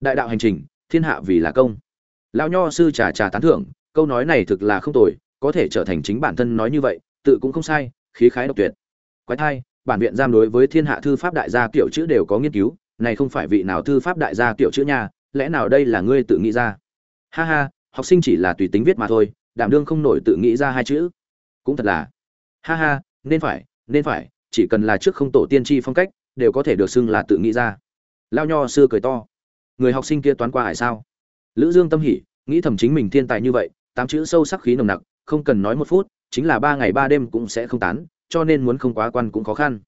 đại đạo hành trình, thiên hạ vì là công. Lão nho sư trà trà tán thưởng, câu nói này thực là không tồi, có thể trở thành chính bản thân nói như vậy, tự cũng không sai, khí khái độc tuyệt. Quái thai, bản viện giam đối với thiên hạ thư pháp đại gia kiểu chữ đều có nghiên cứu, này không phải vị nào thư pháp đại gia kiểu chữ nha, lẽ nào đây là ngươi tự nghĩ ra? Ha ha, học sinh chỉ là tùy tính viết mà thôi, đảm đương không nổi tự nghĩ ra hai chữ. Cũng thật là. Ha ha, nên phải nên phải, chỉ cần là trước không tổ tiên tri phong cách, đều có thể được xưng là tự nghĩ ra. Lao nho xưa cười to người học sinh kia toán qua hải sao? Lữ dương tâm hỉ, nghĩ thầm chính mình thiên tài như vậy, tám chữ sâu sắc khí nồng nặc, không cần nói một phút, chính là ba ngày ba đêm cũng sẽ không tán, cho nên muốn không quá quan cũng khó khăn.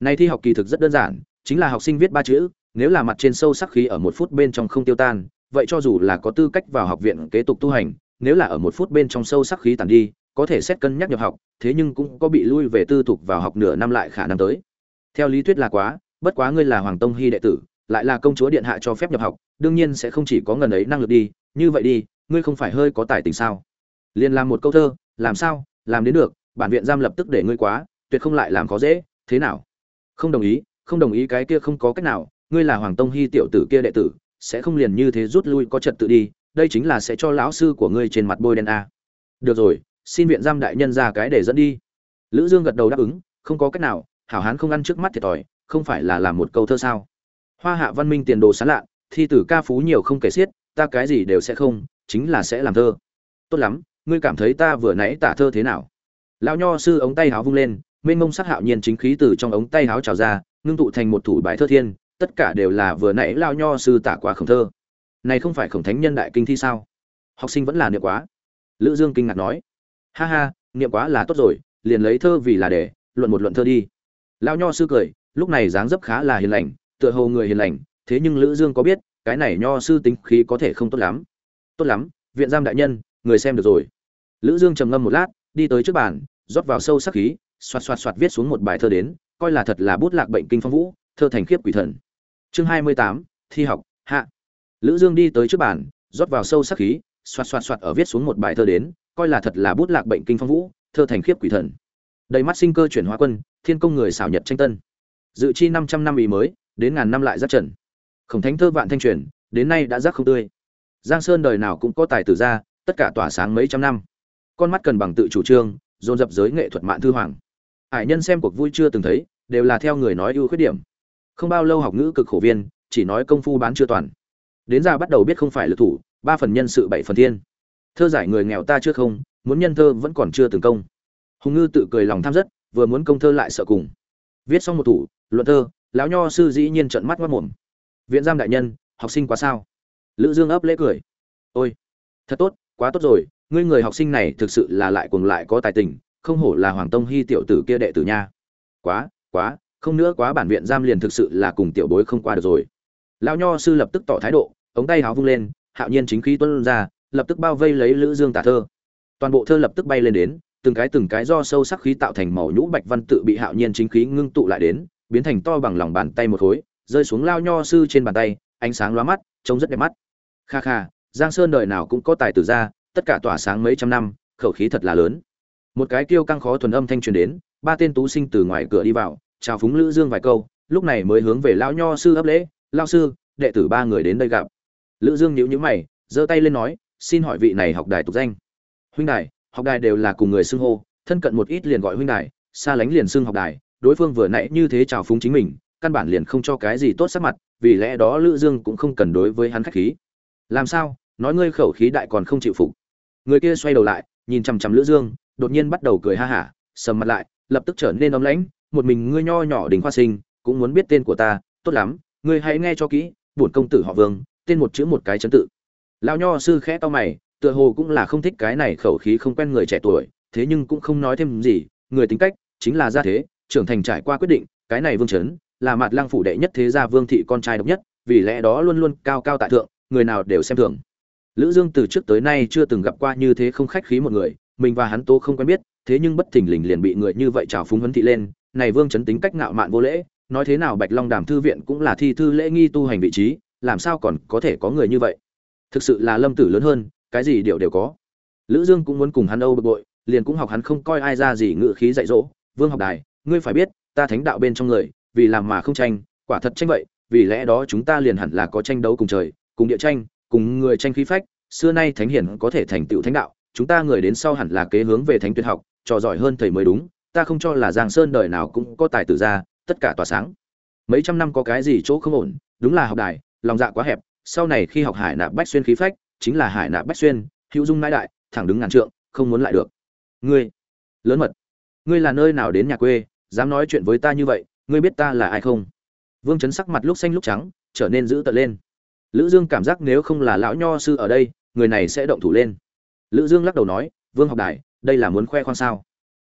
Này thi học kỳ thực rất đơn giản, chính là học sinh viết ba chữ, nếu là mặt trên sâu sắc khí ở một phút bên trong không tiêu tan, vậy cho dù là có tư cách vào học viện kế tục tu hành, nếu là ở một phút bên trong sâu sắc khí tàn đi, có thể xét cân nhắc nhập học, thế nhưng cũng có bị lui về tư thục vào học nửa năm lại khả năng tới. Theo lý thuyết là quá, bất quá ngươi là hoàng tông hy đệ tử lại là công chúa điện hạ cho phép nhập học, đương nhiên sẽ không chỉ có ngần ấy năng lực đi, như vậy đi, ngươi không phải hơi có tài tình sao? Liền làm một câu thơ, làm sao, làm đến được, bản viện giam lập tức để ngươi quá, tuyệt không lại làm khó dễ, thế nào? Không đồng ý, không đồng ý cái kia không có cách nào, ngươi là hoàng tông hy tiểu tử kia đệ tử, sẽ không liền như thế rút lui có trật tự đi, đây chính là sẽ cho lão sư của ngươi trên mặt bôi đen a. Được rồi, xin viện giam đại nhân ra cái để dẫn đi. Lữ dương gật đầu đáp ứng, không có cách nào, hảo hán không ăn trước mắt thiệt thòi, không phải là làm một câu thơ sao? Hoa hạ văn minh tiền đồ sán lạ, thi tử ca phú nhiều không kể xiết, ta cái gì đều sẽ không, chính là sẽ làm thơ. Tốt lắm, ngươi cảm thấy ta vừa nãy tả thơ thế nào? Lão nho sư ống tay háo vung lên, mênh mông sắc hạo nhiên chính khí từ trong ống tay háo trào ra, ngưng tụ thành một thủ bài thơ thiên, tất cả đều là vừa nãy lão nho sư tả quá khổng thơ. Này không phải khổng thánh nhân đại kinh thi sao? Học sinh vẫn là niệm quá. Lữ dương kinh ngạc nói. Ha ha, niệm quá là tốt rồi, liền lấy thơ vì là để, luận một luận thơ đi. Lão nho sư cười, lúc này dáng dấp khá là hiền lành tựa hồ người hiền lành thế nhưng lữ dương có biết cái này nho sư tính khí có thể không tốt lắm. Tốt lắm viện giam đại nhân người xem được rồi. Lữ dương trầm ngâm một lát đi tới trước bàn rót vào sâu sắc khí xoạt xoạt xoạt viết xuống một bài thơ đến coi là thật là bút lạc bệnh kinh phong vũ thơ thành khiếp quỷ thần. Chương 28, thi học hạ. Lữ dương đi tới trước bàn rót vào sâu sắc khí xoạt xoạt xoạt ở viết xuống một bài thơ đến coi là thật là bút lạc bệnh kinh phong vũ thơ thành khiếp quỷ thần. Đầy mắt sinh cơ chuyển hóa quân thiên công người xảo nhật tranh tân. Dự chi 500 năm ý mới đến ngàn năm lại rất trần. Khổng thánh thơ vạn thanh truyền, đến nay đã rắc không tươi. Giang sơn đời nào cũng có tài tử ra, tất cả tỏa sáng mấy trăm năm. Con mắt cần bằng tự chủ trương, dồn dập giới nghệ thuật mạng thư hoàng. Hải nhân xem cuộc vui chưa từng thấy, đều là theo người nói ưu khuyết điểm. Không bao lâu học ngữ cực khổ viên, chỉ nói công phu bán chưa toàn. Đến ra bắt đầu biết không phải lực thủ, ba phần nhân sự bảy phần thiên. Thơ giải người nghèo ta chưa không, muốn nhân thơ vẫn còn chưa từng công. Hùng ngư tự cười lòng tham rất, vừa muốn công thơ lại sợ cùng. Viết xong một thủ, luận thơ lão nho sư dĩ nhiên trợn mắt ngoắt mồm. Viện giam đại nhân, học sinh quá sao? Lữ dương ấp lễ cười. Ôi, thật tốt, quá tốt rồi, ngươi người học sinh này thực sự là lại cuồng lại có tài tình, không hổ là hoàng tông hy tiểu tử kia đệ tử nha. Quá quá, không nữa quá bản viện giam liền thực sự là cùng tiểu bối không qua được rồi. Lão nho sư lập tức tỏ thái độ, ống tay háo vung lên, hạo nhiên chính khí tuân ra, lập tức bao vây lấy lữ dương tả thơ. Toàn bộ thơ lập tức bay lên đến, từng cái từng cái do sâu sắc khí tạo thành màu nhũ bạch văn tự bị hạo nhiên chính khí ngưng tụ lại đến biến thành to bằng lòng bàn tay một khối, rơi xuống lao nho sư trên bàn tay, ánh sáng lóa mắt, trông rất đẹp mắt. Kha kha, giang sơn đời nào cũng có tài tử ra tất cả tỏa sáng mấy trăm năm, khẩu khí thật là lớn. Một cái kêu căng khó thuần âm thanh truyền đến, ba tên tú sinh từ ngoài cửa đi vào, chào phúng lữ dương vài câu, lúc này mới hướng về lão nho sư ấp lễ, lao sư, đệ tử ba người đến đây gặp. Lữ dương nhíu nhíu mày, giơ tay lên nói, xin hỏi vị này học đài tục danh. Huynh đài, học đài đều là cùng người xưng hô, thân cận một ít liền gọi huynh đài, xa lánh liền xưng học đài đối phương vừa nãy như thế chào phúng chính mình, căn bản liền không cho cái gì tốt sắc mặt, vì lẽ đó lữ dương cũng không cần đối với hắn khách khí. Làm sao? Nói ngươi khẩu khí đại còn không chịu phục. Người kia xoay đầu lại, nhìn chằm chằm lữ dương, đột nhiên bắt đầu cười ha hả, sầm mặt lại, lập tức trở nên ấm lãnh, một mình ngươi nho nhỏ đình khoa sinh, cũng muốn biết tên của ta, tốt lắm, ngươi hãy nghe cho kỹ, bổn công tử họ vương, tên một chữ một cái chấn tự. Lão nho sư khẽ to mày, tựa hồ cũng là không thích cái này khẩu khí không quen người trẻ tuổi, thế nhưng cũng không nói thêm gì, người tính cách chính là gia thế trưởng thành trải qua quyết định, cái này vương chấn, là mặt lăng phủ đệ nhất thế gia vương thị con trai độc nhất, vì lẽ đó luôn luôn cao cao tại thượng, người nào đều xem thường. Lữ dương từ trước tới nay chưa từng gặp qua như thế không khách khí một người, mình và hắn tố không quen biết, thế nhưng bất thình lình liền bị người như vậy trào phúng huấn thị lên, này vương chấn tính cách ngạo mạn vô lễ, nói thế nào bạch long đàm thư viện cũng là thi thư lễ nghi tu hành vị trí, làm sao còn có thể có người như vậy? Thực sự là lâm tử lớn hơn, cái gì đều đều có. Lữ dương cũng muốn cùng hắn âu bực bội, liền cũng học hắn không coi ai ra gì ngự khí dạy dỗ, vương học đài ngươi phải biết, ta thánh đạo bên trong người, vì làm mà không tranh, quả thật tranh vậy, vì lẽ đó chúng ta liền hẳn là có tranh đấu cùng trời, cùng địa tranh, cùng người tranh khí phách, xưa nay thánh hiển có thể thành tựu thánh đạo, chúng ta người đến sau hẳn là kế hướng về thánh tuyệt học, trò giỏi hơn thầy mới đúng, ta không cho là giang sơn đời nào cũng có tài tử ra, tất cả tỏa sáng. Mấy trăm năm có cái gì chỗ không ổn, đúng là học đài, lòng dạ quá hẹp, sau này khi học hải nạp bách xuyên khí phách, chính là hải nạp bách xuyên, hữu dung mãi đại, thẳng đứng ngàn trượng, không muốn lại được. Ngươi, lớn mật, ngươi là nơi nào đến nhà quê dám nói chuyện với ta như vậy, ngươi biết ta là ai không? Vương chấn sắc mặt lúc xanh lúc trắng, trở nên dữ tợn lên. Lữ dương cảm giác nếu không là lão nho sư ở đây, người này sẽ động thủ lên. Lữ dương lắc đầu nói, vương học đại, đây là muốn khoe khoang sao?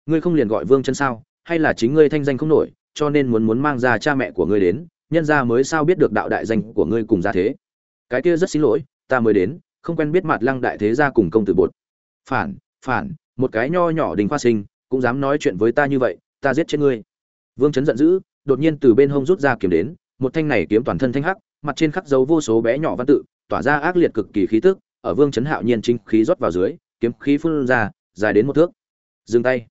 Ngươi không liền gọi vương chân sao? Hay là chính ngươi thanh danh không nổi, cho nên muốn muốn mang ra cha mẹ của ngươi đến, nhân ra mới sao biết được đạo đại danh của ngươi cùng gia thế? Cái kia rất xin lỗi, ta mới đến, không quen biết mặt lăng đại thế gia cùng công tử bột. Phản phản, một cái nho nhỏ đình khoa sinh, cũng dám nói chuyện với ta như vậy ta giết chết ngươi. Vương chấn giận dữ, đột nhiên từ bên hông rút ra kiếm đến, một thanh này kiếm toàn thân thanh hắc, mặt trên khắc dấu vô số bé nhỏ văn tự, tỏa ra ác liệt cực kỳ khí tức, ở vương chấn hạo nhiên chính khí rót vào dưới, kiếm khí phun ra, dài đến một thước. Dừng tay.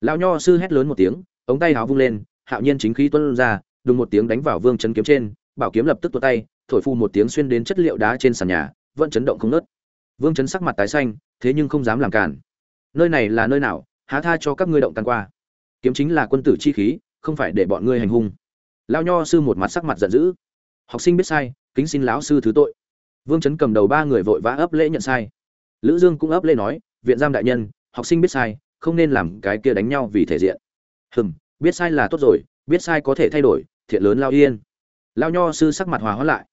Lão nho sư hét lớn một tiếng, ống tay háo vung lên, hạo nhiên chính khí tuôn ra, đùng một tiếng đánh vào vương chấn kiếm trên, bảo kiếm lập tức tuột tay, thổi phu một tiếng xuyên đến chất liệu đá trên sàn nhà, vẫn chấn động không nớt vương chấn sắc mặt tái xanh, thế nhưng không dám làm cản. Nơi này là nơi nào? Há tha cho các ngươi động tàn qua kiếm chính là quân tử chi khí, không phải để bọn ngươi hành hung. Lao nho sư một mặt sắc mặt giận dữ. Học sinh biết sai, kính xin lão sư thứ tội. Vương chấn cầm đầu ba người vội vã ấp lễ nhận sai. Lữ dương cũng ấp lễ nói, viện giam đại nhân, học sinh biết sai, không nên làm cái kia đánh nhau vì thể diện. Hừm, biết sai là tốt rồi, biết sai có thể thay đổi, thiện lớn lao yên. Lao nho sư sắc mặt hòa hóa lại.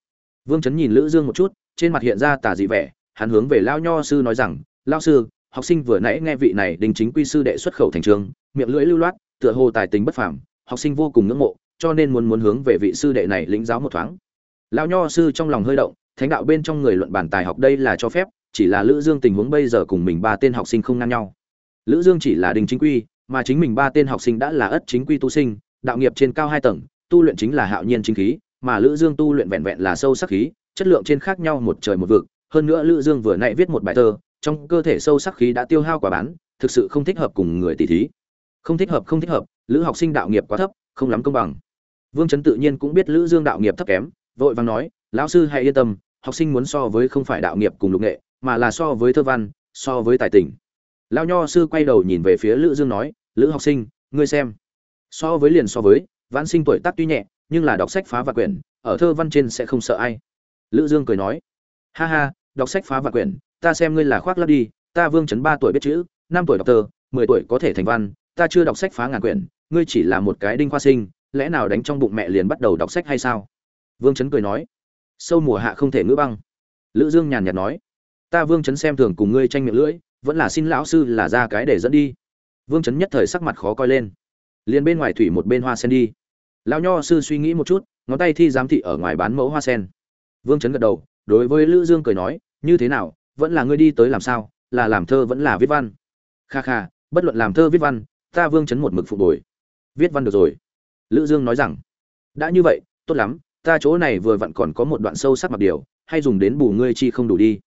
Vương chấn nhìn lữ dương một chút, trên mặt hiện ra tà dị vẻ, hắn hướng về lao nho sư nói rằng lao sư, học sinh vừa nãy nghe vị này đình chính quy sư đệ xuất khẩu thành trường, miệng lưỡi lưu loát tựa hồ tài tình bất phàm, học sinh vô cùng ngưỡng mộ, cho nên muốn muốn hướng về vị sư đệ này lĩnh giáo một thoáng. Lão nho sư trong lòng hơi động, thánh đạo bên trong người luận bản tài học đây là cho phép, chỉ là lữ dương tình huống bây giờ cùng mình ba tên học sinh không ngang nhau. Lữ dương chỉ là đình chính quy, mà chính mình ba tên học sinh đã là ất chính quy tu sinh, đạo nghiệp trên cao hai tầng, tu luyện chính là hạo nhiên chính khí, mà lữ dương tu luyện vẹn vẹn là sâu sắc khí, chất lượng trên khác nhau một trời một vực. Hơn nữa lữ dương vừa nãy viết một bài thơ, trong cơ thể sâu sắc khí đã tiêu hao quả bán, thực sự không thích hợp cùng người tỷ thí không thích hợp, không thích hợp, lữ học sinh đạo nghiệp quá thấp, không lắm công bằng. Vương chấn tự nhiên cũng biết lữ dương đạo nghiệp thấp kém, vội vàng nói, lão sư hãy yên tâm, học sinh muốn so với không phải đạo nghiệp cùng lục nghệ, mà là so với thơ văn, so với tài tình. Lão nho sư quay đầu nhìn về phía lữ dương nói, lữ học sinh, ngươi xem. So với liền so với, vãn sinh tuổi tác tuy nhẹ, nhưng là đọc sách phá và quyển, ở thơ văn trên sẽ không sợ ai. Lữ dương cười nói, ha ha, đọc sách phá và quyển, ta xem ngươi là khoác lắp đi, ta vương chấn ba tuổi biết chữ, năm tuổi đọc thơ, mười tuổi có thể thành văn ta chưa đọc sách phá ngàn quyển, ngươi chỉ là một cái đinh khoa sinh, lẽ nào đánh trong bụng mẹ liền bắt đầu đọc sách hay sao? Vương chấn cười nói. Sâu mùa hạ không thể ngữ băng. Lữ dương nhàn nhạt nói. Ta vương chấn xem thường cùng ngươi tranh miệng lưỡi, vẫn là xin lão sư là ra cái để dẫn đi. Vương chấn nhất thời sắc mặt khó coi lên. Liền bên ngoài thủy một bên hoa sen đi. Lão nho sư suy nghĩ một chút, ngón tay thi giám thị ở ngoài bán mẫu hoa sen. Vương chấn gật đầu, đối với lữ dương cười nói, như thế nào, vẫn là ngươi đi tới làm sao, là làm thơ vẫn là viết văn. Kha kha, bất luận làm thơ viết văn ta vương chấn một mực phục bồi viết văn được rồi. Lữ dương nói rằng, đã như vậy, tốt lắm, ta chỗ này vừa vặn còn có một đoạn sâu sắc mặc điều, hay dùng đến bù ngươi chi không đủ đi.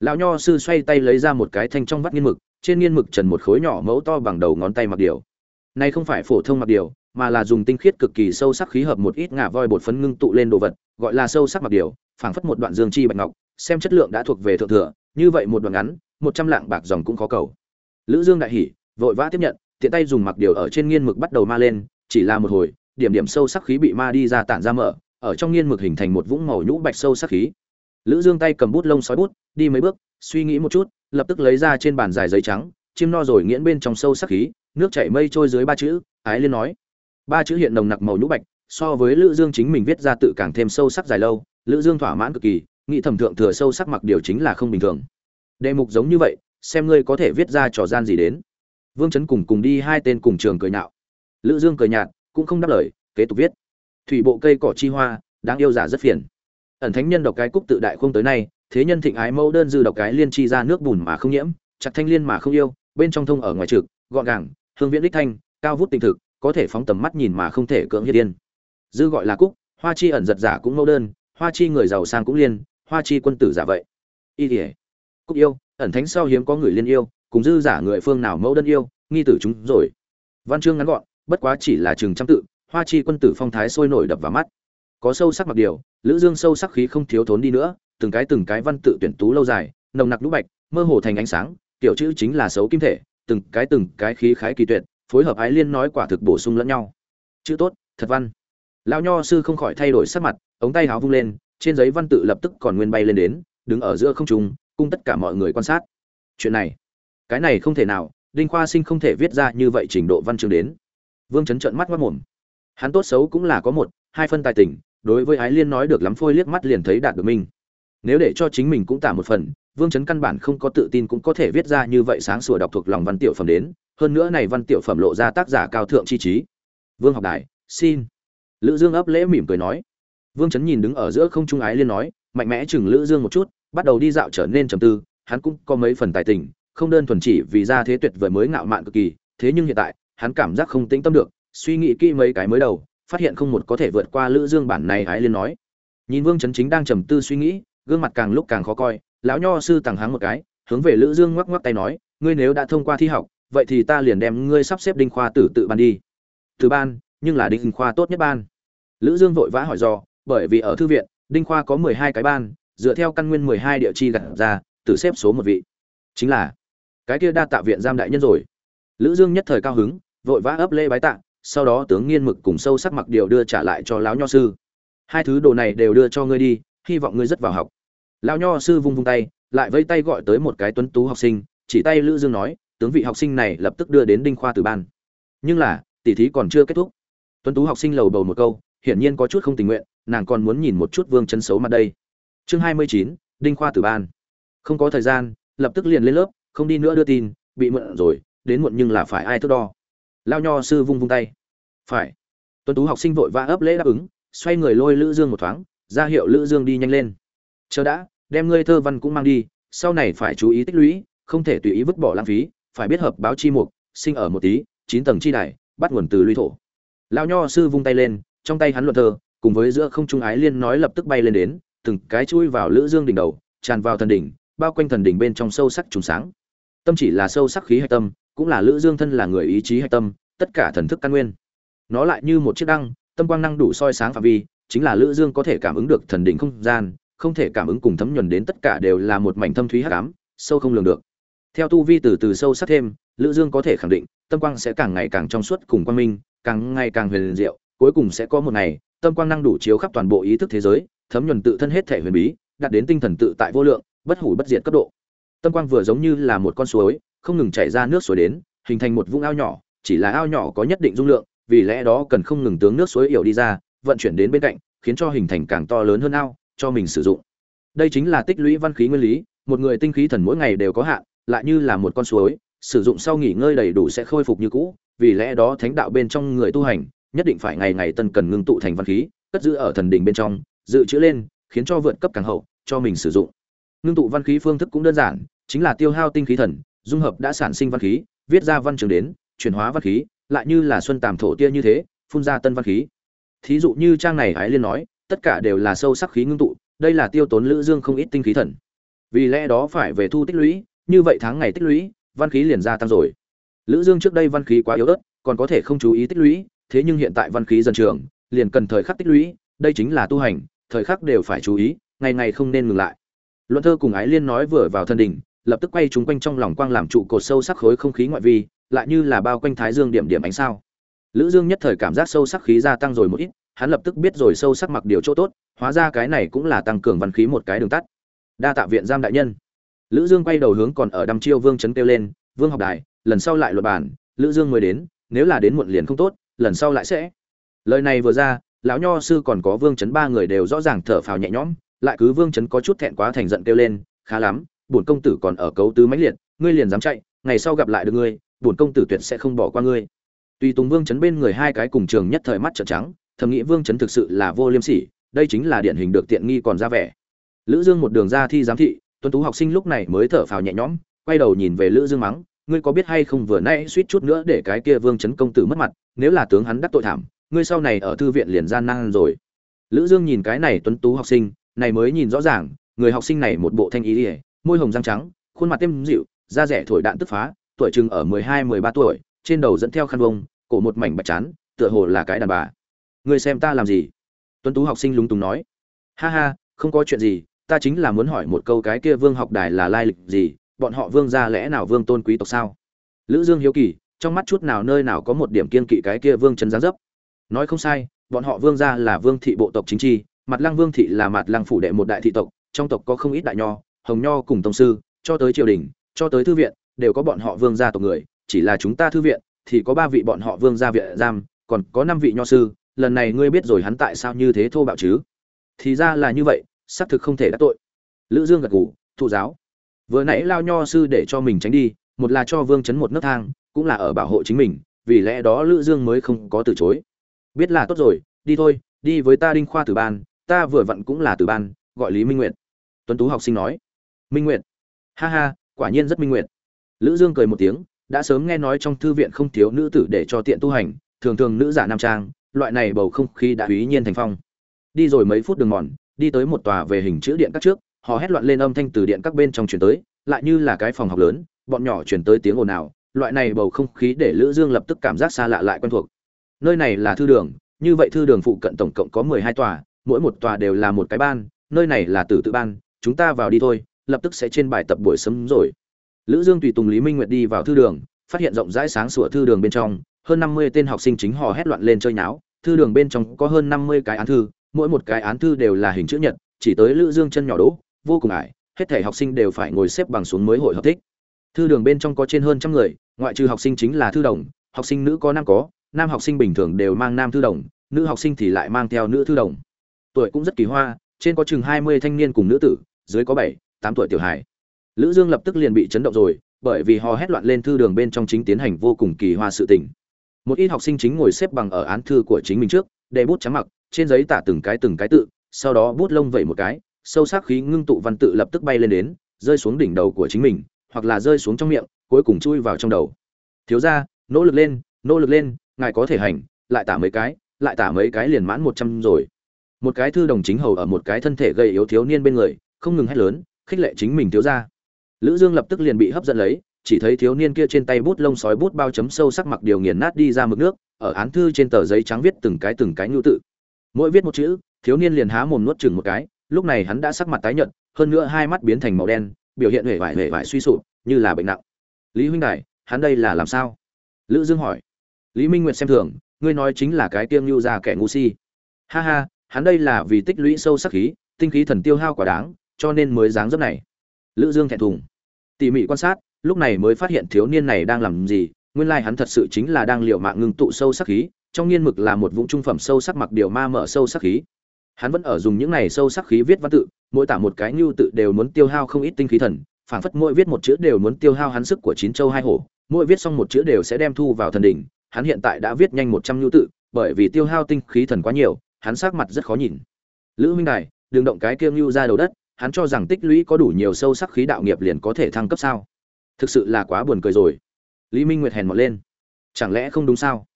Lão nho sư xoay tay lấy ra một cái thanh trong vắt nghiên mực, trên nghiên mực trần một khối nhỏ mẫu to bằng đầu ngón tay mặc điều. Này không phải phổ thông mặc điều, mà là dùng tinh khiết cực kỳ sâu sắc khí hợp một ít ngà voi bột phấn ngưng tụ lên đồ vật, gọi là sâu sắc mặc điều, phảng phất một đoạn dương chi bạch ngọc, xem chất lượng đã thuộc về thượng thừa, như vậy một đoạn ngắn, một trăm lạng bạc dòng cũng có cầu. Lữ dương đại hỉ, vội vã tiếp nhận tiện tay dùng mặc điều ở trên nghiên mực bắt đầu ma lên, chỉ là một hồi, điểm điểm sâu sắc khí bị ma đi ra tản ra mở, ở trong nghiên mực hình thành một vũng màu nhũ bạch sâu sắc khí. Lữ dương tay cầm bút lông sói bút, đi mấy bước, suy nghĩ một chút, lập tức lấy ra trên bàn dài giấy trắng chim no rồi nghiễn bên trong sâu sắc khí, nước chảy mây trôi dưới ba chữ, ái liên nói. Ba chữ hiện nồng nặc màu nhũ bạch, so với lữ dương chính mình viết ra tự càng thêm sâu sắc dài lâu, lữ dương thỏa mãn cực kỳ, nghĩ thẩm thượng thừa sâu sắc mặc điều chính là không bình thường. Đề mục giống như vậy, xem ngươi có thể viết ra trò gian gì đến vương chấn cùng cùng đi hai tên cùng trường cười nhạo. Lữ dương cười nhạt, cũng không đáp lời, kế tục viết. Thủy bộ cây cỏ chi hoa, đáng yêu giả rất phiền. Ẩn thánh nhân đọc cái cúc tự đại không tới nay, thế nhân thịnh ái mẫu đơn dư đọc cái liên chi ra nước bùn mà không nhiễm, chặt thanh liên mà không yêu, bên trong thông ở ngoài trực, gọn gàng, hương viễn đích thanh, cao vút tinh thực, có thể phóng tầm mắt nhìn mà không thể cưỡng hiệt điên. Dư gọi là cúc, hoa chi ẩn giật giả cũng mẫu đơn, hoa chi người giàu sang cũng liên, hoa chi quân tử giả vậy. Y thể cúc yêu, ẩn thánh sau hiếm có người liên yêu cùng dư giả người phương nào mẫu đơn yêu, nghi tử chúng rồi. Văn chương ngắn gọn, bất quá chỉ là chừng trăm tự, hoa chi quân tử phong thái sôi nổi đập vào mắt. Có sâu sắc mặc điều, lữ dương sâu sắc khí không thiếu thốn đi nữa, từng cái từng cái văn tự tuyển tú lâu dài, nồng nặc lũ bạch, mơ hồ thành ánh sáng, tiểu chữ chính là xấu kim thể, từng cái từng cái khí khái kỳ tuyệt, phối hợp ái liên nói quả thực bổ sung lẫn nhau. Chữ tốt, thật văn. Lão nho sư không khỏi thay đổi sắc mặt, ống tay háo vung lên, trên giấy văn tự lập tức còn nguyên bay lên đến, đứng ở giữa không trung, cung tất cả mọi người quan sát. Chuyện này cái này không thể nào, đinh khoa sinh không thể viết ra như vậy trình độ văn chương đến. Vương chấn trợn mắt mắt mồm. Hắn tốt xấu cũng là có một, hai phân tài tình, đối với ái liên nói được lắm phôi liếc mắt liền thấy đạt được minh nếu để cho chính mình cũng tả một phần, vương chấn căn bản không có tự tin cũng có thể viết ra như vậy sáng sủa đọc thuộc lòng văn tiểu phẩm đến, hơn nữa này văn tiểu phẩm lộ ra tác giả cao thượng chi trí. Vương học đại xin. Lữ dương ấp lễ mỉm cười nói. Vương chấn nhìn đứng ở giữa không trung ái liên nói, mạnh mẽ chừng lữ dương một chút, bắt đầu đi dạo trở nên trầm tư, hắn cũng có mấy phần tài tình không đơn thuần chỉ vì ra thế tuyệt vời mới ngạo mạn cực kỳ, thế nhưng hiện tại, hắn cảm giác không tĩnh tâm được, suy nghĩ kỹ mấy cái mới đầu, phát hiện không một có thể vượt qua lữ dương bản này ái liên nói. Nhìn vương chấn chính đang trầm tư suy nghĩ, gương mặt càng lúc càng khó coi, lão nho sư tàng háng một cái, hướng về lữ dương ngoắc ngoắc tay nói, ngươi nếu đã thông qua thi học, vậy thì ta liền đem ngươi sắp xếp đinh khoa tử tự ban đi. Từ ban, nhưng là đinh khoa tốt nhất ban. Lữ dương vội vã hỏi do bởi vì ở thư viện, đinh khoa có 12 cái ban, dựa theo căn nguyên 12 địa chi gặt ra tự xếp số một vị. Chính là cái kia đa tạ viện giam đại nhân rồi. Lữ dương nhất thời cao hứng, vội vã ấp lễ bái tạ, sau đó tướng nghiên mực cùng sâu sắc mặc điều đưa trả lại cho lão nho sư. Hai thứ đồ này đều đưa cho ngươi đi, hy vọng ngươi rất vào học. Lão nho sư vung vung tay, lại vây tay gọi tới một cái tuấn tú học sinh, chỉ tay lữ dương nói, tướng vị học sinh này lập tức đưa đến đinh khoa từ ban. Nhưng là tỷ thí còn chưa kết thúc. Tuấn tú học sinh lầu bầu một câu, hiển nhiên có chút không tình nguyện, nàng còn muốn nhìn một chút vương chân xấu mặt đây. Chương hai mươi chín, đinh khoa tử ban. Không có thời gian, lập tức liền lên lớp không đi nữa đưa tin, bị mượn rồi, đến muộn nhưng là phải ai thước đo? Lao nho sư vung vung tay. Phải. Tuấn tú học sinh vội vã ấp lễ đáp ứng, xoay người lôi lữ dương một thoáng, ra hiệu lữ dương đi nhanh lên. Chờ đã, đem ngươi thơ văn cũng mang đi, sau này phải chú ý tích lũy, không thể tùy ý vứt bỏ lãng phí, phải biết hợp báo chi mục, sinh ở một tí, chín tầng chi đài, bắt nguồn từ lũy thổ. Lao nho sư vung tay lên, trong tay hắn luận thơ, cùng với giữa không trung ái liên nói lập tức bay lên đến, từng cái chui vào lữ dương đỉnh đầu, tràn vào thần đỉnh, bao quanh thần đỉnh bên trong sâu sắc trùng sáng tâm chỉ là sâu sắc khí hạch tâm, cũng là lữ dương thân là người ý chí hạch tâm, tất cả thần thức căn nguyên. Nó lại như một chiếc đăng, tâm quang năng đủ soi sáng phạm vi, chính là lữ dương có thể cảm ứng được thần đỉnh không gian, không thể cảm ứng cùng thấm nhuần đến tất cả đều là một mảnh thâm thúy hắc ám, sâu không lường được. Theo tu vi từ từ sâu sắc thêm, lữ dương có thể khẳng định, tâm quang sẽ càng ngày càng trong suốt cùng quang minh, càng ngày càng huyền diệu, cuối cùng sẽ có một ngày, tâm quang năng đủ chiếu khắp toàn bộ ý thức thế giới, thấm nhuần tự thân hết thể huyền bí, đạt đến tinh thần tự tại vô lượng, bất hủ bất diệt cấp độ tâm quang vừa giống như là một con suối, không ngừng chảy ra nước suối đến, hình thành một vũng ao nhỏ, chỉ là ao nhỏ có nhất định dung lượng, vì lẽ đó cần không ngừng tướng nước suối yểu đi ra, vận chuyển đến bên cạnh, khiến cho hình thành càng to lớn hơn ao, cho mình sử dụng. Đây chính là tích lũy văn khí nguyên lý, một người tinh khí thần mỗi ngày đều có hạn, lại như là một con suối, sử dụng sau nghỉ ngơi đầy đủ sẽ khôi phục như cũ, vì lẽ đó thánh đạo bên trong người tu hành, nhất định phải ngày ngày tân cần ngưng tụ thành văn khí, cất giữ ở thần đỉnh bên trong, dự trữ lên, khiến cho vượt cấp càng hậu, cho mình sử dụng ngưng tụ văn khí phương thức cũng đơn giản, chính là tiêu hao tinh khí thần, dung hợp đã sản sinh văn khí, viết ra văn trường đến, chuyển hóa văn khí, lại như là xuân tàm thổ tia như thế, phun ra tân văn khí. Thí dụ như trang này ái liên nói, tất cả đều là sâu sắc khí ngưng tụ, đây là tiêu tốn lữ dương không ít tinh khí thần. Vì lẽ đó phải về thu tích lũy, như vậy tháng ngày tích lũy, văn khí liền gia tăng rồi. Lữ dương trước đây văn khí quá yếu ớt, còn có thể không chú ý tích lũy, thế nhưng hiện tại văn khí dần trường, liền cần thời khắc tích lũy, đây chính là tu hành, thời khắc đều phải chú ý, ngày ngày không nên ngừng lại luận thơ cùng ái liên nói vừa vào thân đỉnh, lập tức quay chúng quanh trong lòng quang làm trụ cột sâu sắc khối không khí ngoại vi, lại như là bao quanh thái dương điểm điểm ánh sao. Lữ dương nhất thời cảm giác sâu sắc khí gia tăng rồi một ít, hắn lập tức biết rồi sâu sắc mặc điều chỗ tốt, hóa ra cái này cũng là tăng cường văn khí một cái đường tắt. Đa tạ viện giam đại nhân. Lữ dương quay đầu hướng còn ở đăm chiêu vương chấn kêu lên, vương học đài lần sau lại luật bản lữ dương mới đến, nếu là đến muộn liền không tốt, lần sau lại sẽ. Lời này vừa ra, lão nho sư còn có vương chấn ba người đều rõ ràng thở phào nhẹ nhõm lại cứ vương chấn có chút thẹn quá thành giận kêu lên, khá lắm, bổn công tử còn ở cấu tứ mãnh liệt, ngươi liền dám chạy, ngày sau gặp lại được ngươi, bổn công tử tuyệt sẽ không bỏ qua ngươi. Tùy tùng vương chấn bên người hai cái cùng trường nhất thời mắt trợn trắng, thầm nghĩ vương chấn thực sự là vô liêm sỉ, đây chính là điển hình được tiện nghi còn ra vẻ. Lữ dương một đường ra thi giám thị, tuấn tú học sinh lúc này mới thở phào nhẹ nhõm, quay đầu nhìn về lữ dương mắng, ngươi có biết hay không vừa nãy suýt chút nữa để cái kia vương chấn công tử mất mặt, nếu là tướng hắn đắc tội thảm, ngươi sau này ở thư viện liền gian nan rồi. Lữ dương nhìn cái này tuấn tú học sinh này mới nhìn rõ ràng, người học sinh này một bộ thanh ý ỉa môi hồng răng trắng, khuôn mặt tiêm dịu, da rẻ thổi đạn tức phá, tuổi chừng ở 12-13 tuổi, trên đầu dẫn theo khăn vông, cổ một mảnh bạch chán, tựa hồ là cái đàn bà. Người xem ta làm gì? Tuấn tú học sinh lúng túng nói. Ha ha, không có chuyện gì, ta chính là muốn hỏi một câu cái kia vương học đài là lai lịch gì, bọn họ vương gia lẽ nào vương tôn quý tộc sao? Lữ dương hiếu kỳ, trong mắt chút nào nơi nào có một điểm kiên kỵ cái kia vương trấn giáng dấp. Nói không sai, bọn họ vương gia là vương thị bộ tộc chính trị mặt lăng vương thị là mặt lăng phủ đệ một đại thị tộc, trong tộc có không ít đại nho, hồng nho cùng tông sư, cho tới triều đình, cho tới thư viện, đều có bọn họ vương gia tộc người, chỉ là chúng ta thư viện, thì có ba vị bọn họ vương gia viện giam, còn có năm vị nho sư, lần này ngươi biết rồi hắn tại sao như thế thô bạo chứ? Thì ra là như vậy, xác thực không thể đắc tội. Lữ dương gật gù, thụ giáo. Vừa nãy lao nho sư để cho mình tránh đi, một là cho vương chấn một nấc thang, cũng là ở bảo hộ chính mình, vì lẽ đó lữ dương mới không có từ chối. Biết là tốt rồi, đi thôi, đi với ta đinh khoa tử ban ta vừa vặn cũng là tử ban, gọi lý minh nguyệt. Tuấn tú học sinh nói. Minh nguyệt. Ha ha, quả nhiên rất minh nguyệt. Lữ dương cười một tiếng, đã sớm nghe nói trong thư viện không thiếu nữ tử để cho tiện tu hành, thường thường nữ giả nam trang, loại này bầu không khí đã quý nhiên thành phong. Đi rồi mấy phút đường mòn, đi tới một tòa về hình chữ điện các trước, họ hét loạn lên âm thanh từ điện các bên trong truyền tới, lại như là cái phòng học lớn, bọn nhỏ truyền tới tiếng ồn ào, loại này bầu không khí để lữ dương lập tức cảm giác xa lạ lại quen thuộc. Nơi này là thư đường, như vậy thư đường phụ cận tổng cộng có 12 tòa mỗi một tòa đều là một cái ban, nơi này là tử tự ban, chúng ta vào đi thôi, lập tức sẽ trên bài tập buổi sớm rồi. Lữ dương tùy tùng lý minh nguyệt đi vào thư đường, phát hiện rộng rãi sáng sủa thư đường bên trong, hơn 50 tên học sinh chính hò hét loạn lên chơi nháo. Thư đường bên trong có hơn 50 cái án thư, mỗi một cái án thư đều là hình chữ nhật, chỉ tới lữ dương chân nhỏ đỗ, vô cùng ải, hết thể học sinh đều phải ngồi xếp bằng xuống mới hội hợp thích. Thư đường bên trong có trên hơn trăm người, ngoại trừ học sinh chính là thư đồng, học sinh nữ có nam có, nam học sinh bình thường đều mang nam thư đồng, nữ học sinh thì lại mang theo nữ thư đồng tuổi cũng rất kỳ hoa, trên có chừng hai mươi thanh niên cùng nữ tử, dưới có bảy, tám tuổi tiểu hài. Lữ dương lập tức liền bị chấn động rồi, bởi vì họ hét loạn lên thư đường bên trong chính tiến hành vô cùng kỳ hoa sự tình. Một ít học sinh chính ngồi xếp bằng ở án thư của chính mình trước, để bút trắng mặc, trên giấy tả từng cái từng cái tự, sau đó bút lông vẩy một cái, sâu sắc khí ngưng tụ văn tự lập tức bay lên đến, rơi xuống đỉnh đầu của chính mình, hoặc là rơi xuống trong miệng, cuối cùng chui vào trong đầu. Thiếu gia, nỗ lực lên, nỗ lực lên, ngài có thể hành, lại tả mấy cái, lại tả mấy cái liền mãn một trăm rồi một cái thư đồng chính hầu ở một cái thân thể gầy yếu thiếu niên bên người không ngừng hét lớn khích lệ chính mình thiếu gia. Lữ dương lập tức liền bị hấp dẫn lấy chỉ thấy thiếu niên kia trên tay bút lông sói bút bao chấm sâu sắc mặc điều nghiền nát đi ra mực nước ở án thư trên tờ giấy trắng viết từng cái từng cái nhu tự. Mỗi viết một chữ thiếu niên liền há mồm nuốt chừng một cái lúc này hắn đã sắc mặt tái nhợt hơn nữa hai mắt biến thành màu đen biểu hiện hề vải hề vải suy sụp như là bệnh nặng. Lý huynh Đại, hắn đây là làm sao? Lữ dương hỏi. Lý minh nguyệt xem thường ngươi nói chính là cái tiêm lưu ra kẻ ngu si. Ha ha hắn đây là vì tích lũy sâu sắc khí, tinh khí thần tiêu hao quá đáng, cho nên mới dáng dấp này. Lữ dương thẹn thùng. Tỉ mỉ quan sát, lúc này mới phát hiện thiếu niên này đang làm gì, nguyên lai like hắn thật sự chính là đang liều mạng ngưng tụ sâu sắc khí, trong nghiên mực là một vũng trung phẩm sâu sắc mặc điều ma mở sâu sắc khí. Hắn vẫn ở dùng những này sâu sắc khí viết văn tự, mỗi tả một cái nhu tự đều muốn tiêu hao không ít tinh khí thần, phảng phất mỗi viết một chữ đều muốn tiêu hao hắn sức của chín châu hai hổ, mỗi viết xong một chữ đều sẽ đem thu vào thần đỉnh, hắn hiện tại đã viết nhanh một trăm nhu tự, bởi vì tiêu hao tinh khí thần quá nhiều hắn sắc mặt rất khó nhìn. Lữ huynh đài, đừng động cái kiêng lưu ra đầu đất, hắn cho rằng tích lũy có đủ nhiều sâu sắc khí đạo nghiệp liền có thể thăng cấp sao? Thực sự là quá buồn cười rồi. Lý minh nguyệt hèn mọn lên. Chẳng lẽ không đúng sao?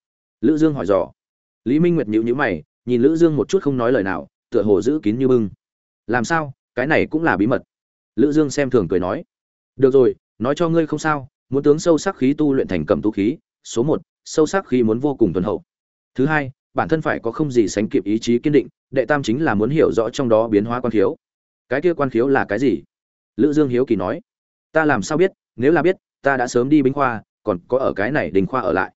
Lữ dương hỏi dò. Lý minh nguyệt nhíu nhíu mày, nhìn lữ dương một chút không nói lời nào, tựa hồ giữ kín như bưng. Làm sao? Cái này cũng là bí mật. Lữ dương xem thường cười nói. Được rồi, nói cho ngươi không sao, muốn tướng sâu sắc khí tu luyện thành cầm tu khí, số một, sâu sắc khí muốn vô cùng thuần hậu. Thứ hai bản thân phải có không gì sánh kịp ý chí kiên định đệ tam chính là muốn hiểu rõ trong đó biến hóa quan khiếu. Cái kia quan khiếu là cái gì? Lữ dương hiếu kỳ nói. Ta làm sao biết nếu là biết ta đã sớm đi bính khoa còn có ở cái này đình khoa ở lại.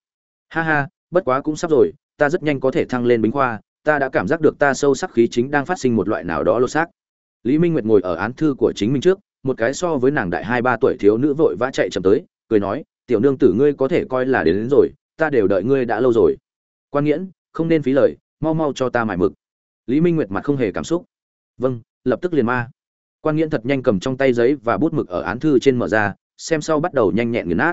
Ha ha bất quá cũng sắp rồi ta rất nhanh có thể thăng lên bính khoa ta đã cảm giác được ta sâu sắc khí chính đang phát sinh một loại nào đó lột xác. Lý minh nguyệt ngồi ở án thư của chính mình trước một cái so với nàng đại hai ba tuổi thiếu nữ vội vã chạy chậm tới cười nói tiểu nương tử ngươi có thể coi là đến, đến rồi ta đều đợi ngươi đã lâu rồi. Quan nghiễn không nên phí lời, mau mau cho ta mải mực. Lý minh nguyệt mặt không hề cảm xúc. Vâng lập tức liền ma. Quan nghiễn thật nhanh cầm trong tay giấy và bút mực ở án thư trên mở ra, xem sau bắt đầu nhanh nhẹn nghiền nát.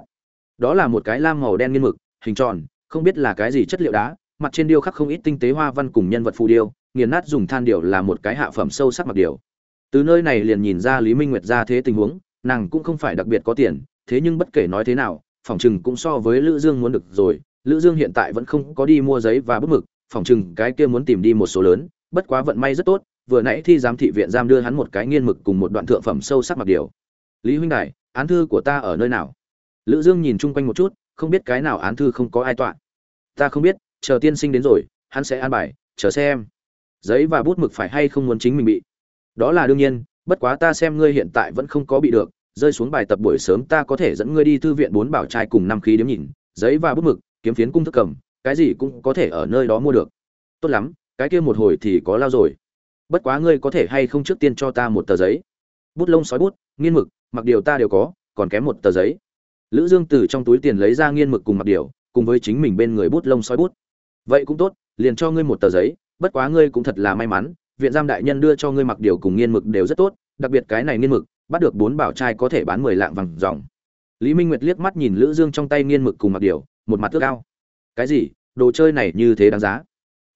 Đó là một cái lam màu đen nghiên mực, hình tròn, không biết là cái gì chất liệu đá, mặt trên điêu khắc không ít tinh tế hoa văn cùng nhân vật phù điêu, nghiền nát dùng than điệu là một cái hạ phẩm sâu sắc mặc điều từ nơi này liền nhìn ra lý minh nguyệt ra thế tình huống, nàng cũng không phải đặc biệt có tiền, thế nhưng bất kể nói thế nào phòng chừng cũng so với lữ dương muốn được rồi, lữ dương hiện tại vẫn không có đi mua giấy và bút mực, phòng chừng cái kia muốn tìm đi một số lớn, bất quá vận may rất tốt, vừa nãy thi giám thị viện giam đưa hắn một cái nghiên mực cùng một đoạn thượng phẩm sâu sắc mặc điều. Lý huynh đại án thư của ta ở nơi nào? Lữ dương nhìn chung quanh một chút, không biết cái nào án thư không có ai tọa. Ta không biết, chờ tiên sinh đến rồi, hắn sẽ an bài, chờ xem. Giấy và bút mực phải hay không muốn chính mình bị? Đó là đương nhiên, bất quá ta xem ngươi hiện tại vẫn không có bị được rơi xuống bài tập buổi sớm ta có thể dẫn ngươi đi thư viện bốn bảo trai cùng năm khí đếm nhìn, giấy và bút mực, kiếm phiến cung thức cầm, cái gì cũng có thể ở nơi đó mua được. Tốt lắm, cái kia một hồi thì có lao rồi. Bất quá ngươi có thể hay không trước tiên cho ta một tờ giấy. Bút lông sói bút, nghiên mực, mặc điều ta đều có, còn kém một tờ giấy. Lữ dương từ trong túi tiền lấy ra nghiên mực cùng mặc điều, cùng với chính mình bên người bút lông sói bút. Vậy cũng tốt, liền cho ngươi một tờ giấy, bất quá ngươi cũng thật là may mắn, viện giam đại nhân đưa cho ngươi mặc điều cùng nghiên mực đều rất tốt, đặc biệt cái này nghiên mực bắt được bốn bảo trai có thể bán mười lạng vàng dòng. Lý minh nguyệt liếc mắt nhìn lữ dương trong tay nghiên mực cùng mặc điều, một mặt tước cao cái gì? Đồ chơi này như thế đáng giá?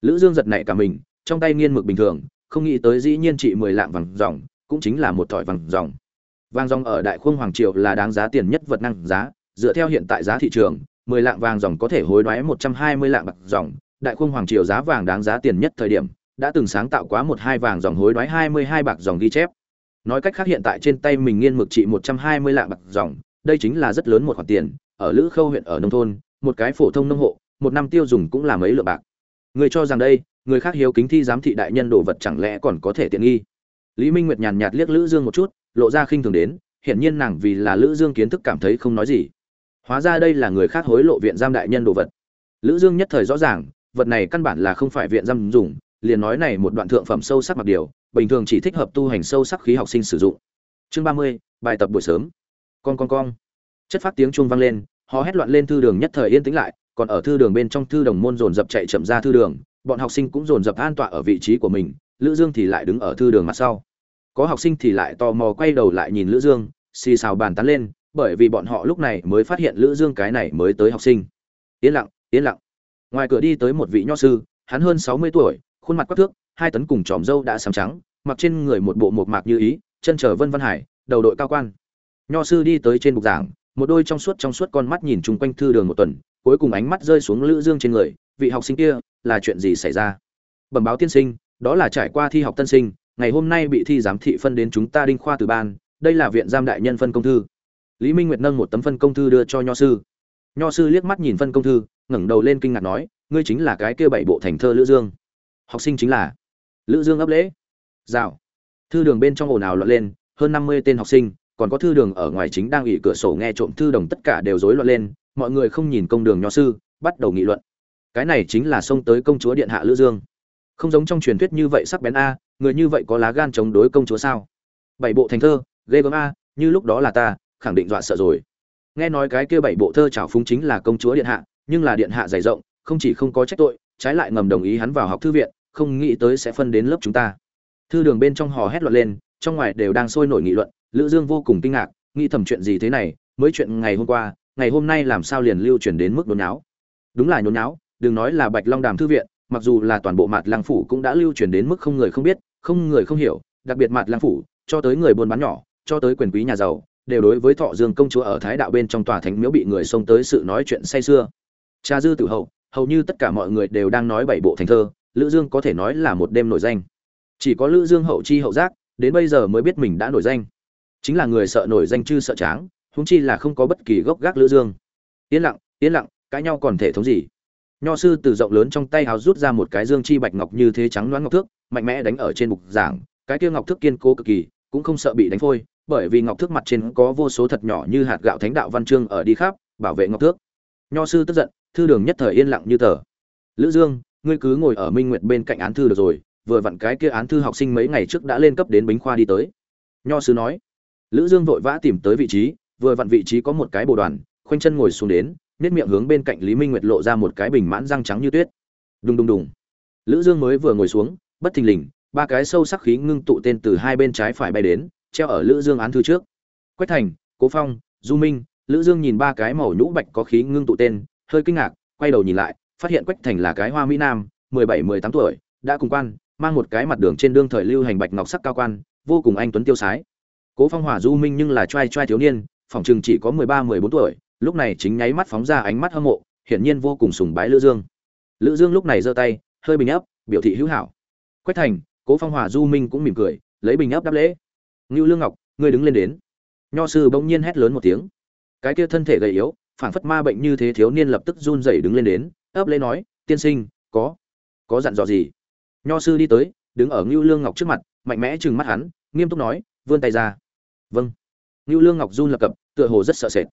Lữ dương giật nảy cả mình, trong tay nghiên mực bình thường, không nghĩ tới dĩ nhiên trị mười lạng vàng dòng, cũng chính là một thỏi vàng dòng. Vàng dòng ở đại Khương hoàng triều là đáng giá tiền nhất vật năng giá, dựa theo hiện tại giá thị trường, mười lạng vàng dòng có thể hối đoái một trăm hai mươi lạng bạc dòng. Đại Khương hoàng triều giá vàng đáng giá tiền nhất thời điểm, đã từng sáng tạo quá một hai vàng dòng hối đoái hai mươi hai bạc dòng ghi chép nói cách khác hiện tại trên tay mình nghiên mực trị một trăm hai mươi lạng bạc dòng, đây chính là rất lớn một khoản tiền, ở lữ khâu huyện ở nông thôn, một cái phổ thông nông hộ, một năm tiêu dùng cũng là mấy lượng bạc. Người cho rằng đây, người khác hiếu kính thi giám thị đại nhân đồ vật chẳng lẽ còn có thể tiện nghi? Lý minh nguyệt nhàn nhạt liếc lữ dương một chút, lộ ra khinh thường đến hiện nhiên nàng vì là lữ dương kiến thức cảm thấy không nói gì. Hóa ra đây là người khác hối lộ viện giam đại nhân đồ vật. Lữ dương nhất thời rõ ràng, vật này căn bản là không phải viện giam dùng liền nói này một đoạn thượng phẩm sâu sắc mặc điều bình thường chỉ thích hợp tu hành sâu sắc khí học sinh sử dụng. Chương 30, bài tập buổi sớm. Con con con. Chất phát tiếng chuông vang lên họ hét loạn lên thư đường nhất thời yên tĩnh lại còn ở thư đường bên trong thư đồng môn dồn dập chạy chậm ra thư đường bọn học sinh cũng dồn dập an tọa ở vị trí của mình lữ dương thì lại đứng ở thư đường mặt sau. Có học sinh thì lại tò mò quay đầu lại nhìn lữ dương xì xào bàn tán lên bởi vì bọn họ lúc này mới phát hiện lữ dương cái này mới tới học sinh. Yên lặng yên lặng. Ngoài cửa đi tới một vị nho sư hắn hơn 60 tuổi khuôn mặt quắc thước, hai tấn cùng tròm dâu đã sám trắng, mặc trên người một bộ một mạc như ý, chân trở vân văn hải, đầu đội cao quan. Nho sư đi tới trên bục giảng, một đôi trong suốt trong suốt con mắt nhìn chung quanh thư đường một tuần, cuối cùng ánh mắt rơi xuống lữ dương trên người, vị học sinh kia, là chuyện gì xảy ra? Bẩm báo tiên sinh, đó là trải qua thi học tân sinh, ngày hôm nay bị thi giám thị phân đến chúng ta đinh khoa từ ban, đây là viện giam đại nhân phân công thư. Lý minh nguyệt nâng một tấm phân công thư đưa cho nho sư. Nho sư liếc mắt nhìn phân công thư, ngẩng đầu lên kinh ngạc nói, ngươi chính là cái kia bảy bộ thành thơ lữ dương học sinh chính là lữ dương ấp lễ. Rào. Thư đường bên trong ồn ào loạn lên, hơn năm mươi tên học sinh, còn có thư đường ở ngoài chính đang ủy cửa sổ nghe trộm thư đồng tất cả đều rối loạn lên, mọi người không nhìn công đường nho sư, bắt đầu nghị luận. Cái này chính là xông tới công chúa điện hạ lữ dương. Không giống trong truyền thuyết như vậy sắc bén a, người như vậy có lá gan chống đối công chúa sao? Bảy bộ thành thơ, ghê gớm a, như lúc đó là ta, khẳng định dọa sợ rồi. Nghe nói cái kia bảy bộ thơ trào phúng chính là công chúa điện hạ, nhưng là điện hạ dày rộng, không chỉ không có trách tội, trái lại ngầm đồng ý hắn vào học thư viện không nghĩ tới sẽ phân đến lớp chúng ta. Thư đường bên trong hò hét loạn lên, trong ngoài đều đang sôi nổi nghị luận, lữ dương vô cùng kinh ngạc, nghĩ thầm chuyện gì thế này, mới chuyện ngày hôm qua, ngày hôm nay làm sao liền lưu truyền đến mức nhốn nháo. Đúng là nhốn nháo, đừng nói là bạch long đàm thư viện, mặc dù là toàn bộ mặt lang phủ cũng đã lưu truyền đến mức không người không biết, không người không hiểu, đặc biệt mặt lang phủ, cho tới người buôn bán nhỏ, cho tới quyền quý nhà giàu, đều đối với thọ dương công chúa ở thái đạo bên trong tòa thánh miếu bị người xông tới sự nói chuyện say xưa cha dư tự hậu, hầu như tất cả mọi người đều đang nói bảy bộ thành thơ lữ dương có thể nói là một đêm nổi danh. Chỉ có lữ dương hậu chi hậu giác, đến bây giờ mới biết mình đã nổi danh. Chính là người sợ nổi danh chứ sợ tráng, huống chi là không có bất kỳ gốc gác lữ dương. Yên lặng yên lặng, cãi nhau còn thể thống gì? Nho sư từ rộng lớn trong tay hào rút ra một cái dương chi bạch ngọc như thế trắng loáng ngọc thước, mạnh mẽ đánh ở trên bục giảng, cái kia ngọc thước kiên cố cực kỳ, cũng không sợ bị đánh phôi, bởi vì ngọc thước mặt trên có vô số thật nhỏ như hạt gạo thánh đạo văn chương ở đi khắp, bảo vệ ngọc thước. Nho sư tức giận, thư đường nhất thời yên lặng như tờ. Lữ dương ngươi cứ ngồi ở minh nguyệt bên cạnh án thư được rồi, vừa vặn cái kia án thư học sinh mấy ngày trước đã lên cấp đến bính khoa đi tới. Nho sứ nói. Lữ dương vội vã tìm tới vị trí, vừa vặn vị trí có một cái bồ đoàn, khoanh chân ngồi xuống đến nét miệng hướng bên cạnh lý minh nguyệt lộ ra một cái bình mãn răng trắng như tuyết. Đùng đùng đùng. Lữ dương mới vừa ngồi xuống, bất thình lình, ba cái sâu sắc khí ngưng tụ tên từ hai bên trái phải bay đến, treo ở lữ dương án thư trước. Quách thành, cố phong, du minh, lữ dương nhìn ba cái màu nhũ bạch có khí ngưng tụ tên, hơi kinh ngạc, quay đầu nhìn lại phát hiện quách thành là cái hoa mỹ nam 17-18 tuổi, đã cùng quan, mang một cái mặt đường trên đương thời lưu hành bạch ngọc sắc cao quan, vô cùng anh tuấn tiêu sái. Cố phong hỏa du minh nhưng là trai trai thiếu niên, phòng chừng chỉ có 13-14 tuổi, lúc này chính nháy mắt phóng ra ánh mắt hâm mộ, hiển nhiên vô cùng sùng bái lữ dương. Lữ dương lúc này giơ tay, hơi bình ấp, biểu thị hữu hảo. Quách thành, cố phong hỏa du minh cũng mỉm cười, lấy bình ấp đáp lễ. Ngưu lương ngọc, ngươi đứng lên đến. Nho sư bỗng nhiên hét lớn một tiếng. Cái kia thân thể gầy yếu, phảng phất ma bệnh như thế thiếu niên lập tức run rẩy đứng lên đến ấp lễ nói, tiên sinh, có. Có dặn dò gì? Nho sư đi tới, đứng ở ngưu lương ngọc trước mặt, mạnh mẽ trừng mắt hắn, nghiêm túc nói, vươn tay ra. Vâng. Ngưu lương ngọc run lập cập, tựa hồ rất sợ sệt.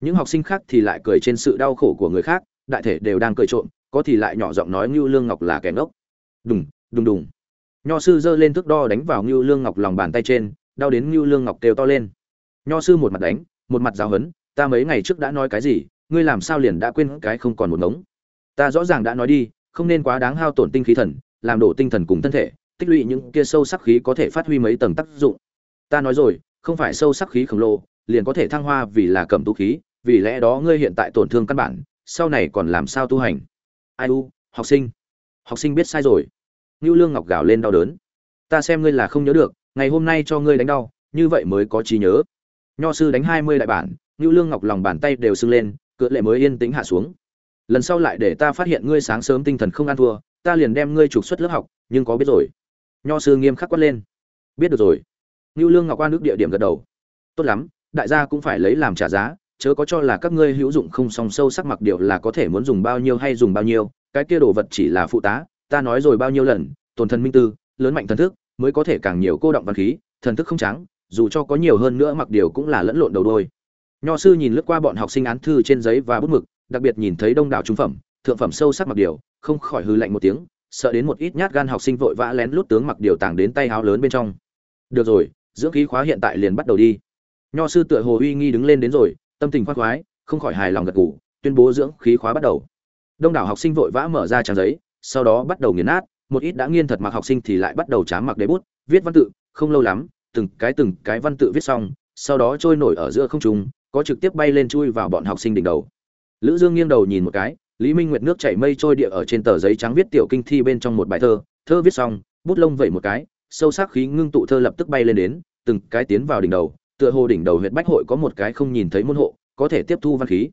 Những học sinh khác thì lại cười trên sự đau khổ của người khác, đại thể đều đang cười trộm, có thì lại nhỏ giọng nói ngưu lương ngọc là kẻ ngốc. Đùng đùng đùng. Nho sư giơ lên thước đo đánh vào ngưu lương ngọc lòng bàn tay trên, đau đến ngưu lương ngọc kêu to lên. Nho sư một mặt đánh, một mặt giáo hấn ta mấy ngày trước đã nói cái gì, ngươi làm sao liền đã quên cái không còn một ngống? Ta rõ ràng đã nói đi, không nên quá đáng hao tổn tinh khí thần, làm đổ tinh thần cùng thân thể, tích lũy những kia sâu sắc khí có thể phát huy mấy tầng tác dụng. Ta nói rồi, không phải sâu sắc khí khổng lồ, liền có thể thăng hoa vì là cầm tu khí, vì lẽ đó ngươi hiện tại tổn thương căn bản, sau này còn làm sao tu hành? Ai u, học sinh. Học sinh biết sai rồi. Ngưu lương ngọc gào lên đau đớn. Ta xem ngươi là không nhớ được, ngày hôm nay cho ngươi đánh đau, như vậy mới có trí nhớ. Nho sư đánh hai mươi đại bản, ngưu lương ngọc lòng bàn tay đều sưng lên, cựa lệ mới yên tĩnh hạ xuống lần sau lại để ta phát hiện ngươi sáng sớm tinh thần không ăn thua, ta liền đem ngươi trục xuất lớp học, nhưng có biết rồi. Nho sư nghiêm khắc quát lên. Biết được rồi. Ngưu lương ngọc quan nước địa điểm gật đầu. Tốt lắm, đại gia cũng phải lấy làm trả giá, chớ có cho là các ngươi hữu dụng không song sâu sắc mặc điều là có thể muốn dùng bao nhiêu hay dùng bao nhiêu, cái kia đồ vật chỉ là phụ tá, ta nói rồi bao nhiêu lần, tổn thần minh tư, lớn mạnh thần thức, mới có thể càng nhiều cô động văn khí, thần thức không trắng, dù cho có nhiều hơn nữa mặc điều cũng là lẫn lộn đầu đôi. Nho sư nhìn lướt qua bọn học sinh án thư trên giấy và bút mực đặc biệt nhìn thấy đông đảo trung phẩm, thượng phẩm sâu sắc mặc điều, không khỏi hư lạnh một tiếng, sợ đến một ít nhát gan học sinh vội vã lén lút tướng mặc điều tàng đến tay háo lớn bên trong. Được rồi, dưỡng khí khóa hiện tại liền bắt đầu đi. Nho sư tựa hồ uy nghi đứng lên đến rồi, tâm tình khoác khoái, không khỏi hài lòng gật gù, tuyên bố dưỡng khí khóa bắt đầu. Đông đảo học sinh vội vã mở ra trang giấy, sau đó bắt đầu nghiền nát, một ít đã nghiên thật mặc học sinh thì lại bắt đầu chám mặc đế bút, viết văn tự, không lâu lắm, từng cái từng cái văn tự viết xong, sau đó trôi nổi ở giữa không trung, có trực tiếp bay lên chui vào bọn học sinh đỉnh đầu lữ dương nghiêng đầu nhìn một cái, lý minh nguyệt nước chảy mây trôi địa ở trên tờ giấy trắng viết tiểu kinh thi bên trong một bài thơ thơ viết xong, bút lông vẩy một cái, sâu sắc khí ngưng tụ thơ lập tức bay lên đến, từng cái tiến vào đỉnh đầu, tựa hồ đỉnh đầu huyện bách hội có một cái không nhìn thấy môn hộ, có thể tiếp thu văn khí.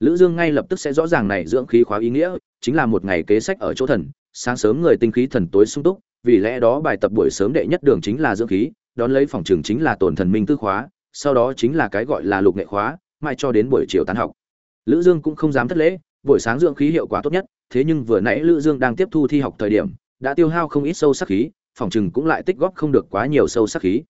Lữ dương ngay lập tức sẽ rõ ràng này dưỡng khí khóa ý nghĩa, chính là một ngày kế sách ở chỗ thần, sáng sớm người tinh khí thần tối sung túc, vì lẽ đó bài tập buổi sớm đệ nhất đường chính là dưỡng khí, đón lấy phòng trường chính là tổn thần minh tư khóa, sau đó chính là cái gọi là lục nghệ khóa, mai cho đến buổi chiều tán học lữ dương cũng không dám thất lễ, buổi sáng dưỡng khí hiệu quả tốt nhất, thế nhưng vừa nãy lữ dương đang tiếp thu thi học thời điểm, đã tiêu hao không ít sâu sắc khí, phòng trường cũng lại tích góp không được quá nhiều sâu sắc khí.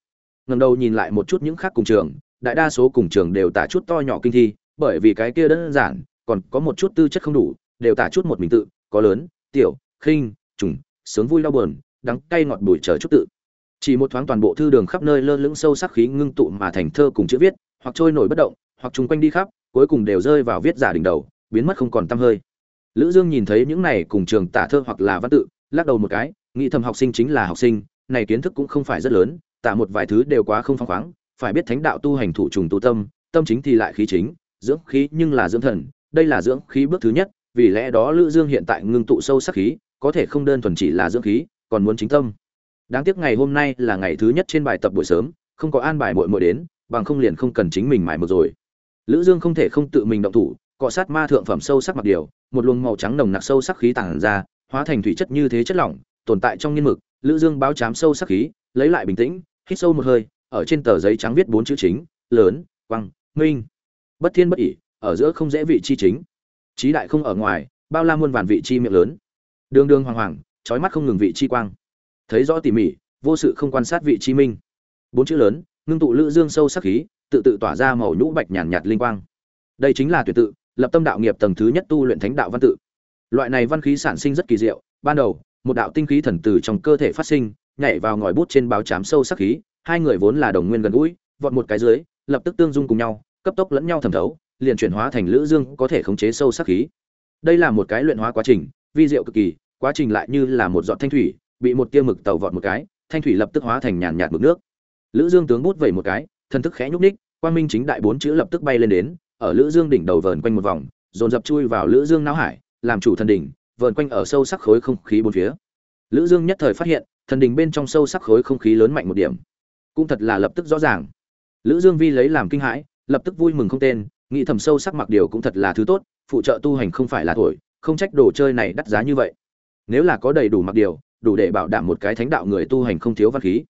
Ngẩng đầu nhìn lại một chút những khác cùng trường, đại đa số cùng trường đều tả chút to nhỏ kinh thi, bởi vì cái kia đơn giản, còn có một chút tư chất không đủ, đều tả chút một mình tự, có lớn, tiểu, khinh, trùng, sướng vui đau buồn, đắng cay ngọt bùi chờ chút tự. Chỉ một thoáng toàn bộ thư đường khắp nơi lơ lửng sâu sắc khí ngưng tụ mà thành thơ cùng chữ viết, hoặc trôi nổi bất động, hoặc trùng quanh đi khắp cuối cùng đều rơi vào viết giả đỉnh đầu, biến mất không còn tăm hơi. Lữ dương nhìn thấy những này cùng trường tả thơ hoặc là văn tự, lắc đầu một cái, nghĩ thầm học sinh chính là học sinh, này kiến thức cũng không phải rất lớn, tả một vài thứ đều quá không phong khoáng, phải biết thánh đạo tu hành thủ trùng tu tâm tâm chính thì lại khí chính, dưỡng khí nhưng là dưỡng thần, đây là dưỡng khí bước thứ nhất, vì lẽ đó lữ dương hiện tại ngưng tụ sâu sắc khí, có thể không đơn thuần chỉ là dưỡng khí, còn muốn chính tâm. Đáng tiếc ngày hôm nay là ngày thứ nhất trên bài tập buổi sớm, không có an bài muội muội đến, bằng không liền không cần chính mình mải một rồi lữ dương không thể không tự mình động thủ, cọ sát ma thượng phẩm sâu sắc mặc điều, một luồng màu trắng nồng nặc sâu sắc khí tản ra, hóa thành thủy chất như thế chất lỏng, tồn tại trong nghiên mực. Lữ dương báo chám sâu sắc khí, lấy lại bình tĩnh, hít sâu một hơi, ở trên tờ giấy trắng viết bốn chữ chính, lớn quang minh. Bất thiên bất ỉ ở giữa không dễ vị chi chính. Trí đại không ở ngoài, bao la muôn vàn vị chi miệng lớn. Đường đường hoàng hoàng trói mắt không ngừng vị chi quang. Thấy rõ tỉ mỉ, vô sự không quan sát vị chi minh. Bốn chữ lớn, ngưng tụ lữ dương sâu sắc khí tự tự tỏa ra màu nhũ bạch nhàn nhạt, nhạt linh quang. Đây chính là tuyệt tự lập tâm đạo nghiệp tầng thứ nhất tu luyện thánh đạo văn tự. Loại này văn khí sản sinh rất kỳ diệu ban đầu một đạo tinh khí thần từ trong cơ thể phát sinh nhảy vào ngòi bút trên báo chám sâu sắc khí hai người vốn là đồng nguyên gần gũi vọt một cái dưới lập tức tương dung cùng nhau cấp tốc lẫn nhau thẩm thấu liền chuyển hóa thành lữ dương có thể khống chế sâu sắc khí. Đây là một cái luyện hóa quá trình vi diệu cực kỳ quá trình lại như là một giọt thanh thủy bị một tia mực tàu vọt một cái thanh thủy lập tức hóa thành nhàn nhạt mực nước. Lữ dương tướng bút vẩy một cái thân thức khẽ nhúc ních quang minh chính đại bốn chữ lập tức bay lên đến, ở lữ dương đỉnh đầu vờn quanh một vòng, dồn dập chui vào lữ dương não hải, làm chủ thần đỉnh, vờn quanh ở sâu sắc khối không khí bốn phía. Lữ dương nhất thời phát hiện, thần đỉnh bên trong sâu sắc khối không khí lớn mạnh một điểm. Cũng thật là lập tức rõ ràng. Lữ dương vi lấy làm kinh hãi, lập tức vui mừng không tên, nghĩ thầm sâu sắc mặc điều cũng thật là thứ tốt, phụ trợ tu hành không phải là tuổi không trách đồ chơi này đắt giá như vậy. Nếu là có đầy đủ mặc điều, đủ để bảo đảm một cái thánh đạo người tu hành không thiếu văn khí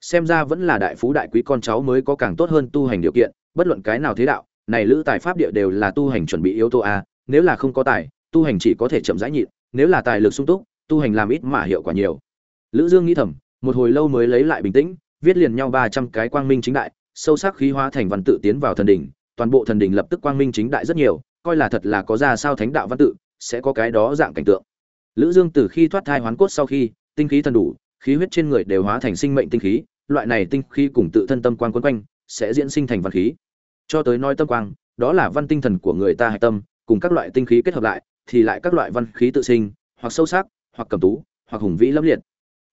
xem ra vẫn là đại phú đại quý con cháu mới có càng tốt hơn tu hành điều kiện, bất luận cái nào thế đạo, này lữ tài pháp địa đều là tu hành chuẩn bị yếu tố a, nếu là không có tài, tu hành chỉ có thể chậm rãi nhịn, nếu là tài lực sung túc, tu hành làm ít mà hiệu quả nhiều. Lữ dương nghĩ thầm, một hồi lâu mới lấy lại bình tĩnh, viết liền nhau ba trăm cái quang minh chính đại, sâu sắc khí hóa thành văn tự tiến vào thần đỉnh, toàn bộ thần đỉnh lập tức quang minh chính đại rất nhiều, coi là thật là có ra sao thánh đạo văn tự, sẽ có cái đó dạng cảnh tượng. Lữ dương từ khi thoát thai hoán cốt sau khi, tinh khí thần đủ khí huyết trên người đều hóa thành sinh mệnh tinh khí, loại này tinh khí cùng tự thân tâm quang quấn quanh, sẽ diễn sinh thành văn khí. Cho tới nói tâm quang, đó là văn tinh thần của người ta hải tâm, cùng các loại tinh khí kết hợp lại, thì lại các loại văn khí tự sinh, hoặc sâu sắc, hoặc cầm tú, hoặc hùng vĩ lâm liệt.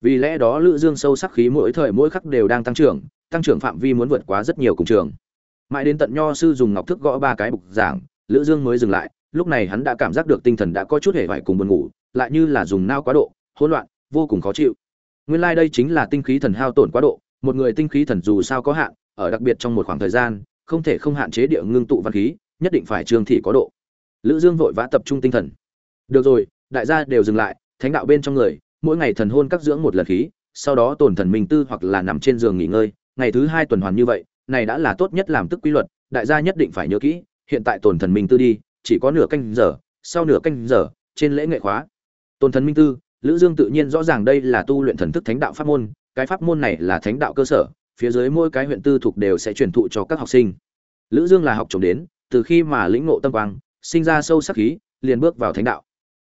Vì lẽ đó lữ dương sâu sắc khí mỗi thời mỗi khắc đều đang tăng trưởng tăng trưởng phạm vi muốn vượt quá rất nhiều cùng trường. Mãi đến tận nho sư dùng ngọc thức gõ ba cái bục giảng, lữ dương mới dừng lại, lúc này hắn đã cảm giác được tinh thần đã có chút hề vải cùng buồn ngủ, lại như là dùng nao quá độ, hỗn loạn, vô cùng khó chịu nguyên lai like đây chính là tinh khí thần hao tổn quá độ, một người tinh khí thần dù sao có hạn, ở đặc biệt trong một khoảng thời gian, không thể không hạn chế địa ngưng tụ văn khí, nhất định phải trương thị có độ. Lữ dương vội vã tập trung tinh thần. Được rồi, đại gia đều dừng lại, thánh đạo bên trong người, mỗi ngày thần hôn các dưỡng một lần khí, sau đó tổn thần minh tư hoặc là nằm trên giường nghỉ ngơi. Ngày thứ hai tuần hoàn như vậy, này đã là tốt nhất làm tức quy luật, đại gia nhất định phải nhớ kỹ, hiện tại tổn thần minh tư đi, chỉ có nửa canh giờ, sau nửa canh giờ, trên lễ nghệ khóa. Tổn thần minh tư lữ dương tự nhiên rõ ràng đây là tu luyện thần thức thánh đạo pháp môn, cái pháp môn này là thánh đạo cơ sở, phía dưới mỗi cái huyện tư thuộc đều sẽ truyền thụ cho các học sinh. Lữ dương là học trưởng đến, từ khi mà lĩnh ngộ tâm quang, sinh ra sâu sắc khí, liền bước vào thánh đạo.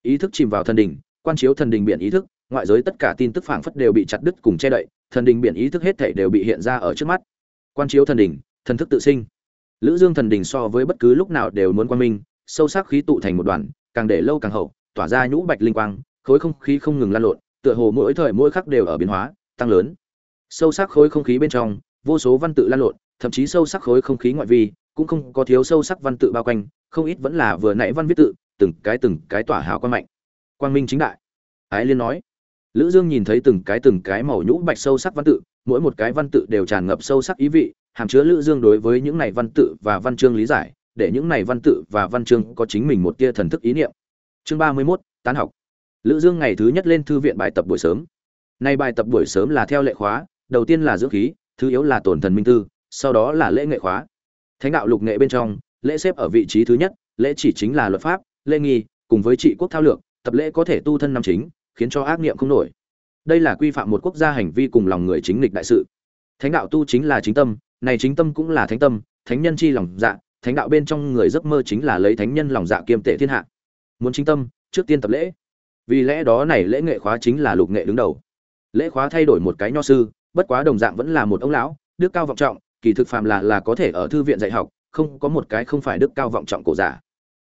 Ý thức chìm vào thần đỉnh, quan chiếu thần đình biển ý thức, ngoại giới tất cả tin tức phảng phất đều bị chặt đứt cùng che đậy, thần đình biển ý thức hết thảy đều bị hiện ra ở trước mắt. Quan chiếu thần đình thần thức tự sinh. Lữ dương thần đình so với bất cứ lúc nào đều muốn quan minh, sâu sắc khí tụ thành một đoàn, càng để lâu càng hậu, tỏa ra nhũ bạch linh quang khối không khí không ngừng lan lộn tựa hồ mỗi thời mỗi khắc đều ở biến hóa tăng lớn. Sâu sắc khối không khí bên trong vô số văn tự lan lộn thậm chí sâu sắc khối không khí ngoại vi cũng không có thiếu sâu sắc văn tự bao quanh không ít vẫn là vừa nãy văn viết tự từng cái từng cái tỏa hào quang mạnh. Quang minh chính đại. Ái liên nói. Lữ dương nhìn thấy từng cái từng cái màu nhũ bạch sâu sắc văn tự mỗi một cái văn tự đều tràn ngập sâu sắc ý vị hàm chứa lữ dương đối với những này văn tự và văn chương lý giải để những này văn tự và văn chương có chính mình một tia thần thức ý niệm. Chương 31, tán học lữ dương ngày thứ nhất lên thư viện bài tập buổi sớm. Nay bài tập buổi sớm là theo lệ khóa, đầu tiên là dưỡng khí, thứ yếu là tổn thần minh tư, sau đó là lễ nghệ khóa. Thánh đạo lục nghệ bên trong, lễ xếp ở vị trí thứ nhất, lễ chỉ chính là luật pháp, lễ nghi, cùng với trị quốc thao lược, tập lễ có thể tu thân năm chính, khiến cho ác niệm không nổi. Đây là quy phạm một quốc gia hành vi cùng lòng người chính lịch đại sự. Thánh đạo tu chính là chính tâm, này chính tâm cũng là thánh tâm, thánh nhân chi lòng dạ thánh đạo bên trong người giấc mơ chính là lấy thánh nhân lòng dạ kiêm tệ thiên hạ. Muốn chính tâm, trước tiên tập lễ vì lẽ đó này lễ nghệ khóa chính là lục nghệ đứng đầu. Lễ khóa thay đổi một cái nho sư, bất quá đồng dạng vẫn là một ông lão, đức cao vọng trọng, kỳ thực phàm là là có thể ở thư viện dạy học, không có một cái không phải đức cao vọng trọng cổ giả.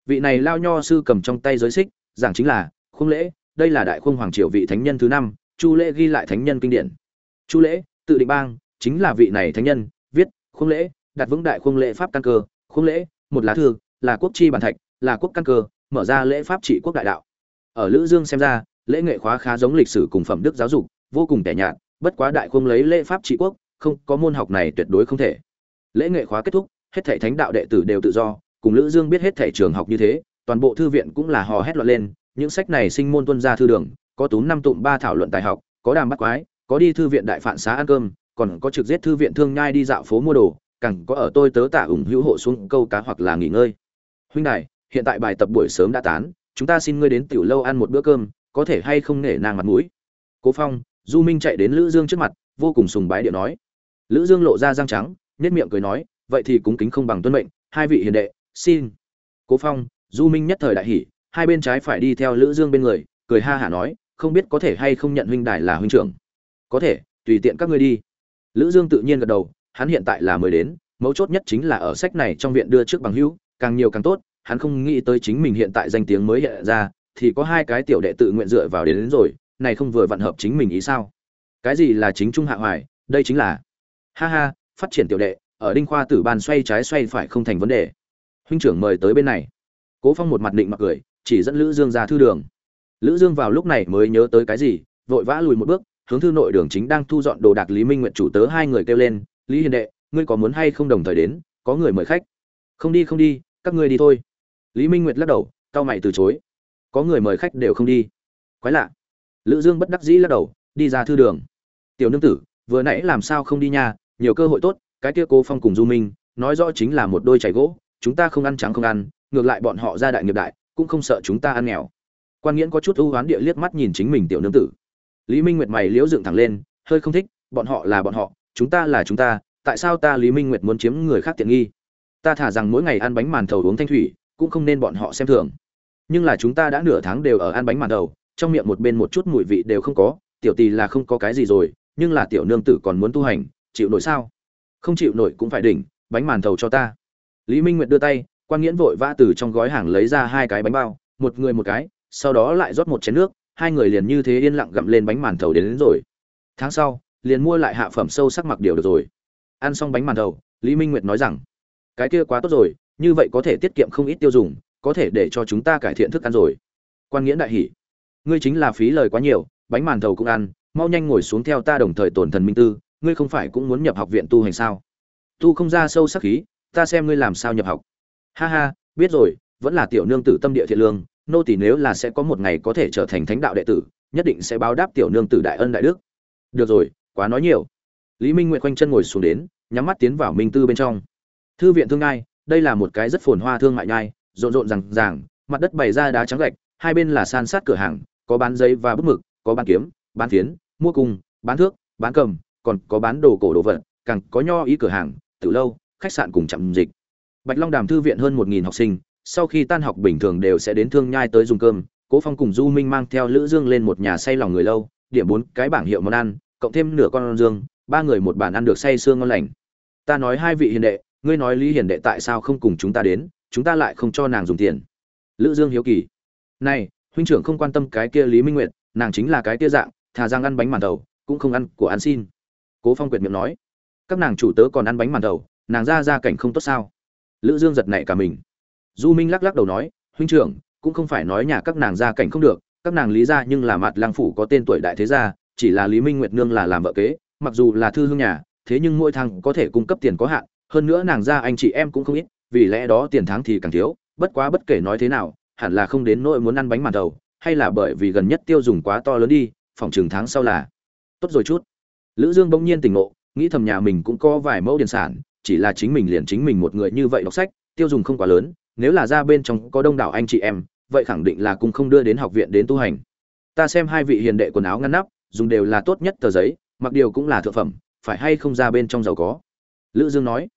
Vị này lao nho sư cầm trong tay giới xích, giảng chính là, khung lễ, đây là đại khung hoàng triều vị thánh nhân thứ năm, chu lễ ghi lại thánh nhân kinh điển. Chu lễ, tự định bang, chính là vị này thánh nhân, viết, khung lễ, đặt vững đại khung lễ pháp căn cơ, khung lễ, một lá thư, là quốc chi bản thạch, là quốc căn cơ, mở ra lễ pháp trị quốc đại đạo ở lữ dương xem ra, lễ nghệ khóa khá giống lịch sử cùng phẩm đức giáo dục, vô cùng tẻ nhạt, bất quá đại không lấy lễ pháp trị quốc, không, có môn học này tuyệt đối không thể. Lễ nghệ khóa kết thúc, hết thảy thánh đạo đệ tử đều tự do, cùng lữ dương biết hết thảy trường học như thế, toàn bộ thư viện cũng là hò hét loạn lên, những sách này sinh môn tuân ra thư đường, có tú năm tụm ba thảo luận tài học, có đàm bắt quái, có đi thư viện đại phạn xá ăn cơm, còn có trực giết thư viện thương nhai đi dạo phố mua đồ, càng có ở tôi tớ tả ủng hữu hộ xuống câu cá hoặc là nghỉ ngơi. Huynh đài, hiện tại bài tập buổi sớm đã tán chúng ta xin ngươi đến tiểu lâu ăn một bữa cơm, có thể hay không nể nang mặt mũi? Cố phong, du minh chạy đến lữ dương trước mặt, vô cùng sùng bái điệu nói. Lữ dương lộ ra răng trắng nhất miệng cười nói, vậy thì cúng kính không bằng tuân mệnh, hai vị hiền đệ, xin. Cố phong, du minh nhất thời đại hỉ, hai bên trái phải đi theo lữ dương bên người, cười ha hả nói, không biết có thể hay không nhận huynh đài là huynh trưởng. Có thể, tùy tiện các ngươi đi. Lữ dương tự nhiên gật đầu, hắn hiện tại là mới đến, mấu chốt nhất chính là ở sách này trong viện đưa trước bằng hữu, càng nhiều càng tốt hắn không nghĩ tới chính mình hiện tại danh tiếng mới hiện ra thì có hai cái tiểu đệ tự nguyện dựa vào đến, đến rồi này không vừa vặn hợp chính mình ý sao? Cái gì là chính trung hạ hoài đây chính là ha ha phát triển tiểu đệ ở đinh khoa tử bàn xoay trái xoay phải không thành vấn đề. Huynh trưởng mời tới bên này. Cố phong một mặt định mặc cười chỉ dẫn lữ dương ra thư đường. Lữ dương vào lúc này mới nhớ tới cái gì vội vã lùi một bước hướng thư nội đường chính đang thu dọn đồ đạc lý minh nguyện chủ tớ hai người kêu lên lý hiền đệ ngươi có muốn hay không đồng thời đến có người mời khách? Không đi không đi các ngươi đi thôi lý minh nguyệt lắc đầu cao mày từ chối. Có người mời khách đều không đi. Quái lạ. Lữ dương bất đắc dĩ lắc đầu, đi ra thư đường. Tiểu nương tử, vừa nãy làm sao không đi nha, nhiều cơ hội tốt, cái kia cố phong cùng du minh, nói rõ chính là một đôi chảy gỗ, chúng ta không ăn trắng không ăn, ngược lại bọn họ ra đại nghiệp đại, cũng không sợ chúng ta ăn nghèo. Quan nghiễn có chút ưu hoán địa liếc mắt nhìn chính mình tiểu nương tử. Lý minh nguyệt mày liễu dựng thẳng lên, hơi không thích, bọn họ là bọn họ, chúng ta là chúng ta, tại sao ta lý minh nguyệt muốn chiếm người khác tiện nghi? Ta thả rằng mỗi ngày ăn bánh màn thầu uống thanh thủy cũng không nên bọn họ xem thường. Nhưng là chúng ta đã nửa tháng đều ở ăn bánh màn đầu, trong miệng một bên một chút mùi vị đều không có tiểu tỳ là không có cái gì rồi nhưng là tiểu nương tử còn muốn tu hành chịu nổi sao? Không chịu nổi cũng phải đỉnh bánh màn thầu cho ta. Lý minh nguyệt đưa tay quan nghiễn vội vã từ trong gói hàng lấy ra hai cái bánh bao một người một cái sau đó lại rót một chén nước hai người liền như thế yên lặng gặm lên bánh màn thầu đến, đến rồi. Tháng sau liền mua lại hạ phẩm sâu sắc mặc điều được rồi. Ăn xong bánh màn thầu lý minh nguyệt nói rằng cái kia quá tốt rồi như vậy có thể tiết kiệm không ít tiêu dùng, có thể để cho chúng ta cải thiện thức ăn rồi. Quan nghiễn đại hỉ, ngươi chính là phí lời quá nhiều, bánh màn thầu cũng ăn, mau nhanh ngồi xuống theo ta đồng thời tổn thần minh tư, ngươi không phải cũng muốn nhập học viện tu hành sao? Tu không ra sâu sắc khí, ta xem ngươi làm sao nhập học. Ha ha, biết rồi, vẫn là tiểu nương tử tâm địa thiện lương, nô tỷ nếu là sẽ có một ngày có thể trở thành thánh đạo đệ tử, nhất định sẽ báo đáp tiểu nương tử đại ân đại đức. Được rồi, quá nói nhiều. Lý minh nguyện quanh chân ngồi xuống đến, nhắm mắt tiến vào minh tư bên trong. Thư viện thương ngai đây là một cái rất phồn hoa thương mại nhai, rộn rộn rằng ràng, mặt đất bày ra đá trắng gạch, hai bên là san sát cửa hàng, có bán giấy và bút mực, có bán kiếm, bán phiến, mua cung, bán thước, bán cầm, còn có bán đồ cổ đồ vật, càng có nho ý cửa hàng, từ lâu, khách sạn cùng chậm dịch. Bạch long đàm thư viện hơn một nghìn học sinh, sau khi tan học bình thường đều sẽ đến thương nhai tới dùng cơm, cố phong cùng du minh mang theo lữ dương lên một nhà say lòng người lâu, điểm bốn cái bảng hiệu món ăn, cộng thêm nửa con dương, ba người một bàn ăn được say sương ngon lành. Ta nói hai vị hiền đệ ngươi nói lý hiền đệ tại sao không cùng chúng ta đến, chúng ta lại không cho nàng dùng tiền. Lữ dương hiếu kỳ. Này, huynh trưởng không quan tâm cái kia lý minh nguyệt, nàng chính là cái kia dạng, thà rằng ăn bánh màn đầu, cũng không ăn của ăn xin. Cố phong quyệt miệng nói. Các nàng chủ tớ còn ăn bánh màn đầu, nàng ra ra cảnh không tốt sao? Lữ dương giật nảy cả mình. Du minh lắc lắc đầu nói, huynh trưởng, cũng không phải nói nhà các nàng ra cảnh không được, các nàng lý ra nhưng là mặt lang phủ có tên tuổi đại thế gia, chỉ là lý minh nguyệt nương là làm vợ kế, mặc dù là thư hương nhà, thế nhưng mỗi thằng có thể cung cấp tiền có hạn hơn nữa nàng ra anh chị em cũng không ít, vì lẽ đó tiền tháng thì càng thiếu, bất quá bất kể nói thế nào, hẳn là không đến nỗi muốn ăn bánh màn đầu, hay là bởi vì gần nhất tiêu dùng quá to lớn đi, phòng trường tháng sau là tốt rồi chút. Lữ dương bỗng nhiên tỉnh ngộ, nghĩ thầm nhà mình cũng có vài mẫu điền sản, chỉ là chính mình liền chính mình một người như vậy đọc sách, tiêu dùng không quá lớn, nếu là ra bên trong có đông đảo anh chị em, vậy khẳng định là cũng không đưa đến học viện đến tu hành. Ta xem hai vị hiền đệ quần áo ngăn nắp, dùng đều là tốt nhất tờ giấy, mặc điều cũng là thượng phẩm, phải hay không ra bên trong giàu có? Lữ dương nói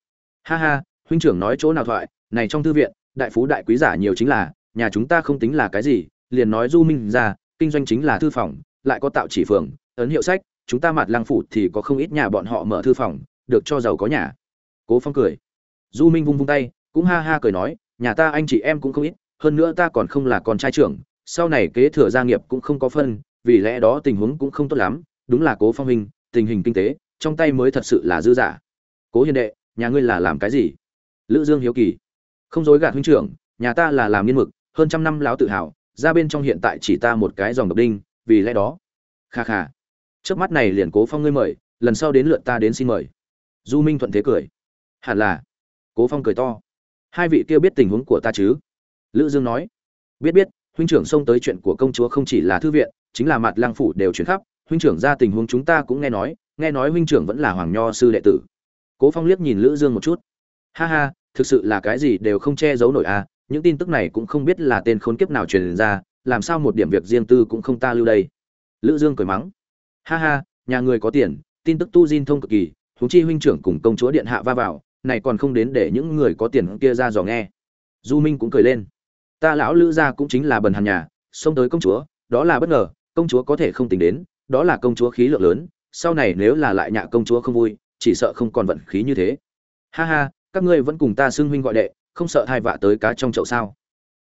ha ha, huynh trưởng nói chỗ nào thoại, này trong thư viện, đại phú đại quý giả nhiều chính là, nhà chúng ta không tính là cái gì, liền nói du minh ra, kinh doanh chính là thư phòng, lại có tạo chỉ phường, ấn hiệu sách, chúng ta mặt lang phủ thì có không ít nhà bọn họ mở thư phòng, được cho giàu có nhà. Cố phong cười. Du minh vung vung tay, cũng ha ha cười nói, nhà ta anh chị em cũng không ít, hơn nữa ta còn không là con trai trưởng, sau này kế thừa gia nghiệp cũng không có phân, vì lẽ đó tình huống cũng không tốt lắm, đúng là cố phong hình tình hình kinh tế, trong tay mới thật sự là dư giả. Cố hiền đệ nhà ngươi là làm cái gì? Lữ dương hiếu kỳ. Không dối gạt huynh trưởng, nhà ta là làm nghiên mực, hơn trăm năm láo tự hào, ra bên trong hiện tại chỉ ta một cái dòng độc đinh, vì lẽ đó. Kha kha. Trước mắt này liền cố phong ngươi mời, lần sau đến lượt ta đến xin mời. Du minh thuận thế cười. Hẳn là. Cố phong cười to. Hai vị kia biết tình huống của ta chứ? Lữ dương nói. Biết biết, huynh trưởng xông tới chuyện của công chúa không chỉ là thư viện, chính là mặt lang phủ đều chuyển khắp. Huynh trưởng ra tình huống chúng ta cũng nghe nói nghe nói huynh trưởng vẫn là hoàng nho sư đệ tử cố phong liếc nhìn lữ dương một chút. Ha ha, thực sự là cái gì đều không che giấu nổi à những tin tức này cũng không biết là tên khốn kiếp nào truyền ra, làm sao một điểm việc riêng tư cũng không ta lưu đây. Lữ dương cười mắng. Ha ha, nhà người có tiền, tin tức tu diên thông cực kỳ, huống chi huynh trưởng cùng công chúa điện hạ va vào, này còn không đến để những người có tiền kia ra dò nghe. Du minh cũng cười lên. Ta lão lữ gia cũng chính là bần hàn nhà, xông tới công chúa, đó là bất ngờ, công chúa có thể không tính đến, đó là công chúa khí lượng lớn, sau này nếu là lại nhạ công chúa không vui chỉ sợ không còn vận khí như thế. Ha ha, các ngươi vẫn cùng ta xưng huynh gọi đệ, không sợ thai vạ tới cá trong chậu sao?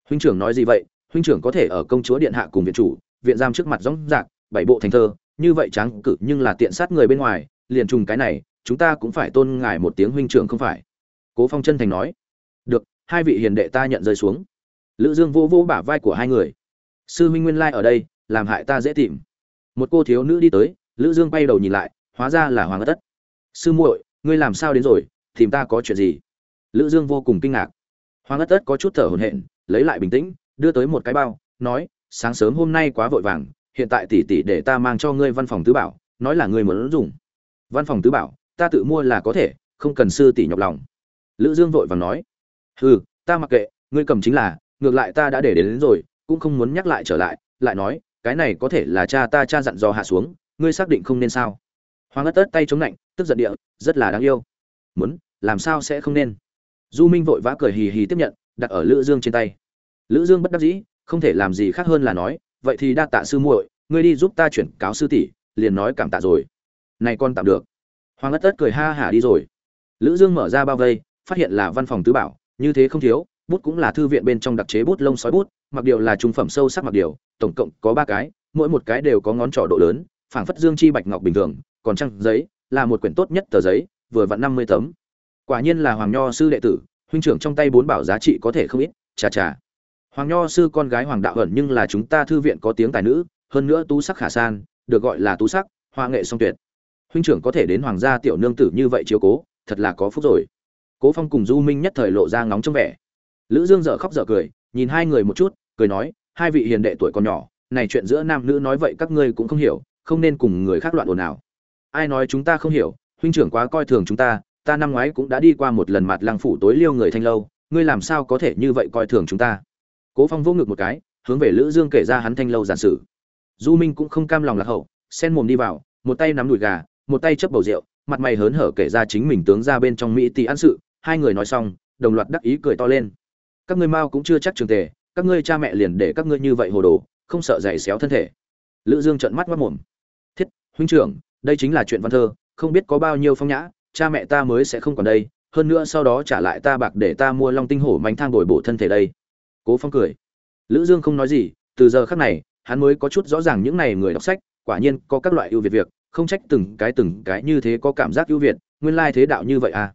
Huynh trưởng nói gì vậy? Huynh trưởng có thể ở công chúa điện hạ cùng viện chủ, viện giam trước mặt rõ rạc, bảy bộ thành thơ, như vậy trắng cử nhưng là tiện sát người bên ngoài, liền trùng cái này, chúng ta cũng phải tôn ngài một tiếng huynh trưởng không phải? Cố phong chân thành nói. Được, hai vị hiền đệ ta nhận rơi xuống. Lữ dương vô vô bả vai của hai người. Sư huynh nguyên lai ở đây, làm hại ta dễ tìm. Một cô thiếu nữ đi tới, lữ dương bay đầu nhìn lại, hóa ra là hoàng tất sư muội ngươi làm sao đến rồi tìm ta có chuyện gì? Lữ dương vô cùng kinh ngạc. Hoàng ất ất có chút thở hổn hển lấy lại bình tĩnh đưa tới một cái bao nói sáng sớm hôm nay quá vội vàng hiện tại tỷ tỷ để ta mang cho ngươi văn phòng tứ bảo nói là ngươi muốn dùng. Văn phòng tứ bảo ta tự mua là có thể không cần sư tỷ nhọc lòng. Lữ dương vội vàng nói hừ ta mặc kệ ngươi cầm chính là ngược lại ta đã để đến, đến rồi cũng không muốn nhắc lại trở lại lại nói cái này có thể là cha ta cha dặn dò hạ xuống ngươi xác định không nên sao? Hoàng ất ớt tay chống lạnh, tức giận địa, rất là đáng yêu. Muốn, làm sao sẽ không nên? Du minh vội vã cười hì hì tiếp nhận, đặt ở lữ dương trên tay. Lữ dương bất đắc dĩ, không thể làm gì khác hơn là nói, vậy thì đa tạ sư muội, ngươi đi giúp ta chuyển cáo sư tỷ, liền nói cảm tạ rồi. Này con tạm được. Hoàng ất ớt cười ha hả đi rồi. Lữ dương mở ra bao vây, phát hiện là văn phòng tứ bảo, như thế không thiếu, bút cũng là thư viện bên trong đặc chế bút lông sói bút, mặc điều là trung phẩm sâu sắc mặc điều, tổng cộng có ba cái, mỗi một cái đều có ngón trỏ độ lớn, phảng phất dương chi bạch ngọc bình thường còn trang giấy, là một quyển tốt nhất tờ giấy, vừa vặn năm mươi tấm. Quả nhiên là hoàng nho sư đệ tử, huynh trưởng trong tay bốn bảo giá trị có thể không ít, chà chà. Hoàng nho sư con gái hoàng đạo ẩn nhưng là chúng ta thư viện có tiếng tài nữ, hơn nữa tú sắc khả san, được gọi là tú sắc, hoa nghệ song tuyệt. Huynh trưởng có thể đến hoàng gia tiểu nương tử như vậy chiếu cố, thật là có phúc rồi. Cố phong cùng du minh nhất thời lộ ra ngóng trong vẻ. Lữ dương dở khóc dở cười, nhìn hai người một chút, cười nói, hai vị hiền đệ tuổi còn nhỏ, này chuyện giữa nam nữ nói vậy các ngươi cũng không hiểu, không nên cùng người khác loạn ồn ào ai nói chúng ta không hiểu, huynh trưởng quá coi thường chúng ta ta năm ngoái cũng đã đi qua một lần mặt lăng phủ tối liêu người thanh lâu, ngươi làm sao có thể như vậy coi thường chúng ta? Cố phong vỗ ngực một cái, hướng về lữ dương kể ra hắn thanh lâu giản sử du minh cũng không cam lòng lạc hậu, sen mồm đi vào, một tay nắm đùi gà, một tay chấp bầu rượu, mặt mày hớn hở kể ra chính mình tướng ra bên trong mỹ tỷ ăn sự, hai người nói xong, đồng loạt đắc ý cười to lên. Các ngươi mau cũng chưa chắc trường tề, các ngươi cha mẹ liền để các ngươi như vậy hồ đồ, không sợ giày xéo thân thể. Lữ dương trợn mắt mắt mồm. Thiết, huynh trưởng đây chính là chuyện văn thơ không biết có bao nhiêu phong nhã cha mẹ ta mới sẽ không còn đây hơn nữa sau đó trả lại ta bạc để ta mua long tinh hổ mánh thang đổi bổ thân thể đây. Cố phong cười. Lữ dương không nói gì từ giờ khắc này hắn mới có chút rõ ràng những này người đọc sách quả nhiên có các loại ưu việt việc không trách từng cái từng cái như thế có cảm giác ưu việt nguyên lai thế đạo như vậy à.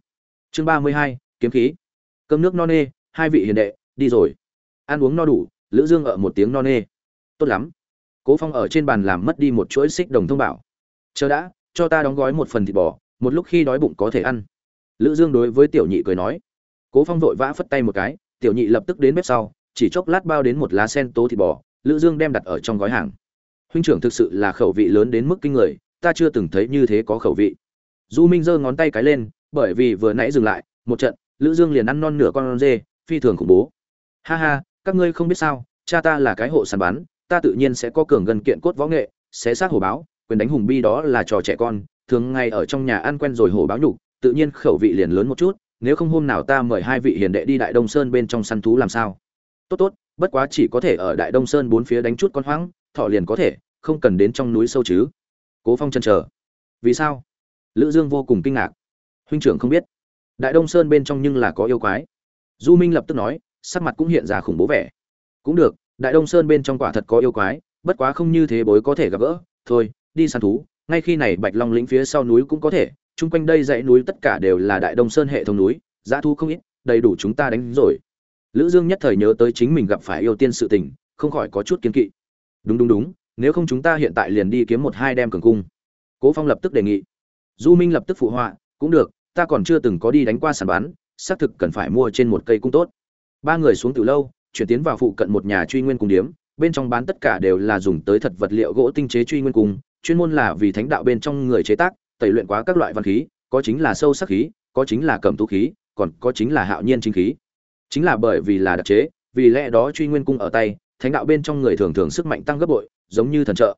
Chương 32, kiếm khí. Cơm nước no nê hai vị hiền đệ đi rồi. Ăn uống no đủ lữ dương ở một tiếng no nê. Tốt lắm. Cố phong ở trên bàn làm mất đi một chuỗi xích đồng thông bảo chờ đã, cho ta đóng gói một phần thịt bò, một lúc khi đói bụng có thể ăn. Lữ dương đối với tiểu nhị cười nói. Cố phong vội vã phất tay một cái, tiểu nhị lập tức đến bếp sau, chỉ chốc lát bao đến một lá sen tố thịt bò, lữ dương đem đặt ở trong gói hàng. Huynh trưởng thực sự là khẩu vị lớn đến mức kinh người, ta chưa từng thấy như thế có khẩu vị. Du minh giơ ngón tay cái lên, bởi vì vừa nãy dừng lại, một trận, lữ dương liền ăn non nửa con dê, phi thường khủng bố. Ha ha, các ngươi không biết sao, cha ta là cái hộ săn bắn ta tự nhiên sẽ có cường gần kiện cốt võ nghệ, sẽ sát hổ báo quyền đánh hùng bi đó là trò trẻ con, thường ngày ở trong nhà ăn quen rồi hổ báo nhục, tự nhiên khẩu vị liền lớn một chút, nếu không hôm nào ta mời hai vị hiền đệ đi đại đông sơn bên trong săn thú làm sao? Tốt tốt, bất quá chỉ có thể ở đại đông sơn bốn phía đánh chút con hoang, thọ liền có thể, không cần đến trong núi sâu chứ. Cố phong chân chờ. Vì sao? Lữ dương vô cùng kinh ngạc. Huynh trưởng không biết. Đại đông sơn bên trong nhưng là có yêu quái. Du minh lập tức nói, sắc mặt cũng hiện ra khủng bố vẻ. Cũng được, đại đông sơn bên trong quả thật có yêu quái, bất quá không như thế bối có thể gặp gỡ. Thôi đi săn thú, ngay khi này bạch long lĩnh phía sau núi cũng có thể, chung quanh đây dãy núi tất cả đều là đại đông sơn hệ thống núi, giá thu không ít, đầy đủ chúng ta đánh rồi. Lữ dương nhất thời nhớ tới chính mình gặp phải yêu tiên sự tình, không khỏi có chút kiên kỵ. Đúng đúng đúng, nếu không chúng ta hiện tại liền đi kiếm một hai đem cường cung. Cố phong lập tức đề nghị. Du minh lập tức phụ họa, cũng được, ta còn chưa từng có đi đánh qua sản bán xác thực cần phải mua trên một cây cung tốt. Ba người xuống từ lâu, chuyển tiến vào phụ cận một nhà truy nguyên cung điếm, bên trong bán tất cả đều là dùng tới thật vật liệu gỗ tinh chế truy nguyên cung chuyên môn là vì thánh đạo bên trong người chế tác, tẩy luyện quá các loại văn khí, có chính là sâu sắc khí, có chính là cẩm tú khí, còn có chính là hạo nhiên chính khí. Chính là bởi vì là đặc chế, vì lẽ đó truy nguyên cung ở tay, thánh đạo bên trong người thường thường sức mạnh tăng gấp bội, giống như thần trợ.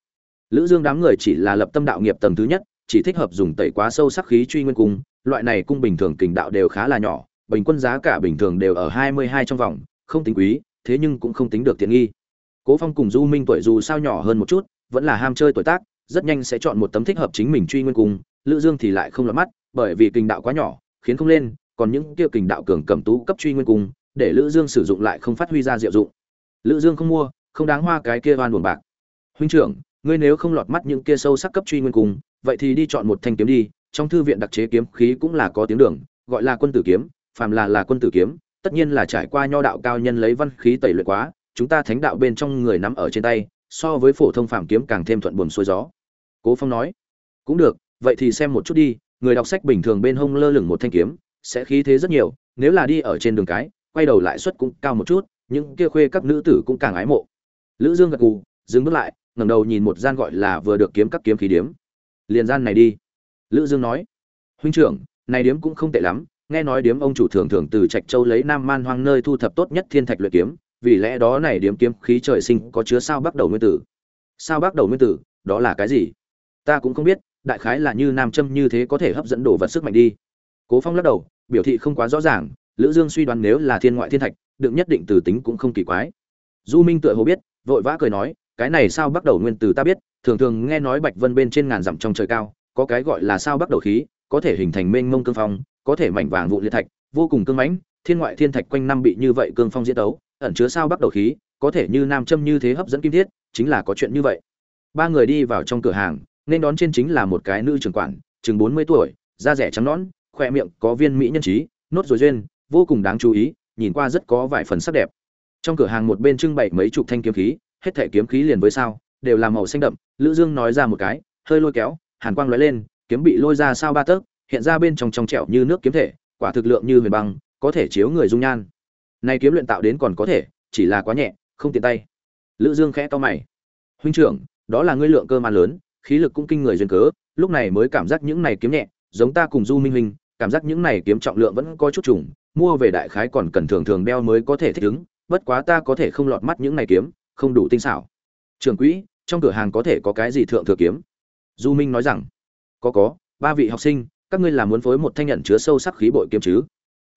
Lữ dương đám người chỉ là lập tâm đạo nghiệp tầng thứ nhất, chỉ thích hợp dùng tẩy quá sâu sắc khí truy nguyên cung, loại này cung bình thường kình đạo đều khá là nhỏ, bình quân giá cả bình thường đều ở 22 trong vòng, không tính quý, thế nhưng cũng không tính được tiện nghi. Cố phong cùng du minh tuổi dù sao nhỏ hơn một chút, vẫn là ham chơi tuổi tác rất nhanh sẽ chọn một tấm thích hợp chính mình truy nguyên cung, lữ dương thì lại không lọt mắt, bởi vì kình đạo quá nhỏ, khiến không lên, còn những kia kình đạo cường cầm tú cấp truy nguyên cung, để lữ dương sử dụng lại không phát huy ra diệu dụng. Lữ dương không mua, không đáng hoa cái kia oan buồn bạc. Huynh trưởng, ngươi nếu không lọt mắt những kia sâu sắc cấp truy nguyên cung, vậy thì đi chọn một thanh kiếm đi, trong thư viện đặc chế kiếm khí cũng là có tiếng đường, gọi là quân tử kiếm, phàm là là quân tử kiếm, tất nhiên là trải qua nho đạo cao nhân lấy văn khí tẩy luyện quá, chúng ta thánh đạo bên trong người nắm ở trên tay so với phổ thông phàm kiếm càng thêm thuận buồm xuôi gió. Cố phong nói, cũng được, vậy thì xem một chút đi, người đọc sách bình thường bên hông lơ lửng một thanh kiếm, sẽ khí thế rất nhiều, nếu là đi ở trên đường cái, quay đầu lại suất cũng cao một chút, những kia khuê các nữ tử cũng càng ái mộ. Lữ dương gật gù, dừng bước lại, ngẩng đầu nhìn một gian gọi là vừa được kiếm các kiếm khí điếm. Liền gian này đi. Lữ dương nói, huynh trưởng, này điếm cũng không tệ lắm, nghe nói điếm ông chủ thường thường từ trạch châu lấy nam man hoang nơi thu thập tốt nhất thiên thạch luyện kiếm vì lẽ đó này điếm kiếm khí trời sinh có chứa sao bắt đầu nguyên tử. Sao bắt đầu nguyên tử, đó là cái gì? Ta cũng không biết, đại khái là như nam châm như thế có thể hấp dẫn đồ vật sức mạnh đi. Cố phong lắc đầu, biểu thị không quá rõ ràng, lữ dương suy đoán nếu là thiên ngoại thiên thạch, đựng nhất định từ tính cũng không kỳ quái. Du minh tựa hồ biết, vội vã cười nói, cái này sao bắt đầu nguyên tử ta biết, thường thường nghe nói bạch vân bên trên ngàn dặm trong trời cao, có cái gọi là sao bắt đầu khí, có thể hình thành mênh mông cương phong, có thể mảnh vàng vụ liệt thạch, vô cùng cương mãnh, thiên ngoại thiên thạch quanh năm bị như vậy cương phong diễn đấu ẩn chứa sao bắt đầu khí, có thể như nam châm như thế hấp dẫn kim thiết, chính là có chuyện như vậy. Ba người đi vào trong cửa hàng, nên đón trên chính là một cái nữ trưởng quản, chừng bốn mươi tuổi, da rẻ trắng nõn khoe miệng có viên mỹ nhân trí, nốt rồi duyên, vô cùng đáng chú ý, nhìn qua rất có vài phần sắc đẹp. Trong cửa hàng một bên trưng bày mấy chục thanh kiếm khí, hết thảy kiếm khí liền với sao, đều là màu xanh đậm, lữ dương nói ra một cái, hơi lôi kéo, hàn quang lóe lên, kiếm bị lôi ra sao ba tấc, hiện ra bên trong trong trẻo như nước kiếm thể, quả thực lượng như huyền băng, có thể chiếu người dung nhan nay kiếm luyện tạo đến còn có thể, chỉ là quá nhẹ, không tiện tay. Lữ dương khẽ to mày. Huynh trưởng, đó là ngươi lượng cơ man lớn, khí lực cũng kinh người duyên cớ, lúc này mới cảm giác những này kiếm nhẹ, giống ta cùng du minh huynh, cảm giác những này kiếm trọng lượng vẫn có chút trùng, mua về đại khái còn cần thường thường đeo mới có thể thích ứng, bất quá ta có thể không lọt mắt những này kiếm, không đủ tinh xảo. Trường quỹ, trong cửa hàng có thể có cái gì thượng thừa kiếm? Du minh nói rằng, có có, ba vị học sinh, các ngươi là muốn phối một thanh nhận chứa sâu sắc khí bội kiếm chứ?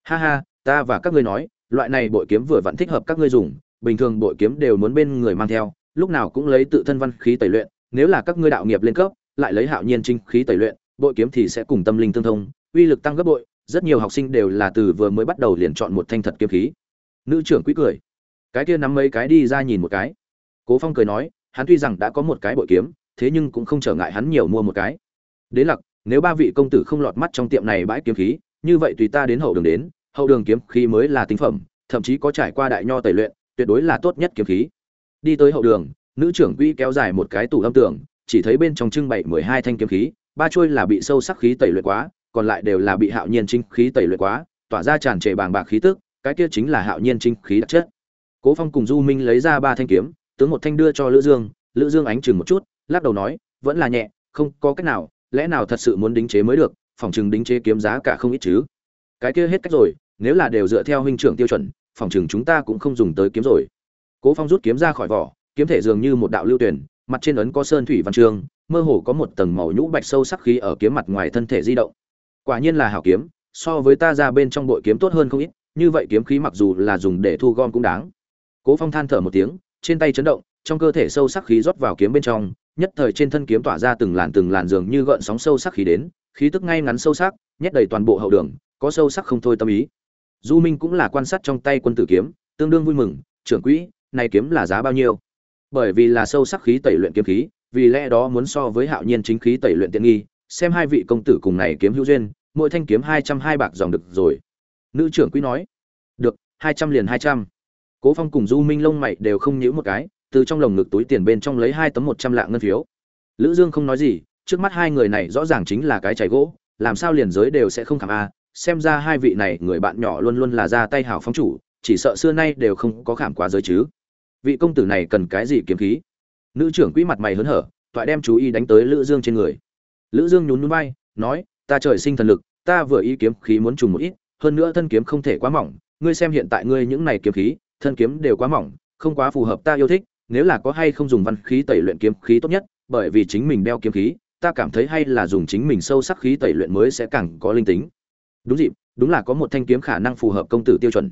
Ha ha, ta và các ngươi nói loại này bội kiếm vừa vặn thích hợp các ngươi dùng, bình thường bội kiếm đều muốn bên người mang theo, lúc nào cũng lấy tự thân văn khí tẩy luyện, nếu là các ngươi đạo nghiệp lên cấp, lại lấy hạo nhiên trinh khí tẩy luyện, bội kiếm thì sẽ cùng tâm linh tương thông, uy lực tăng gấp bội, rất nhiều học sinh đều là từ vừa mới bắt đầu liền chọn một thanh thật kiếm khí. Nữ trưởng quý cười. Cái kia nắm mấy cái đi ra nhìn một cái. Cố phong cười nói, hắn tuy rằng đã có một cái bội kiếm, thế nhưng cũng không trở ngại hắn nhiều mua một cái. Đến lặc, nếu ba vị công tử không lọt mắt trong tiệm này bãi kiếm khí, như vậy tùy ta đến hậu đường đến hậu đường kiếm khí mới là tinh phẩm, thậm chí có trải qua đại nho tẩy luyện, tuyệt đối là tốt nhất kiếm khí. Đi tới hậu đường, nữ trưởng quỹ kéo dài một cái tủ âm tường, chỉ thấy bên trong trưng bày mười hai thanh kiếm khí, ba chuôi là bị sâu sắc khí tẩy luyện quá, còn lại đều là bị hạo nhiên chính khí tẩy luyện quá, tỏa ra tràn trề bàng bạc khí tức, cái kia chính là hạo nhiên chính khí đặc chất. Cố phong cùng du minh lấy ra ba thanh kiếm, tướng một thanh đưa cho lữ dương lữ dương ánh chừng một chút, lắc đầu nói, vẫn là nhẹ, không có cách nào, lẽ nào thật sự muốn đính chế mới được, phòng chừng đính chế kiếm giá cả không ít chứ? Cái kia hết cách rồi, nếu là đều dựa theo huynh trưởng tiêu chuẩn, phòng chừng chúng ta cũng không dùng tới kiếm rồi. Cố phong rút kiếm ra khỏi vỏ, kiếm thể dường như một đạo lưu tuyển, mặt trên ấn có sơn thủy văn trường mơ hồ có một tầng màu nhũ bạch sâu sắc khí ở kiếm mặt ngoài thân thể di động. Quả nhiên là hảo kiếm, so với ta ra bên trong bội kiếm tốt hơn không ít, như vậy kiếm khí mặc dù là dùng để thu gom cũng đáng. Cố phong than thở một tiếng, trên tay chấn động, trong cơ thể sâu sắc khí rót vào kiếm bên trong, nhất thời trên thân kiếm tỏa ra từng làn từng làn dường như gợn sóng sâu sắc khí đến, khí tức ngay ngắn sâu sắc, nhét đầy toàn bộ hậu đường có sâu sắc không thôi tâm ý. Du minh cũng là quan sát trong tay quân tử kiếm, tương đương vui mừng, trưởng quỹ, này kiếm là giá bao nhiêu? Bởi vì là sâu sắc khí tẩy luyện kiếm khí, vì lẽ đó muốn so với hạo nhiên chính khí tẩy luyện tiện nghi, xem hai vị công tử cùng này kiếm hữu duyên, mỗi thanh kiếm hai trăm hai bạc dòng được rồi. Nữ trưởng quỹ nói, được, hai trăm liền hai trăm. Cố phong cùng du minh lông mày đều không nhíu một cái, từ trong lồng ngực túi tiền bên trong lấy hai tấm một trăm lạng ngân phiếu. Lữ dương không nói gì, trước mắt hai người này rõ ràng chính là cái chảy gỗ, làm sao liền giới đều sẽ không khảm a xem ra hai vị này người bạn nhỏ luôn luôn là ra tay hảo phóng chủ, chỉ sợ xưa nay đều không có khảm quá giới chứ. Vị công tử này cần cái gì kiếm khí? Nữ trưởng quỹ mặt mày hớn hở toại đem chú ý đánh tới lữ dương trên người. Lữ dương nhún nhún vai, nói, ta trời sinh thần lực, ta vừa ý kiếm khí muốn trùng một ít, hơn nữa thân kiếm không thể quá mỏng, ngươi xem hiện tại ngươi những này kiếm khí, thân kiếm đều quá mỏng, không quá phù hợp ta yêu thích, nếu là có hay không dùng văn khí tẩy luyện kiếm khí tốt nhất, bởi vì chính mình đeo kiếm khí, ta cảm thấy hay là dùng chính mình sâu sắc khí tẩy luyện mới sẽ càng có linh tính đúng dịp, đúng là có một thanh kiếm khả năng phù hợp công tử tiêu chuẩn.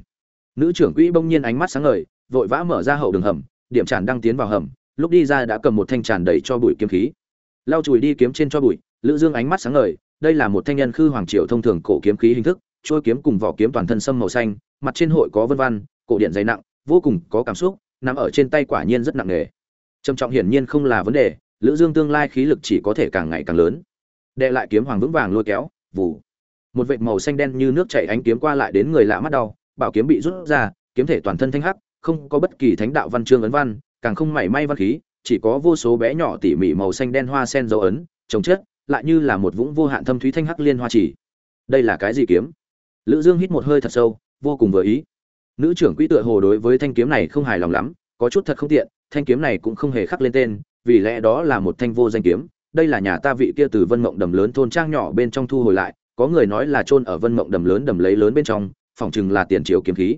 Nữ trưởng quỹ bỗng nhiên ánh mắt sáng ngời, vội vã mở ra hậu đường hầm, điểm tràn đang tiến vào hầm, lúc đi ra đã cầm một thanh tràn đầy cho bụi kiếm khí. Lau chùi đi kiếm trên cho bụi, lữ dương ánh mắt sáng ngời, đây là một thanh nhân khư hoàng triều thông thường cổ kiếm khí hình thức trôi kiếm cùng vỏ kiếm toàn thân sâm màu xanh, mặt trên hội có vân văn, cổ điện dày nặng, vô cùng có cảm xúc, nằm ở trên tay quả nhiên rất nặng nề. Trầm trọng hiển nhiên không là vấn đề, lữ dương tương lai khí lực chỉ có thể càng ngày càng lớn. Đệ lại kiếm hoàng vững vàng lôi kéo, vù một vệt màu xanh đen như nước chảy ánh kiếm qua lại đến người lạ mắt đau, bảo kiếm bị rút ra, kiếm thể toàn thân thanh hắc, không có bất kỳ thánh đạo văn chương ấn văn, càng không mảy may văn khí, chỉ có vô số bé nhỏ tỉ mỉ màu xanh đen hoa sen dấu ấn, trồng chết lại như là một vũng vô hạn thâm thúy thanh hắc liên hoa chỉ. Đây là cái gì kiếm? Lữ dương hít một hơi thật sâu, vô cùng vừa ý. Nữ trưởng quỹ tựa hồ đối với thanh kiếm này không hài lòng lắm, có chút thật không tiện, thanh kiếm này cũng không hề khắc lên tên, vì lẽ đó là một thanh vô danh kiếm. Đây là nhà ta vị kia từ vân mộng đầm lớn thôn trang nhỏ bên trong thu hồi lại có người nói là chôn ở vân mộng đầm lớn đầm lấy lớn bên trong phỏng chừng là tiền triều kiếm khí.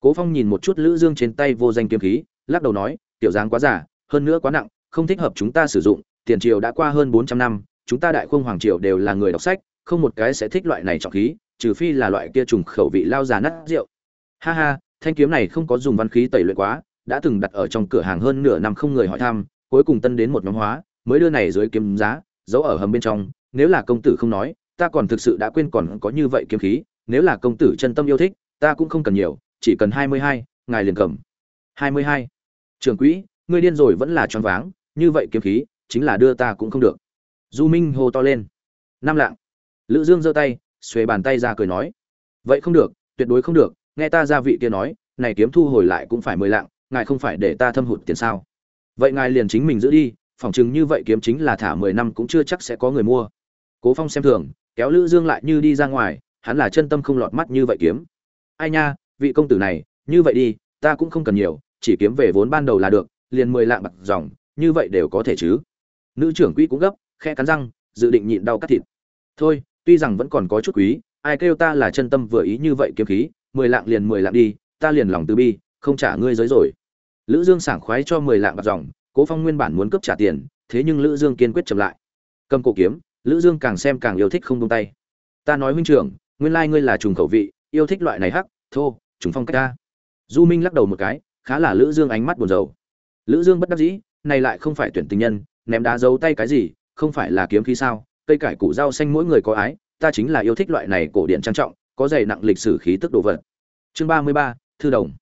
Cố phong nhìn một chút lữ dương trên tay vô danh kiếm khí, lắc đầu nói, tiểu dáng quá giả hơn nữa quá nặng, không thích hợp chúng ta sử dụng, tiền triều đã qua hơn 400 năm, chúng ta đại khung hoàng triều đều là người đọc sách, không một cái sẽ thích loại này trọng khí, trừ phi là loại kia trùng khẩu vị lao già nát rượu. Ha ha, thanh kiếm này không có dùng văn khí tẩy luyện quá, đã từng đặt ở trong cửa hàng hơn nửa năm không người hỏi thăm, cuối cùng tân đến một nhóm hóa, mới đưa này dưới kiếm giá, giấu ở hầm bên trong, nếu là công tử không nói ta còn thực sự đã quên còn có như vậy kiếm khí, nếu là công tử chân tâm yêu thích, ta cũng không cần nhiều, chỉ cần hai mươi hai, ngài liền cầm. hai mươi hai. Trường quỹ, ngươi điên rồi vẫn là choáng váng, như vậy kiếm khí, chính là đưa ta cũng không được. Du minh hô to lên. Năm lạng. Lữ dương giơ tay, xuề bàn tay ra cười nói. Vậy không được, tuyệt đối không được, nghe ta gia vị kia nói, này kiếm thu hồi lại cũng phải mười lạng, ngài không phải để ta thâm hụt tiền sao? Vậy ngài liền chính mình giữ đi, phỏng chừng như vậy kiếm chính là thả mười năm cũng chưa chắc sẽ có người mua. Cố phong xem thường kéo lữ dương lại như đi ra ngoài, hắn là chân tâm không lọt mắt như vậy kiếm. Ai nha, vị công tử này, như vậy đi, ta cũng không cần nhiều, chỉ kiếm về vốn ban đầu là được, liền mười lạng bạc dòng, như vậy đều có thể chứ. Nữ trưởng quỹ cũng gấp khe cắn răng, dự định nhịn đau cắt thịt. Thôi, tuy rằng vẫn còn có chút quý, ai kêu ta là chân tâm vừa ý như vậy kiếm khí, mười lạng liền mười lạng đi, ta liền lòng từ bi, không trả ngươi giới rồi. Lữ dương sảng khoái cho mười lạng bạc dòng, cố phong nguyên bản muốn cướp trả tiền, thế nhưng lữ dương kiên quyết chậm lại. Cầm cổ kiếm lữ dương càng xem càng yêu thích không buông tay. Ta nói huynh trưởng nguyên lai like ngươi là trùng khẩu vị yêu thích loại này hắc thô trùng phong cách ta. Du minh lắc đầu một cái khá là lữ dương ánh mắt buồn rầu. Lữ dương bất đắc dĩ này lại không phải tuyển tình nhân ném đá giấu tay cái gì không phải là kiếm khí sao cây cải củ rau xanh mỗi người có ái ta chính là yêu thích loại này cổ điển trang trọng có dày nặng lịch sử khí tức đồ vật. Chương ba mươi ba, thư đồng.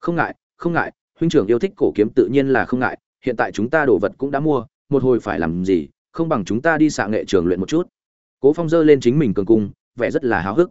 Không ngại không ngại huynh trưởng yêu thích cổ kiếm tự nhiên là không ngại hiện tại chúng ta đồ vật cũng đã mua một hồi phải làm gì không bằng chúng ta đi xạ nghệ trường luyện một chút. Cố phong dơ lên chính mình cường cung, vẻ rất là háo hức.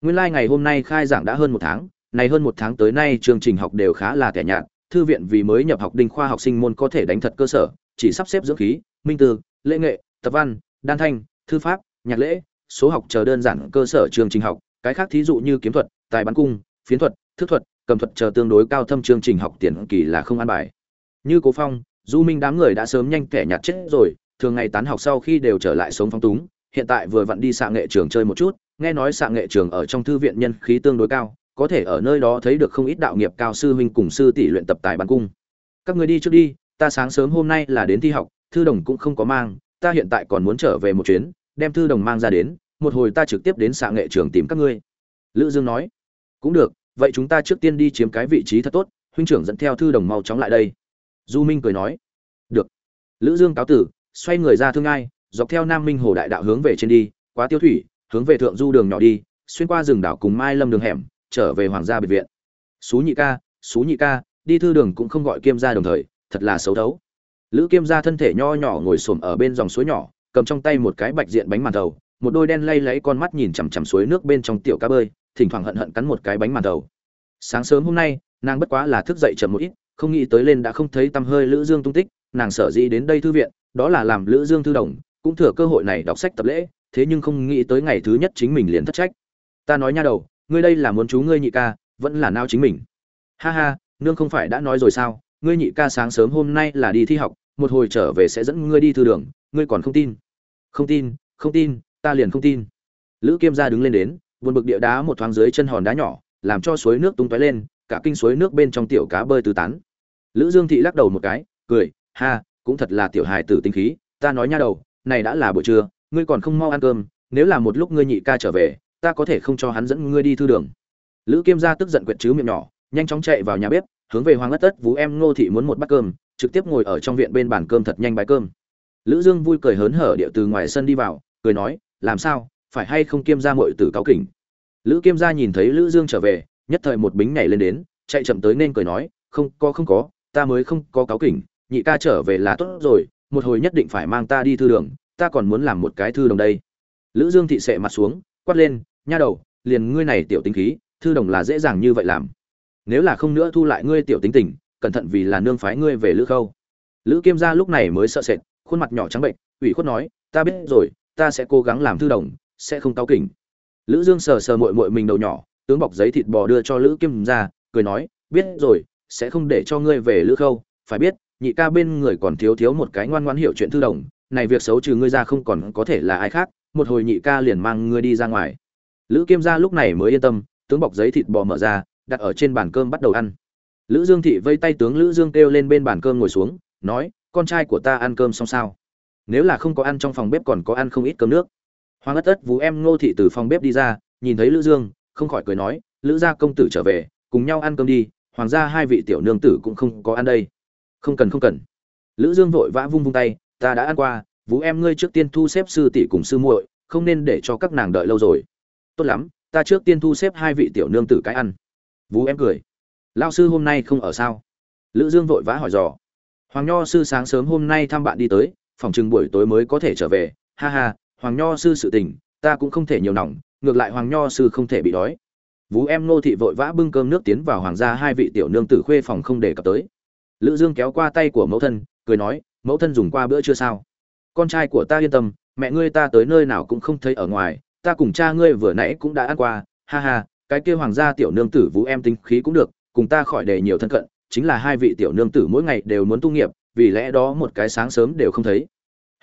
Nguyên lai、like、ngày ngày hôm nay khai giảng đã hơn một tháng, này hơn một tháng tới nay chương trình học đều khá là tẻ nhạt, thư viện vì mới nhập học đinh khoa học sinh môn có thể đánh thật cơ sở, chỉ sắp xếp dưỡng khí, minh tư, lễ nghệ, tập văn, đan thanh, thư pháp, nhạc lễ, số học chờ đơn giản cơ sở chương trình học, cái khác thí dụ như kiếm thuật, tài bắn cung, phiến thuật, thức thuật, cầm thuật chờ tương đối cao thâm chương trình học tiền kỳ là không an bài. Như cố phong, du minh đám người đã sớm nhanh kẻ nhạt chết rồi thường ngày tán học sau khi đều trở lại sống phong túng, hiện tại vừa vặn đi xạ nghệ trường chơi một chút, nghe nói xạ nghệ trường ở trong thư viện nhân khí tương đối cao, có thể ở nơi đó thấy được không ít đạo nghiệp cao sư huynh cùng sư tỷ luyện tập tài bắn cung. Các người đi trước đi, ta sáng sớm hôm nay là đến thi học, thư đồng cũng không có mang, ta hiện tại còn muốn trở về một chuyến, đem thư đồng mang ra đến, một hồi ta trực tiếp đến xạ nghệ trường tìm các ngươi. Lữ dương nói. Cũng được, vậy chúng ta trước tiên đi chiếm cái vị trí thật tốt, huynh trưởng dẫn theo thư đồng mau chóng lại đây. Du minh cười nói. Được. Lữ dương cáo tử xoay người ra thương ai, dọc theo nam minh hồ đại đạo hướng về trên đi quá tiêu thủy, hướng về thượng du đường nhỏ đi, xuyên qua rừng đảo cùng mai lâm đường hẻm, trở về hoàng gia biệt viện. Xú nhị ca, xú nhị ca, đi thư đường cũng không gọi kiêm gia đồng thời, thật là xấu thấu. Lữ kiêm gia thân thể nho nhỏ ngồi xổm ở bên dòng suối nhỏ, cầm trong tay một cái bạch diện bánh màn thầu, một đôi đen lay lấy con mắt nhìn chằm chằm suối nước bên trong tiểu cá bơi, thỉnh thoảng hận hận cắn một cái bánh màn thầu. Sáng sớm hôm nay, nàng bất quá là thức dậy chậm một ít, không nghĩ tới lên đã không thấy tăm hơi lữ dương tung tích, nàng sở dĩ đến đây thư viện đó là làm lữ dương thư đồng, cũng thừa cơ hội này đọc sách tập lễ, thế nhưng không nghĩ tới ngày thứ nhất chính mình liền thất trách. Ta nói nha đầu, ngươi đây là muốn chú ngươi nhị ca, vẫn là nao chính mình. Ha ha, nương không phải đã nói rồi sao, ngươi nhị ca sáng sớm hôm nay là đi thi học, một hồi trở về sẽ dẫn ngươi đi thư đường, ngươi còn không tin. Không tin không tin, ta liền không tin. Lữ kiêm gia đứng lên đến, buồn bực địa đá một thoáng dưới chân hòn đá nhỏ, làm cho suối nước tung tóe lên, cả kinh suối nước bên trong tiểu cá bơi tứ tán. Lữ dương thị lắc đầu một cái, cười, ha cũng thật là tiểu hài tử tinh khí, ta nói nha đầu, này đã là buổi trưa, ngươi còn không mau ăn cơm, nếu là một lúc ngươi nhị ca trở về, ta có thể không cho hắn dẫn ngươi đi thư đường. Lữ kiêm gia tức giận quyện chứ miệng nhỏ, nhanh chóng chạy vào nhà bếp, hướng về hoàng ất tất vú em, ngô thị muốn một bát cơm, trực tiếp ngồi ở trong viện bên bàn cơm thật nhanh bái cơm. Lữ dương vui cười hớn hở điệu từ ngoài sân đi vào, cười nói, làm sao, phải hay không kiêm gia muội tử cáo kỉnh? Lữ kiêm gia nhìn thấy lữ dương trở về, nhất thời một bính nhảy lên đến, chạy chậm tới nên cười nói, không có không có, ta mới không có cáo kỉnh nhị ca trở về là tốt rồi, một hồi nhất định phải mang ta đi thư đường, ta còn muốn làm một cái thư đồng đây. Lữ dương thị sệ mặt xuống, quát lên, nha đầu, liền ngươi này tiểu tính khí, thư đồng là dễ dàng như vậy làm. Nếu là không nữa thu lại ngươi tiểu tính tình, cẩn thận vì là nương phái ngươi về lữ khâu. Lữ kiêm gia lúc này mới sợ sệt, khuôn mặt nhỏ trắng bệnh, ủy khuất nói, ta biết rồi, ta sẽ cố gắng làm thư đồng, sẽ không cao kỉnh. Lữ dương sờ sờ muội muội mình đầu nhỏ, tướng bọc giấy thịt bò đưa cho lữ kiêm gia, cười nói, biết rồi, sẽ không để cho ngươi về lữ khâu, phải biết nhị ca bên người còn thiếu thiếu một cái ngoan ngoãn hiểu chuyện thư đồng, này việc xấu trừ ngươi ra không còn có thể là ai khác, một hồi nhị ca liền mang ngươi đi ra ngoài. Lữ kiêm gia lúc này mới yên tâm, tướng bọc giấy thịt bò mở ra, đặt ở trên bàn cơm bắt đầu ăn. Lữ dương thị vây tay tướng lữ dương kêu lên bên bàn cơm ngồi xuống, nói, con trai của ta ăn cơm xong sao? Nếu là không có ăn trong phòng bếp còn có ăn không ít cơm nước. Hoàng ất ất vú em ngô thị từ phòng bếp đi ra, nhìn thấy lữ dương, không khỏi cười nói, lữ gia công tử trở về, cùng nhau ăn cơm đi, hoàng gia hai vị tiểu nương tử cũng không có ăn đây không cần không cần. Lữ dương vội vã vung vung tay, ta đã ăn qua, vũ em ngươi trước tiên thu xếp sư tỷ cùng sư muội, không nên để cho các nàng đợi lâu rồi. Tốt lắm, ta trước tiên thu xếp hai vị tiểu nương tử cái ăn. Vũ em cười. Lao sư hôm nay không ở sao? Lữ dương vội vã hỏi dò. Hoàng nho sư sáng sớm hôm nay thăm bạn đi tới, phòng chừng buổi tối mới có thể trở về. Ha ha, hoàng nho sư sự tình, ta cũng không thể nhiều nòng, ngược lại hoàng nho sư không thể bị đói. Vũ em nô thị vội vã bưng cơm nước tiến vào hoàng gia hai vị tiểu nương tử khuê phòng không để cập tới. Lữ Dương kéo qua tay của mẫu thân, cười nói, mẫu thân dùng qua bữa chưa sao? Con trai của ta yên tâm, mẹ ngươi ta tới nơi nào cũng không thấy ở ngoài, ta cùng cha ngươi vừa nãy cũng đã ăn qua, ha ha, cái kia hoàng gia tiểu nương tử Vũ em tinh khí cũng được, cùng ta khỏi để nhiều thân cận, chính là hai vị tiểu nương tử mỗi ngày đều muốn tu nghiệp, vì lẽ đó một cái sáng sớm đều không thấy.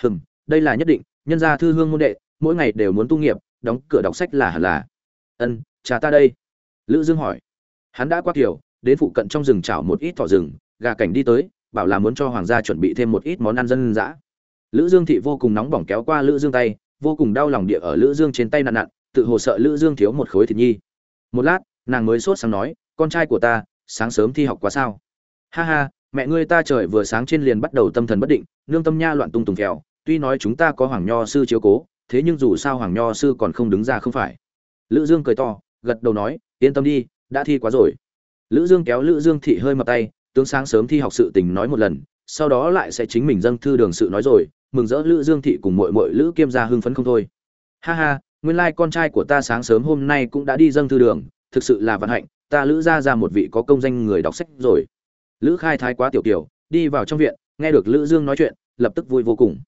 Hừm, đây là nhất định, nhân gia thư hương môn đệ, mỗi ngày đều muốn tu nghiệp, đóng cửa đọc sách là hẳn là. Ân, cha ta đây lữ dương hỏi hắn đã qua kiểu đến phụ cận trong rừng chảo một ít thỏ rừng gà cảnh đi tới, bảo là muốn cho hoàng gia chuẩn bị thêm một ít món ăn dân dã. Lữ dương thị vô cùng nóng bỏng kéo qua lữ dương tay, vô cùng đau lòng địa ở lữ dương trên tay nặn nặn, tự hồ sợ lữ dương thiếu một khối thịt nhi. Một lát, nàng mới sốt sáng nói, con trai của ta, sáng sớm thi học quá sao? Ha ha, mẹ ngươi ta trời vừa sáng trên liền bắt đầu tâm thần bất định, nương tâm nha loạn tung tùng kẹo, tuy nói chúng ta có hoàng nho sư chiếu cố, thế nhưng dù sao hoàng nho sư còn không đứng ra không phải. Lữ dương cười to, gật đầu nói, yên tâm đi, đã thi quá rồi. Lữ dương kéo lữ dương thị hơi mập tay tướng sáng sớm thi học sự tình nói một lần, sau đó lại sẽ chính mình dâng thư đường sự nói rồi, mừng rỡ lữ dương thị cùng muội muội lữ kiêm gia hưng phấn không thôi. Ha ha, nguyên lai like con trai của ta sáng sớm hôm nay cũng đã đi dâng thư đường, thực sự là vận hạnh, ta lữ gia ra một vị có công danh người đọc sách rồi. Lữ khai thái quá tiểu tiểu đi vào trong viện, nghe được lữ dương nói chuyện, lập tức vui vô cùng.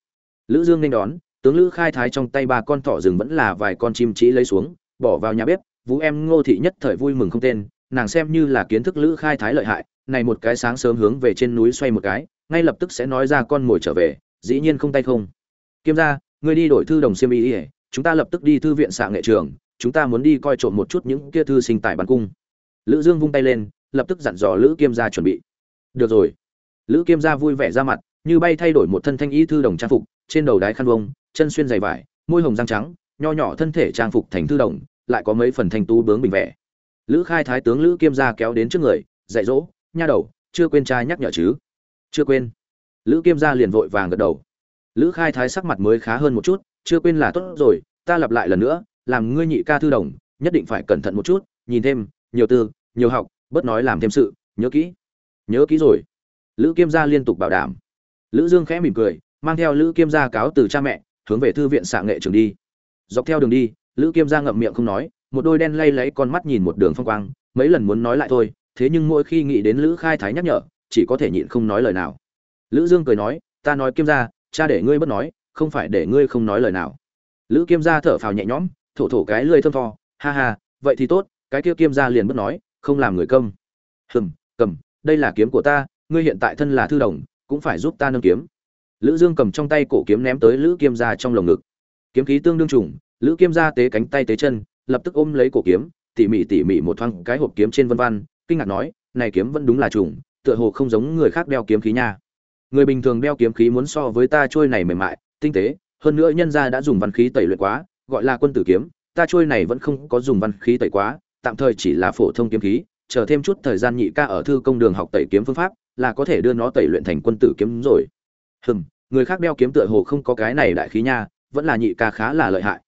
Lữ dương nên đón, tướng lữ khai thái trong tay ba con thỏ rừng vẫn là vài con chim chỉ lấy xuống, bỏ vào nhà bếp, vũ em ngô thị nhất thời vui mừng không tên nàng xem như là kiến thức lữ khai thái lợi hại, này một cái sáng sớm hướng về trên núi xoay một cái, ngay lập tức sẽ nói ra con mồi trở về, dĩ nhiên không tay không. Kiêm ra người đi đổi thư đồng xiêm y ỉa chúng ta lập tức đi thư viện xạ nghệ trường, chúng ta muốn đi coi trộm một chút những kia thư sinh tại bắn cung. Lữ dương vung tay lên, lập tức dặn dò lữ kiêm gia chuẩn bị. Được rồi. Lữ kiêm gia vui vẻ ra mặt, như bay thay đổi một thân thanh y thư đồng trang phục, trên đầu đái khăn vông chân xuyên dày vải, môi hồng răng trắng, nho nhỏ thân thể trang phục thành thư đồng, lại có mấy phần thanh tú bướng bình vẻ lữ khai thái tướng lữ kiêm gia kéo đến trước người, dạy dỗ, nha đầu, chưa quên trai nhắc nhở chứ? Chưa quên. Lữ kiêm gia liền vội vàng gật đầu. Lữ khai thái sắc mặt mới khá hơn một chút, chưa quên là tốt rồi, ta lặp lại lần nữa, làm ngươi nhị ca thư đồng, nhất định phải cẩn thận một chút, nhìn thêm, nhiều tư, nhiều học, bớt nói làm thêm sự, nhớ kỹ. Nhớ kỹ rồi. Lữ kiêm gia liên tục bảo đảm. Lữ dương khẽ mỉm cười, mang theo lữ kiêm gia cáo từ cha mẹ, hướng về thư viện xạ nghệ trường đi. Dọc theo đường đi, lữ kiêm gia ngậm miệng không nói một đôi đen lay lấy con mắt nhìn một đường phong quang, mấy lần muốn nói lại thôi, thế nhưng mỗi khi nghĩ đến lữ khai thái nhắc nhở, chỉ có thể nhịn không nói lời nào. Lữ dương cười nói, ta nói kiêm gia, cha để ngươi bất nói, không phải để ngươi không nói lời nào. Lữ kiêm gia thở phào nhẹ nhõm, thổ thổ cái lưỡi thơm tho, ha ha, vậy thì tốt, cái kia kiêm gia liền bất nói, không làm người công hừm, cầm, đây là kiếm của ta, ngươi hiện tại thân là thư đồng, cũng phải giúp ta nâng kiếm. Lữ dương cầm trong tay cổ kiếm ném tới lữ kiêm gia trong lồng ngực. Kiếm khí tương đương trùng, lữ kiêm gia tế cánh tay tế chân lập tức ôm lấy cổ kiếm, tỉ mỉ tỉ mỉ một thoáng cái hộp kiếm trên vân văn, kinh ngạc nói, này kiếm vẫn đúng là trùng, tựa hồ không giống người khác đeo kiếm khí nha. Người bình thường đeo kiếm khí muốn so với ta trôi này mềm mại, tinh tế, hơn nữa nhân gia đã dùng văn khí tẩy luyện quá, gọi là quân tử kiếm, ta trôi này vẫn không có dùng văn khí tẩy quá, tạm thời chỉ là phổ thông kiếm khí, chờ thêm chút thời gian nhị ca ở thư công đường học tẩy kiếm phương pháp, là có thể đưa nó tẩy luyện thành quân tử kiếm rồi. Hừm, người khác đeo kiếm tựa hồ không có cái này đại khí nha, vẫn là nhị ca khá là lợi hại.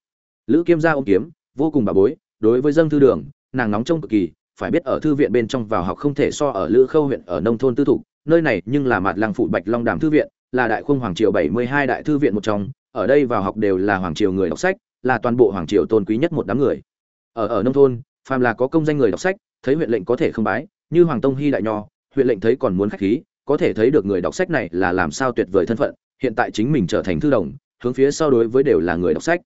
Lữ kiếm gia ôm kiếm vô cùng bà bối, đối với dân thư đường, nàng nóng trông cực kỳ, phải biết ở thư viện bên trong vào học không thể so ở lữ khâu huyện ở nông thôn tư thục, nơi này nhưng là mặt làng phụ bạch long đàm thư viện, là đại khung hoàng triều bảy mươi hai đại thư viện một trong, ở đây vào học đều là hoàng triều người đọc sách, là toàn bộ hoàng triều tôn quý nhất một đám người. Ở ở nông thôn, phàm là có công danh người đọc sách, thấy huyện lệnh có thể không bái, như hoàng tông hy đại nho, huyện lệnh thấy còn muốn khách khí, có thể thấy được người đọc sách này là làm sao tuyệt vời thân phận, hiện tại chính mình trở thành thư đồng, hướng phía sau đối với đều là người đọc sách.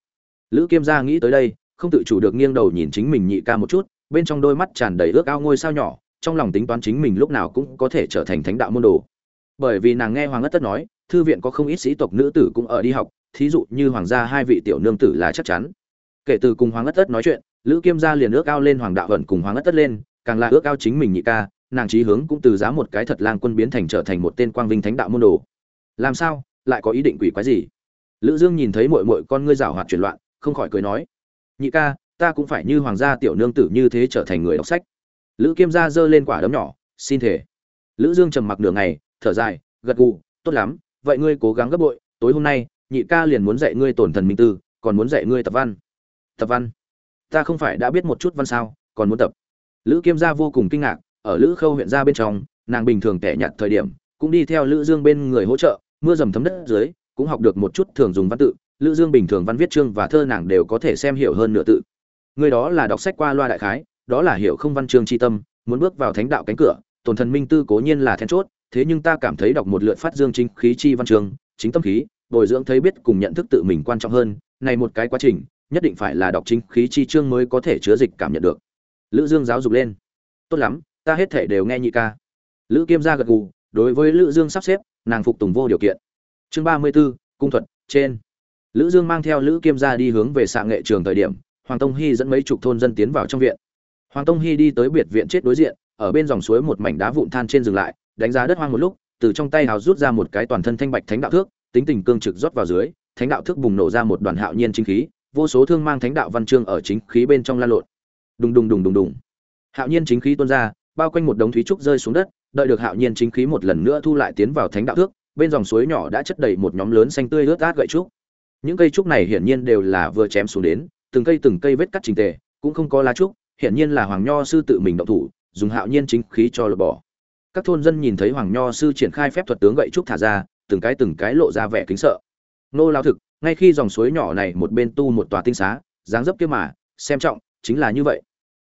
Lữ kiêm gia nghĩ tới đây không tự chủ được nghiêng đầu nhìn chính mình nhị ca một chút, bên trong đôi mắt tràn đầy ước ao ngôi sao nhỏ, trong lòng tính toán chính mình lúc nào cũng có thể trở thành thánh đạo môn đồ. Bởi vì nàng nghe hoàng ất tất nói, thư viện có không ít sĩ tộc nữ tử cũng ở đi học, thí dụ như hoàng gia hai vị tiểu nương tử là chắc chắn. Kể từ cùng hoàng ất tất nói chuyện, lữ kiêm gia liền ước ao lên hoàng đạo vận cùng hoàng ất tất lên, càng là ước ao chính mình nhị ca, nàng trí hướng cũng từ giá một cái thật lang quân biến thành trở thành một tên quang vinh thánh đạo môn đồ. Làm sao? Lại có ý định quỷ quái gì? Lữ dương nhìn thấy muội muội con ngươi rào hoạt chuyển loạn, không khỏi cười nói nhị ca, ta cũng phải như hoàng gia tiểu nương tử như thế trở thành người đọc sách. Lữ kiêm gia giơ lên quả đấm nhỏ, xin thể lữ dương trầm mặc nửa ngày, thở dài, gật gù, tốt lắm, vậy ngươi cố gắng gấp bội, tối hôm nay, nhị ca liền muốn dạy ngươi tổn thần minh tư, còn muốn dạy ngươi tập văn. Tập văn? Ta không phải đã biết một chút văn sao, còn muốn tập. Lữ kiêm gia vô cùng kinh ngạc, ở lữ khâu huyện gia bên trong, nàng bình thường tẻ nhạt thời điểm, cũng đi theo lữ dương bên người hỗ trợ, mưa dầm thấm đất dưới, cũng học được một chút thường dùng văn tự lữ dương bình thường văn viết chương và thơ nàng đều có thể xem hiểu hơn nửa tự. Người đó là đọc sách qua loa đại khái đó là hiểu không văn chương chi tâm muốn bước vào thánh đạo cánh cửa tổn thần minh tư cố nhiên là then chốt thế nhưng ta cảm thấy đọc một lượt phát dương chính khí chi văn chương chính tâm khí bồi dưỡng thấy biết cùng nhận thức tự mình quan trọng hơn này một cái quá trình nhất định phải là đọc chính khí chi chương mới có thể chứa dịch cảm nhận được. Lữ dương giáo dục lên. Tốt lắm ta hết thể đều nghe nhị ca. Lữ kiêm gia gật gù đối với lữ dương sắp xếp nàng phục tùng vô điều kiện. Chương 34, cung thuật trên lữ dương mang theo lữ kiêm gia đi hướng về xạ nghệ trường thời điểm, hoàng tông hy dẫn mấy chục thôn dân tiến vào trong viện. Hoàng tông hy đi tới biệt viện chết đối diện, ở bên dòng suối một mảnh đá vụn than trên dừng lại, đánh giá đất hoang một lúc, từ trong tay hào rút ra một cái toàn thân thanh bạch thánh đạo thước, tính tình cương trực rót vào dưới, thánh đạo thước bùng nổ ra một đoàn hạo nhiên chính khí, vô số thương mang thánh đạo văn chương ở chính khí bên trong lan lộn. Đùng đùng đùng đùng đùng. Hạo nhiên chính khí tuôn ra, bao quanh một đống thúy trúc rơi xuống đất, đợi được hạo nhiên chính khí một lần nữa thu lại tiến vào thánh đạo thước, bên dòng suối nhỏ đã chất đầy một nhóm lớn xanh tươi ướt át gậy trúc những cây trúc này hiển nhiên đều là vừa chém xuống đến, từng cây từng cây vết cắt trình tề, cũng không có lá trúc, hiển nhiên là hoàng nho sư tự mình động thủ, dùng hạo nhiên chính khí cho lột bỏ. Các thôn dân nhìn thấy hoàng nho sư triển khai phép thuật tướng gậy trúc thả ra, từng cái từng cái lộ ra vẻ kính sợ. Nô lao thực, ngay khi dòng suối nhỏ này một bên tu một tòa tinh xá, dáng dấp kia mà, xem trọng, chính là như vậy.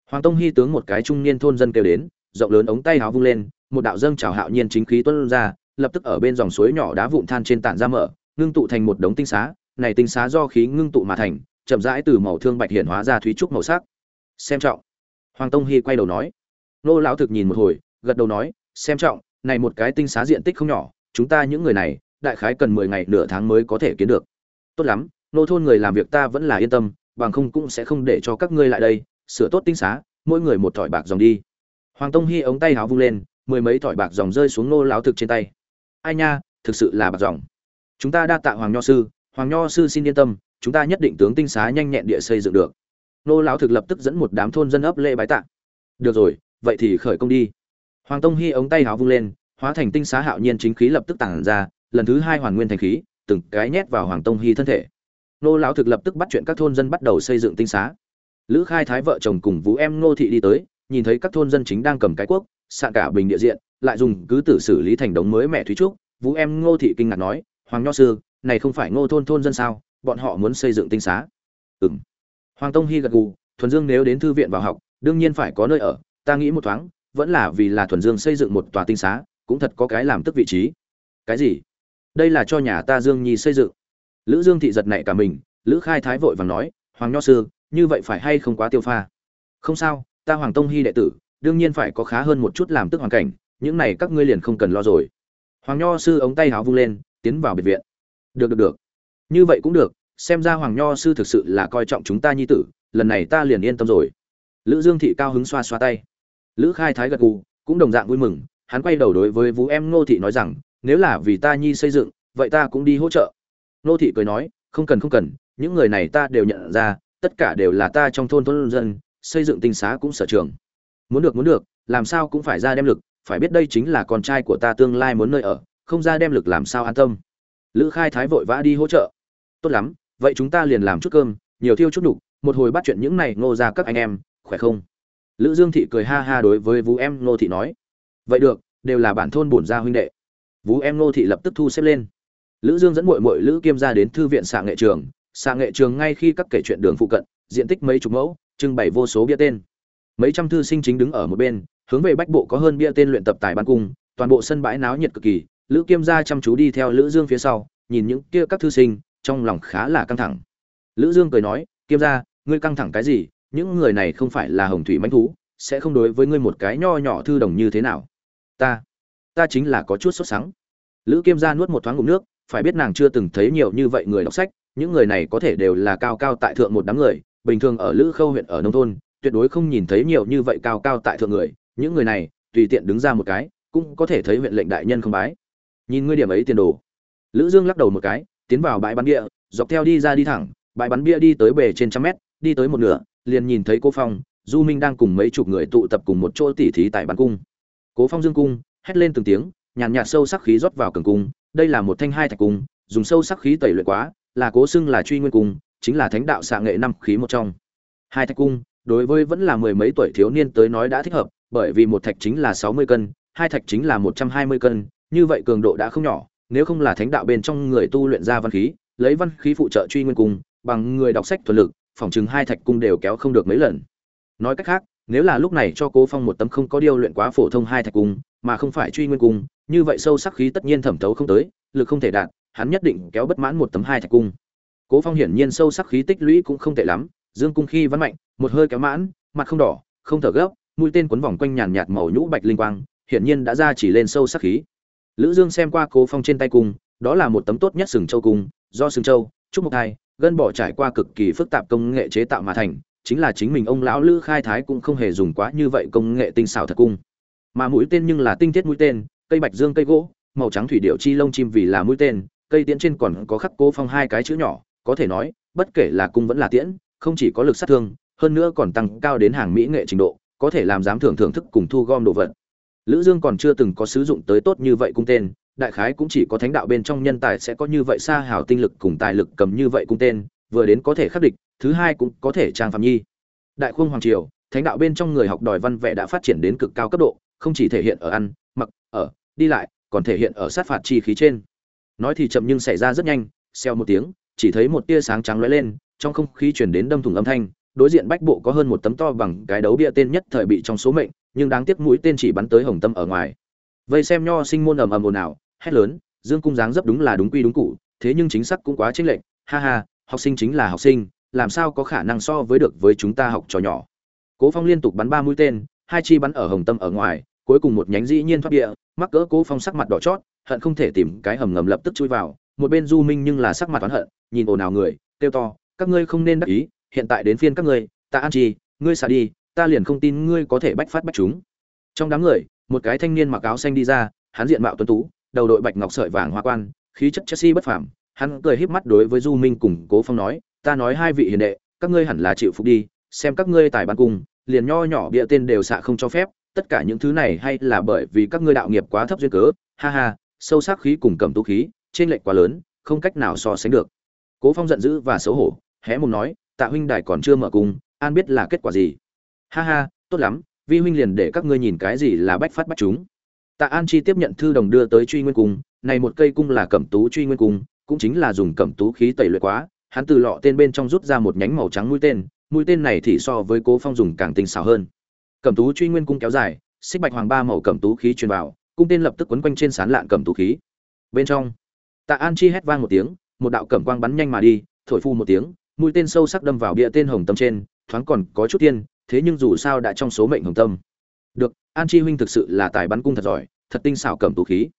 Hoàng tông hy tướng một cái trung niên thôn dân kêu đến, rộng lớn ống tay áo vung lên, một đạo dâng trào hạo nhiên chính khí tuôn ra, lập tức ở bên dòng suối nhỏ đá vụn than trên tản ra mở, ngưng tụ thành một đống tinh xá này tinh xá do khí ngưng tụ mà thành, chậm rãi từ màu thương bạch hiện hóa ra thúy trúc màu sắc. Xem trọng. Hoàng tông hi quay đầu nói. Nô lão thực nhìn một hồi, gật đầu nói, xem trọng, này một cái tinh xá diện tích không nhỏ, chúng ta những người này, đại khái cần mười ngày nửa tháng mới có thể kiến được. Tốt lắm, nô thôn người làm việc ta vẫn là yên tâm, bằng không cũng sẽ không để cho các ngươi lại đây, sửa tốt tinh xá, mỗi người một thỏi bạc dòng đi. Hoàng tông hi ống tay háo vung lên, mười mấy thỏi bạc dòng rơi xuống nô lão thực trên tay. Ai nha, thực sự là bạc dòng. Chúng ta đa tạ hoàng nho sư hoàng nho sư xin yên tâm, chúng ta nhất định tướng tinh xá nhanh nhẹn địa xây dựng được. Nô lão thực lập tức dẫn một đám thôn dân ấp lễ bái tạ. Được rồi, vậy thì khởi công đi. Hoàng tông hy ống tay háo vung lên, hóa thành tinh xá hạo nhiên chính khí lập tức tản ra, lần thứ hai hoàn nguyên thành khí, từng cái nhét vào hoàng tông hy thân thể. Nô lão thực lập tức bắt chuyện các thôn dân bắt đầu xây dựng tinh xá. Lữ khai thái vợ chồng cùng vũ em nô thị đi tới, nhìn thấy các thôn dân chính đang cầm cái cuốc sạn cả bình địa diện, lại dùng cứ tử xử lý thành đống mới mẹ thúy trúc. Vũ em ngô thị kinh ngạc nói, hoàng nho sư này không phải ngô thôn thôn dân sao, bọn họ muốn xây dựng tinh xá. Ừm. Hoàng tông hy gật gù, thuần dương nếu đến thư viện vào học, đương nhiên phải có nơi ở, ta nghĩ một thoáng, vẫn là vì là thuần dương xây dựng một tòa tinh xá, cũng thật có cái làm tức vị trí. Cái gì? Đây là cho nhà ta dương nhi xây dựng. Lữ dương thị giật nảy cả mình, lữ khai thái vội vàng nói, hoàng nho sư, như vậy phải hay không quá tiêu pha? Không sao, ta hoàng tông hy đệ tử, đương nhiên phải có khá hơn một chút làm tức hoàn cảnh, những này các ngươi liền không cần lo rồi. Hoàng nho sư ống tay háo vung lên, tiến vào biệt viện được được được. Như vậy cũng được, xem ra hoàng nho sư thực sự là coi trọng chúng ta nhi tử, lần này ta liền yên tâm rồi. Lữ dương thị cao hứng xoa xoa tay. Lữ khai thái gật gù, cũng đồng dạng vui mừng, hắn quay đầu đối với vũ em ngô thị nói rằng, nếu là vì ta nhi xây dựng, vậy ta cũng đi hỗ trợ. Ngô thị cười nói, không cần không cần, những người này ta đều nhận ra, tất cả đều là ta trong thôn thôn dân, xây dựng tinh xá cũng sở trường. Muốn được muốn được, làm sao cũng phải ra đem lực, phải biết đây chính là con trai của ta tương lai muốn nơi ở, không ra đem lực làm sao an tâm lữ khai thái vội vã đi hỗ trợ. Tốt lắm, vậy chúng ta liền làm chút cơm, nhiều thiêu chút đục một hồi bắt chuyện những này ngô ra các anh em, khỏe không? Lữ dương thị cười ha ha đối với vũ em ngô thị nói. Vậy được, đều là bản thôn bổn gia huynh đệ. Vũ em ngô thị lập tức thu xếp lên. Lữ dương dẫn muội muội lữ kiêm ra đến thư viện xạ nghệ trường. Xạ nghệ trường ngay khi các kể chuyện đường phụ cận, diện tích mấy chục mẫu, trưng bày vô số bia tên. Mấy trăm thư sinh chính đứng ở một bên, hướng về bách bộ có hơn bia tên luyện tập tài ban cung, toàn bộ sân bãi náo nhiệt cực kỳ lữ kiêm gia chăm chú đi theo lữ dương phía sau, nhìn những kia các thư sinh, trong lòng khá là căng thẳng. Lữ dương cười nói, kiêm gia ngươi căng thẳng cái gì? Những người này không phải là hồng thủy mãnh thú, sẽ không đối với ngươi một cái nho nhỏ thư đồng như thế nào. Ta ta chính là có chút sốt sắng. Lữ kiêm gia nuốt một thoáng ngụm nước, phải biết nàng chưa từng thấy nhiều như vậy người đọc sách, những người này có thể đều là cao cao tại thượng một đám người, bình thường ở lữ khâu huyện ở nông thôn, tuyệt đối không nhìn thấy nhiều như vậy cao cao tại thượng người, những người này tùy tiện đứng ra một cái, cũng có thể thấy huyện lệnh đại nhân không bái nhìn ngươi điểm ấy tiền đồ. Lữ dương lắc đầu một cái tiến vào bãi bắn bia, dọc theo đi ra đi thẳng bãi bắn bia đi tới bề trên trăm mét đi tới một nửa liền nhìn thấy cố phong du minh đang cùng mấy chục người tụ tập cùng một chỗ tỉ thí tại bắn cung. Cố phong dương cung hét lên từng tiếng nhàn nhạt sâu sắc khí rót vào cường cung đây là một thanh hai thạch cung dùng sâu sắc khí tẩy luyện quá là cố xưng là truy nguyên cung chính là thánh đạo xạ nghệ năm khí một trong. Hai thạch cung đối với vẫn là mười mấy tuổi thiếu niên tới nói đã thích hợp bởi vì một thạch chính là sáu mươi cân hai thạch chính là một trăm hai mươi cân như vậy cường độ đã không nhỏ, nếu không là thánh đạo bên trong người tu luyện ra văn khí, lấy văn khí phụ trợ truy nguyên cung, bằng người đọc sách thuần lực, phòng chừng hai thạch cung đều kéo không được mấy lần. Nói cách khác, nếu là lúc này cho cố phong một tấm không có điêu luyện quá phổ thông hai thạch cung, mà không phải truy nguyên cung, như vậy sâu sắc khí tất nhiên thẩm thấu không tới, lực không thể đạt, hắn nhất định kéo bất mãn một tấm hai thạch cung. Cố phong hiển nhiên sâu sắc khí tích lũy cũng không tệ lắm, dương cung khi văn mạnh, một hơi kéo mãn, mặt không đỏ, không thở gấp, mũi tên quấn vòng quanh nhàn nhạt màu nhũ bạch linh quang, hiển nhiên đã ra chỉ lên sâu sắc khí lữ dương xem qua cố phong trên tay cung, đó là một tấm tốt nhất sừng châu cung, do sừng châu, trúc mộc thai, gân bỏ trải qua cực kỳ phức tạp công nghệ chế tạo mà thành, chính là chính mình ông lão lữ khai thái cũng không hề dùng quá như vậy công nghệ tinh xảo thật cung. Mà mũi tên nhưng là tinh thiết mũi tên, cây bạch dương cây gỗ, màu trắng thủy điệu chi lông chim vì là mũi tên, cây tiễn trên còn có khắc cố phong hai cái chữ nhỏ, có thể nói, bất kể là cung vẫn là tiễn, không chỉ có lực sát thương, hơn nữa còn tăng cao đến hàng mỹ nghệ trình độ, có thể làm giám thưởng thưởng thức cùng thu gom đồ vật lữ dương còn chưa từng có sử dụng tới tốt như vậy cung tên, đại khái cũng chỉ có thánh đạo bên trong nhân tài sẽ có như vậy xa hào tinh lực cùng tài lực cầm như vậy cung tên, vừa đến có thể khắc địch, thứ hai cũng có thể trang phạm nhi. Đại khung hoàng triều, thánh đạo bên trong người học đòi văn vẽ đã phát triển đến cực cao cấp độ, không chỉ thể hiện ở ăn, mặc, ở, đi lại, còn thể hiện ở sát phạt chi khí trên. Nói thì chậm nhưng xảy ra rất nhanh xeo một tiếng, chỉ thấy một tia sáng trắng lóe lên, trong không khí truyền đến đâm thủng âm thanh, đối diện bách bộ có hơn một tấm to bằng cái đấu bia tên nhất thời bị trong số mệnh nhưng đáng tiếc mũi tên chỉ bắn tới hồng tâm ở ngoài. Vây xem nho sinh môn ầm ầm ồn ào, hét lớn, dương cung dáng dấp đúng là đúng quy đúng cụ, thế nhưng chính xác cũng quá chênh lệch, ha ha, học sinh chính là học sinh, làm sao có khả năng so với được với chúng ta học trò nhỏ. Cố phong liên tục bắn ba mũi tên, hai chi bắn ở hồng tâm ở ngoài, cuối cùng một nhánh dĩ nhiên thoát địa, mắc cỡ cố phong sắc mặt đỏ chót, hận không thể tìm cái hầm ngầm lập tức chui vào, một bên du minh nhưng là sắc mặt oán hận, nhìn ồn ào người, kêu to, các ngươi không nên đắc ý, hiện tại đến phiên các ngươi, ta an chi ngươi xả đi ta liền không tin ngươi có thể bách phát bách chúng. Trong đám người, một cái thanh niên mặc áo xanh đi ra, hắn diện mạo tuấn tú, đầu đội bạch ngọc sợi vàng hoa quan, khí chất chelsea bất phàm. Hắn cười híp mắt đối với du minh cùng cố phong nói, ta nói hai vị hiền đệ, các ngươi hẳn là chịu phục đi, xem các ngươi tài ban cùng, liền nho nhỏ bịa tên đều xạ không cho phép, tất cả những thứ này hay là bởi vì các ngươi đạo nghiệp quá thấp duyên cớ. Ha ha, sâu sắc khí cùng cầm tú khí trên lệch quá lớn, không cách nào so sánh được. Cố phong giận dữ và xấu hổ, hé mồm nói, tạ huynh đài còn chưa mở cung an biết là kết quả gì? Ha ha, tốt lắm, vi huynh liền để các ngươi nhìn cái gì là bách phát bách chúng. Tạ an chi tiếp nhận thư đồng đưa tới truy nguyên cung, này một cây cung là cẩm tú truy nguyên cung, cũng chính là dùng cẩm tú khí tẩy luyện quá, hắn từ lọ tên bên trong rút ra một nhánh màu trắng mũi tên mũi tên này thì so với cố phong dùng càng tinh xảo hơn. Cẩm tú truy nguyên cung kéo dài, xích bạch hoàng ba màu cẩm tú khí truyền vào, cung tên lập tức quấn quanh trên sán lạng cẩm tú khí. Bên trong, tạ an chi hét vang một tiếng, một đạo cẩm quang bắn nhanh mà đi, thổi phu một tiếng, mũi tên sâu sắc đâm vào bịa tên hồng tâm trên, thoáng còn có chút tiên thế nhưng dù sao đã trong số mệnh hồng tâm. Được, an chi huynh thực sự là tài bắn cung thật giỏi, thật tinh xảo cầm tú khí.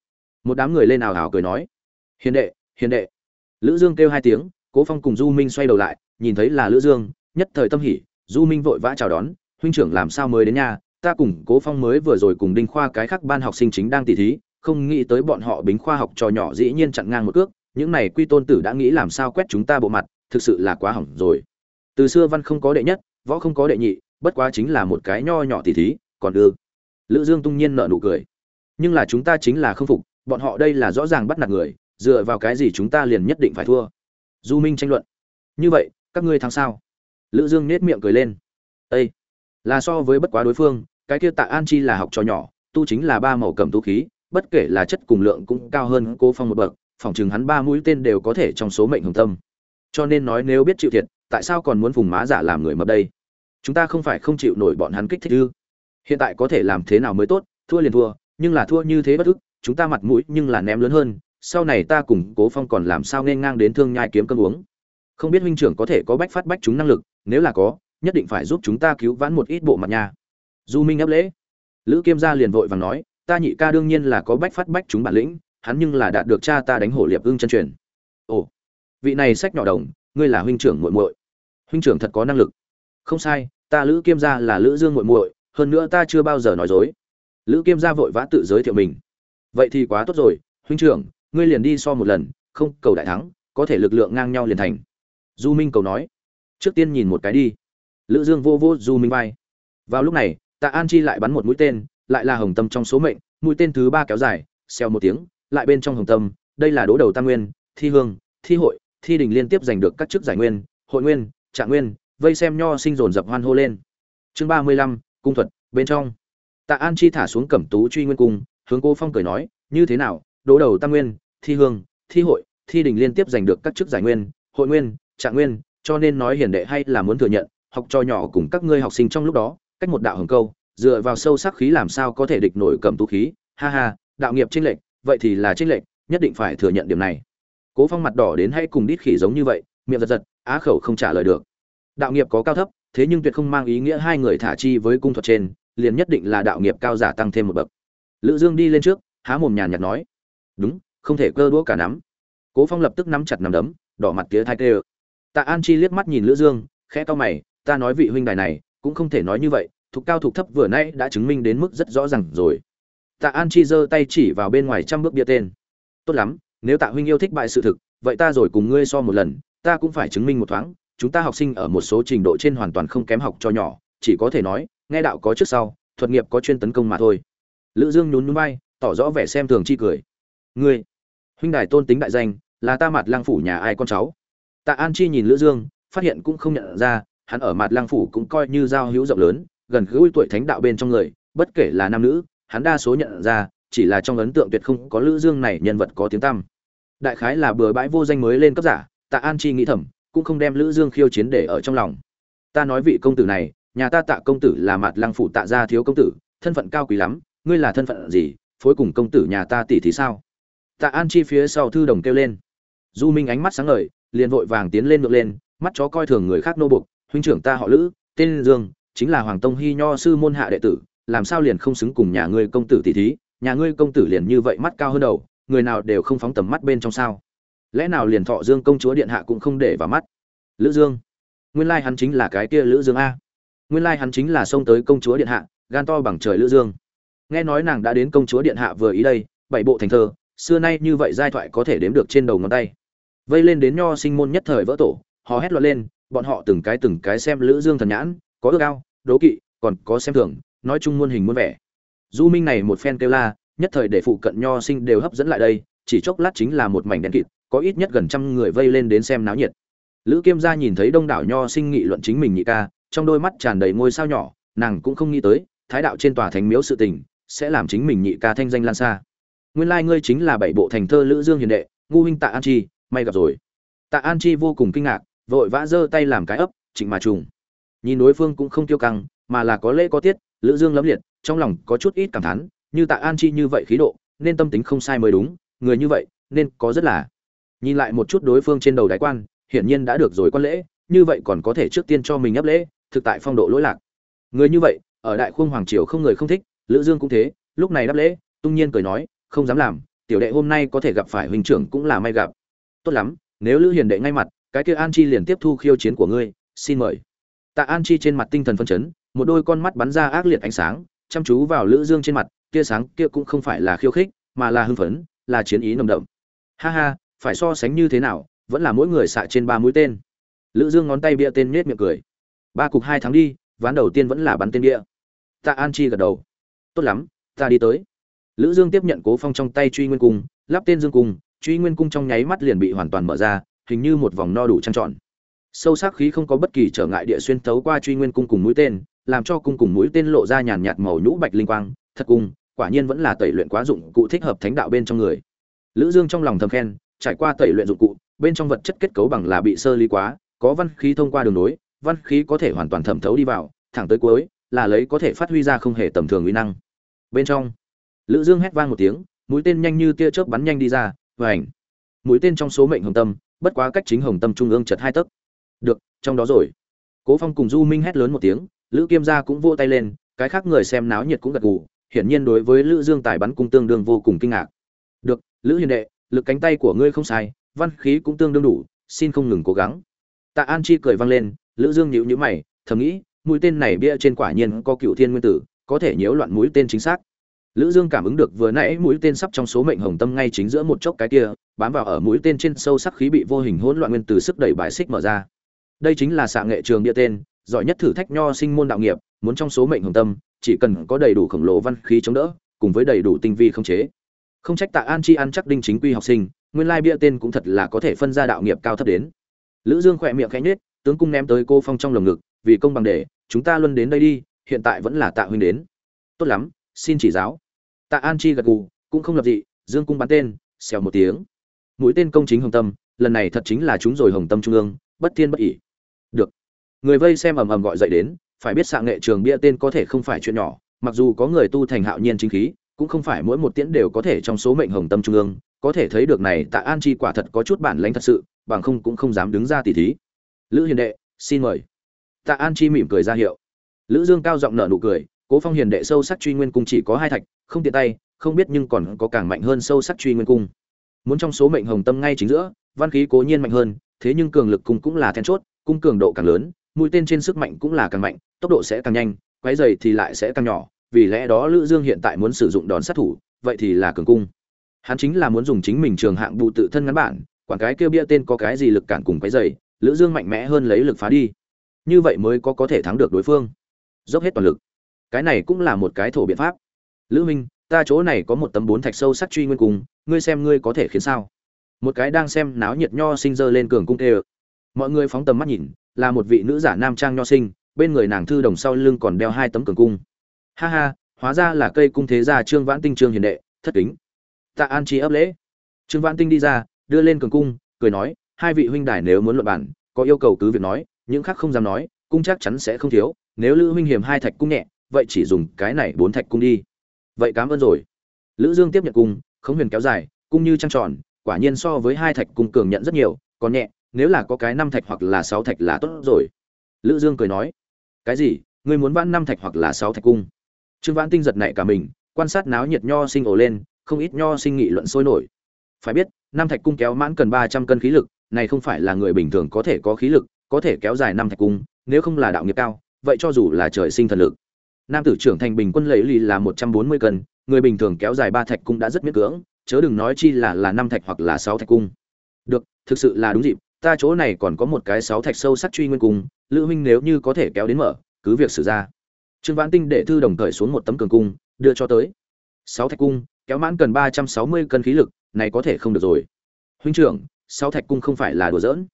Một đám người lên ào ào cười nói, hiền đệ hiền đệ. Lữ dương kêu hai tiếng, cố phong cùng du minh xoay đầu lại, nhìn thấy là lữ dương, nhất thời tâm hỉ, du minh vội vã chào đón, huynh trưởng làm sao mới đến nhà? Ta cùng cố phong mới vừa rồi cùng đinh khoa cái khác ban học sinh chính đang tỉ thí, không nghĩ tới bọn họ bính khoa học trò nhỏ dĩ nhiên chặn ngang một cước, những này quy tôn tử đã nghĩ làm sao quét chúng ta bộ mặt, thực sự là quá hỏng rồi. Từ xưa văn không có đệ nhất, võ không có đệ nhị bất quá chính là một cái nho nhỏ tỉ thí, còn ư lữ dương tung nhiên nở nụ cười. Nhưng là chúng ta chính là không phục, bọn họ đây là rõ ràng bắt nạt người, dựa vào cái gì chúng ta liền nhất định phải thua. Du minh tranh luận. Như vậy, các ngươi thắng sao? Lữ dương nết miệng cười lên. Ê! là so với bất quá đối phương, cái kia tạ an chi là học trò nhỏ, tu chính là ba màu cầm tu khí, bất kể là chất cùng lượng cũng cao hơn cô phong một bậc, phỏng chừng hắn ba mũi tên đều có thể trong số mệnh hồng tâm. Cho nên nói nếu biết chịu thiệt, tại sao còn muốn vùng má giả làm người mập đây? Chúng ta không phải không chịu nổi bọn hắn kích thích ư? Hiện tại có thể làm thế nào mới tốt? Thua liền thua, nhưng là thua như thế bất ức, chúng ta mặt mũi nhưng là ném lớn hơn, sau này ta cùng cố phong còn làm sao nên ngang đến thương nhai kiếm cơm uống? Không biết huynh trưởng có thể có bách phát bách chúng năng lực, nếu là có, nhất định phải giúp chúng ta cứu vãn một ít bộ mặt nhà. du minh ấp lễ. Lữ kiêm gia liền vội vàng nói, ta nhị ca đương nhiên là có bách phát bách chúng bản lĩnh, hắn nhưng là đạt được cha ta đánh hổ liệp ưng chân truyền. Ồ, vị này sách nhỏ đồng, ngươi là huynh trưởng muội muội. Huynh trưởng thật có năng lực không sai, ta lữ kiêm gia là lữ dương muội muội, hơn nữa ta chưa bao giờ nói dối. Lữ kiêm gia vội vã tự giới thiệu mình. Vậy thì quá tốt rồi, huynh trưởng, ngươi liền đi so một lần, không, cầu đại thắng, có thể lực lượng ngang nhau liền thành. Du minh cầu nói. Trước tiên nhìn một cái đi. Lữ dương vô vô du minh vai. Vào lúc này, tạ an chi lại bắn một mũi tên, lại là hồng tâm trong số mệnh, mũi tên thứ ba kéo dài, xèo một tiếng, lại bên trong hồng tâm, đây là đố đầu tam nguyên, thi hương, thi hội, thi đình liên tiếp giành được các chức giải nguyên, hội nguyên, trạng nguyên vây xem nho sinh dồn dập hoan hô lên. Chương ba mươi lăm, cung thuật, bên trong. Tạ an chi thả xuống cẩm tú truy nguyên cung, hướng cô phong cười nói, như thế nào? Đố đầu tam nguyên, thi hương, thi hội, thi đình liên tiếp giành được các chức giải nguyên, hội nguyên, trạng nguyên, cho nên nói hiền đệ hay là muốn thừa nhận, học trò nhỏ cùng các ngươi học sinh trong lúc đó, cách một đạo hồng câu, dựa vào sâu sắc khí làm sao có thể địch nổi cẩm tú khí? Ha ha, đạo nghiệp tranh lệch, vậy thì là tranh lệch, nhất định phải thừa nhận điểm này. Cố phong mặt đỏ đến hay cùng đít khỉ giống như vậy, miệng giật giật, á khẩu không trả lời được đạo nghiệp có cao thấp, thế nhưng tuyệt không mang ý nghĩa hai người thả chi với cung thuật trên, liền nhất định là đạo nghiệp cao giả tăng thêm một bậc. Lữ dương đi lên trước, há mồm nhàn nhạt nói, đúng, không thể cơ đũa cả nắm. Cố phong lập tức nắm chặt nắm đấm, đỏ mặt tía thai tê tạ an chi liếc mắt nhìn lữ dương, khẽ cau mày, ta nói vị huynh đài này, cũng không thể nói như vậy, thuộc cao thuộc thấp vừa nãy đã chứng minh đến mức rất rõ ràng rồi. Tạ an chi giơ tay chỉ vào bên ngoài trăm bước bia tên. Tốt lắm, nếu tạ huynh yêu thích bại sự thực, vậy ta rồi cùng ngươi so một lần, ta cũng phải chứng minh một thoáng chúng ta học sinh ở một số trình độ trên hoàn toàn không kém học cho nhỏ, chỉ có thể nói, nghe đạo có trước sau, thuật nghiệp có chuyên tấn công mà thôi. Lữ dương nhún nhún vai, tỏ rõ vẻ xem thường chi cười. Ngươi, huynh đài tôn tính đại danh, là ta mặt lang phủ nhà ai con cháu? Tạ an chi nhìn lữ dương, phát hiện cũng không nhận ra, hắn ở mặt lang phủ cũng coi như giao hữu rộng lớn, gần gũi tuổi thánh đạo bên trong người, bất kể là nam nữ, hắn đa số nhận ra, chỉ là trong ấn tượng tuyệt không có lữ dương này nhân vật có tiếng tăm. Đại khái là bừa bãi vô danh mới lên cấp giả, tạ an chi nghĩ thầm cũng không đem lữ dương khiêu chiến để ở trong lòng. Ta nói vị công tử này, nhà ta tạ công tử là mặt lăng phủ tạ gia thiếu công tử, thân phận cao quý lắm, ngươi là thân phận gì, phối cùng công tử nhà ta tỷ thì sao? Tạ an chi phía sau thư đồng kêu lên. Du minh ánh mắt sáng ngời, liền vội vàng tiến lên ngược lên, mắt chó coi thường người khác nô buộc, huynh trưởng ta họ lữ, tên dương, chính là hoàng tông hy nho sư môn hạ đệ tử, làm sao liền không xứng cùng nhà ngươi công tử tỷ thí? Nhà ngươi công tử liền như vậy mắt cao hơn đầu, người nào đều không phóng tầm mắt bên trong sao? Lẽ nào liền thọ dương công chúa điện hạ cũng không để vào mắt? Lữ dương, nguyên lai hắn chính là cái kia lữ dương a. Nguyên lai hắn chính là xông tới công chúa điện hạ, gan to bằng trời lữ dương. Nghe nói nàng đã đến công chúa điện hạ vừa ý đây, bảy bộ thành thơ, xưa nay như vậy giai thoại có thể đếm được trên đầu ngón tay. Vây lên đến nho sinh môn nhất thời vỡ tổ họ hét loạn lên, bọn họ từng cái từng cái xem lữ dương thần nhãn, có ước ao, đố kỵ, còn có xem thường nói chung muôn hình muôn vẻ. Du minh này một phen kêu la, nhất thời để phụ cận nho sinh đều hấp dẫn lại đây, chỉ chốc lát chính là một mảnh đen kịt có ít nhất gần trăm người vây lên đến xem náo nhiệt. Lữ kiêm gia nhìn thấy đông đảo nho sinh nghị luận chính mình nhị ca, trong đôi mắt tràn đầy ngôi sao nhỏ, nàng cũng không nghĩ tới, thái đạo trên tòa thánh miếu sự tình, sẽ làm chính mình nhị ca thanh danh lan xa. Nguyên lai ngươi chính là bảy bộ thành thơ lữ dương hiền đệ, ngu huynh tạ an chi, may gặp rồi. Tạ an chi vô cùng kinh ngạc, vội vã giơ tay làm cái ấp, trịnh mà trùng. Nhìn đối phương cũng không tiêu căng, mà là có lễ có tiết, lữ dương lấm liệt, trong lòng có chút ít cảm thán, như tạ an chi như vậy khí độ, nên tâm tính không sai mới đúng, người như vậy, nên có rất là nhìn lại một chút đối phương trên đầu đái quan, hiển nhiên đã được rồi quan lễ, như vậy còn có thể trước tiên cho mình ấp lễ, thực tại phong độ lỗi lạc. Người như vậy, ở đại khuông hoàng triều không người không thích, lữ dương cũng thế, lúc này đáp lễ, tung nhiên cười nói, không dám làm, tiểu đệ hôm nay có thể gặp phải huynh trưởng cũng là may gặp. Tốt lắm, nếu lữ hiền đệ ngay mặt, cái kia an chi liền tiếp thu khiêu chiến của ngươi, xin mời. Tạ an chi trên mặt tinh thần phân chấn, một đôi con mắt bắn ra ác liệt ánh sáng, chăm chú vào lữ dương trên mặt kia sáng kia cũng không phải là khiêu khích, mà là hưng phấn, là chiến ý nồng đậm. Ha ha phải so sánh như thế nào, vẫn là mỗi người xạ trên ba mũi tên. Lữ dương ngón tay bịa tên nết miệng cười. Ba cục hai tháng đi, ván đầu tiên vẫn là bắn tên bịa. Tạ an chi gật đầu. Tốt lắm, ta đi tới. Lữ dương tiếp nhận cố phong trong tay truy nguyên cung, lắp tên dương cung, truy nguyên cung trong nháy mắt liền bị hoàn toàn mở ra, hình như một vòng no đủ trăng tròn. Sâu sắc khí không có bất kỳ trở ngại địa xuyên thấu qua truy nguyên cung cùng mũi tên, làm cho cung cùng mũi tên lộ ra nhàn nhạt màu nhũ bạch linh quang, thật cung quả nhiên vẫn là tẩy luyện quá dụng cụ thích hợp thánh đạo bên trong người. Lữ dương trong lòng thầm khen trải qua tẩy luyện dụng cụ, bên trong vật chất kết cấu bằng là bị sơ lý quá, có văn khí thông qua đường nối, văn khí có thể hoàn toàn thẩm thấu đi vào, thẳng tới cuối, là lấy có thể phát huy ra không hề tầm thường uy năng. Bên trong, lữ dương hét vang một tiếng, mũi tên nhanh như tia chớp bắn nhanh đi ra và ảnh mũi tên trong số mệnh hồng tâm, bất quá cách chính hồng tâm trung ương chật hai tấc. Được, trong đó rồi. Cố phong cùng du minh hét lớn một tiếng, lữ kiêm gia cũng vỗ tay lên, cái khác người xem náo nhiệt cũng gật gù, hiển nhiên đối với lữ dương tài bắn cung tương đương vô cùng kinh ngạc. Được, lữ hiền đệ lực cánh tay của ngươi không sai, văn khí cũng tương đương đủ, xin không ngừng cố gắng. Tạ an chi cười vang lên, lữ dương nhíu nhíu mày, thầm nghĩ, mũi tên này bia trên quả nhiên có cựu thiên nguyên tử, có thể nhiễu loạn mũi tên chính xác. Lữ dương cảm ứng được vừa nãy mũi tên sắp trong số mệnh hồng tâm ngay chính giữa một chốc cái kia, bám vào ở mũi tên trên sâu sắc khí bị vô hình hỗn loạn nguyên tử sức đẩy bài xích mở ra. Đây chính là xạ nghệ trường địa tên, giỏi nhất thử thách nho sinh môn đạo nghiệp, muốn trong số mệnh hồng tâm, chỉ cần có đầy đủ khổng lồ văn khí chống đỡ, cùng với đầy đủ tinh vi không chế không trách tạ an chi ăn chắc đinh chính quy học sinh, nguyên lai bia tên cũng thật là có thể phân ra đạo nghiệp cao thấp đến. Lữ dương khỏe miệng khẽ nhếch, tướng cung ném tới cô phong trong lồng ngực, vì công bằng để, chúng ta luôn đến đây đi, hiện tại vẫn là tạ huynh đến. Tốt lắm, xin chỉ giáo. Tạ an chi gật gù, cũng không lập dị, dương cung bắn tên, xèo một tiếng. Mũi tên công chính hồng tâm, lần này thật chính là chúng rồi hồng tâm trung ương, bất thiên bất ỉ được. Người vây xem ầm ầm gọi dậy đến, phải biết xạ nghệ trường bia tên có thể không phải chuyện nhỏ, mặc dù có người tu thành hạo nhiên chính khí cũng không phải mỗi một tiễn đều có thể trong số mệnh hồng tâm trung ương, có thể thấy được này tạ an chi quả thật có chút bản lãnh thật sự, bằng không cũng không dám đứng ra tỉ thí. Lữ hiền đệ, xin mời. Tạ an chi mỉm cười ra hiệu. Lữ dương cao giọng nở nụ cười, cố phong hiền đệ sâu sắc truy nguyên cung chỉ có hai thạch, không tiện tay, không biết nhưng còn có càng mạnh hơn sâu sắc truy nguyên cung. Muốn trong số mệnh hồng tâm ngay chính giữa, văn khí cố nhiên mạnh hơn, thế nhưng cường lực cung cũng là then chốt, cung cường độ càng lớn, mũi tên trên sức mạnh cũng là càng mạnh, tốc độ sẽ càng nhanh, quái dày thì lại sẽ càng nhỏ vì lẽ đó lữ dương hiện tại muốn sử dụng đòn sát thủ, vậy thì là cường cung. Hắn chính là muốn dùng chính mình trường hạng bù tự thân ngắn bản, quản cái kêu bia tên có cái gì lực cản cùng cái dày, lữ dương mạnh mẽ hơn lấy lực phá đi. Như vậy mới có có thể thắng được đối phương. Dốc hết toàn lực. Cái này cũng là một cái thổ biện pháp. Lữ minh, ta chỗ này có một tấm bốn thạch sâu sắc truy nguyên cung ngươi xem ngươi có thể khiến sao? Một cái đang xem náo nhiệt nho sinh dơ lên cường cung tê mọi người phóng tầm mắt nhìn, là một vị nữ giả nam trang nho sinh, bên người nàng thư đồng sau lưng còn đeo hai tấm cường cung ha ha, hóa ra là cây cung thế gia trương vãn tinh trương hiền đệ, thất kính. Tạ an trí ấp lễ. Trương vãn tinh đi ra, đưa lên cường cung, cười nói, hai vị huynh đài nếu muốn luận bản, có yêu cầu cứ việc nói, những khác không dám nói, cung chắc chắn sẽ không thiếu, nếu lữ huynh hiểm hai thạch cung nhẹ, vậy chỉ dùng cái này bốn thạch cung đi. Vậy cảm ơn rồi. Lữ dương tiếp nhận cung, khống huyền kéo dài, cung như trăng tròn, quả nhiên so với hai thạch cung cường nhận rất nhiều, còn nhẹ, nếu là có cái năm thạch hoặc là sáu thạch là tốt rồi. Lữ dương cười nói, cái gì, ngươi muốn vãn năm thạch hoặc là sáu thạch cung? Trương vãn tinh giật nảy cả mình, quan sát náo nhiệt nho sinh ổ lên, không ít nho sinh nghị luận sôi nổi. Phải biết năm thạch cung kéo mãn cần ba trăm cân khí lực, này không phải là người bình thường có thể có khí lực, có thể kéo dài năm thạch cung, nếu không là đạo nghiệp cao, vậy cho dù là trời sinh thần lực. Nam tử trưởng thành bình quân lấy lì là một trăm bốn mươi cân, người bình thường kéo dài ba thạch cung đã rất miễn cưỡng, chớ đừng nói chi là là năm thạch hoặc là sáu thạch cung. Được, thực sự là đúng dịp, ta chỗ này còn có một cái sáu thạch sâu sắc truy nguyên cung, lữ huynh nếu như có thể kéo đến mở, cứ việc xử ra trương vãn tinh để thư đồng thời xuống một tấm cường cung, đưa cho tới. Sáu thạch cung, kéo mãn cần ba trăm sáu mươi cân khí lực, này có thể không được rồi. Huynh trưởng, sáu thạch cung không phải là đùa giỡn.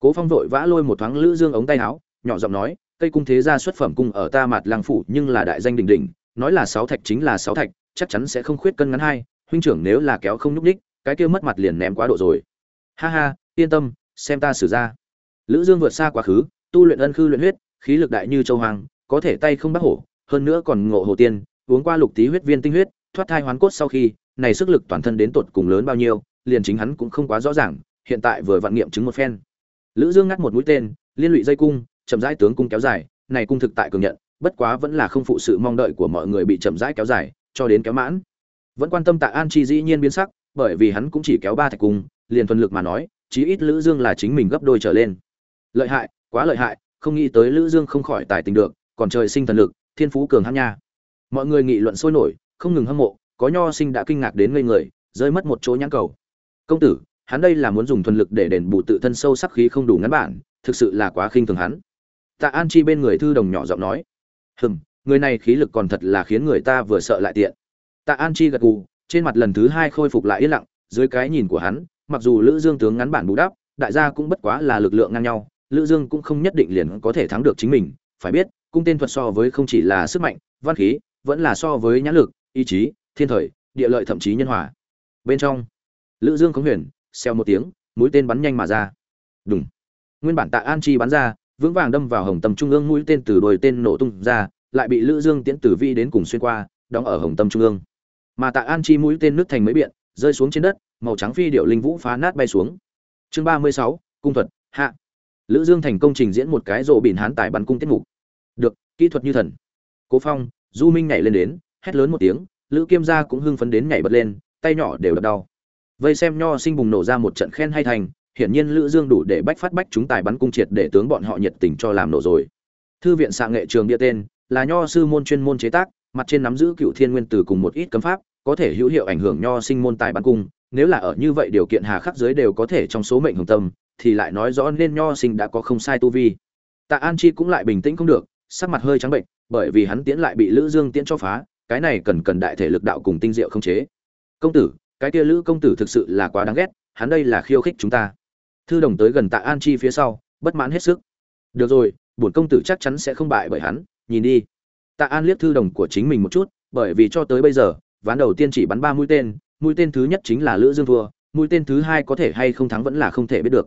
Cố phong vội vã lôi một thoáng lữ dương ống tay áo, nhỏ giọng nói, cây cung thế gia xuất phẩm cung ở ta mặt lang phủ nhưng là đại danh đỉnh đỉnh, nói là sáu thạch chính là sáu thạch, chắc chắn sẽ không khuyết cân ngắn hai, huynh trưởng nếu là kéo không nhúc đích cái kia mất mặt liền ném quá độ rồi. Ha ha, yên tâm, xem ta xử ra. Lữ dương vượt xa quá khứ, tu luyện ân khư luyện huyết, khí lực đại như châu hoàng có thể tay không bắt hổ, hơn nữa còn ngộ hồ tiên, uống qua lục tí huyết viên tinh huyết, thoát thai hoán cốt sau khi, này sức lực toàn thân đến tột cùng lớn bao nhiêu, liền chính hắn cũng không quá rõ ràng, hiện tại vừa vận nghiệm chứng một phen. Lữ dương ngắt một mũi tên, liên lụy dây cung, chậm rãi tướng cung kéo dài, này cung thực tại cường nhận, bất quá vẫn là không phụ sự mong đợi của mọi người bị chậm rãi kéo dài, cho đến kéo mãn. Vẫn quan tâm tạ an chi dĩ nhiên biến sắc, bởi vì hắn cũng chỉ kéo ba thạch cung, liền thuần lực mà nói, chí ít lữ dương là chính mình gấp đôi trở lên. Lợi hại, quá lợi hại, không nghĩ tới lữ dương không khỏi tài tình được còn trời sinh thần lực, thiên phú cường hãn nha. Mọi người nghị luận sôi nổi, không ngừng hâm mộ, có nho sinh đã kinh ngạc đến ngây người, rơi mất một chỗ nhãn cầu. Công tử, hắn đây là muốn dùng thuần lực để đền bù tự thân sâu sắc khí không đủ ngắn bản, thực sự là quá khinh thường hắn. Tạ an chi bên người thư đồng nhỏ giọng nói, hừm, người này khí lực còn thật là khiến người ta vừa sợ lại tiện. Tạ an chi gật gù, trên mặt lần thứ hai khôi phục lại yên lặng, dưới cái nhìn của hắn, mặc dù lữ dương tướng ngắn bản bù đắp, đại gia cũng bất quá là lực lượng ngang nhau, lữ dương cũng không nhất định liền có thể thắng được chính mình, phải biết cung tên thuật so với không chỉ là sức mạnh, văn khí, vẫn là so với nhãn lực, ý chí, thiên thời, địa lợi thậm chí nhân hòa. Bên trong, lữ dương khống huyền xeo một tiếng, mũi tên bắn nhanh mà ra. Đúng nguyên bản tạ an chi bắn ra, vững vàng đâm vào hồng tâm trung ương mũi tên từ đồi tên nổ tung ra, lại bị lữ dương tiễn tử vi đến cùng xuyên qua, đóng ở hồng tâm trung ương. Mà tạ an chi mũi tên nứt thành mấy biện, rơi xuống trên đất, màu trắng phi điệu linh vũ phá nát bay xuống. Chương ba mươi sáu, cung thuật, hạ. Lữ dương thành công trình diễn một cái rộ bỉn hán tài bắn cung tiết mục được, kỹ thuật như thần. Cố phong, du minh nhảy lên đến, hét lớn một tiếng, lữ kiêm gia cũng hưng phấn đến nhảy bật lên, tay nhỏ đều đập đau. Vây xem nho sinh bùng nổ ra một trận khen hay thành, hiển nhiên lữ dương đủ để bách phát bách chúng tài bắn cung triệt để tướng bọn họ nhiệt tình cho làm nổ rồi. Thư viện xạ nghệ trường địa tên, là nho sư môn chuyên môn chế tác, mặt trên nắm giữ cựu thiên nguyên từ cùng một ít cấm pháp, có thể hữu hiệu ảnh hưởng nho sinh môn tài bắn cung, nếu là ở như vậy điều kiện hà khắc dưới đều có thể trong số mệnh hồng tâm, thì lại nói rõ nên nho sinh đã có không sai tu vi. Tạ an chi cũng lại bình tĩnh không được sắc mặt hơi trắng bệnh, bởi vì hắn tiễn lại bị lữ dương tiễn cho phá, cái này cần cần đại thể lực đạo cùng tinh diệu không chế. Công tử, cái kia lữ công tử thực sự là quá đáng ghét, hắn đây là khiêu khích chúng ta. Thư đồng tới gần tạ an chi phía sau, bất mãn hết sức. Được rồi, bổn công tử chắc chắn sẽ không bại bởi hắn, nhìn đi. Tạ an liếc thư đồng của chính mình một chút, bởi vì cho tới bây giờ, ván đầu tiên chỉ bắn ba mũi tên mũi tên thứ nhất chính là lữ dương thua, mũi tên thứ hai có thể hay không thắng vẫn là không thể biết được.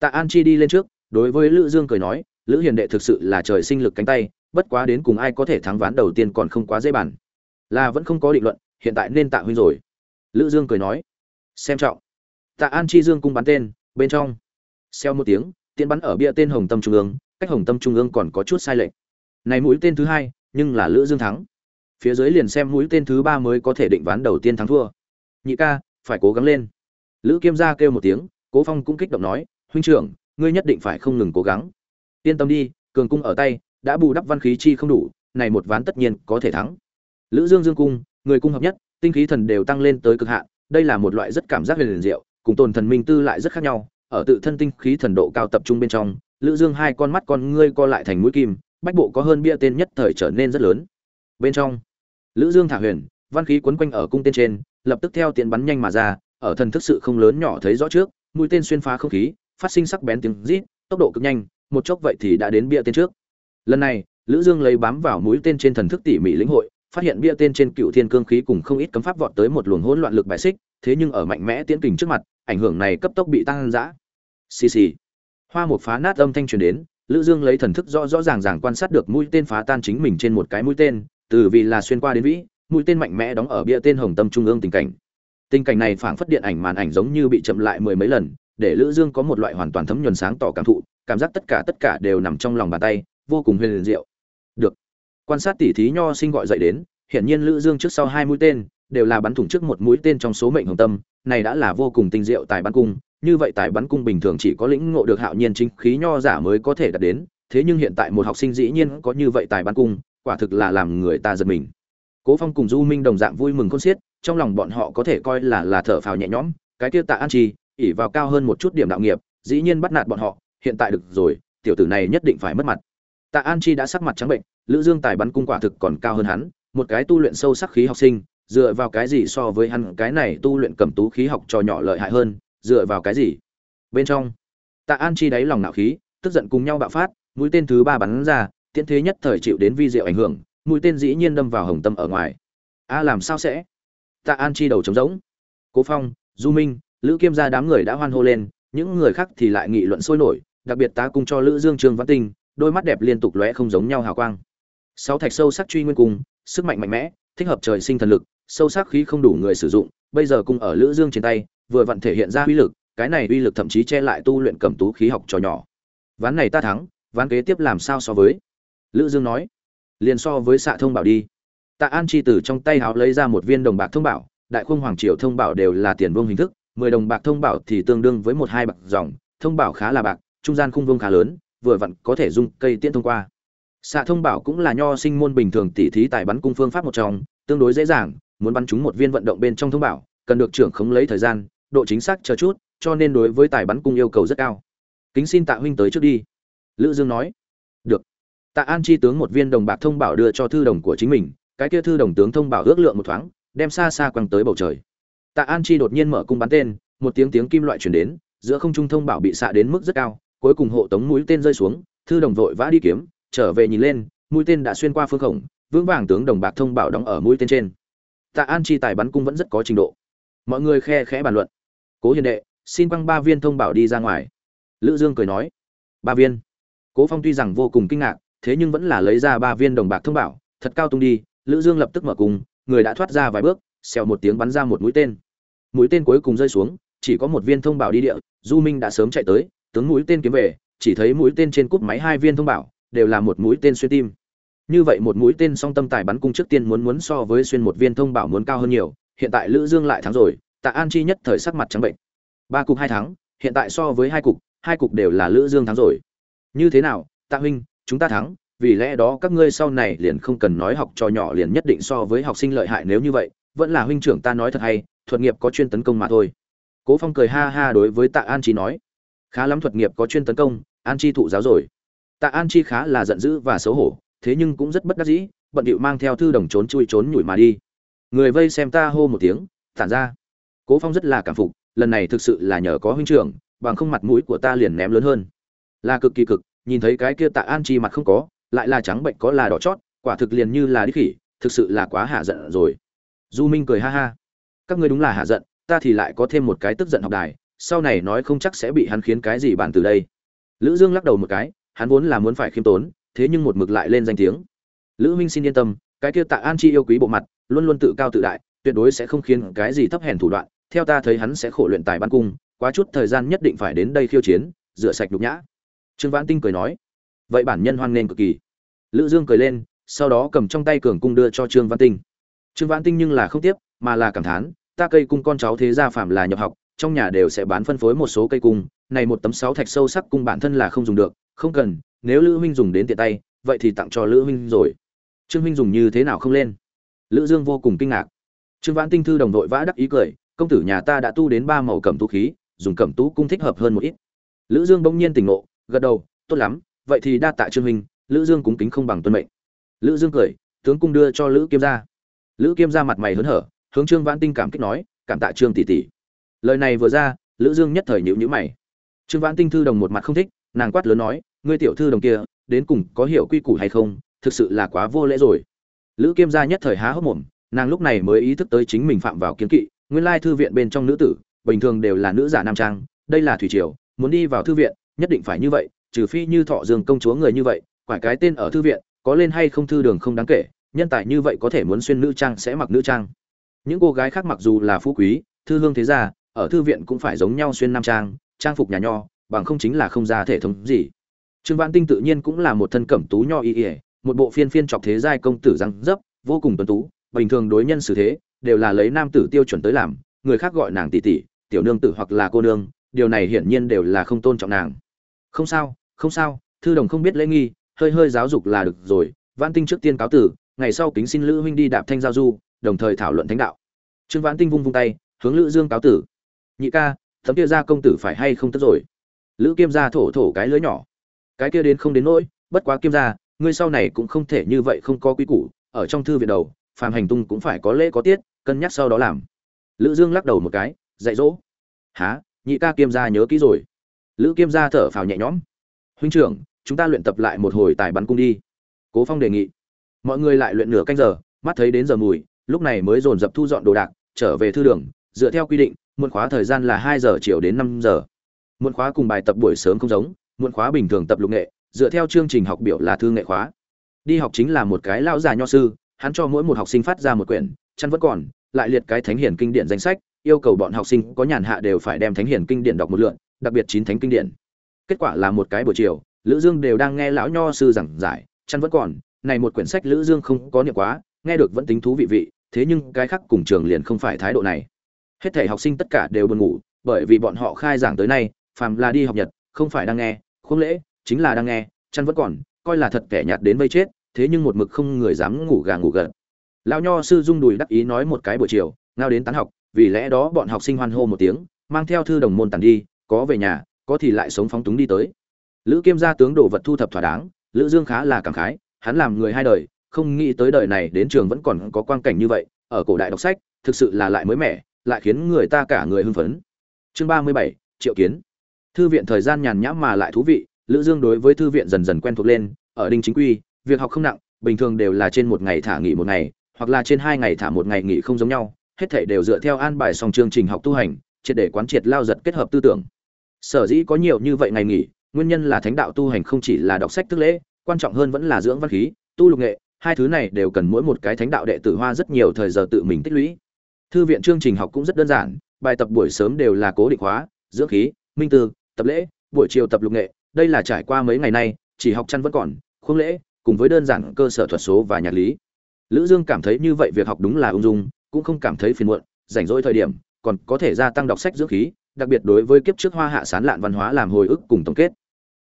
Tạ an chi đi lên trước, đối với lữ dương cười nói lữ hiền đệ thực sự là trời sinh lực cánh tay, bất quá đến cùng ai có thể thắng ván đầu tiên còn không quá dễ bàn. Là vẫn không có định luận, hiện tại nên tạ huynh rồi. Lữ dương cười nói, xem trọng. Tạ an chi dương cung bắn tên, bên trong. Xeo một tiếng tiến bắn ở bia tên hồng tâm trung ương, cách hồng tâm trung ương còn có chút sai lệch. Này mũi tên thứ hai, nhưng là lữ dương thắng. Phía dưới liền xem mũi tên thứ ba mới có thể định ván đầu tiên thắng thua. Nhị ca, phải cố gắng lên. Lữ kiêm gia kêu một tiếng, cố phong cũng kích động nói, huynh trưởng, ngươi nhất định phải không ngừng cố gắng yên tâm đi, cường cung ở tay, đã bù đắp văn khí chi không đủ, này một ván tất nhiên có thể thắng. Lữ dương dương cung, người cung hợp nhất, tinh khí thần đều tăng lên tới cực hạn, đây là một loại rất cảm giác huyền diệu, cùng tồn thần minh tư lại rất khác nhau. Ở tự thân tinh khí thần độ cao tập trung bên trong, lữ dương hai con mắt con ngươi co lại thành mũi kim, bách bộ có hơn bia tên nhất thời trở nên rất lớn. Bên trong, lữ dương thả huyền, văn khí quấn quanh ở cung tên trên, lập tức theo tiện bắn nhanh mà ra, ở thần thức sự không lớn nhỏ thấy rõ trước, mũi tên xuyên phá không khí, phát sinh sắc bén tiếng rít, tốc độ cực nhanh một chốc vậy thì đã đến bia tên trước. Lần này, lữ dương lấy bám vào mũi tên trên thần thức tỉ mỉ lĩnh hội, phát hiện bia tên trên cựu thiên cương khí cùng không ít cấm pháp vọt tới một luồng hỗn loạn lực bài xích, thế nhưng ở mạnh mẽ tiến kình trước mặt, ảnh hưởng này cấp tốc bị tăng dã. Xì xì. Hoa một phá nát âm thanh truyền đến, lữ dương lấy thần thức rõ rõ ràng ràng quan sát được mũi tên phá tan chính mình trên một cái mũi tên, từ vì là xuyên qua đến vĩ, mũi tên mạnh mẽ đóng ở bia tên hồng tâm trung ương tình cảnh. Tình cảnh này phảng phất điện ảnh màn ảnh giống như bị chậm lại mười mấy lần, để lữ dương có một loại hoàn toàn thấm nhuần sáng tỏ cảm thụ cảm giác tất cả tất cả đều nằm trong lòng bàn tay, vô cùng huyền diệu. Được. Quan sát tỉ thí nho sinh gọi dậy đến hiện nhiên lữ dương trước sau hai mũi tên đều là bắn thủng trước một mũi tên trong số mệnh hồng tâm, này đã là vô cùng tinh diệu tài bắn cung, như vậy tài bắn cung bình thường chỉ có lĩnh ngộ được hạo nhiên chính khí nho giả mới có thể đạt đến, thế nhưng hiện tại một học sinh dĩ nhiên có như vậy tài bắn cung, quả thực là làm người ta giật mình. Cố phong cùng du minh đồng dạng vui mừng khôn xiết, trong lòng bọn họ có thể coi là là thở phào nhẹ nhõm, cái kia tạ an trì ỉ vào cao hơn một chút điểm đạo nghiệp, dĩ nhiên bắt nạt bọn họ hiện tại được rồi, tiểu tử này nhất định phải mất mặt. Tạ an chi đã sắc mặt trắng bệnh, lữ dương tài bắn cung quả thực còn cao hơn hắn, một cái tu luyện sâu sắc khí học sinh, dựa vào cái gì so với hắn, cái này tu luyện cầm tú khí học trò nhỏ lợi hại hơn, dựa vào cái gì? Bên trong, tạ an chi đáy lòng nạo khí, tức giận cùng nhau bạo phát, mũi tên thứ ba bắn ra, tiễn thế nhất thời chịu đến vi diệu ảnh hưởng, mũi tên dĩ nhiên đâm vào hồng tâm ở ngoài. A, làm sao sẽ? Tạ an chi đầu trống rỗng. Cố phong, du minh, lữ kiêm gia đám người đã hoan hô lên, những người khác thì lại nghị luận sôi nổi đặc biệt tá cung cho lữ dương trương văn tinh, đôi mắt đẹp liên tục lóe không giống nhau hào quang. Sáu thạch sâu sắc truy nguyên cung sức mạnh mạnh mẽ, thích hợp trời sinh thần lực, sâu sắc khí không đủ người sử dụng, bây giờ cung ở lữ dương trên tay, vừa vặn thể hiện ra uy lực, cái này uy lực thậm chí che lại tu luyện cẩm tú khí học trò nhỏ. Ván này ta thắng, ván kế tiếp làm sao so với? Lữ dương nói. Liền so với xạ thông bảo đi. Tạ an chi từ trong tay háo lấy ra một viên đồng bạc thông bảo, đại khung hoàng triều thông bảo đều là tiền vương hình thức, mười đồng bạc thông bảo thì tương đương với một hai bạc dòng, thông bảo khá là bạc trung gian khung vương khá lớn, vừa vặn có thể dung cây tiễn thông qua. Xạ thông bảo cũng là nho sinh môn bình thường tỉ thí tại bắn cung phương pháp một trong, tương đối dễ dàng, muốn bắn trúng một viên vận động bên trong thông bảo, cần được trưởng khống lấy thời gian, độ chính xác chờ chút, cho nên đối với tài bắn cung yêu cầu rất cao. Kính xin tạ huynh tới trước đi. Lữ dương nói. Được. Tạ an chi tướng một viên đồng bạc thông bảo đưa cho thư đồng của chính mình, cái kia thư đồng tướng thông bảo ước lượng một thoáng, đem xa xa quăng tới bầu trời. Tạ an chi đột nhiên mở cung bắn tên, một tiếng tiếng kim loại truyền đến, giữa không trung thông bảo bị xạ đến mức rất cao cuối cùng hộ tống mũi tên rơi xuống, thư đồng vội vã đi kiếm, trở về nhìn lên, mũi tên đã xuyên qua phương khổng, vững vàng tướng đồng bạc thông bảo đóng ở mũi tên trên. Tạ an chi tài bắn cung vẫn rất có trình độ. Mọi người khe khẽ bàn luận. Cố hiền đệ, xin quăng ba viên thông bảo đi ra ngoài. Lữ dương cười nói. Ba viên. Cố phong tuy rằng vô cùng kinh ngạc, thế nhưng vẫn là lấy ra ba viên đồng bạc thông bảo, thật cao tung đi, lữ dương lập tức mở cung, người đã thoát ra vài bước, xèo một tiếng bắn ra một mũi tên. Mũi tên cuối cùng rơi xuống, chỉ có một viên thông bảo đi địa, du minh đã sớm chạy tới tướng mũi tên kiếm về, chỉ thấy mũi tên trên cúp máy hai viên thông bảo, đều là một mũi tên xuyên tim. Như vậy một mũi tên song tâm tài bắn cung trước tiên muốn muốn so với xuyên một viên thông bảo muốn cao hơn nhiều, hiện tại lữ dương lại thắng rồi, tạ an chi nhất thời sắc mặt trắng bệnh. Ba cục hai thắng, hiện tại so với hai cục hai cục đều là lữ dương thắng rồi. Như thế nào, tạ huynh, chúng ta thắng, vì lẽ đó các ngươi sau này liền không cần nói học trò nhỏ liền nhất định so với học sinh lợi hại nếu như vậy, vẫn là huynh trưởng ta nói thật hay, thuật nghiệp có chuyên tấn công mà thôi. Cố phong cười ha ha đối với tạ an chi nói khá lắm thuật nghiệp có chuyên tấn công, an chi thụ giáo rồi. Tạ an chi khá là giận dữ và xấu hổ, thế nhưng cũng rất bất đắc dĩ, bận điệu mang theo thư đồng trốn chui trốn nhủi mà đi. Người vây xem ta hô một tiếng tản ra. Cố phong rất là cảm phục, lần này thực sự là nhờ có huynh trưởng, bằng không mặt mũi của ta liền ném lớn hơn. Là cực kỳ cực, nhìn thấy cái kia tạ an chi mặt không có, lại là trắng bệnh có là đỏ chót, quả thực liền như là đi khỉ, thực sự là quá hạ giận rồi. Du minh cười ha ha. Các ngươi đúng là hạ giận, ta thì lại có thêm một cái tức giận học đài sau này nói không chắc sẽ bị hắn khiến cái gì bạn từ đây. Lữ dương lắc đầu một cái, hắn vốn là muốn phải khiêm tốn, thế nhưng một mực lại lên danh tiếng. Lữ minh xin yên tâm, cái kia tạ an chi yêu quý bộ mặt, luôn luôn tự cao tự đại, tuyệt đối sẽ không khiến cái gì thấp hèn thủ đoạn, theo ta thấy hắn sẽ khổ luyện tài ban cung, quá chút thời gian nhất định phải đến đây khiêu chiến, rửa sạch nhục nhã. Trương vãn tinh cười nói, vậy bản nhân hoan nghênh cực kỳ. Lữ dương cười lên, sau đó cầm trong tay cường cung đưa cho trương vãn tinh. Trương vãn tinh nhưng là không tiếp, mà là cảm thán, ta cây cung con cháu thế gia phạm là nhập học trong nhà đều sẽ bán phân phối một số cây cung, này một tấm sáu thạch sâu sắc cung bản thân là không dùng được, không cần, nếu lữ huynh dùng đến tiện tay, vậy thì tặng cho lữ huynh rồi. Trương huynh dùng như thế nào không lên? Lữ dương vô cùng kinh ngạc. Trương vãn tinh thư đồng đội vã đắc ý cười, công tử nhà ta đã tu đến ba màu cẩm tú khí, dùng cẩm tú cung thích hợp hơn một ít. Lữ dương bỗng nhiên tỉnh ngộ, gật đầu, tốt lắm, vậy thì đa tạ trương huynh, lữ dương cúng kính không bằng tuân mệnh. Lữ dương cười, tướng cung đưa cho lữ kiêm gia. Lữ kiêm gia mặt mày hớn hở, hướng trương vãn tinh cảm kích nói, cảm tạ trương tỷ tỷ lời này vừa ra, lữ dương nhất thời nhíu nhíu mày. Trương vãn tinh thư đồng một mặt không thích, nàng quát lớn nói, ngươi tiểu thư đồng kia, đến cùng có hiểu quy củ hay không? Thực sự là quá vô lễ rồi. Lữ kiêm gia nhất thời há hốc mồm, nàng lúc này mới ý thức tới chính mình phạm vào kiến kỵ, nguyên lai thư viện bên trong nữ tử, bình thường đều là nữ giả nam trang, đây là thủy triều, muốn đi vào thư viện, nhất định phải như vậy, trừ phi như thọ dương công chúa người như vậy, quải cái tên ở thư viện, có lên hay không thư đường không đáng kể, nhân tài như vậy có thể muốn xuyên nữ trang sẽ mặc nữ trang. Những cô gái khác mặc dù là phú quý, thư hương thế gia ở thư viện cũng phải giống nhau xuyên nam trang trang phục nhà nho, bằng không chính là không ra thể thống gì. Trương văn tinh tự nhiên cũng là một thân cẩm tú nho y ỉa một bộ phiên phiên trọc thế giai công tử răng dấp, vô cùng tuấn tú, bình thường đối nhân xử thế, đều là lấy nam tử tiêu chuẩn tới làm, người khác gọi nàng tỷ tỷ, tiểu nương tử hoặc là cô nương, điều này hiển nhiên đều là không tôn trọng nàng. Không sao không sao, thư đồng không biết lễ nghi, hơi hơi giáo dục là được rồi văn tinh trước tiên cáo tử ngày sau kính xin lữ huynh đi đạp thanh giao du, đồng thời thảo luận thánh đạo. Trương vãn tinh vung vung tay, hướng lữ dương cáo tử nhị ca thấm kia ra công tử phải hay không tức rồi? Lữ kiêm gia thổ thổ cái lưới nhỏ. Cái kia đến không đến nỗi, bất quá kiêm gia, ngươi sau này cũng không thể như vậy không có quy củ, ở trong thư viện đầu, phàm hành tung cũng phải có lễ có tiết, cân nhắc sau đó làm. Lữ dương lắc đầu một cái, dạy dỗ. Há nhị ca kiêm gia nhớ kỹ rồi. Lữ kiêm gia thở phào nhẹ nhõm. Huynh trưởng, chúng ta luyện tập lại một hồi tài bắn cung đi. Cố phong đề nghị. Mọi người lại luyện nửa canh giờ, mắt thấy đến giờ mùi, lúc này mới dồn dập thu dọn đồ đạc, trở về thư đường, dựa theo quy định muộn khóa thời gian là hai giờ chiều đến năm giờ. Muộn khóa cùng bài tập buổi sớm không giống, muộn khóa bình thường tập lục nghệ, dựa theo chương trình học biểu là thư nghệ khóa. Đi học chính là một cái lão già nho sư, hắn cho mỗi một học sinh phát ra một quyển, chăn vẫn còn, lại liệt cái thánh hiển kinh điển danh sách, yêu cầu bọn học sinh có nhàn hạ đều phải đem thánh hiển kinh điển đọc một lượt, đặc biệt chín thánh kinh điển. Kết quả là một cái buổi chiều, lữ dương đều đang nghe lão nho sư giảng giải, chăn vẫn còn, này một quyển sách lữ dương không có niệm quá, nghe được vẫn tính thú vị vị, thế nhưng cái khác cùng trường liền không phải thái độ này hết thể học sinh tất cả đều buồn ngủ, bởi vì bọn họ khai giảng tới nay, phàm là đi học nhật, không phải đang nghe, khuôn lễ, chính là đang nghe, chăn vẫn còn, coi là thật kẻ nhạt đến vây chết, thế nhưng một mực không người dám ngủ gà ngủ gật. Lão nho sư dung đùi đắc ý nói một cái buổi chiều, ngao đến tán học, vì lẽ đó bọn học sinh hoan hô một tiếng, mang theo thư đồng môn tàn đi, có về nhà, có thì lại sống phóng túng đi tới. Lữ kiêm gia tướng đồ vật thu thập thỏa đáng, lữ dương khá là cảm khái, hắn làm người hai đời, không nghĩ tới đời này đến trường vẫn còn có quang cảnh như vậy, ở cổ đại đọc sách, thực sự là lại mới mẻ lại khiến người ta cả người hưng phấn. Chương ba mươi bảy, triệu kiến. Thư viện thời gian nhàn nhã mà lại thú vị, lữ dương đối với thư viện dần dần quen thuộc lên, ở đinh chính quy, việc học không nặng, bình thường đều là trên một ngày thả nghỉ một ngày, hoặc là trên hai ngày thả một ngày nghỉ không giống nhau, hết thảy đều dựa theo an bài song chương trình học tu hành, triệt để quán triệt lao giật kết hợp tư tưởng. Sở dĩ có nhiều như vậy ngày nghỉ, nguyên nhân là thánh đạo tu hành không chỉ là đọc sách tức lễ, quan trọng hơn vẫn là dưỡng văn khí, tu lục nghệ, hai thứ này đều cần mỗi một cái thánh đạo đệ tử hoa rất nhiều thời giờ tự mình tích lũy thư viện chương trình học cũng rất đơn giản, bài tập buổi sớm đều là cố định hóa, dưỡng khí, minh tư, tập lễ, buổi chiều tập lục nghệ, đây là trải qua mấy ngày nay, chỉ học chăn vẫn còn, khuôn lễ, cùng với đơn giản cơ sở thuật số và nhạc lý. Lữ dương cảm thấy như vậy việc học đúng là ung dung, cũng không cảm thấy phiền muộn, rảnh rỗi thời điểm, còn có thể gia tăng đọc sách dưỡng khí, đặc biệt đối với kiếp trước hoa hạ sán lạn văn hóa làm hồi ức cùng tổng kết.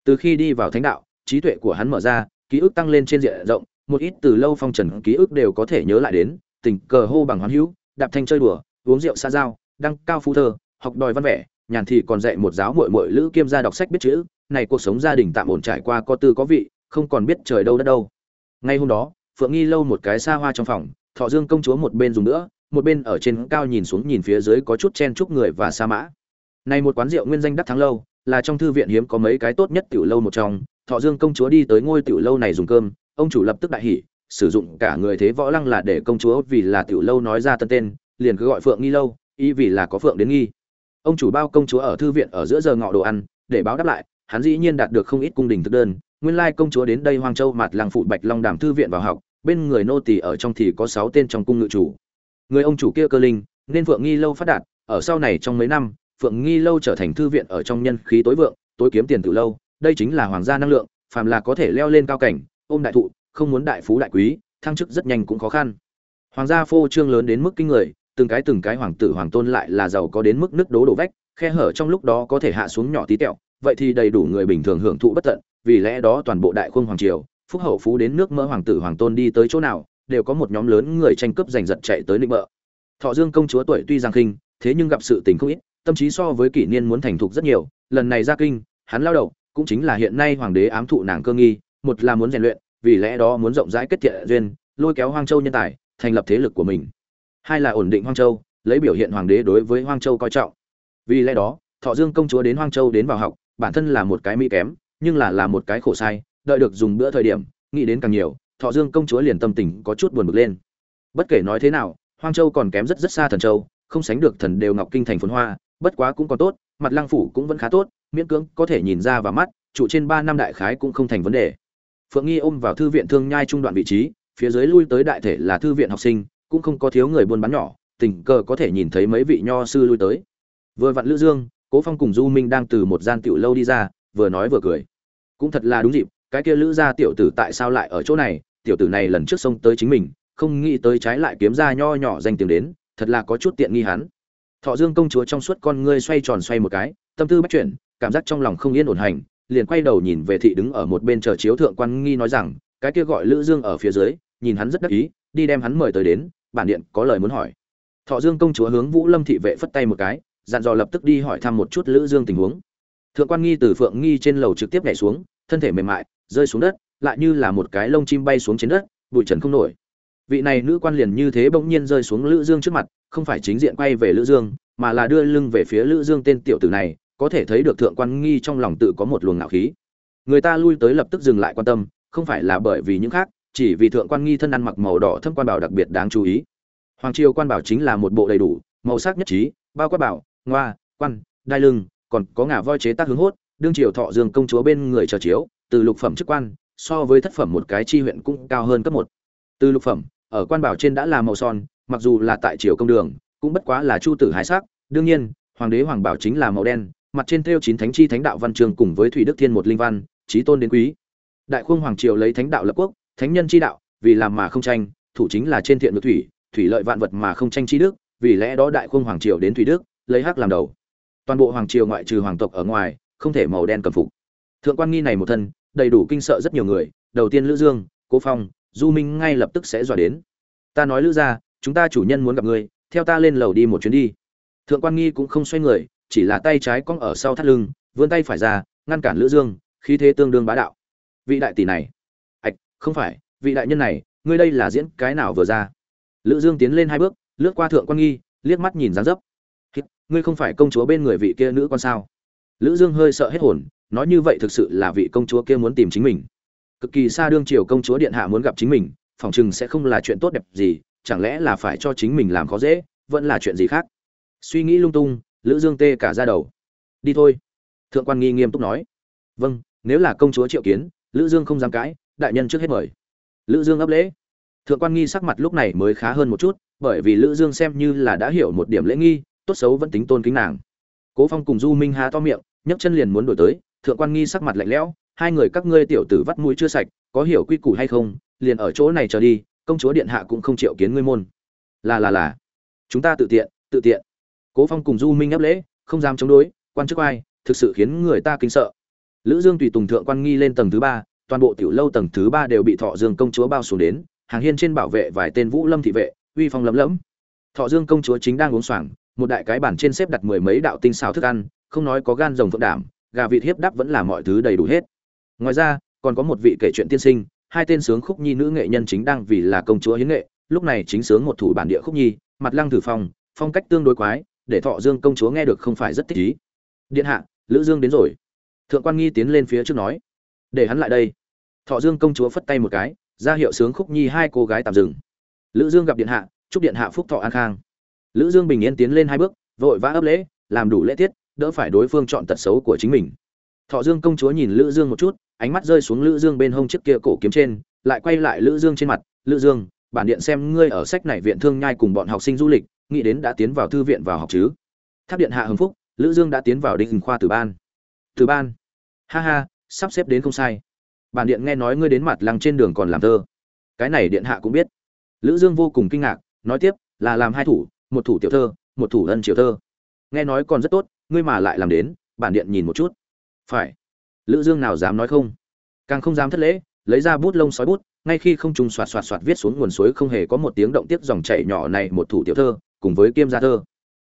Từ khi đi vào thánh đạo, trí tuệ của hắn mở ra, ký ức tăng lên trên diện rộng, một ít từ lâu phong trần ký ức đều có thể nhớ lại đến, tình cờ hô bằng hoán hữu đạp thanh chơi đùa, uống rượu xa giao, đăng cao phú thơ, học đòi văn vẻ, nhàn thì còn dạy một giáo muội muội lữ kiêm gia đọc sách biết chữ, này cuộc sống gia đình tạm ổn trải qua có tư có vị, không còn biết trời đâu đất đâu. Ngay hôm đó, phượng nghi lâu một cái xa hoa trong phòng, thọ dương công chúa một bên dùng nữa, một bên ở trên cao nhìn xuống nhìn phía dưới có chút chen chúc người và sa mã. Này một quán rượu nguyên danh đắc thắng lâu, là trong thư viện hiếm có mấy cái tốt nhất tiểu lâu một trong, thọ dương công chúa đi tới ngôi tiểu lâu này dùng cơm, ông chủ lập tức đại hỉ sử dụng cả người thế võ lăng là để công chúa vì là tiểu lâu nói ra tân tên, liền cứ gọi phượng nghi lâu, ý vì là có phượng đến nghi. Ông chủ bao công chúa ở thư viện ở giữa giờ ngọ đồ ăn, để báo đáp lại, hắn dĩ nhiên đạt được không ít cung đình thực đơn. Nguyên lai công chúa đến đây hoang châu mặt làng phụ bạch long đàm thư viện vào học, bên người nô tỳ ở trong thì có sáu tên trong cung ngự chủ. Người ông chủ kia cơ linh, nên phượng nghi lâu phát đạt, ở sau này trong mấy năm, phượng nghi lâu trở thành thư viện ở trong nhân khí tối vượng, tối kiếm tiền từ lâu, đây chính là hoàng gia năng lượng, phàm là có thể leo lên cao cảnh, ôm đại thụ không muốn đại phú đại quý, thăng chức rất nhanh cũng khó khăn. Hoàng gia phô trương lớn đến mức kinh người, từng cái từng cái hoàng tử hoàng tôn lại là giàu có đến mức nước đố đổ vách, khe hở trong lúc đó có thể hạ xuống nhỏ tí tẹo, vậy thì đầy đủ người bình thường hưởng thụ bất tận, vì lẽ đó toàn bộ đại khung hoàng triều, phúc hậu phú đến nước mỡ hoàng tử hoàng tôn đi tới chỗ nào, đều có một nhóm lớn người tranh cướp giành giật chạy tới lĩnh bợ. Thọ dương công chúa tuổi tuy giang khinh, thế nhưng gặp sự tình không ít, tâm trí so với kỷ niên muốn thành thục rất nhiều, lần này ra kinh, hắn lao đầu, cũng chính là hiện nay hoàng đế ám thụ nàng cơ nghi, một là muốn rèn luyện vì lẽ đó muốn rộng rãi kết thiện duyên, lôi kéo hoang châu nhân tài, thành lập thế lực của mình. Hai là ổn định hoang châu, lấy biểu hiện hoàng đế đối với hoang châu coi trọng. Vì lẽ đó, thọ dương công chúa đến hoang châu đến vào học, bản thân là một cái mỹ kém, nhưng là là một cái khổ sai, đợi được dùng bữa thời điểm, nghĩ đến càng nhiều, thọ dương công chúa liền tâm tình có chút buồn bực lên. Bất kể nói thế nào, hoang châu còn kém rất rất xa thần châu, không sánh được thần đều ngọc kinh thành phồn hoa, bất quá cũng còn tốt, mặt lăng phủ cũng vẫn khá tốt, miễn cưỡng có thể nhìn ra và mắt, trụ trên ba năm đại khái cũng không thành vấn đề phượng nghi ôm vào thư viện thương nhai trung đoạn vị trí, phía dưới lui tới đại thể là thư viện học sinh, cũng không có thiếu người buôn bán nhỏ, tình cờ có thể nhìn thấy mấy vị nho sư lui tới. Vừa vặn lữ dương, cố phong cùng du minh đang từ một gian tiểu lâu đi ra, vừa nói vừa cười. Cũng thật là đúng dịp, cái kia lữ gia tiểu tử tại sao lại ở chỗ này? Tiểu tử này lần trước xông tới chính mình, không nghĩ tới trái lại kiếm ra nho nhỏ danh tiếng đến, thật là có chút tiện nghi hắn. Thọ dương công chúa trong suốt con ngươi xoay tròn xoay một cái, tâm tư bắt chuyển, cảm giác trong lòng không yên ổn hành liền quay đầu nhìn về thị đứng ở một bên chờ chiếu thượng quan nghi nói rằng, cái kia gọi lữ dương ở phía dưới, nhìn hắn rất đắc ý, đi đem hắn mời tới đến, bản điện có lời muốn hỏi. Thọ dương công chúa hướng vũ lâm thị vệ phất tay một cái, dặn dò lập tức đi hỏi thăm một chút lữ dương tình huống. Thượng quan nghi từ phượng nghi trên lầu trực tiếp nhảy xuống, thân thể mềm mại, rơi xuống đất, lại như là một cái lông chim bay xuống trên đất, bụi trần không nổi. Vị này nữ quan liền như thế bỗng nhiên rơi xuống lữ dương trước mặt, không phải chính diện quay về lữ dương, mà là đưa lưng về phía lữ dương tên tiểu tử này có thể thấy được thượng quan nghi trong lòng tự có một luồng ngạo khí. Người ta lui tới lập tức dừng lại quan tâm, không phải là bởi vì những khác, chỉ vì thượng quan nghi thân ăn mặc màu đỏ thâm quan bảo đặc biệt đáng chú ý. Hoàng triều quan bảo chính là một bộ đầy đủ, màu sắc nhất trí, bao quát bảo, ngoa, quan, đai lưng, còn có ngà voi chế tác hướng hốt, đương triều thọ dương công chúa bên người chờ chiếu, từ lục phẩm chức quan, so với thất phẩm một cái chi huyện cũng cao hơn cấp một. Từ lục phẩm, ở quan bảo trên đã là màu son, mặc dù là tại triều công đường, cũng bất quá là chu tử hải sắc, đương nhiên, hoàng đế hoàng bảo chính là màu đen mặt trên theo chín thánh chi thánh đạo văn trường cùng với thủy đức thiên một linh văn trí tôn đến quý. Đại khương hoàng triều lấy thánh đạo lập quốc, thánh nhân chi đạo, vì làm mà không tranh, thủ chính là trên thiện được thủy thủy lợi vạn vật mà không tranh chi đức, vì lẽ đó đại khương hoàng triều đến thủy đức, lấy hắc làm đầu. Toàn bộ hoàng triều ngoại trừ hoàng tộc ở ngoài, không thể màu đen cầm phục. Thượng quan nghi này một thân, đầy đủ kinh sợ rất nhiều người, đầu tiên lữ dương, cố phong, du minh ngay lập tức sẽ dọa đến. Ta nói lữ gia, chúng ta chủ nhân muốn gặp ngươi, theo ta lên lầu đi một chuyến đi. Thượng quan nghi cũng không xoay người chỉ là tay trái cong ở sau thắt lưng, vươn tay phải ra, ngăn cản lữ dương, khí thế tương đương bá đạo. Vị đại tỷ này. Ạch không phải, vị đại nhân này, ngươi đây là diễn cái nào vừa ra? Lữ dương tiến lên hai bước, lướt qua thượng quan nghi, liếc mắt nhìn dáng dấp. Ngươi không phải công chúa bên người vị kia nữ con sao? Lữ dương hơi sợ hết hồn, nói như vậy thực sự là vị công chúa kia muốn tìm chính mình. Cực kỳ xa đương triều công chúa điện hạ muốn gặp chính mình, phỏng chừng sẽ không là chuyện tốt đẹp gì, chẳng lẽ là phải cho chính mình làm khó dễ, vẫn là chuyện gì khác? Suy nghĩ lung tung lữ dương tê cả ra đầu. Đi thôi. Thượng quan nghi nghiêm túc nói. Vâng nếu là công chúa triệu kiến, lữ dương không dám cãi, đại nhân trước hết mời. Lữ dương ấp lễ. Thượng quan nghi sắc mặt lúc này mới khá hơn một chút, bởi vì lữ dương xem như là đã hiểu một điểm lễ nghi, tốt xấu vẫn tính tôn kính nàng. Cố phong cùng du minh há to miệng, nhấc chân liền muốn đổi tới. Thượng quan nghi sắc mặt lạnh lẽo, hai người các ngươi tiểu tử vắt mũi chưa sạch, có hiểu quy củ hay không, liền ở chỗ này chờ đi, công chúa điện hạ cũng không chịu kiến ngươi môn. Là là là. Chúng ta tự tiện tự tiện cố phong cùng du minh áp lễ, không dám chống đối, quan chức ai, thực sự khiến người ta kinh sợ. Lữ dương tùy tùng thượng quan nghi lên tầng thứ ba, toàn bộ tiểu lâu tầng thứ ba đều bị thọ dương công chúa bao xuống đến, hàng hiên trên bảo vệ vài tên vũ lâm thị vệ, uy phong lấm lẫm thọ dương công chúa chính đang uống xoàng một đại cái bàn trên xếp đặt mười mấy đạo tinh xào thức ăn, không nói có gan rồng phượng đảm, gà vịt hiếp đắp vẫn là mọi thứ đầy đủ hết. Ngoài ra, còn có một vị kể chuyện tiên sinh, hai tên sướng khúc nhi nữ nghệ nhân chính đang vì là công chúa hiến nghệ, lúc này chính sướng một thủ bản địa khúc nhi, mặt lăng thử phong phong cách tương đối quái để thọ dương công chúa nghe được không phải rất thích ý. Điện hạ, lữ dương đến rồi. Thượng quan nghi tiến lên phía trước nói. Để hắn lại đây. Thọ dương công chúa phất tay một cái, ra hiệu sướng khúc nhi hai cô gái tạm dừng. Lữ dương gặp điện hạ, chúc điện hạ phúc thọ an khang. Lữ dương bình yên tiến lên hai bước, vội vã ấp lễ, làm đủ lễ tiết, đỡ phải đối phương chọn tật xấu của chính mình. Thọ dương công chúa nhìn lữ dương một chút, ánh mắt rơi xuống lữ dương bên hông chiếc kia cổ kiếm trên, lại quay lại lữ dương trên mặt. Lữ dương, bản điện xem ngươi ở sách này viện thương nhai cùng bọn học sinh du lịch nghĩ đến đã tiến vào thư viện vào học chứ. Tháp điện hạ hưng phúc, lữ dương đã tiến vào đinh khoa tử ban. Tử ban? Ha ha, sắp xếp đến không sai. Bản điện nghe nói ngươi đến mặt lăng trên đường còn làm thơ. Cái này điện hạ cũng biết. Lữ dương vô cùng kinh ngạc, nói tiếp, là làm hai thủ, một thủ tiểu thơ, một thủ ân triều thơ. Nghe nói còn rất tốt, ngươi mà lại làm đến, bản điện nhìn một chút. Phải. Lữ dương nào dám nói không? Càng không dám thất lễ, lấy ra bút lông sói bút, ngay khi không trùng xoạt xoạt xoạt viết xuống nguồn suối không hề có một tiếng động tiếp dòng chảy nhỏ này một thủ tiểu thơ cùng với kiêm gia thơ.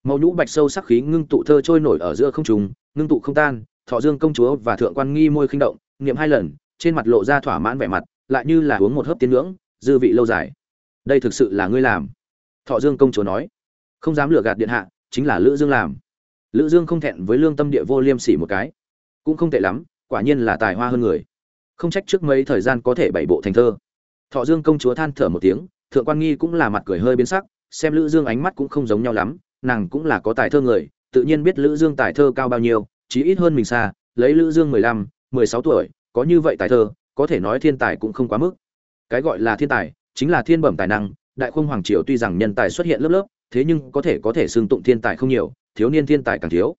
Màu nhũ bạch sâu sắc khí ngưng tụ thơ trôi nổi ở giữa không trùng ngưng tụ không tan, thọ dương công chúa và thượng quan nghi môi khinh động, niệm hai lần, trên mặt lộ ra thỏa mãn vẻ mặt, lại như là uống một hớp tiên ngưỡng, dư vị lâu dài. Đây thực sự là ngươi làm. Thọ dương công chúa nói. Không dám lừa gạt điện hạ, chính là lữ dương làm. Lữ dương không thẹn với lương tâm địa vô liêm sỉ một cái. Cũng không tệ lắm, quả nhiên là tài hoa hơn người. Không trách trước mấy thời gian có thể bảy bộ thành thơ. Thọ dương công chúa than thở một tiếng, thượng quan nghi cũng là mặt cười hơi biến sắc xem lữ dương ánh mắt cũng không giống nhau lắm nàng cũng là có tài thơ người tự nhiên biết lữ dương tài thơ cao bao nhiêu chí ít hơn mình xa lấy lữ dương mười lăm, mười sáu tuổi có như vậy tài thơ có thể nói thiên tài cũng không quá mức. Cái gọi là thiên tài chính là thiên bẩm tài năng đại khung hoàng triều tuy rằng nhân tài xuất hiện lớp lớp thế nhưng có thể có thể xưng tụng thiên tài không nhiều thiếu niên thiên tài càng thiếu.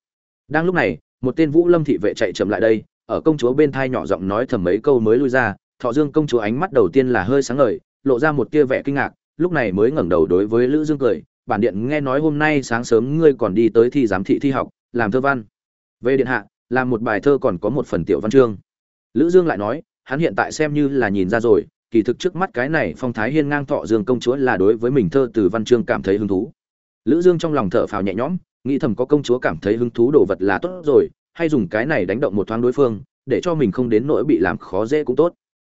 Đang lúc này một tên vũ lâm thị vệ chạy chậm lại đây ở công chúa bên thai nhỏ giọng nói thầm mấy câu mới lui ra thọ dương công chúa ánh mắt đầu tiên là hơi sáng ngời lộ ra một tia vẻ kinh ngạc lúc này mới ngẩng đầu đối với lữ dương cười, bản điện nghe nói hôm nay sáng sớm ngươi còn đi tới thi giám thị thi học, làm thơ văn. Về điện hạ, làm một bài thơ còn có một phần tiểu văn chương. Lữ dương lại nói, hắn hiện tại xem như là nhìn ra rồi, kỳ thực trước mắt cái này phong thái hiên ngang thọ dương công chúa là đối với mình thơ từ văn chương cảm thấy hứng thú. Lữ dương trong lòng thở phào nhẹ nhõm, nghĩ thầm có công chúa cảm thấy hứng thú đồ vật là tốt rồi, hay dùng cái này đánh động một thoáng đối phương, để cho mình không đến nỗi bị làm khó dễ cũng tốt.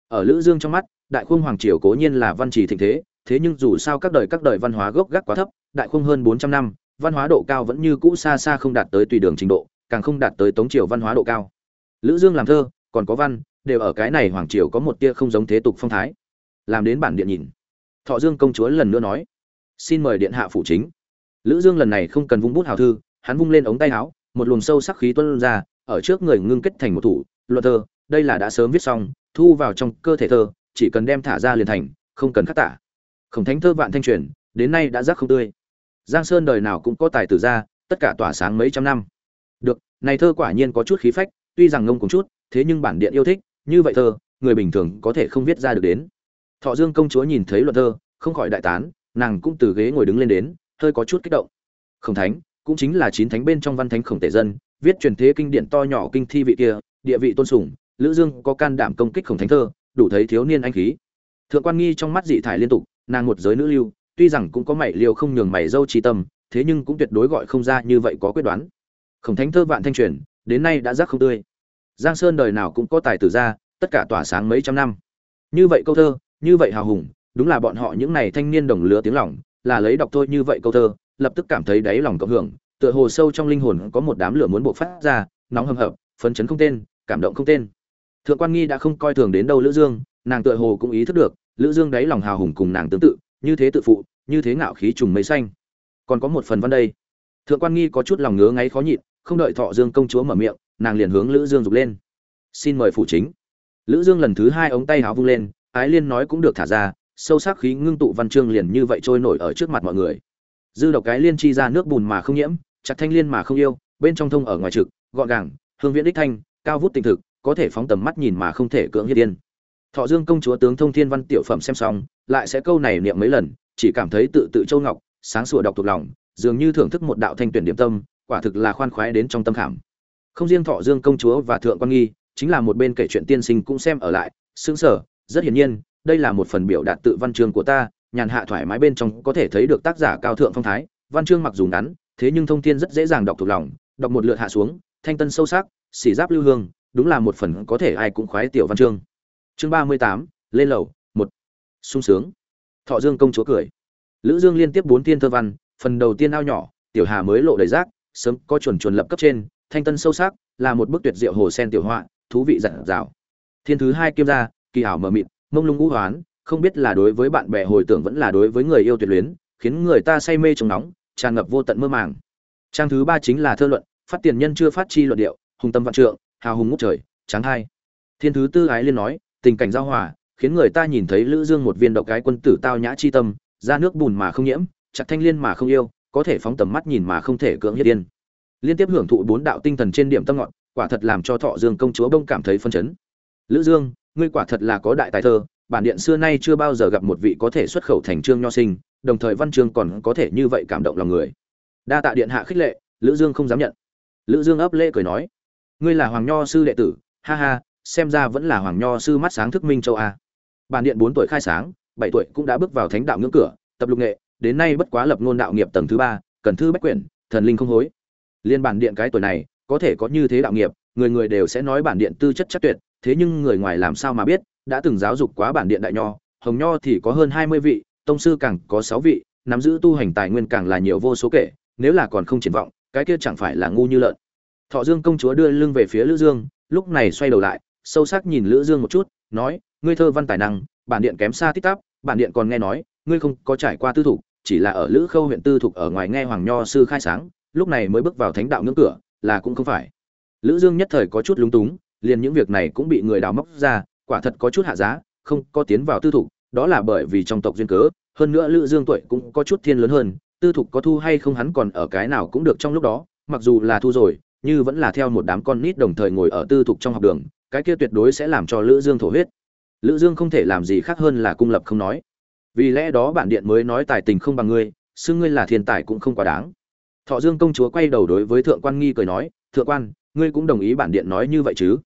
Ở lữ dương trong mắt, đại khung hoàng triều cố nhiên là văn trì thịnh thế thế nhưng dù sao các đời các đời văn hóa gốc gác quá thấp, đại khung hơn 400 năm, văn hóa độ cao vẫn như cũ xa xa không đạt tới tùy đường trình độ, càng không đạt tới tống triều văn hóa độ cao. Lữ dương làm thơ, còn có văn, đều ở cái này hoàng triều có một tia không giống thế tục phong thái. Làm đến bản điện nhìn. Thọ dương công chúa lần nữa nói, xin mời điện hạ phụ chính. Lữ dương lần này không cần vung bút hào thư, hắn vung lên ống tay áo, một luồng sâu sắc khí tuôn ra, ở trước người ngưng kết thành một thủ, luận thơ, đây là đã sớm viết xong, thu vào trong cơ thể thơ, chỉ cần đem thả ra liền thành, không cần khắc tả khổng thánh thơ vạn thanh truyền, đến nay đã rắc không tươi. Giang sơn đời nào cũng có tài tử ra, tất cả tỏa sáng mấy trăm năm. Được, này thơ quả nhiên có chút khí phách, tuy rằng ngông cùng chút, thế nhưng bản điện yêu thích, như vậy thơ, người bình thường có thể không viết ra được đến. Thọ dương công chúa nhìn thấy luận thơ, không khỏi đại tán, nàng cũng từ ghế ngồi đứng lên đến, hơi có chút kích động. Khổng thánh, cũng chính là chín thánh bên trong văn thánh khổng tể dân, viết truyền thế kinh điển to nhỏ kinh thi vị kia, địa vị tôn sùng, lữ dương có can đảm công kích khổng thánh thơ, đủ thấy thiếu niên anh khí. Thượng quan nghi trong mắt dị thải liên tục nàng một giới nữ lưu, tuy rằng cũng có mảy liều không nhường mảy dâu trí tâm, thế nhưng cũng tuyệt đối gọi không ra như vậy có quyết đoán. Khổng thánh thơ vạn thanh truyền, đến nay đã rắc không tươi. Giang sơn đời nào cũng có tài tử ra, tất cả tỏa sáng mấy trăm năm. Như vậy câu thơ, như vậy hào hùng, đúng là bọn họ những này thanh niên đồng lứa tiếng lòng, là lấy đọc thôi như vậy câu thơ, lập tức cảm thấy đáy lòng cộng hưởng, tựa hồ sâu trong linh hồn có một đám lửa muốn bộc phát ra, nóng hầm hập, phấn chấn không tên, cảm động không tên. Thượng quan nghi đã không coi thường đến đâu lữ dương, nàng tựa hồ cũng ý thức được lữ dương đáy lòng hào hùng cùng nàng tương tự, như thế tự phụ, như thế ngạo khí trùng mây xanh. Còn có một phần văn đây. Thượng quan nghi có chút lòng ngứa ngáy khó nhịn, không đợi thọ dương công chúa mở miệng, nàng liền hướng lữ dương dục lên. Xin mời phụ chính. Lữ dương lần thứ hai ống tay háo vung lên, ái liên nói cũng được thả ra, sâu sắc khí ngưng tụ văn chương liền như vậy trôi nổi ở trước mặt mọi người. Dư độc cái liên chi ra nước bùn mà không nhiễm, chặt thanh liên mà không yêu, bên trong thông ở ngoài trực, gọn gàng, hương viễn đích thanh, cao vút tinh thực, có thể phóng tầm mắt nhìn mà không thể cưỡng hiên điên thọ dương công chúa tướng thông thiên văn tiểu phẩm xem xong, lại sẽ câu này niệm mấy lần, chỉ cảm thấy tự tự châu ngọc, sáng sủa đọc thuộc lòng, dường như thưởng thức một đạo thanh tuyển điểm tâm, quả thực là khoan khoái đến trong tâm khảm. Không riêng thọ dương công chúa và thượng quan nghi, chính là một bên kể chuyện tiên sinh cũng xem ở lại, sững sờ, rất hiển nhiên, đây là một phần biểu đạt tự văn chương của ta, nhàn hạ thoải mái bên trong có thể thấy được tác giả cao thượng phong thái, văn chương mặc dù ngắn, thế nhưng thông Thiên rất dễ dàng đọc thuộc lòng, đọc một lượt hạ xuống, thanh tân sâu sắc, xỉ giáp lưu hương, đúng là một phần có thể ai cũng khoái tiểu văn chương chương ba mươi tám, lên lầu, một. Sung sướng. Thọ dương công chúa cười. Lữ dương liên tiếp bốn tiên thơ văn, phần đầu tiên ao nhỏ, tiểu hà mới lộ đầy rác, sớm có chuẩn chuẩn lập cấp trên, thanh tân sâu sắc, là một bức tuyệt diệu hồ sen tiểu họa, thú vị dặn dào. Thiên thứ hai kim gia, kỳ Hảo mờ mịt, mông lung ngũ hoán, không biết là đối với bạn bè hồi tưởng vẫn là đối với người yêu tuyệt luyến, khiến người ta say mê trong nóng, tràn ngập vô tận mơ màng. Trang thứ ba chính là thơ luận, phát tiền nhân chưa phát chi luận điệu, hùng tâm vạn trượng, hào hùng ngút trời, tráng hai. Thiên thứ tư ái liên nói tình cảnh giao hòa, khiến người ta nhìn thấy lữ dương một viên độc cái quân tử tao nhã chi tâm, ra nước bùn mà không nhiễm chặt thanh liên mà không yêu, có thể phóng tầm mắt nhìn mà không thể cưỡng hiệt điên liên tiếp hưởng thụ bốn đạo tinh thần trên điểm tâm ngọn quả thật làm cho thọ dương công chúa đông cảm thấy phân chấn. Lữ dương, ngươi quả thật là có đại tài thơ, bản điện xưa nay chưa bao giờ gặp một vị có thể xuất khẩu thành trương nho sinh, đồng thời văn chương còn có thể như vậy cảm động lòng người. Đa tạ điện hạ khích lệ, lữ dương không dám nhận. Lữ dương ấp lễ cười nói, ngươi là hoàng nho sư đệ tử, ha ha xem ra vẫn là hoàng nho sư mắt sáng thức minh châu a. Bản điện bốn tuổi khai sáng, bảy tuổi cũng đã bước vào thánh đạo ngưỡng cửa, tập lục nghệ, đến nay bất quá lập ngôn đạo nghiệp tầng thứ ba, cần thư bách quyển, thần linh không hối. Liên bản điện cái tuổi này, có thể có như thế đạo nghiệp, người người đều sẽ nói bản điện tư chất chắc tuyệt, thế nhưng người ngoài làm sao mà biết, đã từng giáo dục quá bản điện đại nho, hồng nho thì có hơn hai mươi vị, tông sư càng có sáu vị, nắm giữ tu hành tài nguyên càng là nhiều vô số kể, nếu là còn không triển vọng, cái kia chẳng phải là ngu như lợn. Thọ dương công chúa đưa lưng về phía lữ dương, lúc này xoay đầu lại sâu sắc nhìn lữ dương một chút nói ngươi thơ văn tài năng bản điện kém xa tích tắp bản điện còn nghe nói ngươi không có trải qua tư thủ, chỉ là ở lữ khâu huyện tư thuộc ở ngoài nghe hoàng nho sư khai sáng lúc này mới bước vào thánh đạo ngưỡng cửa là cũng không phải. Lữ dương nhất thời có chút lúng túng liền những việc này cũng bị người đào móc ra quả thật có chút hạ giá không có tiến vào tư thủ, đó là bởi vì trong tộc duyên cớ hơn nữa lữ dương tuổi cũng có chút thiên lớn hơn tư thục có thu hay không hắn còn ở cái nào cũng được trong lúc đó mặc dù là thu rồi như vẫn là theo một đám con nít đồng thời ngồi ở tư thục trong học đường cái kia tuyệt đối sẽ làm cho lữ dương thổ huyết. Lữ dương không thể làm gì khác hơn là cung lập không nói. Vì lẽ đó bản điện mới nói tài tình không bằng ngươi, xưng ngươi là thiên tài cũng không quá đáng. Thọ dương công chúa quay đầu đối với thượng quan nghi cười nói, thượng quan, ngươi cũng đồng ý bản điện nói như vậy chứ?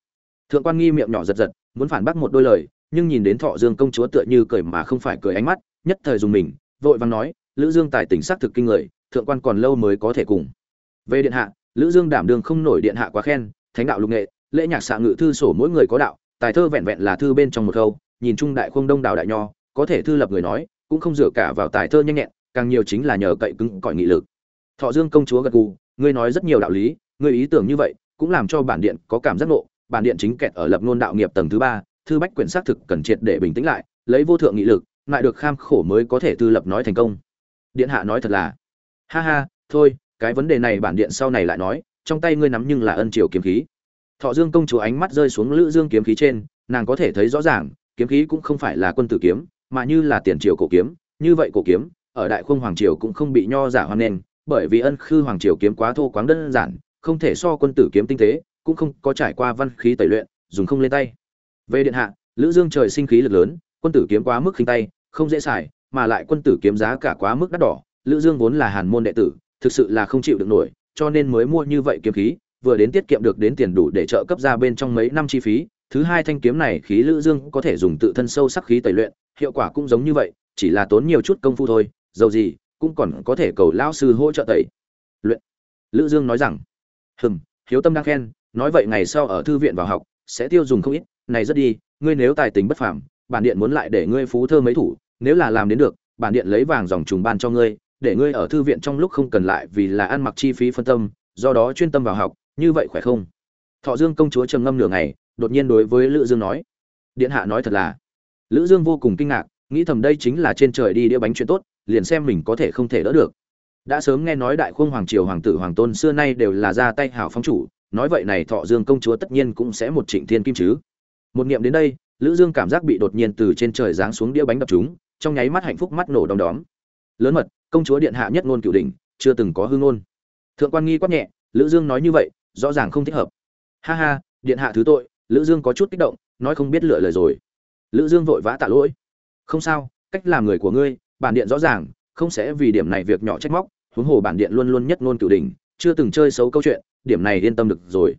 Thượng quan nghi miệng nhỏ giật giật, muốn phản bác một đôi lời, nhưng nhìn đến thọ dương công chúa tựa như cười mà không phải cười ánh mắt, nhất thời dùng mình, vội vàng nói, lữ dương tài tình xác thực kinh người, thượng quan còn lâu mới có thể cùng. Về điện hạ, lữ dương đảm đương không nổi điện hạ quá khen, thánh đạo lục nghệ lễ nhạc xạ ngự thư sổ mỗi người có đạo, tài thơ vẹn vẹn là thư bên trong một câu nhìn trung đại không đông đảo đại nho, có thể thư lập người nói, cũng không dựa cả vào tài thơ nhanh nhẹn, càng nhiều chính là nhờ cậy cứng cỏi nghị lực. Thọ dương công chúa gật gù, ngươi nói rất nhiều đạo lý, ngươi ý tưởng như vậy, cũng làm cho bản điện có cảm giác nộ bản điện chính kẹt ở lập ngôn đạo nghiệp tầng thứ ba, thư bách quyển xác thực cần triệt để bình tĩnh lại, lấy vô thượng nghị lực, lại được kham khổ mới có thể thư lập nói thành công. Điện hạ nói thật là, ha ha, thôi, cái vấn đề này bản điện sau này lại nói, trong tay ngươi nắm nhưng là ân triều kiếm khí thọ dương công chúa ánh mắt rơi xuống lữ dương kiếm khí trên, nàng có thể thấy rõ ràng, kiếm khí cũng không phải là quân tử kiếm, mà như là tiền triều cổ kiếm, như vậy cổ kiếm, ở đại khung hoàng triều cũng không bị nho giả hoan nghênh, bởi vì ân khư hoàng triều kiếm quá thô quáng đơn giản, không thể so quân tử kiếm tinh tế, cũng không có trải qua văn khí tẩy luyện, dùng không lên tay. Về điện hạ, lữ dương trời sinh khí lực lớn, quân tử kiếm quá mức khinh tay, không dễ xài, mà lại quân tử kiếm giá cả quá mức đắt đỏ, lữ dương vốn là hàn môn đệ tử, thực sự là không chịu được nổi, cho nên mới mua như vậy kiếm khí vừa đến tiết kiệm được đến tiền đủ để trợ cấp ra bên trong mấy năm chi phí, thứ hai thanh kiếm này khí lữ dương có thể dùng tự thân sâu sắc khí tẩy luyện, hiệu quả cũng giống như vậy, chỉ là tốn nhiều chút công phu thôi, dầu gì, cũng còn có thể cầu lão sư hỗ trợ tẩy. Luyện. Lữ dương nói rằng, hừm, hiếu tâm đang khen, nói vậy ngày sau ở thư viện vào học, sẽ tiêu dùng không ít, này rất đi, ngươi nếu tài tình bất phàm, bản điện muốn lại để ngươi phú thơ mấy thủ, nếu là làm đến được, bản điện lấy vàng dòng trùng ban cho ngươi, để ngươi ở thư viện trong lúc không cần lại vì là ăn mặc chi phí phân tâm, do đó chuyên tâm vào học như vậy khỏe không? Thọ dương công chúa trầm ngâm nửa ngày, đột nhiên đối với lữ dương nói. Điện hạ nói thật là, lữ dương vô cùng kinh ngạc, nghĩ thầm đây chính là trên trời đi đĩa bánh chuyện tốt, liền xem mình có thể không thể đỡ được. Đã sớm nghe nói đại khung hoàng triều, hoàng tử, hoàng tôn xưa nay đều là ra tay hảo phong chủ, nói vậy này thọ dương công chúa tất nhiên cũng sẽ một trịnh thiên kim chứ. Một niệm đến đây, lữ dương cảm giác bị đột nhiên từ trên trời giáng xuống đĩa bánh đập chúng trong nháy mắt hạnh phúc mắt nổ đom đóm. Lớn mật, công chúa điện hạ nhất ngôn cửu đỉnh, chưa từng có hương ngôn. Thượng quan nghi quát nhẹ, lữ dương nói như vậy rõ ràng không thích hợp. Ha ha, điện hạ thứ tội, lữ dương có chút kích động, nói không biết lựa lời rồi. Lữ dương vội vã tạ lỗi. Không sao, cách làm người của ngươi, bản điện rõ ràng, không sẽ vì điểm này việc nhỏ trách móc, huống hồ bản điện luôn luôn nhất ngôn cửu đỉnh, chưa từng chơi xấu câu chuyện, điểm này yên tâm được rồi.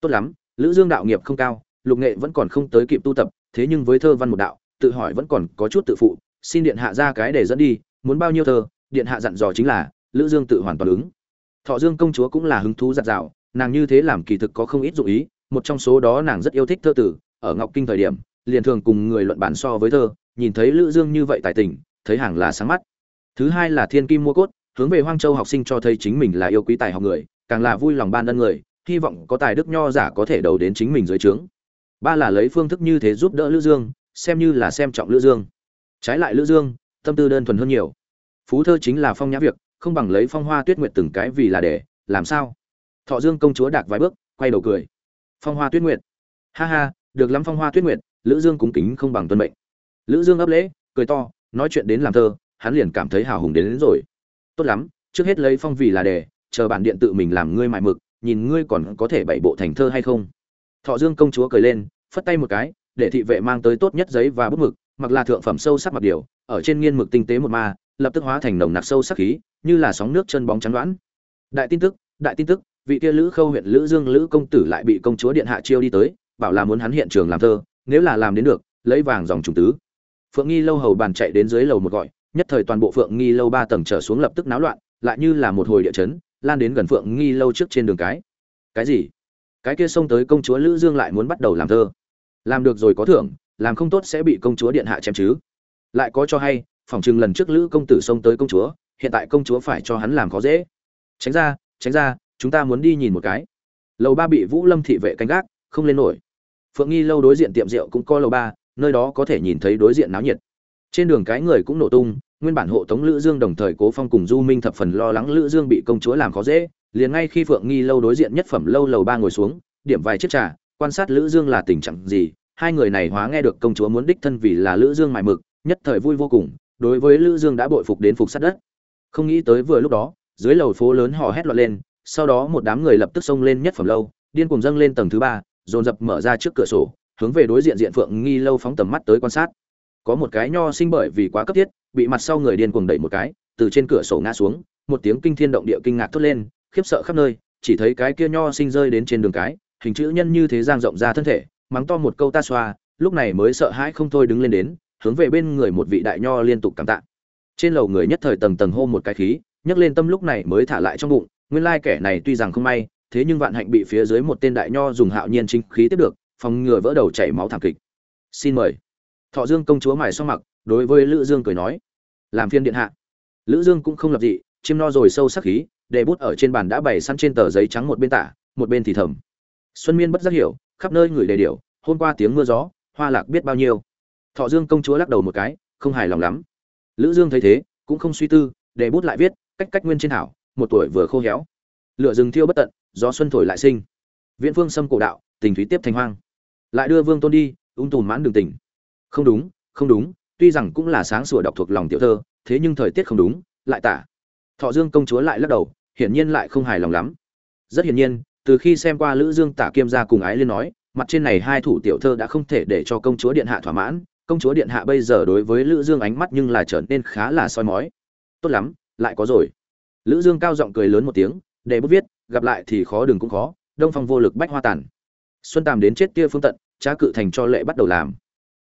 Tốt lắm, lữ dương đạo nghiệp không cao, lục nghệ vẫn còn không tới kịp tu tập, thế nhưng với thơ văn một đạo, tự hỏi vẫn còn có chút tự phụ, xin điện hạ ra cái để dẫn đi, muốn bao nhiêu thơ, điện hạ dặn dò chính là, lữ dương tự hoàn toàn ứng. Thọ dương công chúa cũng là hứng thú giặt rào nàng như thế làm kỳ thực có không ít dụng ý, một trong số đó nàng rất yêu thích thơ tử. Ở ngọc kinh thời điểm, liền thường cùng người luận bản so với thơ, nhìn thấy lữ dương như vậy tài tình, thấy hàng là sáng mắt. Thứ hai là thiên kim mua cốt, hướng về hoang châu học sinh cho thấy chính mình là yêu quý tài học người, càng là vui lòng ban ân người, hy vọng có tài đức nho giả có thể đầu đến chính mình dưới trướng. Ba là lấy phương thức như thế giúp đỡ lữ dương, xem như là xem trọng lữ dương. Trái lại lữ dương, tâm tư đơn thuần hơn nhiều. Phú thơ chính là phong nhã việc, không bằng lấy phong hoa tuyết nguyệt từng cái vì là để, làm sao? Thọ dương công chúa đạc vài bước quay đầu cười. Phong hoa tuyết nguyệt. Ha ha được lắm phong hoa tuyết nguyệt lữ dương cúng kính không bằng tuân mệnh. Lữ dương ấp lễ cười to nói chuyện đến làm thơ hắn liền cảm thấy hào hùng đến, đến rồi. Tốt lắm trước hết lấy phong vì là đề chờ bản điện tự mình làm ngươi mại mực nhìn ngươi còn có thể bày bộ thành thơ hay không. Thọ dương công chúa cười lên phất tay một cái để thị vệ mang tới tốt nhất giấy và bút mực mặc là thượng phẩm sâu sắc mặc điều ở trên nghiên mực tinh tế một ma lập tức hóa thành nồng nặc sâu sắc khí như là sóng nước chân bóng trắng đoán. Đại tin tức đại tin tức vị kia lữ khâu huyện lữ dương lữ công tử lại bị công chúa điện hạ chiêu đi tới, bảo là muốn hắn hiện trường làm thơ, nếu là làm đến được, lấy vàng dòng trùng tứ. Phượng nghi lâu hầu bàn chạy đến dưới lầu một gọi, nhất thời toàn bộ phượng nghi lâu ba tầng trở xuống lập tức náo loạn, lại như là một hồi địa chấn, lan đến gần phượng nghi lâu trước trên đường cái. Cái gì? Cái kia xông tới công chúa lữ dương lại muốn bắt đầu làm thơ. Làm được rồi có thưởng, làm không tốt sẽ bị công chúa điện hạ chém chứ. Lại có cho hay, phỏng chừng lần trước lữ công tử xông tới công chúa, hiện tại công chúa phải cho hắn làm khó dễ. Tránh ra tránh ra chúng ta muốn đi nhìn một cái. Lầu ba bị vũ lâm thị vệ canh gác, không lên nổi. Phượng nghi lâu đối diện tiệm rượu cũng có lầu ba, nơi đó có thể nhìn thấy đối diện náo nhiệt. Trên đường cái người cũng nổ tung, nguyên bản hộ tống lữ dương đồng thời cố phong cùng du minh thập phần lo lắng lữ dương bị công chúa làm khó dễ, liền ngay khi phượng nghi lâu đối diện nhất phẩm lâu lầu ba ngồi xuống, điểm vài chiếc trà, quan sát lữ dương là tình trạng gì, hai người này hóa nghe được công chúa muốn đích thân vì là lữ dương mài mực, nhất thời vui vô cùng, đối với lữ dương đã bội phục đến phục sát đất. Không nghĩ tới vừa lúc đó, dưới lầu phố lớn hò hét loạn lên sau đó một đám người lập tức xông lên nhất phẩm lâu, điên cuồng dâng lên tầng thứ ba, dồn dập mở ra trước cửa sổ, hướng về đối diện diện phượng nghi lâu phóng tầm mắt tới quan sát. Có một cái nho sinh bởi vì quá cấp thiết, bị mặt sau người điên cuồng đẩy một cái, từ trên cửa sổ ngã xuống, một tiếng kinh thiên động địa kinh ngạc thốt lên, khiếp sợ khắp nơi, chỉ thấy cái kia nho sinh rơi đến trên đường cái, hình chữ nhân như thế giang rộng ra thân thể, mắng to một câu ta xoa, lúc này mới sợ hãi không thôi đứng lên đến, hướng về bên người một vị đại nho liên tục cảm tạ. Trên lầu người nhất thời tầng tầng hô một cái khí, nhấc lên tâm lúc này mới thả lại trong bụng nguyên lai kẻ này tuy rằng không may, thế nhưng vạn hạnh bị phía dưới một tên đại nho dùng hạo nhiên chính khí tiếp được, phòng ngừa vỡ đầu chảy máu thảm kịch. Xin mời. Thọ dương công chúa mài xong mặc, đối với lữ dương cười nói, làm phiên điện hạ. Lữ dương cũng không lập dị chim no rồi sâu sắc khí, để bút ở trên bàn đã bày sẵn trên tờ giấy trắng một bên tả, một bên thì thầm. Xuân miên bất giác hiểu, khắp nơi người đề điều hôm qua tiếng mưa gió, hoa lạc biết bao nhiêu. Thọ dương công chúa lắc đầu một cái, không hài lòng lắm. Lữ dương thấy thế, cũng không suy tư, để bút lại viết, cách cách nguyên trên thảo một tuổi vừa khô héo. Lửa rừng thiêu bất tận, gió xuân thổi lại sinh. Viễn phương xâm cổ đạo, tình thúy tiếp thành hoang. Lại đưa vương tôn đi, ung tùm mãn đường tỉnh. không đúng không đúng, tuy rằng cũng là sáng sủa đọc thuộc lòng tiểu thơ, thế nhưng thời tiết không đúng, lại tả. Thọ dương công chúa lại lắc đầu, hiển nhiên lại không hài lòng lắm. Rất hiển nhiên, từ khi xem qua lữ dương tả kiêm gia cùng ái liên nói, mặt trên này hai thủ tiểu thơ đã không thể để cho công chúa điện hạ thỏa mãn, công chúa điện hạ bây giờ đối với lữ dương ánh mắt nhưng là trở nên khá là soi mói. Tốt lắm, lại có rồi lữ dương cao giọng cười lớn một tiếng, để bút viết, gặp lại thì khó đừng cũng khó, đông phong vô lực bách hoa tàn. Xuân tàm đến chết kia phương tận, trá cự thành cho lệ bắt đầu làm.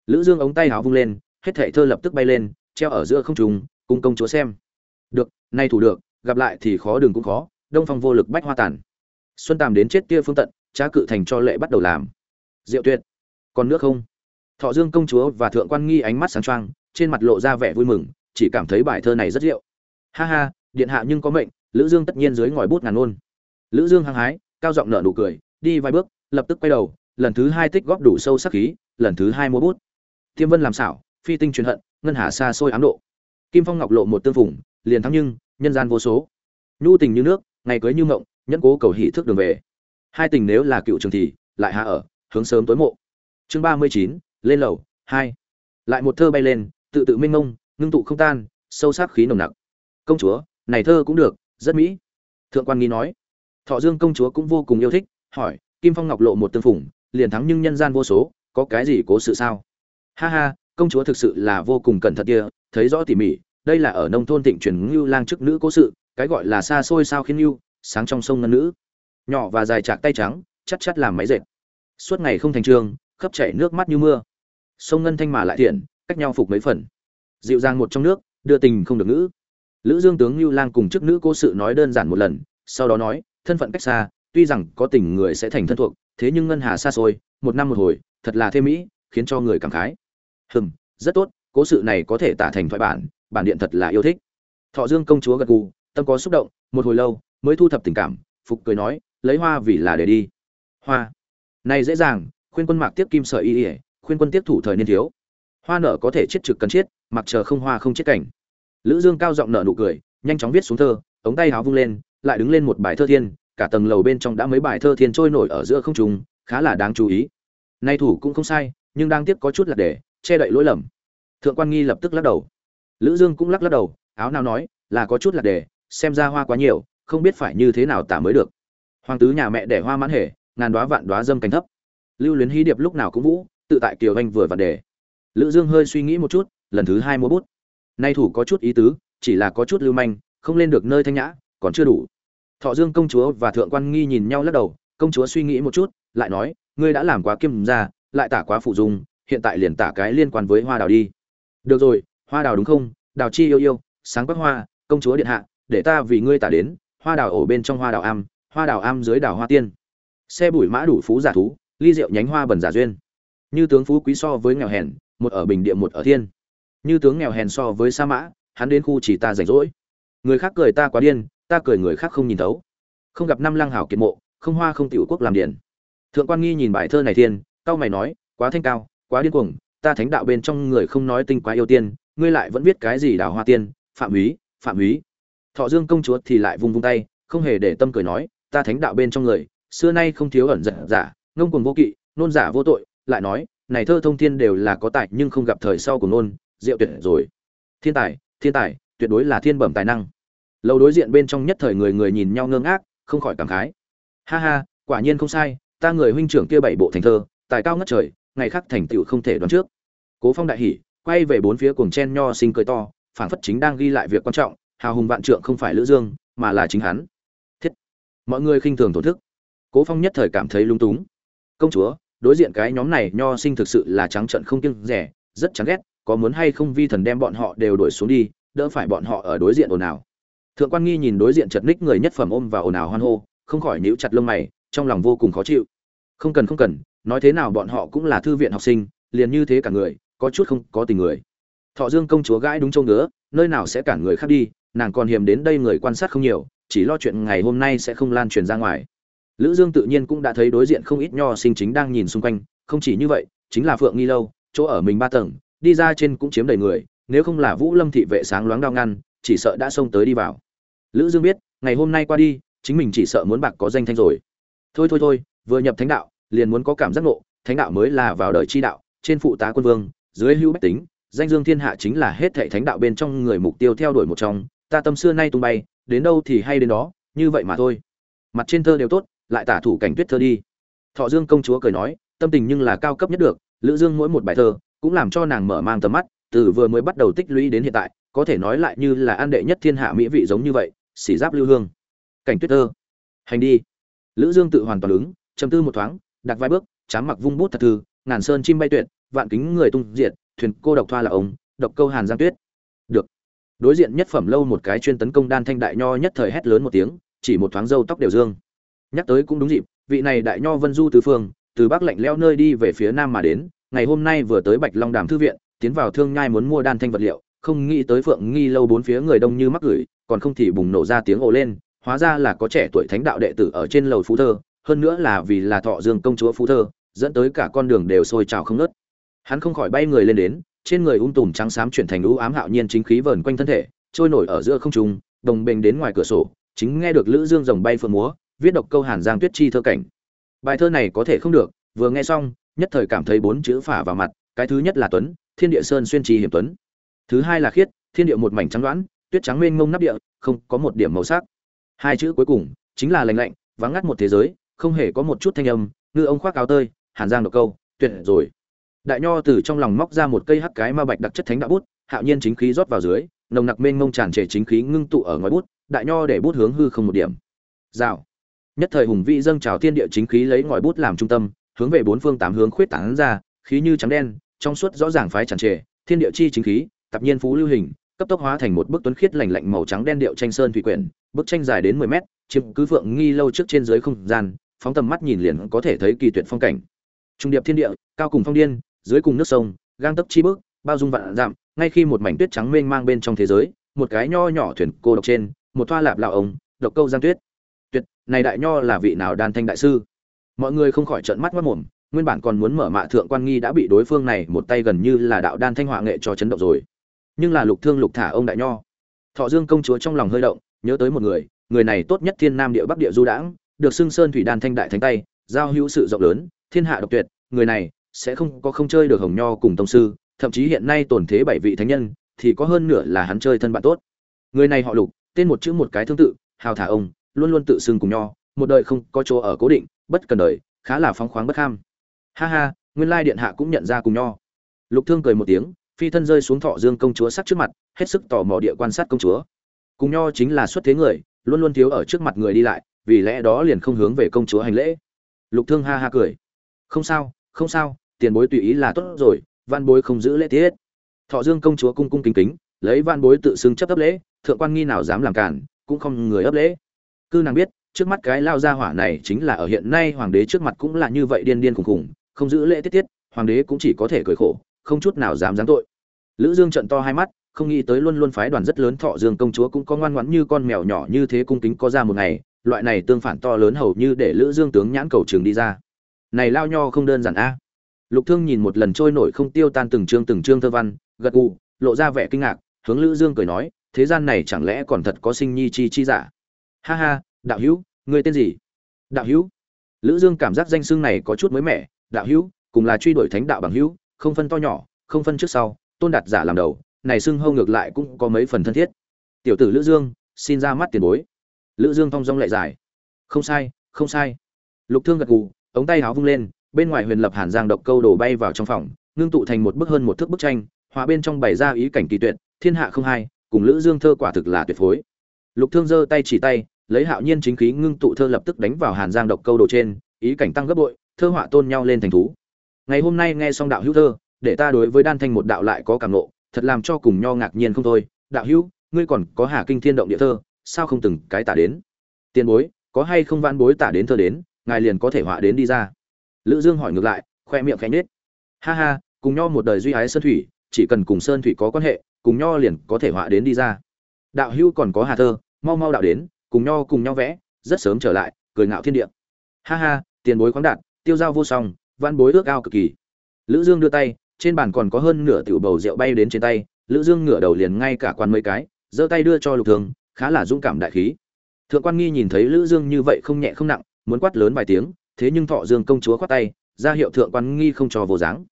Lữ dương ống tay háo vung lên, hết thảy thơ lập tức bay lên, treo ở giữa không trung, cung công chúa xem. Được, nay thủ được, gặp lại thì khó đừng cũng khó, đông phong vô lực bách hoa tàn. Xuân tàm đến chết kia phương tận, trá cự thành cho lệ bắt đầu làm. Diệu tuyệt, còn nước không? Thọ dương công chúa và thượng quan nghi ánh mắt sáng choang, trên mặt lộ ra vẻ vui mừng, chỉ cảm thấy bài thơ này rất diệu. Ha ha điện hạ nhưng có mệnh, lữ dương tất nhiên dưới ngòi bút ngàn ngôn. Lữ dương hăng hái, cao giọng nở nụ cười, đi vài bước, lập tức quay đầu, lần thứ hai tích góp đủ sâu sắc khí, lần thứ hai mua bút. Tiêm vân làm xảo, phi tinh truyền hận, ngân hà xa xôi ám độ. Kim phong ngọc lộ một tương phùng, liền thắng nhưng, nhân gian vô số. Nhu tình như nước, ngày cưới như mộng, nhẫn cố cầu hỷ thước đường về. Hai tình nếu là cựu trường thì, lại hạ ở, hướng sớm tối mộ. Chương ba mươi chín, lên lầu, hai. Lại một thơ bay lên, tự tự minh ngông, ngưng tụ không tan, sâu sắc khí nồng nặc. Công chúa này thơ cũng được, rất mỹ. Thượng quan nghi nói. Thọ dương công chúa cũng vô cùng yêu thích, hỏi, kim phong ngọc lộ một tương phủng liền thắng nhưng nhân gian vô số, có cái gì cố sự sao? Ha ha, công chúa thực sự là vô cùng cẩn thận kia, thấy rõ tỉ mỉ, đây là ở nông thôn thịnh truyền ngưu lang chức nữ cố sự, cái gọi là xa xôi sao khiến ngưu, sáng trong sông ngân nữ. Nhỏ và dài chạc tay trắng, chắc chắc làm máy dệt. Suốt ngày không thành trường, khắp chảy nước mắt như mưa. Sông ngân thanh mà lại thiện, cách nhau phục mấy phần. Dịu dàng một trong nước, đưa tình không được ngữ lữ dương tướng lưu lang cùng chức nữ cố sự nói đơn giản một lần, sau đó nói, thân phận cách xa, tuy rằng có tình người sẽ thành thân thuộc, thế nhưng ngân hà xa xôi, một năm một hồi, thật là thêm mỹ, khiến cho người cảm khái. Hừm, rất tốt, cố sự này có thể tả thành thoại bản bản điện thật là yêu thích. Thọ dương công chúa gật gù, tâm có xúc động, một hồi lâu, mới thu thập tình cảm, phục cười nói, lấy hoa vì là để đi. Hoa. Này dễ dàng, khuyên quân mạc tiếp kim sợi y ỉa khuyên quân tiếp thủ thời niên thiếu. Hoa nở có thể chết trực cần chết, mặc chờ không hoa không chết cảnh lữ dương cao giọng nở nụ cười, nhanh chóng viết xuống thơ, ống tay háo vung lên, lại đứng lên một bài thơ thiên, cả tầng lầu bên trong đã mấy bài thơ thiên trôi nổi ở giữa không trung, khá là đáng chú ý. Nay thủ cũng không sai, nhưng đang tiếp có chút là để che đậy lỗi lầm. Thượng quan nghi lập tức lắc đầu. Lữ dương cũng lắc lắc đầu, áo nào nói, là có chút là để, xem ra hoa quá nhiều, không biết phải như thế nào tả mới được. Hoàng tứ nhà mẹ đẻ hoa mãn hề, ngàn đóa vạn đóa dâm cánh thấp. Lưu luyến hí điệp lúc nào cũng vũ, tự tại kiều anh vừa vặn đề lữ dương hơi suy nghĩ một chút, lần thứ hai mua bút nay thủ có chút ý tứ, chỉ là có chút lưu manh, không lên được nơi thanh nhã, còn chưa đủ. Thọ dương công chúa và thượng quan nghi nhìn nhau lắc đầu, công chúa suy nghĩ một chút, lại nói, ngươi đã làm quá kiêm ra lại tả quá phụ dung, hiện tại liền tả cái liên quan với hoa đào đi. Được rồi, hoa đào đúng không? Đào chi yêu yêu, sáng quắc hoa, công chúa điện hạ, để ta vì ngươi tả đến, hoa đào ổ bên trong hoa đào am, hoa đào am dưới đào hoa tiên. Xe bùi mã đủ phú giả thú, ly rượu nhánh hoa bẩn giả duyên. Như tướng phú quý so với nghèo hèn, một ở bình địa một ở thiên như tướng nghèo hèn so với sa mã, hắn đến khu chỉ ta rảnh rỗi. Người khác cười ta quá điên, ta cười người khác không nhìn thấu. Không gặp năm lăng hảo kiệt mộ, không hoa không tiểu quốc làm điển. Thượng quan nghi nhìn bài thơ này thiên cao mày nói, quá thanh cao, quá điên cuồng, ta thánh đạo bên trong người không nói tinh quá yêu tiên, ngươi lại vẫn viết cái gì đào hoa tiên, phạm úy phạm úy thọ dương công chúa thì lại vung vung tay, không hề để tâm cười nói, ta thánh đạo bên trong người, xưa nay không thiếu ẩn giật giả, ngông cuồng vô kỵ, nôn giả vô tội, lại nói, này thơ thông thiên đều là có tài nhưng không gặp thời sau của nôn diệu tuyệt rồi. Thiên tài thiên tài, tuyệt đối là thiên bẩm tài năng. Lâu đối diện bên trong nhất thời người người nhìn nhau ngơ ngác, không khỏi cảm khái. Ha ha, quả nhiên không sai, ta người huynh trưởng kia bảy bộ thành thơ, tài cao ngất trời, ngày khác thành tựu không thể đoán trước. Cố phong đại hỉ, quay về bốn phía cuồng chen nho sinh cười to, phảng phất chính đang ghi lại việc quan trọng, hào hùng vạn trượng không phải lữ dương, mà là chính hắn. Thiết. Mọi người khinh thường thổn thức. Cố phong nhất thời cảm thấy lung túng. Công chúa, đối diện cái nhóm này nho sinh thực sự là trắng trợn không kiêng rẻ, rất chán ghét có muốn hay không vi thần đem bọn họ đều đuổi xuống đi, đỡ phải bọn họ ở đối diện ồn ào. Thượng quan nghi nhìn đối diện chật ních người nhất phẩm ôm và ồn ào hoan hô, không khỏi níu chặt lông mày, trong lòng vô cùng khó chịu. Không cần không cần, nói thế nào bọn họ cũng là thư viện học sinh, liền như thế cả người, có chút không có tình người. Thọ dương công chúa gãi đúng châu ngứa, nơi nào sẽ cản người khác đi, nàng còn hiềm đến đây người quan sát không nhiều, chỉ lo chuyện ngày hôm nay sẽ không lan truyền ra ngoài. Lữ dương tự nhiên cũng đã thấy đối diện không ít nho sinh chính đang nhìn xung quanh, không chỉ như vậy, chính là phượng nghi lâu, chỗ ở mình ba tầng đi ra trên cũng chiếm đầy người, nếu không là vũ lâm thị vệ sáng loáng đao ngăn, chỉ sợ đã xông tới đi vào. Lữ dương biết, ngày hôm nay qua đi, chính mình chỉ sợ muốn bạc có danh thanh rồi. Thôi thôi thôi, vừa nhập thánh đạo, liền muốn có cảm giác ngộ, thánh đạo mới là vào đời chi đạo, trên phụ tá quân vương, dưới hữu bách tính, danh dương thiên hạ chính là hết thảy thánh đạo bên trong người mục tiêu theo đuổi một trong, ta tâm xưa nay tung bay, đến đâu thì hay đến đó, như vậy mà thôi. Mặt trên thơ đều tốt, lại tả thủ cảnh tuyết thơ đi. Thọ dương công chúa cười nói, tâm tình nhưng là cao cấp nhất được, lữ dương mỗi một bài thơ cũng làm cho nàng mở mang tầm mắt, từ vừa mới bắt đầu tích lũy đến hiện tại, có thể nói lại như là an đệ nhất thiên hạ mỹ vị giống như vậy, xỉ giáp lưu hương. Cảnh tuyết thơ hành đi. Lữ dương tự hoàn toàn ứng trầm tư một thoáng, đặt vài bước, chám mặc vung bút thật thư, ngàn sơn chim bay tuyệt, vạn kính người tung diệt, thuyền cô độc thoa là ống độc câu hàn giang tuyết. Được. Đối diện nhất phẩm lâu một cái chuyên tấn công đan thanh đại nho nhất thời hét lớn một tiếng, chỉ một thoáng râu tóc đều dương. Nhắc tới cũng đúng dịp, vị này đại nho vân du tứ phương, từ bắc lạnh leo nơi đi về phía nam mà đến ngày hôm nay vừa tới bạch long đàm thư viện, tiến vào thương nhai muốn mua đan thanh vật liệu, không nghĩ tới phượng nghi lâu bốn phía người đông như mắc gửi, còn không thì bùng nổ ra tiếng ồ lên, hóa ra là có trẻ tuổi thánh đạo đệ tử ở trên lầu phú thơ, hơn nữa là vì là thọ dương công chúa phú thơ, dẫn tới cả con đường đều sôi trào không nớt hắn không khỏi bay người lên đến, trên người um tùm trắng xám chuyển thành u ám hạo nhiên chính khí vờn quanh thân thể, trôi nổi ở giữa không trung, đồng bình đến ngoài cửa sổ, chính nghe được lữ dương rồng bay phượng múa, viết độc câu hàn giang tuyết chi thơ cảnh. Bài thơ này có thể không được, vừa nghe xong nhất thời cảm thấy bốn chữ phả vào mặt, cái thứ nhất là tuấn, thiên địa sơn xuyên trì hiểm tuấn. Thứ hai là khiết, thiên địa một mảnh trắng đoán, tuyết trắng mênh mông nắp địa, không có một điểm màu sắc. Hai chữ cuối cùng, chính là lành lạnh, vắng ngắt một thế giới, không hề có một chút thanh âm, ngư ông khoác áo tơi, hàn giang độc câu, tuyệt rồi. Đại nho từ trong lòng móc ra một cây hắc cái ma bạch đặc chất thánh đạo bút, hạo nhiên chính khí rót vào dưới, nồng nặc mênh mông tràn trề chính khí ngưng tụ ở ngoài bút, đại nho để bút hướng hư không một điểm. Rào. Nhất thời hùng vĩ dâng trào thiên địa chính khí lấy ngòi bút làm trung tâm hướng về bốn phương tám hướng khuyết tán ra, khí như trắng đen, trong suốt rõ ràng phái tràn trề, thiên địa chi chính khí tập nhiên phú lưu hình, cấp tốc hóa thành một bức tuấn khiết lạnh lạnh màu trắng đen điệu tranh sơn thủy quyển, bức tranh dài đến 10 mét, chiếm cứ vượng nghi lâu trước trên dưới không gian, phóng tầm mắt nhìn liền có thể thấy kỳ tuyệt phong cảnh. Trung điệp thiên địa, cao cùng phong điên, dưới cùng nước sông, gang tấc chi bước bao dung vạn dặm, ngay khi một mảnh tuyết trắng mênh mang bên trong thế giới, một cái nho nhỏ thuyền cô độc trên, một thoa lạp lão ống, độc câu giang tuyết. Tuyệt, này đại nho là vị nào đan thanh đại sư? Mọi người không khỏi trợn mắt mất mồm, nguyên bản còn muốn mở mạ thượng quan nghi đã bị đối phương này một tay gần như là đạo đan thanh họa nghệ cho chấn động rồi. Nhưng là lục thương lục thả ông đại nho. Thọ dương công chúa trong lòng hơi động, nhớ tới một người người này tốt nhất thiên nam địa bắc địa du đãng, được xưng sơn thủy đan thanh đại thánh tay, giao hữu sự rộng lớn, thiên hạ độc tuyệt, người này sẽ không có không chơi được hồng nho cùng tông sư, thậm chí hiện nay tổn thế bảy vị thánh nhân, thì có hơn nửa là hắn chơi thân bạn tốt. Người này họ lục, tên một chữ một cái tương tự, hào thả ông, luôn luôn tự xưng cùng nho, một đời không có chỗ ở cố định bất cần đời, khá là phóng khoáng bất ham. Ha ha, nguyên lai điện hạ cũng nhận ra cùng nho. Lục thương cười một tiếng, phi thân rơi xuống thọ dương công chúa sắc trước mặt, hết sức tò mò địa quan sát công chúa. Cùng nho chính là xuất thế người, luôn luôn thiếu ở trước mặt người đi lại, vì lẽ đó liền không hướng về công chúa hành lễ. Lục thương ha ha cười. Không sao không sao, tiền bối tùy ý là tốt rồi, văn bối không giữ lễ tiết. Thọ dương công chúa cung cung kính kính, lấy văn bối tự xưng chấp ấp lễ, thượng quan nghi nào dám làm cản, cũng không người ấp lễ. Cư nàng biết trước mắt cái lao gia hỏa này chính là ở hiện nay hoàng đế trước mặt cũng là như vậy điên điên khùng khùng, không giữ lễ tiết tiết, hoàng đế cũng chỉ có thể cười khổ, không chút nào dám dám tội. Lữ dương trợn to hai mắt, không nghĩ tới luôn luôn phái đoàn rất lớn thọ dương công chúa cũng có ngoan ngoãn như con mèo nhỏ như thế cung kính có ra một ngày, loại này tương phản to lớn hầu như để lữ dương tướng nhãn cầu trường đi ra. Này lao nho không đơn giản a. Lục thương nhìn một lần trôi nổi không tiêu tan từng chương từng chương thơ văn, gật gù, lộ ra vẻ kinh ngạc, hướng lữ dương cười nói, thế gian này chẳng lẽ còn thật có sinh nhi chi chi giả? Ha ha đạo hữu người tên gì? Đạo hữu. Lữ dương cảm giác danh xưng này có chút mới mẻ. Đạo hữu, cùng là truy đuổi thánh đạo bằng hữu, không phân to nhỏ, không phân trước sau, tôn đạt giả làm đầu, này xưng hâu ngược lại cũng có mấy phần thân thiết. Tiểu tử lữ dương, xin ra mắt tiền bối. Lữ dương thong dong lại dài không sai không sai. Lục thương gật gù, ống tay áo vung lên, bên ngoài huyền lập hàn giang độc câu đổ bay vào trong phòng, ngưng tụ thành một bức hơn một thước bức tranh, hòa bên trong bày ra ý cảnh kỳ tuyệt, thiên hạ không hai, cùng lữ dương thơ quả thực là tuyệt phối. Lục thương giơ tay chỉ tay lấy hạo nhiên chính khí ngưng tụ thơ lập tức đánh vào hàn giang độc câu đồ trên, ý cảnh tăng gấp bội, thơ họa tôn nhau lên thành thú. Ngày hôm nay nghe xong đạo hữu thơ, để ta đối với đan thanh một đạo lại có cảm nộ thật làm cho cùng nho ngạc nhiên không thôi. Đạo hữu, ngươi còn có hà kinh thiên động địa thơ, sao không từng cái tả đến? Tiền bối, có hay không van bối tả đến thơ đến, ngài liền có thể họa đến đi ra. Lữ dương hỏi ngược lại, khoe miệng khẽ nết ha ha, cùng nho một đời duy ái sơn thủy, chỉ cần cùng sơn thủy có quan hệ, cùng nho liền có thể họa đến đi ra. Đạo hữu còn có hà thơ, mau mau đạo đến cùng nho cùng nhau vẽ, rất sớm trở lại, cười ngạo thiên địa. Ha ha, tiền bối khoáng đạt, tiêu dao vô song, văn bối ước ao cực kỳ. Lữ dương đưa tay, trên bàn còn có hơn nửa tiểu bầu rượu bay đến trên tay, lữ dương ngửa đầu liền ngay cả quan mấy cái, giơ tay đưa cho lục thường, khá là dũng cảm đại khí. Thượng quan nghi nhìn thấy lữ dương như vậy không nhẹ không nặng, muốn quát lớn vài tiếng, thế nhưng thọ dương công chúa quát tay, ra hiệu thượng quan nghi không cho vô dáng.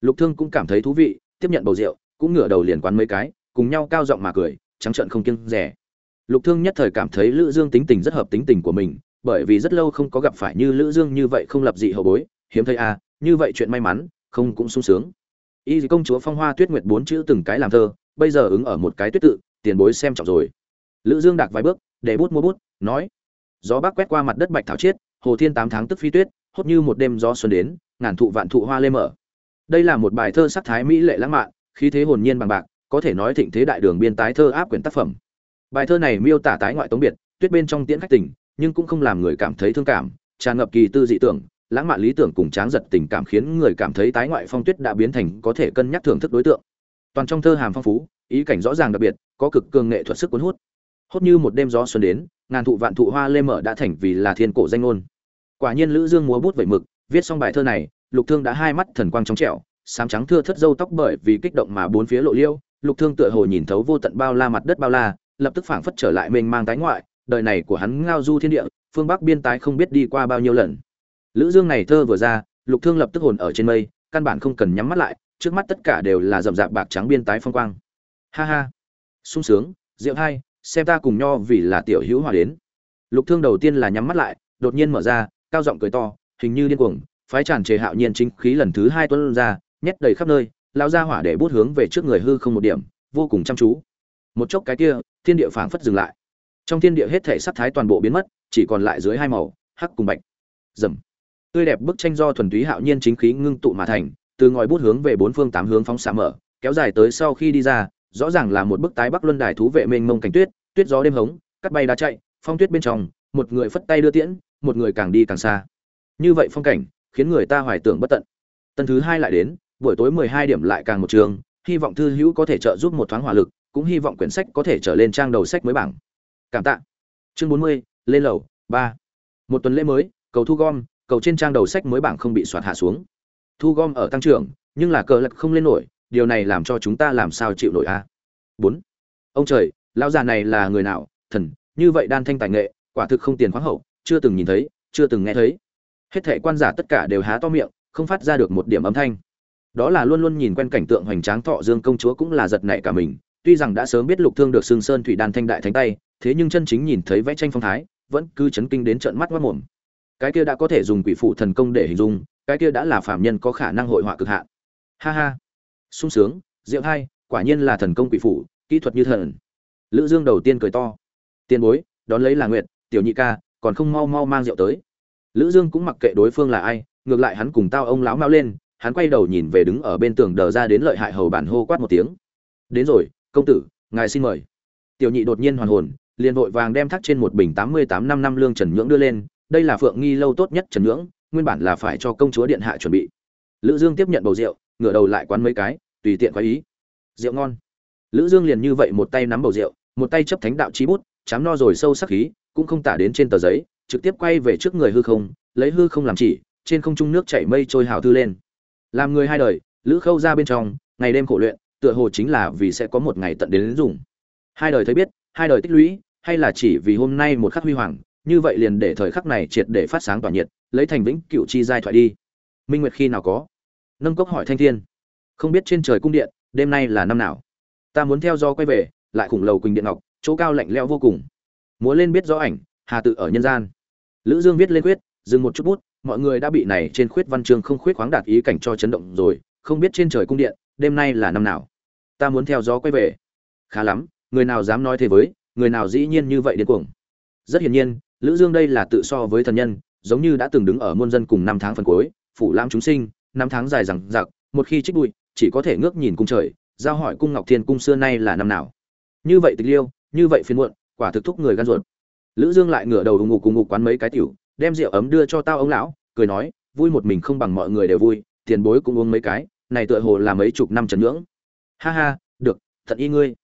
Lục thương cũng cảm thấy thú vị, tiếp nhận bầu rượu, cũng ngửa đầu liền quán mấy cái, cùng nhau cao giọng mà cười, trắng trợn không kiêng rẻ lục thương nhất thời cảm thấy lữ dương tính tình rất hợp tính tình của mình, bởi vì rất lâu không có gặp phải như lữ dương như vậy không lập dị hậu bối. Hiếm thấy à như vậy chuyện may mắn, không cũng sung sướng. Y công chúa phong hoa tuyết nguyệt bốn chữ từng cái làm thơ, bây giờ ứng ở một cái tuyết tự, tiền bối xem trọng rồi. Lữ dương đạc vài bước, để bút mua bút, nói, gió bắc quét qua mặt đất bạch thảo chiết, hồ thiên tám tháng tức phi tuyết, hốt như một đêm gió xuân đến, ngàn thụ vạn thụ hoa lê mở. Đây là một bài thơ sắc thái mỹ lệ lãng mạn, khí thế hồn nhiên bằng bạc, có thể nói thịnh thế đại đường biên tái thơ áp quyển tác phẩm bài thơ này miêu tả tái ngoại tống biệt, tuyết bên trong tiễn khách tình, nhưng cũng không làm người cảm thấy thương cảm, tràn ngập kỳ tư dị tưởng, lãng mạn lý tưởng cùng tráng giật tình cảm khiến người cảm thấy tái ngoại phong tuyết đã biến thành có thể cân nhắc thưởng thức đối tượng. Toàn trong thơ hàm phong phú, ý cảnh rõ ràng đặc biệt, có cực cường nghệ thuật sức cuốn hút. Hốt như một đêm gió xuân đến, ngàn thụ vạn thụ hoa lê mở đã thành vì là thiên cổ danh ngôn. Quả nhiên lữ dương múa bút vẩy mực, viết xong bài thơ này, lục thương đã hai mắt thần quang trong trẻo, sám trắng thưa thất dâu tóc bởi vì kích động mà bốn phía lộ liêu, lục thương tựa hồ nhìn thấu vô tận bao la mặt đất bao la lập tức phảng phất trở lại mênh mang tái ngoại, đời này của hắn ngao du thiên địa, phương bắc biên tái không biết đi qua bao nhiêu lần. Lữ dương này thơ vừa ra, lục thương lập tức hồn ở trên mây, căn bản không cần nhắm mắt lại, trước mắt tất cả đều là rậm rạp bạc trắng biên tái phong quang. Ha ha. Sung sướng diệu hai xem ta cùng nho vì là tiểu hữu hòa đến. Lục thương đầu tiên là nhắm mắt lại, đột nhiên mở ra, cao giọng cười to, hình như điên cuồng, phái tràn trề hạo nhiên chính khí lần thứ hai tuấn ra, nhét đầy khắp nơi lao ra hỏa để bút hướng về trước người hư không một điểm, vô cùng chăm chú. Một chốc cái kia thiên địa phảng phất dừng lại. Trong thiên địa hết thể sắc thái toàn bộ biến mất, chỉ còn lại dưới hai màu, hắc cùng bạch. Dầm tươi đẹp bức tranh do thuần túy hạo nhiên chính khí ngưng tụ mà thành, từ ngòi bút hướng về bốn phương tám hướng phóng xạ mở, kéo dài tới sau khi đi ra, rõ ràng là một bức tái bắc luân đài thú vệ mênh mông cảnh tuyết tuyết gió đêm hống, cắt bay đá chạy, phong tuyết bên trong, một người phất tay đưa tiễn, một người càng đi càng xa. Như vậy phong cảnh, khiến người ta hoài tưởng bất tận. Tần thứ hai lại đến, buổi tối mười hai điểm lại càng một trường, hy vọng thư hữu có thể trợ giúp một thoáng hỏa lực cũng hy vọng quyển sách có thể trở lên trang đầu sách mới bảng. Cảm tạ. Chương bốn mươi, lên lầu, ba. Một tuần lễ mới, cầu thu gom, cầu trên trang đầu sách mới bảng không bị soạt hạ xuống. Thu gom ở tăng trưởng, nhưng là cờ lật không lên nổi, điều này làm cho chúng ta làm sao chịu nổi a? Bốn. Ông trời, lão già này là người nào? Thần, như vậy đan thanh tài nghệ, quả thực không tiền khoáng hậu, chưa từng nhìn thấy, chưa từng nghe thấy. Hết thệ quan giả tất cả đều há to miệng, không phát ra được một điểm âm thanh. Đó là luôn luôn nhìn quen cảnh tượng hoành tráng thọ dương công chúa cũng là giật nảy cả mình tuy rằng đã sớm biết lục thương được sương sơn thủy đan thanh đại thánh tay, thế nhưng chân chính nhìn thấy vẽ tranh phong thái, vẫn cứ chấn kinh đến trợn mắt mắt mồm. Cái kia đã có thể dùng quỷ phụ thần công để hình dung, cái kia đã là phạm nhân có khả năng hội họa cực hạn. Ha ha. Sung sướng diệu hai, quả nhiên là thần công quỷ phụ kỹ thuật như thần. Lữ dương đầu tiên cười to. Tiền bối, đón lấy là nguyệt, tiểu nhị ca, còn không mau mau mang rượu tới. Lữ dương cũng mặc kệ đối phương là ai, ngược lại hắn cùng tao ông lão mau lên, hắn quay đầu nhìn về đứng ở bên tường đờ ra đến lợi hại hầu bản hô quát một tiếng. Đến rồi công tử, ngài xin mời. Tiểu nhị đột nhiên hoàn hồn, liền vội vàng đem thắt trên một bình tám mươi tám năm năm lương trần nhưỡng đưa lên, đây là phượng nghi lâu tốt nhất trần nhưỡng, nguyên bản là phải cho công chúa điện hạ chuẩn bị. Lữ dương tiếp nhận bầu rượu, ngửa đầu lại quán mấy cái, tùy tiện khoái ý. Rượu ngon. Lữ dương liền như vậy một tay nắm bầu rượu, một tay chấp thánh đạo chí bút, chám no rồi sâu sắc khí, cũng không tả đến trên tờ giấy, trực tiếp quay về trước người hư không, lấy hư không làm chỉ, trên không trung nước chảy mây trôi hào thư lên. Làm người hai đời, lữ khâu ra bên trong, ngày đêm khổ luyện tựa hồ chính là vì sẽ có một ngày tận đến, đến dùng. Hai đời thấy biết hai đời tích lũy hay là chỉ vì hôm nay một khắc huy hoàng như vậy liền để thời khắc này triệt để phát sáng tỏa nhiệt lấy thành vĩnh cựu chi giai thoại đi. Minh nguyệt khi nào có? Nâng cốc hỏi thanh thiên. Không biết trên trời cung điện đêm nay là năm nào? Ta muốn theo do quay về lại khủng lầu quỳnh điện ngọc chỗ cao lạnh lẽo vô cùng. Múa lên biết rõ ảnh hà tự ở nhân gian. Lữ dương viết lên quyết dừng một chút bút mọi người đã bị này trên khuyết văn chương không khuyết khoáng đạt ý cảnh cho chấn động rồi không biết trên trời cung điện đêm nay là năm nào? Ta muốn theo gió quay về. Khá lắm, người nào dám nói thế với, người nào dĩ nhiên như vậy đến cuồng. Rất hiển nhiên, lữ dương đây là tự so với thần nhân, giống như đã từng đứng ở muôn dân cùng năm tháng phần cuối, phủ lãm chúng sinh, năm tháng dài rằng giặc một khi trích bụi, chỉ có thể ngước nhìn cung trời, giao hỏi cung ngọc thiên cung xưa nay là năm nào. Như vậy tịch liêu, như vậy phiền muộn, quả thực thúc người gan ruột. Lữ dương lại ngửa đầu ngủ ngục cùng ngục quán mấy cái tiểu, đem rượu ấm đưa cho tao ông lão, cười nói, vui một mình không bằng mọi người đều vui, tiền bối cũng uống mấy cái, này tựa hồ là mấy chục năm trần nhưỡng ha ha được thận y ngươi.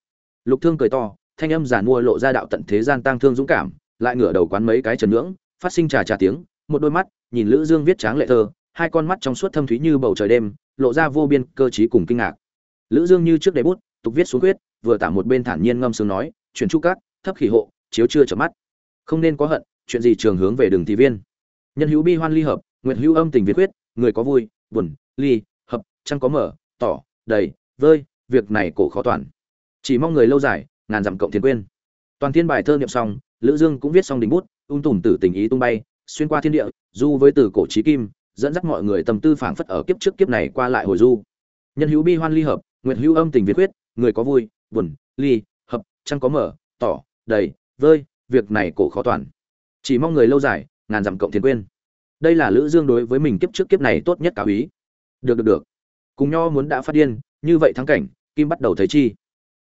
Lục thương cười to thanh âm giản mua lộ ra đạo tận thế gian tang thương dũng cảm lại ngửa đầu quán mấy cái trần ngưỡng, phát sinh trà trà tiếng một đôi mắt nhìn lữ dương viết tráng lệ thơ hai con mắt trong suốt thâm thúy như bầu trời đêm lộ ra vô biên cơ trí cùng kinh ngạc. Lữ dương như trước đây bút tục viết xuống quyết vừa tả một bên thản nhiên ngâm sướng nói chuyển chu cát thấp khỉ hộ chiếu chưa chợp mắt. Không nên có hận chuyện gì trường hướng về đường thị viên. Nhân hữu bi hoan ly hợp nguyện hữu âm tình viết quyết người có vui buồn ly hợp chẳng có mở tỏ đầy vơi việc này cổ khó toàn. Chỉ mong người lâu dài, ngàn dặm cộng thiên quên. Toàn thiên bài thơ niệm xong, lữ dương cũng viết xong đỉnh bút, ung tùm tử tình ý tung bay, xuyên qua thiên địa, du với từ cổ trí kim, dẫn dắt mọi người tâm tư phảng phất ở kiếp trước kiếp này qua lại hồi du. Nhân hữu bi hoan ly hợp, nguyện hữu âm tình viết quyết người có vui, buồn, ly, hợp chẳng có mở, tỏ, đầy, vơi, việc này cổ khó toàn. Chỉ mong người lâu dài, ngàn dặm cộng thiên quên. Đây là lữ dương đối với mình kiếp trước kiếp này tốt nhất cáo ý. Được được được. Cùng nho muốn đã phát điên như vậy thắng cảnh, kim bắt đầu thấy chi.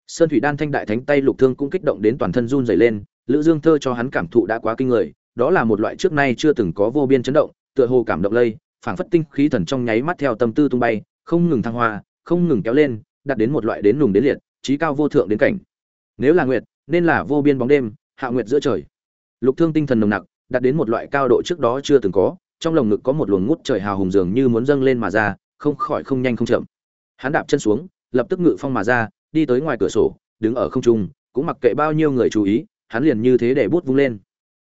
Sơn thủy đan thanh đại thánh tay lục thương cũng kích động đến toàn thân run dày lên, lữ dương thơ cho hắn cảm thụ đã quá kinh người, đó là một loại trước nay chưa từng có vô biên chấn động, tựa hồ cảm động lây, phảng phất tinh khí thần trong nháy mắt theo tâm tư tung bay, không ngừng thăng hoa, không ngừng kéo lên, đạt đến một loại đến nùng đến liệt trí cao vô thượng đến cảnh. Nếu là nguyệt, nên là vô biên bóng đêm, hạ nguyệt giữa trời. Lục thương tinh thần nồng nặc, đạt đến một loại cao độ trước đó chưa từng có, trong lồng ngực có một luồng ngút trời hào hùng dường như muốn dâng lên mà ra, không khỏi không nhanh không chậm hắn đạp chân xuống, lập tức ngự phong mà ra, đi tới ngoài cửa sổ, đứng ở không trung, cũng mặc kệ bao nhiêu người chú ý, hắn liền như thế để bút vung lên.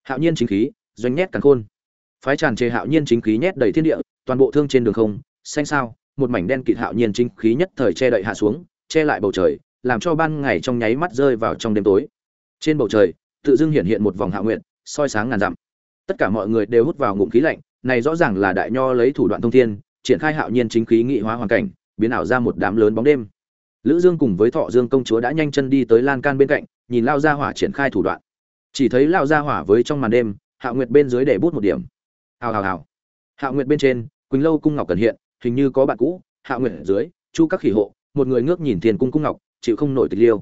Hạo nhiên chính khí, doanh nhét càn khôn. Phái tràn trề hạo nhiên chính khí nhét đầy thiên địa, toàn bộ thương trên đường không, xanh sao, một mảnh đen kịt hạo nhiên chính khí nhất thời che đậy hạ xuống, che lại bầu trời, làm cho ban ngày trong nháy mắt rơi vào trong đêm tối. Trên bầu trời, tự dưng hiện hiện một vòng hạ nguyện soi sáng ngàn dặm. Tất cả mọi người đều hút vào ngụm khí lạnh, này rõ ràng là đại nho lấy thủ đoạn thông thiên, triển khai hạo nhiên chính khí nghị hóa hoàn cảnh biến ảo ra một đám lớn bóng đêm. Lữ dương cùng với thọ dương công chúa đã nhanh chân đi tới lan can bên cạnh, nhìn lao gia hỏa triển khai thủ đoạn. Chỉ thấy lao gia hỏa với trong màn đêm, hạo nguyệt bên dưới để bút một điểm. Hào hào hào. Hạo nguyệt bên trên, quỳnh lâu cung ngọc cần hiện, hình như có bạn cũ hạ nguyện dưới, chu các khỉ hộ, một người ngước nhìn thiền cung cung ngọc, chịu không nổi tịch liêu.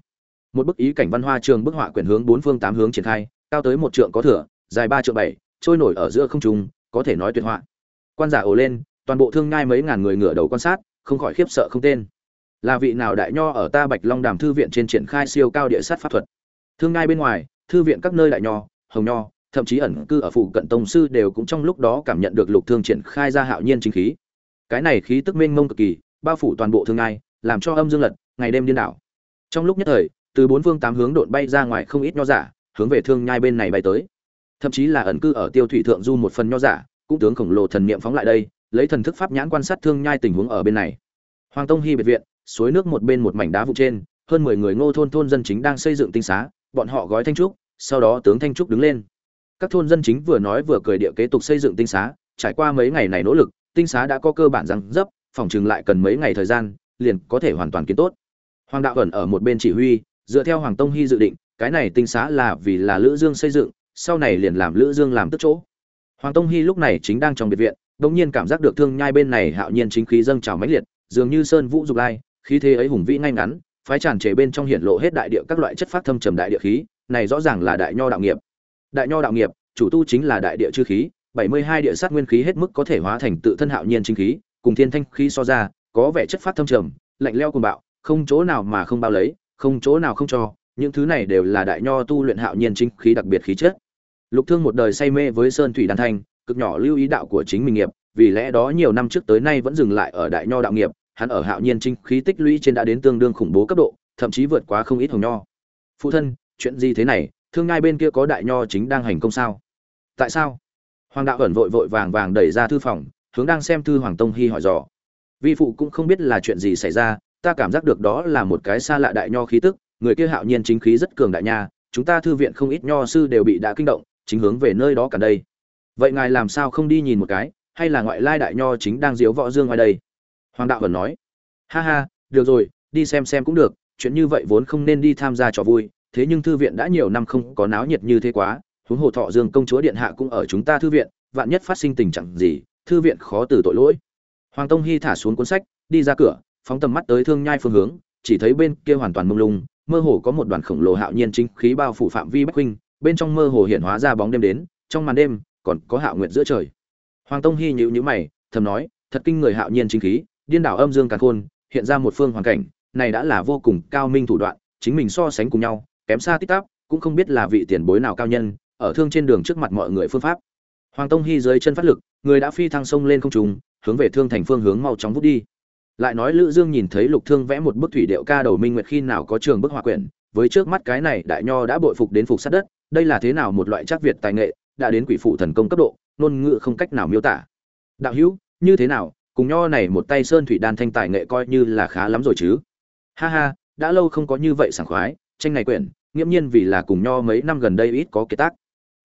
Một bức ý cảnh văn hoa trường bức họa quyển hướng bốn phương tám hướng triển khai, cao tới một trượng có thửa, dài ba trượng bảy, trôi nổi ở giữa không trung, có thể nói tuyệt họa. Quan giả ồ lên, toàn bộ thương ngai mấy ngàn người ngửa đầu quan sát không khỏi khiếp sợ không tên. Là vị nào đại nho ở ta bạch long đàm thư viện trên triển khai siêu cao địa sát pháp thuật? Thương ngai bên ngoài, thư viện các nơi đại nho, hồng nho, thậm chí ẩn cư ở phụ cận tông sư đều cũng trong lúc đó cảm nhận được lục thương triển khai ra hạo nhiên chính khí. Cái này khí tức mênh mông cực kỳ, bao phủ toàn bộ thương ngai, làm cho âm dương lật, ngày đêm điên đảo. Trong lúc nhất thời, từ bốn phương tám hướng độn bay ra ngoài không ít nho giả, hướng về thương nhai bên này bay tới. Thậm chí là ẩn cư ở tiêu thủy thượng du một phần nho giả, cũng tướng khổng lồ thần niệm phóng lại đây lấy thần thức pháp nhãn quan sát thương nhai tình huống ở bên này. Hoàng tông hy biệt viện, suối nước một bên một mảnh đá vụ trên, hơn mười người ngô thôn thôn dân chính đang xây dựng tinh xá, bọn họ gói thanh trúc, sau đó tướng thanh trúc đứng lên. Các thôn dân chính vừa nói vừa cười địa kế tục xây dựng tinh xá, trải qua mấy ngày này nỗ lực, tinh xá đã có cơ bản răng dấp, phòng chừng lại cần mấy ngày thời gian, liền có thể hoàn toàn kiến tốt. Hoàng đạo ẩn ở một bên chỉ huy, dựa theo hoàng tông hy dự định, cái này tinh xá là vì là lữ dương xây dựng, sau này liền làm lữ dương làm tức chỗ. Hoàng tông hy lúc này chính đang trong biệt viện đột nhiên cảm giác được thương nhai bên này hạo nhiên chính khí dâng trào mãnh liệt, dường như sơn vũ dục lai, khí thế ấy hùng vĩ ngay ngắn, phái tràn trề bên trong hiện lộ hết đại địa các loại chất phát thâm trầm đại địa khí, này rõ ràng là đại nho đạo nghiệp. Đại nho đạo nghiệp, chủ tu chính là đại địa chư khí 72 địa sát nguyên khí hết mức có thể hóa thành tự thân hạo nhiên chính khí, cùng thiên thanh khí so ra, có vẻ chất phát thâm trầm, lạnh lẽo cùng bạo, không chỗ nào mà không bao lấy, không chỗ nào không cho, những thứ này đều là đại nho tu luyện hạo nhiên chính khí đặc biệt khí chất. Lục thương một đời say mê với sơn thủy đan thanh cực nhỏ lưu ý đạo của chính mình nghiệp, vì lẽ đó nhiều năm trước tới nay vẫn dừng lại ở đại nho đạo nghiệp, hắn ở hạo nhiên trinh khí tích lũy trên đã đến tương đương khủng bố cấp độ, thậm chí vượt quá không ít hồng nho. Phụ thân, chuyện gì thế này? Thương ngai bên kia có đại nho chính đang hành công sao? Tại sao? Hoàng đạo ẩn vội vội vàng vàng đẩy ra thư phòng, hướng đang xem thư hoàng tông hi hỏi dò. Vi phụ cũng không biết là chuyện gì xảy ra, ta cảm giác được đó là một cái xa lạ đại nho khí tức, người kia hạo nhiên chính khí rất cường đại nha, chúng ta thư viện không ít nho sư đều bị đã kinh động, chính hướng về nơi đó cả đây vậy ngài làm sao không đi nhìn một cái, hay là ngoại lai đại nho chính đang diếu võ dương ngoài đây? Hoàng đạo vẫn nói. Ha ha, được rồi, đi xem xem cũng được, chuyện như vậy vốn không nên đi tham gia trò vui, thế nhưng thư viện đã nhiều năm không có náo nhiệt như thế quá, huống hồ thọ dương công chúa điện hạ cũng ở chúng ta thư viện, vạn nhất phát sinh tình trạng gì, thư viện khó từ tội lỗi. Hoàng tông hy thả xuống cuốn sách, đi ra cửa, phóng tầm mắt tới thương nhai phương hướng, chỉ thấy bên kia hoàn toàn mông lung, mơ hồ có một đoàn khổng lồ hạo nhiên chính khí bao phủ phạm vi bách huynh, bên trong mơ hồ hiện hóa ra bóng đêm đến, trong màn đêm còn có hạo nguyện giữa trời. Hoàng tông hy nhữ nhữ mày, thầm nói, thật kinh người hạo nhiên chính khí, điên đảo âm dương càn khôn, hiện ra một phương hoàn cảnh, này đã là vô cùng cao minh thủ đoạn, chính mình so sánh cùng nhau, kém xa tích tắp cũng không biết là vị tiền bối nào cao nhân, ở thương trên đường trước mặt mọi người phương pháp. Hoàng tông hy dưới chân phát lực, người đã phi thăng sông lên không trùng hướng về thương thành phương hướng mau chóng vút đi. Lại nói lữ dương nhìn thấy lục thương vẽ một bức thủy điệu ca đầu minh nguyệt khi nào có trường bức họa quyển, với trước mắt cái này đại nho đã bội phục đến phục sát đất, đây là thế nào một loại chắc việt tài nghệ đã đến quỷ phụ thần công cấp độ, ngôn ngữ không cách nào miêu tả. Đạo hữu, như thế nào? Cùng nho này một tay sơn thủy đan thanh tài nghệ coi như là khá lắm rồi chứ? Ha ha, đã lâu không có như vậy sảng khoái, tranh này quyển, nghiễm nhiên vì là cùng nho mấy năm gần đây ít có kế tác.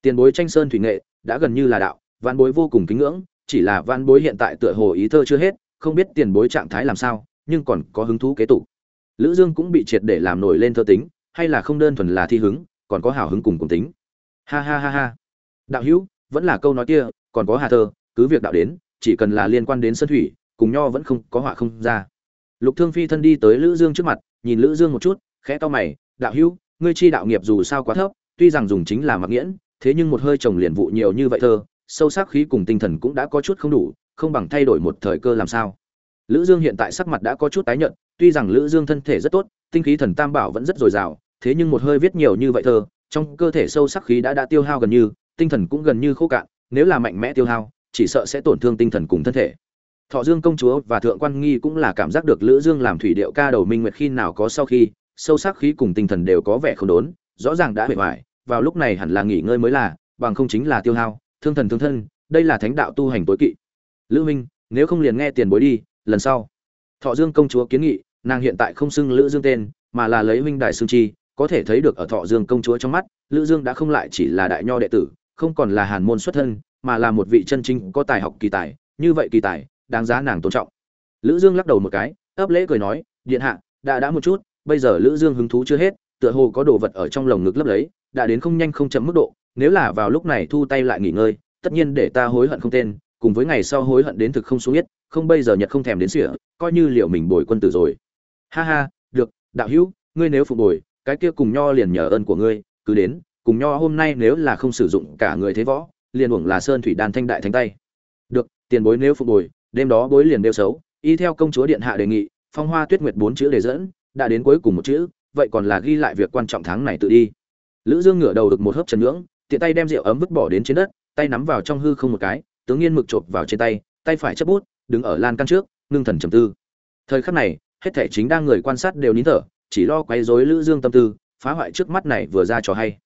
Tiền bối tranh sơn thủy nghệ, đã gần như là đạo văn bối vô cùng kính ngưỡng, chỉ là văn bối hiện tại tựa hồ ý thơ chưa hết, không biết tiền bối trạng thái làm sao, nhưng còn có hứng thú kế tục. Lữ dương cũng bị triệt để làm nổi lên thơ tính, hay là không đơn thuần là thi hứng, còn có hào hứng cùng cùng tính. Ha ha ha ha đạo hữu, vẫn là câu nói kia, còn có hà thơ, cứ việc đạo đến, chỉ cần là liên quan đến sân thủy, cùng nho vẫn không có họa không ra. Lục thương phi thân đi tới lữ dương trước mặt, nhìn lữ dương một chút, khẽ to mày, đạo hữu, ngươi chi đạo nghiệp dù sao quá thấp, tuy rằng dùng chính là mặc nghiễn thế nhưng một hơi trồng liền vụ nhiều như vậy thơ, sâu sắc khí cùng tinh thần cũng đã có chút không đủ, không bằng thay đổi một thời cơ làm sao? Lữ dương hiện tại sắc mặt đã có chút tái nhợt, tuy rằng lữ dương thân thể rất tốt, tinh khí thần tam bảo vẫn rất dồi dào, thế nhưng một hơi viết nhiều như vậy thơ, trong cơ thể sâu sắc khí đã đã tiêu hao gần như tinh thần cũng gần như khô cạn, nếu là mạnh mẽ tiêu hao, chỉ sợ sẽ tổn thương tinh thần cùng thân thể. Thọ dương công chúa và thượng quan nghi cũng là cảm giác được lữ dương làm thủy điệu ca đầu minh nguyệt khi nào có sau khi, sâu sắc khí cùng tinh thần đều có vẻ không đốn, rõ ràng đã bề hoại, vào lúc này hẳn là nghỉ ngơi mới là, bằng không chính là tiêu hao, thương thần thương thân, đây là thánh đạo tu hành tối kỵ. Lữ minh, nếu không liền nghe tiền bối đi, lần sau. Thọ dương công chúa kiến nghị, nàng hiện tại không xưng lữ dương tên, mà là lấy huynh đại xương chi, có thể thấy được ở thọ dương công chúa trong mắt, lữ dương đã không lại chỉ là đại nho đệ tử không còn là hàn môn xuất thân, mà là một vị chân chính có tài học kỳ tài, như vậy kỳ tài, đáng giá nàng tôn trọng. Lữ dương lắc đầu một cái, ấp lễ cười nói, điện hạ, đã đã một chút, bây giờ lữ dương hứng thú chưa hết, tựa hồ có đồ vật ở trong lồng ngực lấp lấy, đã đến không nhanh không chậm mức độ, nếu là vào lúc này thu tay lại nghỉ ngơi, tất nhiên để ta hối hận không tên, cùng với ngày sau hối hận đến thực không xuống biết, không bây giờ nhật không thèm đến sỉa, coi như liệu mình bồi quân tử rồi. Ha ha, được, đạo hữu, ngươi nếu phục bồi, cái kia cùng nho liền nhờ ơn của ngươi, cứ đến cùng nho hôm nay nếu là không sử dụng cả người thế võ, liền uổng là sơn thủy đan thanh đại thánh tay. Được, tiền bối nếu phục bồi đêm đó bối liền đeo xấu, y theo công chúa điện hạ đề nghị, phong hoa tuyết nguyệt bốn chữ đề dẫn, đã đến cuối cùng một chữ, vậy còn là ghi lại việc quan trọng tháng này tự đi. Lữ dương ngửa đầu được một hớp trần ngưỡng, tiện tay đem rượu ấm vứt bỏ đến trên đất, tay nắm vào trong hư không một cái, tướng nhiên mực chộp vào trên tay tay phải chấp bút, đứng ở lan căn trước, ngưng thần trầm tư. Thời khắc này, hết thể chính đang người quan sát đều nín thở, chỉ lo quấy rối lữ dương tâm tư, phá hoại trước mắt này vừa ra trò hay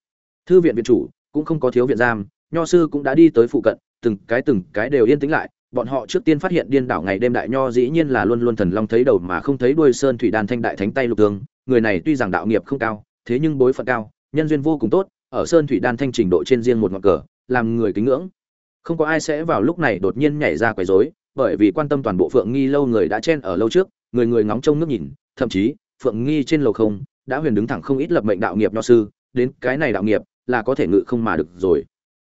thư viện viện chủ, cũng không có thiếu viện giam, nho sư cũng đã đi tới phụ cận, từng cái từng cái đều yên tĩnh lại. Bọn họ trước tiên phát hiện điên đảo ngày đêm đại nho dĩ nhiên là luôn luôn thần long thấy đầu mà không thấy đuôi sơn thủy đàn thanh đại thánh tay lục tướng. Người này tuy rằng đạo nghiệp không cao, thế nhưng bối phận cao, nhân duyên vô cùng tốt, ở sơn thủy đan thanh trình độ trên riêng một ngọn cờ, làm người kính ngưỡng. Không có ai sẽ vào lúc này đột nhiên nhảy ra quấy rối, bởi vì quan tâm toàn bộ phượng nghi lâu người đã chen ở lâu trước, người người ngóng trông nước nhìn, thậm chí, phượng nghi trên lầu không, đã huyền đứng thẳng không ít lập mệnh đạo nghiệp nho sư, đến cái này đạo nghiệp là có thể ngự không mà được rồi.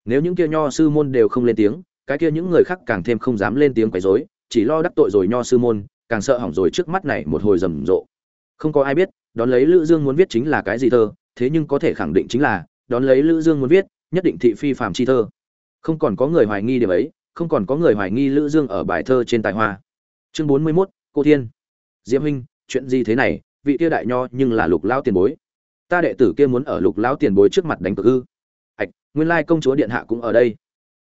Nếu những kia nho sư môn đều không lên tiếng cái kia những người khác càng thêm không dám lên tiếng quấy rối chỉ lo đắc tội rồi nho sư môn càng sợ hỏng rồi trước mắt này một hồi rầm rộ. Không có ai biết đón lấy lữ dương muốn viết chính là cái gì thơ thế nhưng có thể khẳng định chính là đón lấy lữ dương muốn viết nhất định thị phi phàm chi thơ. Không còn có người hoài nghi điểm ấy không còn có người hoài nghi lữ dương ở bài thơ trên tài hoa. Chương 41, cô thiên. Diễm huynh chuyện gì thế này? Vị kia đại nho nhưng là lục lao tiền bối ta đệ tử kia muốn ở lục lão tiền bối trước mặt đánh cược ư? Hạch, nguyên lai công chúa điện hạ cũng ở đây.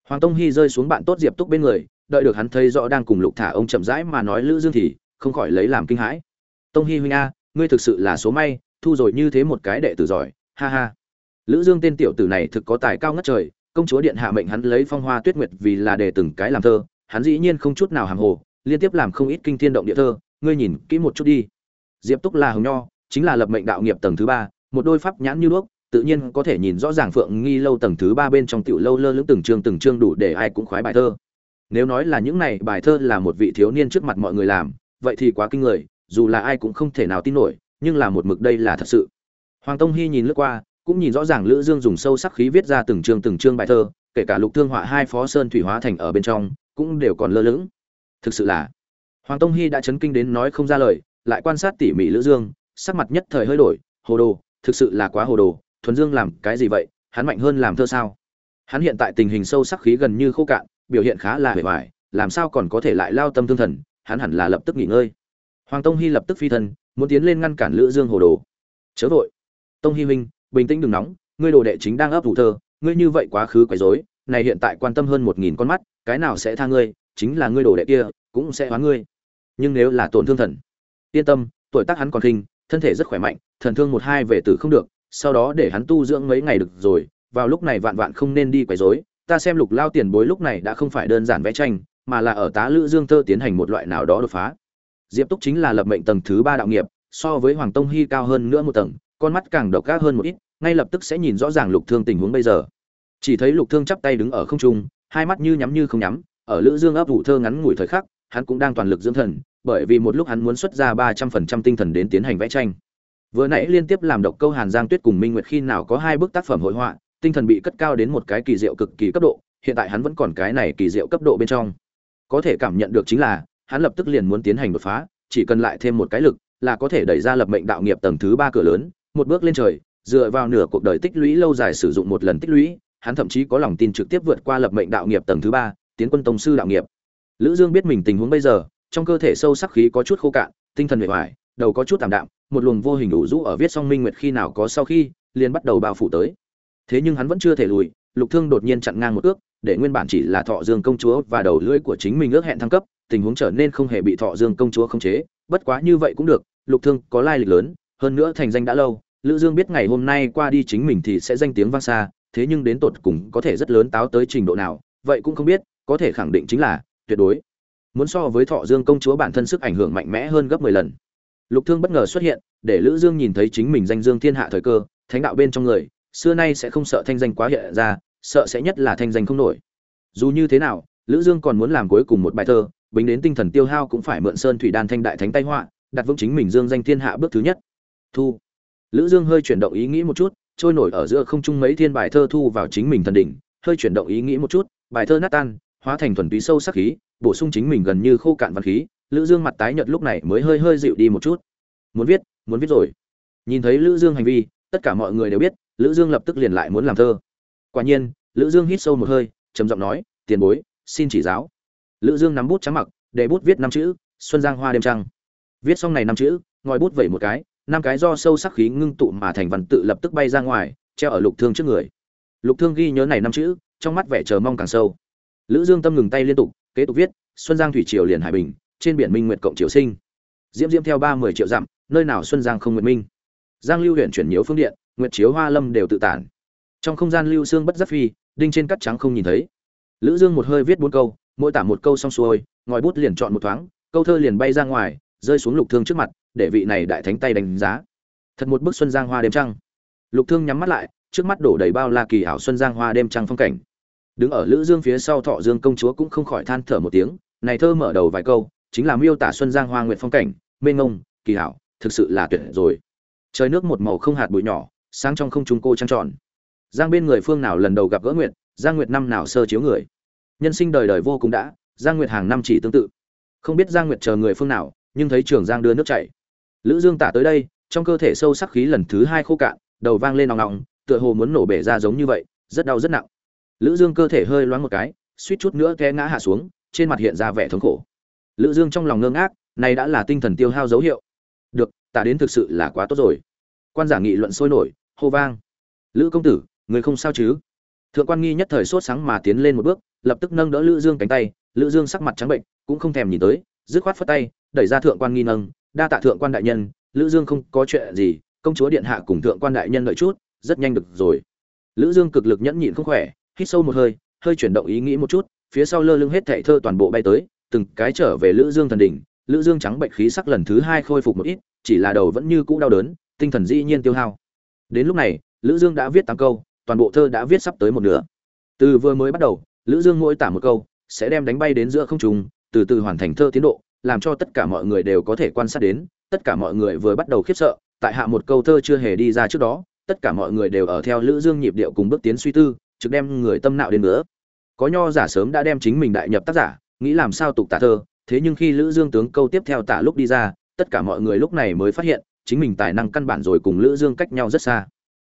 Hoàng tông hy rơi xuống bạn tốt diệp túc bên người đợi được hắn thấy rõ đang cùng lục thả ông chậm rãi mà nói lữ dương thì không khỏi lấy làm kinh hãi. Tông hy huynh a ngươi thực sự là số may thu rồi như thế một cái đệ tử giỏi ha ha. Lữ dương tên tiểu tử này thực có tài cao ngất trời công chúa điện hạ mệnh hắn lấy phong hoa tuyết nguyệt vì là để từng cái làm thơ hắn dĩ nhiên không chút nào hàng hồ liên tiếp làm không ít kinh thiên động địa thơ ngươi nhìn kỹ một chút đi. Diệp túc là hồng nho chính là lập mệnh đạo nghiệp tầng thứ ba một đôi pháp nhãn như đuốc, tự nhiên có thể nhìn rõ ràng phượng nghi lâu tầng thứ ba bên trong tiểu lâu lơ lửng từng chương từng chương đủ để ai cũng khoái bài thơ. Nếu nói là những này, bài thơ là một vị thiếu niên trước mặt mọi người làm, vậy thì quá kinh người, dù là ai cũng không thể nào tin nổi, nhưng là một mực đây là thật sự. Hoàng tông Hi nhìn lướt qua, cũng nhìn rõ ràng lữ dương dùng sâu sắc khí viết ra từng chương từng chương bài thơ, kể cả lục thương họa hai phó sơn thủy hóa thành ở bên trong, cũng đều còn lơ lửng. Thực sự là, hoàng tông Hi đã chấn kinh đến nói không ra lời, lại quan sát tỉ mỉ lữ dương, sắc mặt nhất thời hơi đổi, hồ đồ thực sự là quá hồ đồ, thuần dương làm cái gì vậy, hắn mạnh hơn làm thơ sao? Hắn hiện tại tình hình sâu sắc khí gần như khô cạn, biểu hiện khá là hề vải làm sao còn có thể lại lao tâm thương thần, hắn hẳn là lập tức nghỉ ngơi. Hoàng tông hy lập tức phi thân, muốn tiến lên ngăn cản lữ dương hồ đồ. Chớ vội. Tông hy huynh, bình tĩnh đừng nóng, ngươi đồ đệ chính đang ấp ủ thơ, ngươi như vậy quá khứ quấy rối, này hiện tại quan tâm hơn một nghìn con mắt, cái nào sẽ tha ngươi, chính là ngươi đồ đệ kia, cũng sẽ hóa ngươi. Nhưng nếu là tổn thương thần, yên tâm, tuổi tác hắn còn khinh thân thể rất khỏe mạnh, thần thương một hai về tử không được, sau đó để hắn tu dưỡng mấy ngày được rồi, vào lúc này vạn vạn không nên đi quấy rối, ta xem lục lao tiền bối lúc này đã không phải đơn giản vẽ tranh, mà là ở tá lữ dương thơ tiến hành một loại nào đó đột phá. Diệp túc chính là lập mệnh tầng thứ ba đạo nghiệp, so với hoàng tông hy cao hơn nữa một tầng, con mắt càng độc ác hơn một ít, ngay lập tức sẽ nhìn rõ ràng lục thương tình huống bây giờ. Chỉ thấy lục thương chắp tay đứng ở không trung, hai mắt như nhắm như không nhắm, ở lữ dương ấp ủ thơ ngắn ngủi thời khắc, hắn cũng đang toàn lực dưỡng thần bởi vì một lúc hắn muốn xuất ra ba trăm phần trăm tinh thần đến tiến hành vẽ tranh. Vừa nãy liên tiếp làm độc câu hàn giang tuyết cùng minh nguyệt khi nào có hai bức tác phẩm hội họa, tinh thần bị cất cao đến một cái kỳ diệu cực kỳ cấp độ, hiện tại hắn vẫn còn cái này kỳ diệu cấp độ bên trong. Có thể cảm nhận được chính là, hắn lập tức liền muốn tiến hành đột phá, chỉ cần lại thêm một cái lực, là có thể đẩy ra lập mệnh đạo nghiệp tầng thứ ba cửa lớn, một bước lên trời, dựa vào nửa cuộc đời tích lũy lâu dài sử dụng một lần tích lũy, hắn thậm chí có lòng tin trực tiếp vượt qua lập mệnh đạo nghiệp tầng thứ ba, tiến quân tông sư đạo nghiệp. Lữ dương biết mình tình huống bây giờ trong cơ thể sâu sắc khí có chút khô cạn, tinh thần mệt mỏi, đầu có chút tạm đạm, một luồng vô hình đủ rũ ở viết xong minh nguyệt khi nào có sau khi, liền bắt đầu bao phủ tới. Thế nhưng hắn vẫn chưa thể lùi, lục thương đột nhiên chặn ngang một ước, để nguyên bản chỉ là thọ dương công chúa và đầu lưỡi của chính mình ước hẹn thăng cấp, tình huống trở nên không hề bị thọ dương công chúa khống chế, bất quá như vậy cũng được, lục thương có lai lịch lớn, hơn nữa thành danh đã lâu, lữ dương biết ngày hôm nay qua đi chính mình thì sẽ danh tiếng vang xa, thế nhưng đến tột cùng có thể rất lớn táo tới trình độ nào, vậy cũng không biết, có thể khẳng định chính là tuyệt đối muốn so với thọ dương công chúa bản thân sức ảnh hưởng mạnh mẽ hơn gấp 10 lần. Lục thương bất ngờ xuất hiện, để lữ dương nhìn thấy chính mình danh dương thiên hạ thời cơ, thánh đạo bên trong người, xưa nay sẽ không sợ thanh danh quá hiện ra, sợ sẽ nhất là thanh danh không nổi. Dù như thế nào, lữ dương còn muốn làm cuối cùng một bài thơ, bính đến tinh thần tiêu hao cũng phải mượn sơn thủy đan thanh đại thánh tay họa, đặt vững chính mình dương danh thiên hạ bước thứ nhất. Thu. Lữ dương hơi chuyển động ý nghĩ một chút, trôi nổi ở giữa không trung mấy thiên bài thơ thu vào chính mình thần đỉnh, hơi chuyển động ý nghĩ một chút, bài thơ nát tan, hóa thành thuần túy sâu sắc khí bổ sung chính mình gần như khô cạn văn khí, lữ dương mặt tái nhợt lúc này mới hơi hơi dịu đi một chút. Muốn viết muốn viết rồi. Nhìn thấy lữ dương hành vi, tất cả mọi người đều biết, lữ dương lập tức liền lại muốn làm thơ. Quả nhiên, lữ dương hít sâu một hơi, trầm giọng nói, tiền bối, xin chỉ giáo. Lữ dương nắm bút trắng mặc, để bút viết năm chữ, xuân giang hoa đêm trăng. Viết xong này năm chữ, ngòi bút vẩy một cái, năm cái do sâu sắc khí ngưng tụ mà thành văn tự lập tức bay ra ngoài, treo ở lục thương trước người. Lục thương ghi nhớ này năm chữ, trong mắt vẻ chờ mong càng sâu. Lữ dương tâm ngừng tay liên tục kế tục viết, xuân giang thủy triều liền hải bình, trên biển minh nguyệt cộng triều sinh. Diễm diễm theo ba mươi triệu dặm, nơi nào xuân giang không nguyệt minh? Giang lưu huyện chuyển nhiễu phương điện, nguyệt chiếu hoa lâm đều tự tản. Trong không gian lưu xương bất giáp phi, đinh trên cắt trắng không nhìn thấy. Lữ dương một hơi viết bốn câu, mỗi tả một câu xong xuôi, ngòi bút liền chọn một thoáng, câu thơ liền bay ra ngoài, rơi xuống lục thương trước mặt, để vị này đại thánh tay đánh giá. Thật một bức xuân giang hoa đêm trăng. Lục thương nhắm mắt lại, trước mắt đổ đầy bao la kỳ ảo xuân giang hoa đêm trăng phong cảnh đứng ở lữ dương phía sau thọ dương công chúa cũng không khỏi than thở một tiếng, này thơ mở đầu vài câu, chính là miêu tả xuân giang hoa nguyện phong cảnh, mênh ngông kỳ hảo, thực sự là tuyệt rồi. Trời nước một màu không hạt bụi nhỏ, sáng trong không trung cô trăng tròn. Giang bên người phương nào lần đầu gặp gỡ nguyệt, giang nguyệt năm nào sơ chiếu người. Nhân sinh đời đời vô cùng đã, giang nguyệt hàng năm chỉ tương tự. Không biết giang nguyệt chờ người phương nào, nhưng thấy trường giang đưa nước chảy. Lữ dương tả tới đây, trong cơ thể sâu sắc khí lần thứ hai khô cạn, đầu vang lên nòng nòng, tựa hồ muốn nổ bể ra giống như vậy, rất đau rất nặng lữ dương cơ thể hơi loáng một cái, suýt chút nữa té ngã hạ xuống, trên mặt hiện ra vẻ thống khổ. Lữ dương trong lòng ngơ ngác, này đã là tinh thần tiêu hao dấu hiệu. Được tả đến thực sự là quá tốt rồi. Quan giả nghị luận sôi nổi, hô vang. Lữ công tử, người không sao chứ? Thượng quan nghi nhất thời sốt sáng mà tiến lên một bước, lập tức nâng đỡ lữ dương cánh tay. Lữ dương sắc mặt trắng bệnh, cũng không thèm nhìn tới, dứt khoát phất tay, đẩy ra thượng quan nghi nâng. Đa tạ thượng quan đại nhân, lữ dương không có chuyện gì, công chúa điện hạ cùng thượng quan đại nhân đợi chút, rất nhanh được rồi. Lữ dương cực lực nhẫn nhịn không khỏe hít sâu một hơi hơi chuyển động ý nghĩ một chút, phía sau lơ lưng hết thảy thơ toàn bộ bay tới, từng cái trở về lữ dương thần đỉnh, lữ dương trắng bệnh khí sắc lần thứ hai khôi phục một ít, chỉ là đầu vẫn như cũ đau đớn, tinh thần dĩ nhiên tiêu hao. Đến lúc này, lữ dương đã viết tám câu, toàn bộ thơ đã viết sắp tới một nửa. Từ vừa mới bắt đầu, lữ dương mỗi tả một câu, sẽ đem đánh bay đến giữa không trung, từ từ hoàn thành thơ tiến độ, làm cho tất cả mọi người đều có thể quan sát đến, tất cả mọi người vừa bắt đầu khiếp sợ, tại hạ một câu thơ chưa hề đi ra trước đó, tất cả mọi người đều ở theo lữ dương nhịp điệu cùng bước tiến suy tư trực đem người tâm nạo đến nữa. Có nho giả sớm đã đem chính mình đại nhập tác giả, nghĩ làm sao tục tả thơ, thế nhưng khi lữ dương tướng câu tiếp theo tả lúc đi ra, tất cả mọi người lúc này mới phát hiện, chính mình tài năng căn bản rồi cùng lữ dương cách nhau rất xa.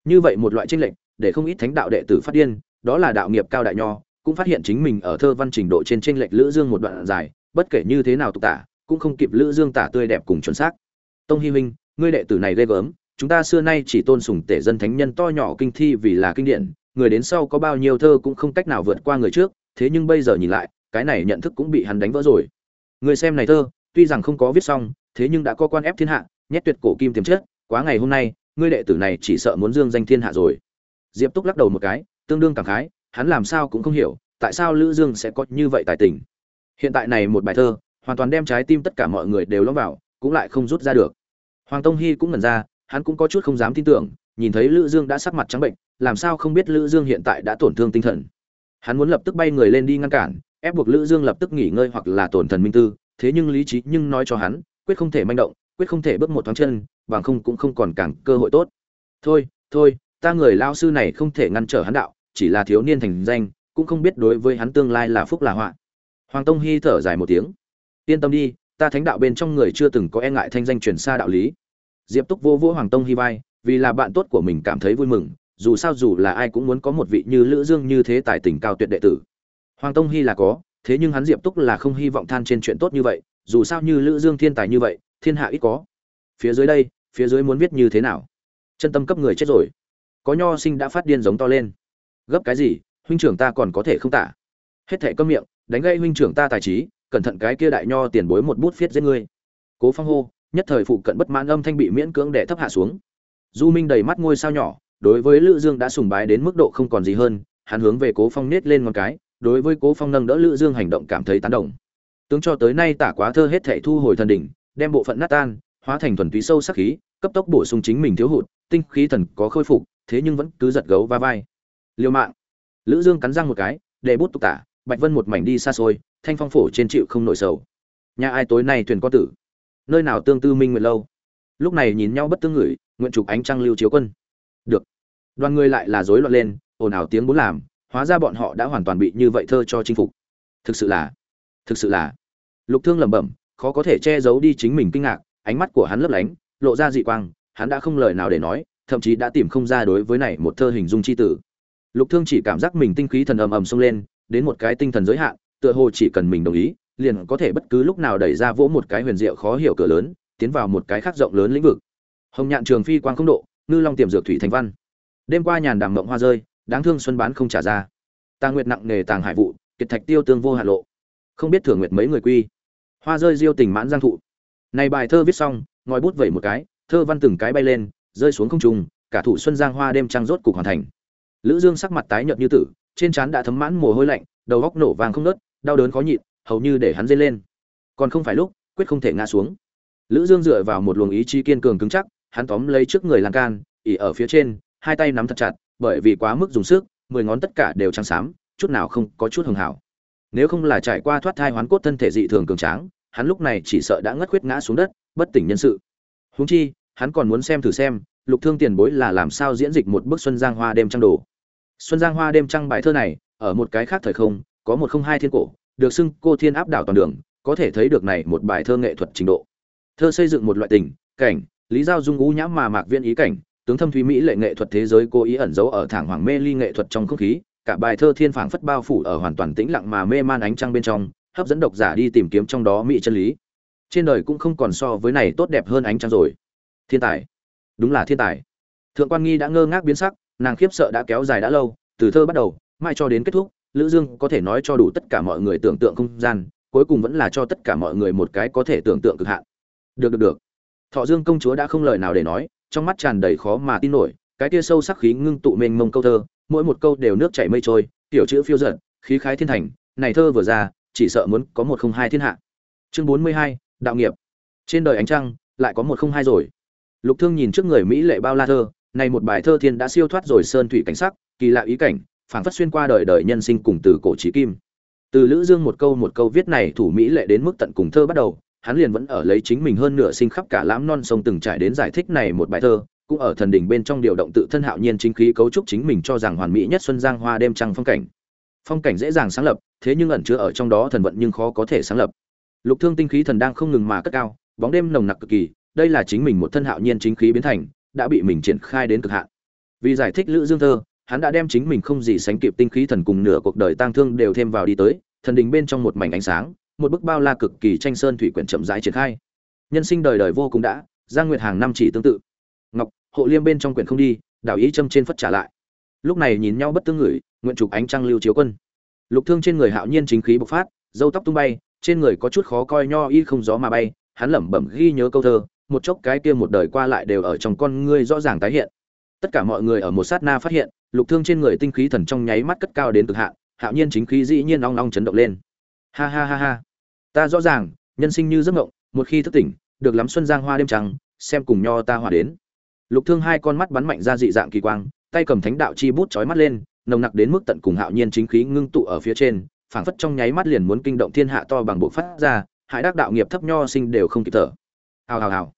Như vậy một loại tranh lệch, để không ít thánh đạo đệ tử phát điên, đó là đạo nghiệp cao đại nho, cũng phát hiện chính mình ở thơ văn trình độ trên tranh lệch lữ dương một đoạn dài, bất kể như thế nào tục tả, cũng không kịp lữ dương tả tươi đẹp cùng chuẩn xác. Tông hi minh ngươi đệ tử này ghê gớm, chúng ta xưa nay chỉ tôn sùng tể dân thánh nhân to nhỏ kinh thi vì là kinh điển người đến sau có bao nhiêu thơ cũng không cách nào vượt qua người trước, thế nhưng bây giờ nhìn lại, cái này nhận thức cũng bị hắn đánh vỡ rồi. Người xem này thơ, tuy rằng không có viết xong, thế nhưng đã có quan ép thiên hạ, nhét tuyệt cổ kim tiềm chất, quá ngày hôm nay, ngươi đệ tử này chỉ sợ muốn dương danh thiên hạ rồi. Diệp túc lắc đầu một cái, tương đương cảm khái, hắn làm sao cũng không hiểu, tại sao lữ dương sẽ có như vậy tài tình. Hiện tại này một bài thơ, hoàn toàn đem trái tim tất cả mọi người đều lõm vào, cũng lại không rút ra được. Hoàng tông hy cũng ngẩn ra, hắn cũng có chút không dám tin tưởng nhìn thấy lữ dương đã sắc mặt trắng bệnh, làm sao không biết lữ dương hiện tại đã tổn thương tinh thần. Hắn muốn lập tức bay người lên đi ngăn cản, ép buộc lữ dương lập tức nghỉ ngơi hoặc là tổn thần minh tư, thế nhưng lý trí nhưng nói cho hắn, quyết không thể manh động, quyết không thể bước một thoáng chân, bằng không cũng không còn cản cơ hội tốt. Thôi thôi, ta người lao sư này không thể ngăn trở hắn đạo, chỉ là thiếu niên thành danh, cũng không biết đối với hắn tương lai là phúc là họa. Hoàng tông hy thở dài một tiếng. Yên tâm đi, ta thánh đạo bên trong người chưa từng có e ngại thanh danh truyền xa đạo lý. Diệp túc vô vô hoàng tông hy vai vì là bạn tốt của mình cảm thấy vui mừng, dù sao dù là ai cũng muốn có một vị như lữ dương như thế tài tình cao tuyệt đệ tử. Hoàng tông hy là có, thế nhưng hắn diệp túc là không hy vọng than trên chuyện tốt như vậy, dù sao như lữ dương thiên tài như vậy, thiên hạ ít có. Phía dưới đây, phía dưới muốn viết như thế nào? Chân tâm cấp người chết rồi. Có nho sinh đã phát điên giống to lên. Gấp cái gì, huynh trưởng ta còn có thể không tả? Hết thẻ cơm miệng, đánh gây huynh trưởng ta tài trí, cẩn thận cái kia đại nho tiền bối một bút viết giết ngươi. Cố phong hô, nhất thời phụ cận bất mãn âm thanh bị miễn cưỡng đệ thấp hạ xuống du minh đầy mắt ngôi sao nhỏ, đối với lữ dương đã sùng bái đến mức độ không còn gì hơn, hắn hướng về cố phong nết lên ngón cái, đối với cố phong nâng đỡ lữ dương hành động cảm thấy tán đồng. Tướng cho tới nay tả quá thơ hết thảy thu hồi thần đỉnh, đem bộ phận nát tan, hóa thành thuần túy sâu sắc khí, cấp tốc bổ sung chính mình thiếu hụt, tinh khí thần có khôi phục, thế nhưng vẫn cứ giật gấu va vai. Liều mạng. Lữ dương cắn răng một cái, để bút tục tả, bạch vân một mảnh đi xa xôi, thanh phong phổ trên chịu không nổi sầu. Nhà ai tối nay thuyền có tử? Nơi nào tương tư minh nguyện lâu? Lúc này nhìn nhau bất tương ngửi, nguyện chụp ánh trăng lưu chiếu quân. Được. Đoàn người lại là rối loạn lên, ồn ào tiếng muốn làm, hóa ra bọn họ đã hoàn toàn bị như vậy thơ cho chinh phục. Thực sự là, thực sự là. Lục thương lẩm bẩm, khó có thể che giấu đi chính mình kinh ngạc, ánh mắt của hắn lấp lánh, lộ ra dị quang, hắn đã không lời nào để nói, thậm chí đã tìm không ra đối với này một thơ hình dung chi tử. Lục thương chỉ cảm giác mình tinh khí thần ầm ầm xông lên, đến một cái tinh thần giới hạn, tựa hồ chỉ cần mình đồng ý, liền có thể bất cứ lúc nào đẩy ra vỗ một cái huyền diệu khó hiểu cửa lớn tiến vào một cái khác rộng lớn lĩnh vực. Hồng nhạn trường phi quang không độ, ngư long tiềm dược thủy thành văn. Đêm qua nhàn đàm mộng hoa rơi, đáng thương xuân bán không trả ra. Ta nguyệt nặng nghề tàng hải vụ, kiệt thạch tiêu tương vô hạ lộ. Không biết thưởng nguyệt mấy người quy. Hoa rơi diêu tình mãn giang thụ. Này bài thơ viết xong, ngòi bút vẩy một cái, thơ văn từng cái bay lên, rơi xuống không trung, cả thủ xuân giang hoa đêm trăng rốt cục hoàn thành. Lữ dương sắc mặt tái nhợt như tử, trên trán đã thấm mãn mồ hôi lạnh, đầu góc nổ vàng không nớt đau đớn khó nhịn, hầu như để hắn dây lên. Còn không phải lúc, quyết không thể ngã xuống lữ dương dựa vào một luồng ý chí kiên cường cứng chắc, hắn tóm lấy trước người lan can, ỉ ở phía trên, hai tay nắm thật chặt, bởi vì quá mức dùng sức, mười ngón tất cả đều trắng xám, chút nào không có chút hường hảo. Nếu không là trải qua thoát thai hoán cốt thân thể dị thường cường tráng, hắn lúc này chỉ sợ đã ngất khuyết ngã xuống đất, bất tỉnh nhân sự. Huống chi, hắn còn muốn xem thử xem, lục thương tiền bối là làm sao diễn dịch một bức xuân giang hoa đêm trăng đồ. Xuân giang hoa đêm trăng bài thơ này, ở một cái khác thời không, có một không hai thiên cổ, được xưng cô thiên áp đảo toàn đường, có thể thấy được này một bài thơ nghệ thuật trình độ thơ xây dựng một loại tình, cảnh, lý giao dung ú nhãm mà mạc viên ý cảnh, tướng thâm thúy mỹ lệ nghệ thuật thế giới cố ý ẩn giấu ở thẳng hoàng mê ly nghệ thuật trong không khí, cả bài thơ thiên phảng phất bao phủ ở hoàn toàn tĩnh lặng mà mê man ánh trăng bên trong, hấp dẫn độc giả đi tìm kiếm trong đó mỹ chân lý. Trên đời cũng không còn so với này tốt đẹp hơn ánh trăng rồi. Thiên tài. Đúng là thiên tài. Thượng quan nghi đã ngơ ngác biến sắc, nàng khiếp sợ đã kéo dài đã lâu, từ thơ bắt đầu, mai cho đến kết thúc, lữ dương có thể nói cho đủ tất cả mọi người tưởng tượng không gian, cuối cùng vẫn là cho tất cả mọi người một cái có thể tưởng tượng cực hạn được được được. Thọ dương công chúa đã không lời nào để nói, trong mắt tràn đầy khó mà tin nổi, cái tia sâu sắc khí ngưng tụ mênh mông câu thơ, mỗi một câu đều nước chảy mây trôi, tiểu chữ phiêu giận khí khái thiên thành, này thơ vừa ra, chỉ sợ muốn có một không hai thiên hạ. Chương bốn mươi hai, đạo nghiệp. Trên đời ánh trăng, lại có một không hai rồi. Lục thương nhìn trước người mỹ lệ bao la thơ, này một bài thơ thiên đã siêu thoát rồi sơn thủy cảnh sắc, kỳ lạ ý cảnh, phảng phất xuyên qua đời đời nhân sinh cùng từ cổ chí kim. Từ lữ dương một câu một câu viết này thủ mỹ lệ đến mức tận cùng thơ bắt đầu hắn liền vẫn ở lấy chính mình hơn nửa sinh khắp cả lãm non sông từng trải đến giải thích này một bài thơ, cũng ở thần đỉnh bên trong điều động tự thân hạo nhiên chính khí cấu trúc chính mình cho rằng hoàn mỹ nhất xuân giang hoa đêm trăng phong cảnh. Phong cảnh dễ dàng sáng lập, thế nhưng ẩn chứa ở trong đó thần vận nhưng khó có thể sáng lập. Lục thương tinh khí thần đang không ngừng mà cất cao, bóng đêm nồng nặc cực kỳ, đây là chính mình một thân hạo nhiên chính khí biến thành, đã bị mình triển khai đến cực hạn. Vì giải thích lữ dương thơ, hắn đã đem chính mình không gì sánh kịp tinh khí thần cùng nửa cuộc đời tang thương đều thêm vào đi tới, thần đình bên trong một mảnh ánh sáng một bức bao la cực kỳ tranh sơn thủy quyển chậm rãi triển khai. Nhân sinh đời đời vô cùng đã, giang nguyệt hàng năm chỉ tương tự. Ngọc, hộ liêm bên trong quyển không đi, đảo ý châm trên phất trả lại. Lúc này nhìn nhau bất tương ngửi, nguyện chụp ánh trăng lưu chiếu quân. Lục thương trên người hạo nhiên chính khí bộc phát, dâu tóc tung bay, trên người có chút khó coi nho y không gió mà bay, hắn lẩm bẩm ghi nhớ câu thơ, một chốc cái kia một đời qua lại đều ở trong con ngươi rõ ràng tái hiện. Tất cả mọi người ở một sát na phát hiện, lục thương trên người tinh khí thần trong nháy mắt cất cao đến cực hạn, hạo nhiên chính khí dĩ nhiên ong ong chấn động lên ha ha ha ha. Ta rõ ràng nhân sinh như giấc mộng một khi thức tỉnh được lắm xuân giang hoa đêm trắng, xem cùng nho ta hòa đến. Lục thương hai con mắt bắn mạnh ra dị dạng kỳ quang tay cầm thánh đạo chi bút chói mắt lên nồng nặc đến mức tận cùng hạo nhiên chính khí ngưng tụ ở phía trên phảng phất trong nháy mắt liền muốn kinh động thiên hạ to bằng bộ phát ra hải đắc đạo nghiệp thấp nho sinh đều không kịp thở. Hào hào hào.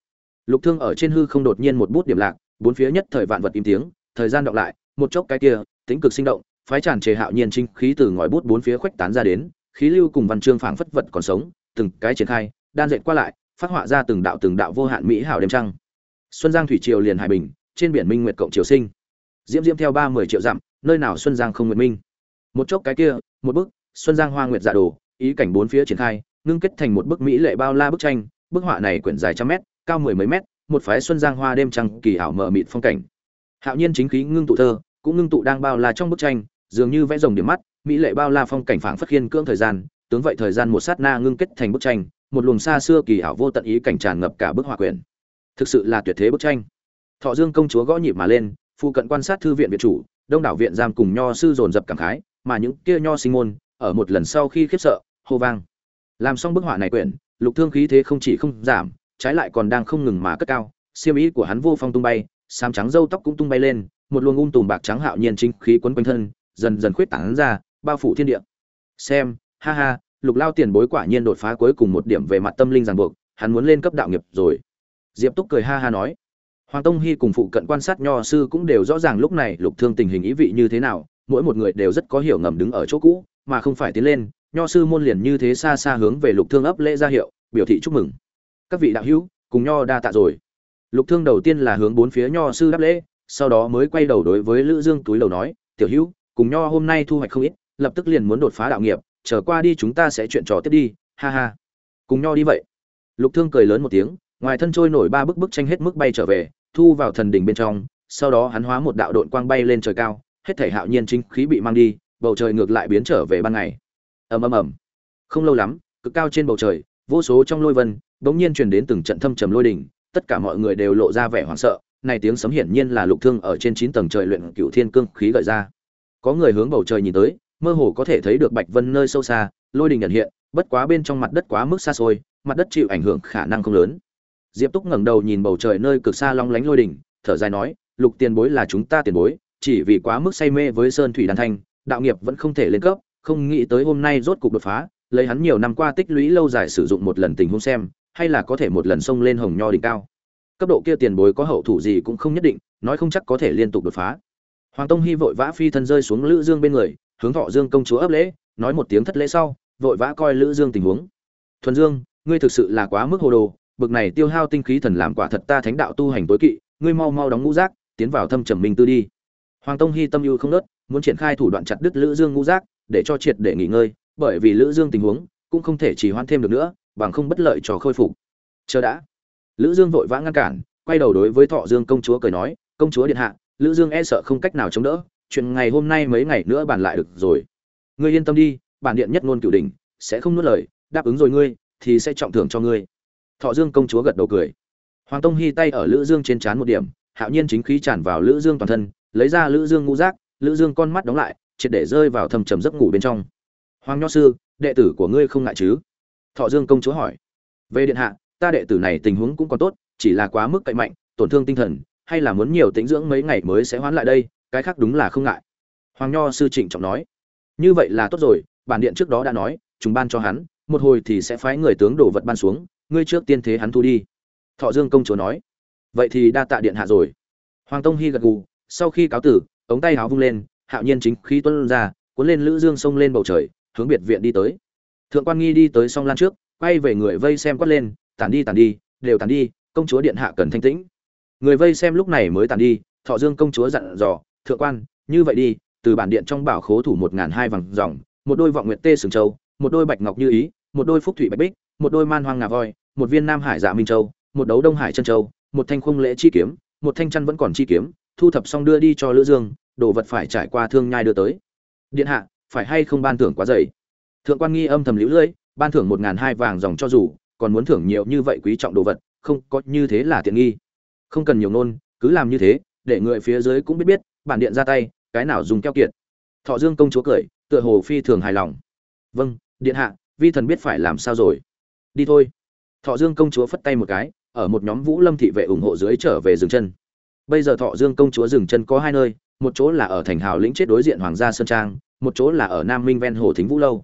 Lục thương ở trên hư không đột nhiên một bút điểm lạc bốn phía nhất thời vạn vật im tiếng thời gian đọc lại một chốc cái kia tính cực sinh động phái tràn trề hạo nhiên chính khí từ ngòi bút bốn phía khuếch tán ra đến khí lưu cùng văn chương phảng phất vật còn sống, từng cái triển khai, đan dệt qua lại, phát họa ra từng đạo từng đạo vô hạn mỹ hảo đêm trăng. Xuân giang thủy triều liền hải bình, trên biển minh nguyệt cộng triều sinh. Diễm diễm theo ba mươi triệu dặm, nơi nào xuân giang không nguyệt minh? Một chốc cái kia, một bức, xuân giang hoa nguyệt dạ đồ, ý cảnh bốn phía triển khai, ngưng kết thành một bức mỹ lệ bao la bức tranh, bức họa này quyển dài trăm mét, cao mười mấy mét, một phái xuân giang hoa đêm trăng kỳ ảo mờ mịt phong cảnh. Hạo nhiên chính khí ngưng tụ thơ, cũng ngưng tụ đang bao la trong bức tranh, dường như vẽ rồng điểm mắt mỹ lệ bao la phong cảnh phảng phất khiên cưỡng thời gian, tướng vậy thời gian một sát na ngưng kết thành bức tranh, một luồng xa xưa kỳ ảo vô tận ý cảnh tràn ngập cả bức họa quyển. Thực sự là tuyệt thế bức tranh. Thọ dương công chúa gõ nhịp mà lên, phụ cận quan sát thư viện viện chủ, đông đảo viện giam cùng nho sư dồn dập cảm khái, mà những kia nho sinh môn, ở một lần sau khi khiếp sợ, hô vang. Làm xong bức họa này quyển, lục thương khí thế không chỉ không giảm, trái lại còn đang không ngừng mà cất cao siêu ý của hắn vô phong tung bay, xám trắng râu tóc cũng tung bay lên, một luồng ung tùm bạc trắng hạo nhiên chính khí quấn quanh thân, dần dần khuyết tảng ra bao phủ thiên địa. Xem, ha ha, lục lao tiền bối quả nhiên đột phá cuối cùng một điểm về mặt tâm linh ràng buộc, hắn muốn lên cấp đạo nghiệp rồi. Diệp túc cười ha ha nói. Hoàng tông hy cùng phụ cận quan sát nho sư cũng đều rõ ràng lúc này lục thương tình hình ý vị như thế nào, mỗi một người đều rất có hiểu ngầm đứng ở chỗ cũ, mà không phải tiến lên, nho sư môn liền như thế xa xa hướng về lục thương ấp lễ ra hiệu, biểu thị chúc mừng. Các vị đạo hữu, cùng nho đa tạ rồi. Lục thương đầu tiên là hướng bốn phía nho sư đáp lễ, sau đó mới quay đầu đối với lữ dương túi đầu nói, tiểu hữu, cùng nho hôm nay thu hoạch không ít lập tức liền muốn đột phá đạo nghiệp trở qua đi chúng ta sẽ chuyện trò tiếp đi, ha ha. Cùng nho đi vậy. Lục thương cười lớn một tiếng, ngoài thân trôi nổi ba bức bức tranh hết mức bay trở về, thu vào thần đỉnh bên trong, sau đó hắn hóa một đạo đội quang bay lên trời cao, hết thể hạo nhiên chính khí bị mang đi, bầu trời ngược lại biến trở về ban ngày. Ầm ầm ầm. Không lâu lắm, cực cao trên bầu trời, vô số trong lôi vân, bỗng nhiên truyền đến từng trận thâm trầm lôi đỉnh tất cả mọi người đều lộ ra vẻ hoảng sợ, này tiếng sấm hiển nhiên là lục thương ở trên chín tầng trời luyện cựu thiên cương khí gợi ra. Có người hướng bầu trời nhìn tới mơ hồ có thể thấy được bạch vân nơi sâu xa, lôi đình nhận hiện, bất quá bên trong mặt đất quá mức xa xôi, mặt đất chịu ảnh hưởng khả năng không lớn. Diệp túc ngẩng đầu nhìn bầu trời nơi cực xa long lánh lôi đỉnh thở dài nói, lục tiền bối là chúng ta tiền bối, chỉ vì quá mức say mê với sơn thủy đàn thanh, đạo nghiệp vẫn không thể lên cấp, không nghĩ tới hôm nay rốt cục đột phá, lấy hắn nhiều năm qua tích lũy lâu dài sử dụng một lần tình huống xem, hay là có thể một lần xông lên hồng nho đỉnh cao. Cấp độ kia tiền bối có hậu thủ gì cũng không nhất định, nói không chắc có thể liên tục đột phá. Hoàng tông hy vội vã phi thân rơi xuống lữ dương bên người hướng thọ dương công chúa ấp lễ, nói một tiếng thất lễ sau, vội vã coi lữ dương tình huống. Thuần dương, ngươi thực sự là quá mức hồ đồ, bực này tiêu hao tinh khí thần làm quả thật ta thánh đạo tu hành tối kỵ, ngươi mau mau đóng ngũ giác, tiến vào thâm trầm minh tư đi. Hoàng tông hy tâm ưu không nớt, muốn triển khai thủ đoạn chặt đứt lữ dương ngũ giác, để cho triệt để nghỉ ngơi, bởi vì lữ dương tình huống cũng không thể chỉ hoãn thêm được nữa, bằng không bất lợi cho khôi phục. Chờ đã. Lữ dương vội vã ngăn cản, quay đầu đối với thọ dương công chúa cười nói, công chúa điện hạ, lữ dương e sợ không cách nào chống đỡ chuyện ngày hôm nay mấy ngày nữa bàn lại được rồi. Ngươi yên tâm đi, bản điện nhất ngôn cửu đỉnh, sẽ không nuốt lời, đáp ứng rồi ngươi, thì sẽ trọng thưởng cho ngươi. Thọ dương công chúa gật đầu cười. Hoàng tông hy tay ở lữ dương trên trán một điểm, hạo nhiên chính khí tràn vào lữ dương toàn thân, lấy ra lữ dương ngũ giác, lữ dương con mắt đóng lại, triệt để rơi vào thầm trầm giấc ngủ bên trong. Hoàng nho sư, đệ tử của ngươi không ngại chứ? Thọ dương công chúa hỏi. Về điện hạ, ta đệ tử này tình huống cũng còn tốt, chỉ là quá mức cậy mạnh, tổn thương tinh thần, hay là muốn nhiều tĩnh dưỡng mấy ngày mới sẽ hoán lại đây? Cái khác đúng là không ngại. Hoàng nho sư trịnh trọng nói, như vậy là tốt rồi, bản điện trước đó đã nói chúng ban cho hắn, một hồi thì sẽ phái người tướng đổ vật ban xuống, ngươi trước tiên thế hắn thu đi. Thọ dương công chúa nói, vậy thì đa tạ điện hạ rồi. Hoàng tông hy gật gù, sau khi cáo tử, ống tay áo vung lên, hạo nhiên chính khí tuân ra, cuốn lên lữ dương sông lên bầu trời, hướng biệt viện đi tới. Thượng quan nghi đi tới song lan trước, quay về người vây xem quát lên, tản đi tản đi, đều tản đi, công chúa điện hạ cần thanh tĩnh. Người vây xem lúc này mới tản đi, thọ dương công chúa dặn dò thượng quan, như vậy đi, từ bản điện trong bảo khố thủ một ngàn hai vàng dòng, một đôi vọng nguyệt tê sừng châu, một đôi bạch ngọc như ý, một đôi phúc thủy bạch bích, một đôi man hoang ngà voi, một viên nam hải dạ minh châu, một đấu đông hải chân châu, một thanh khung lễ chi kiếm, một thanh chăn vẫn còn chi kiếm, thu thập xong đưa đi cho lữ dương, đồ vật phải trải qua thương nhai đưa tới. Điện hạ, phải hay không ban thưởng quá dày? Thượng quan nghi âm thầm liễu lưỡi, ban thưởng một ngàn hai vàng dòng cho dù, còn muốn thưởng nhiều như vậy quý trọng đồ vật, không có như thế là tiện nghi. Không cần nhiều nôn, cứ làm như thế, để người phía dưới cũng biết biết bản điện ra tay, cái nào dùng keo kiệt. Thọ dương công chúa cười, tựa hồ phi thường hài lòng. Vâng điện hạ, vi thần biết phải làm sao rồi. Đi thôi. Thọ dương công chúa phất tay một cái, ở một nhóm vũ lâm thị vệ ủng hộ dưới trở về dừng chân. Bây giờ thọ dương công chúa dừng chân có hai nơi, một chỗ là ở thành hào lĩnh chết đối diện hoàng gia sơn trang, một chỗ là ở nam minh ven hồ thính vũ lâu.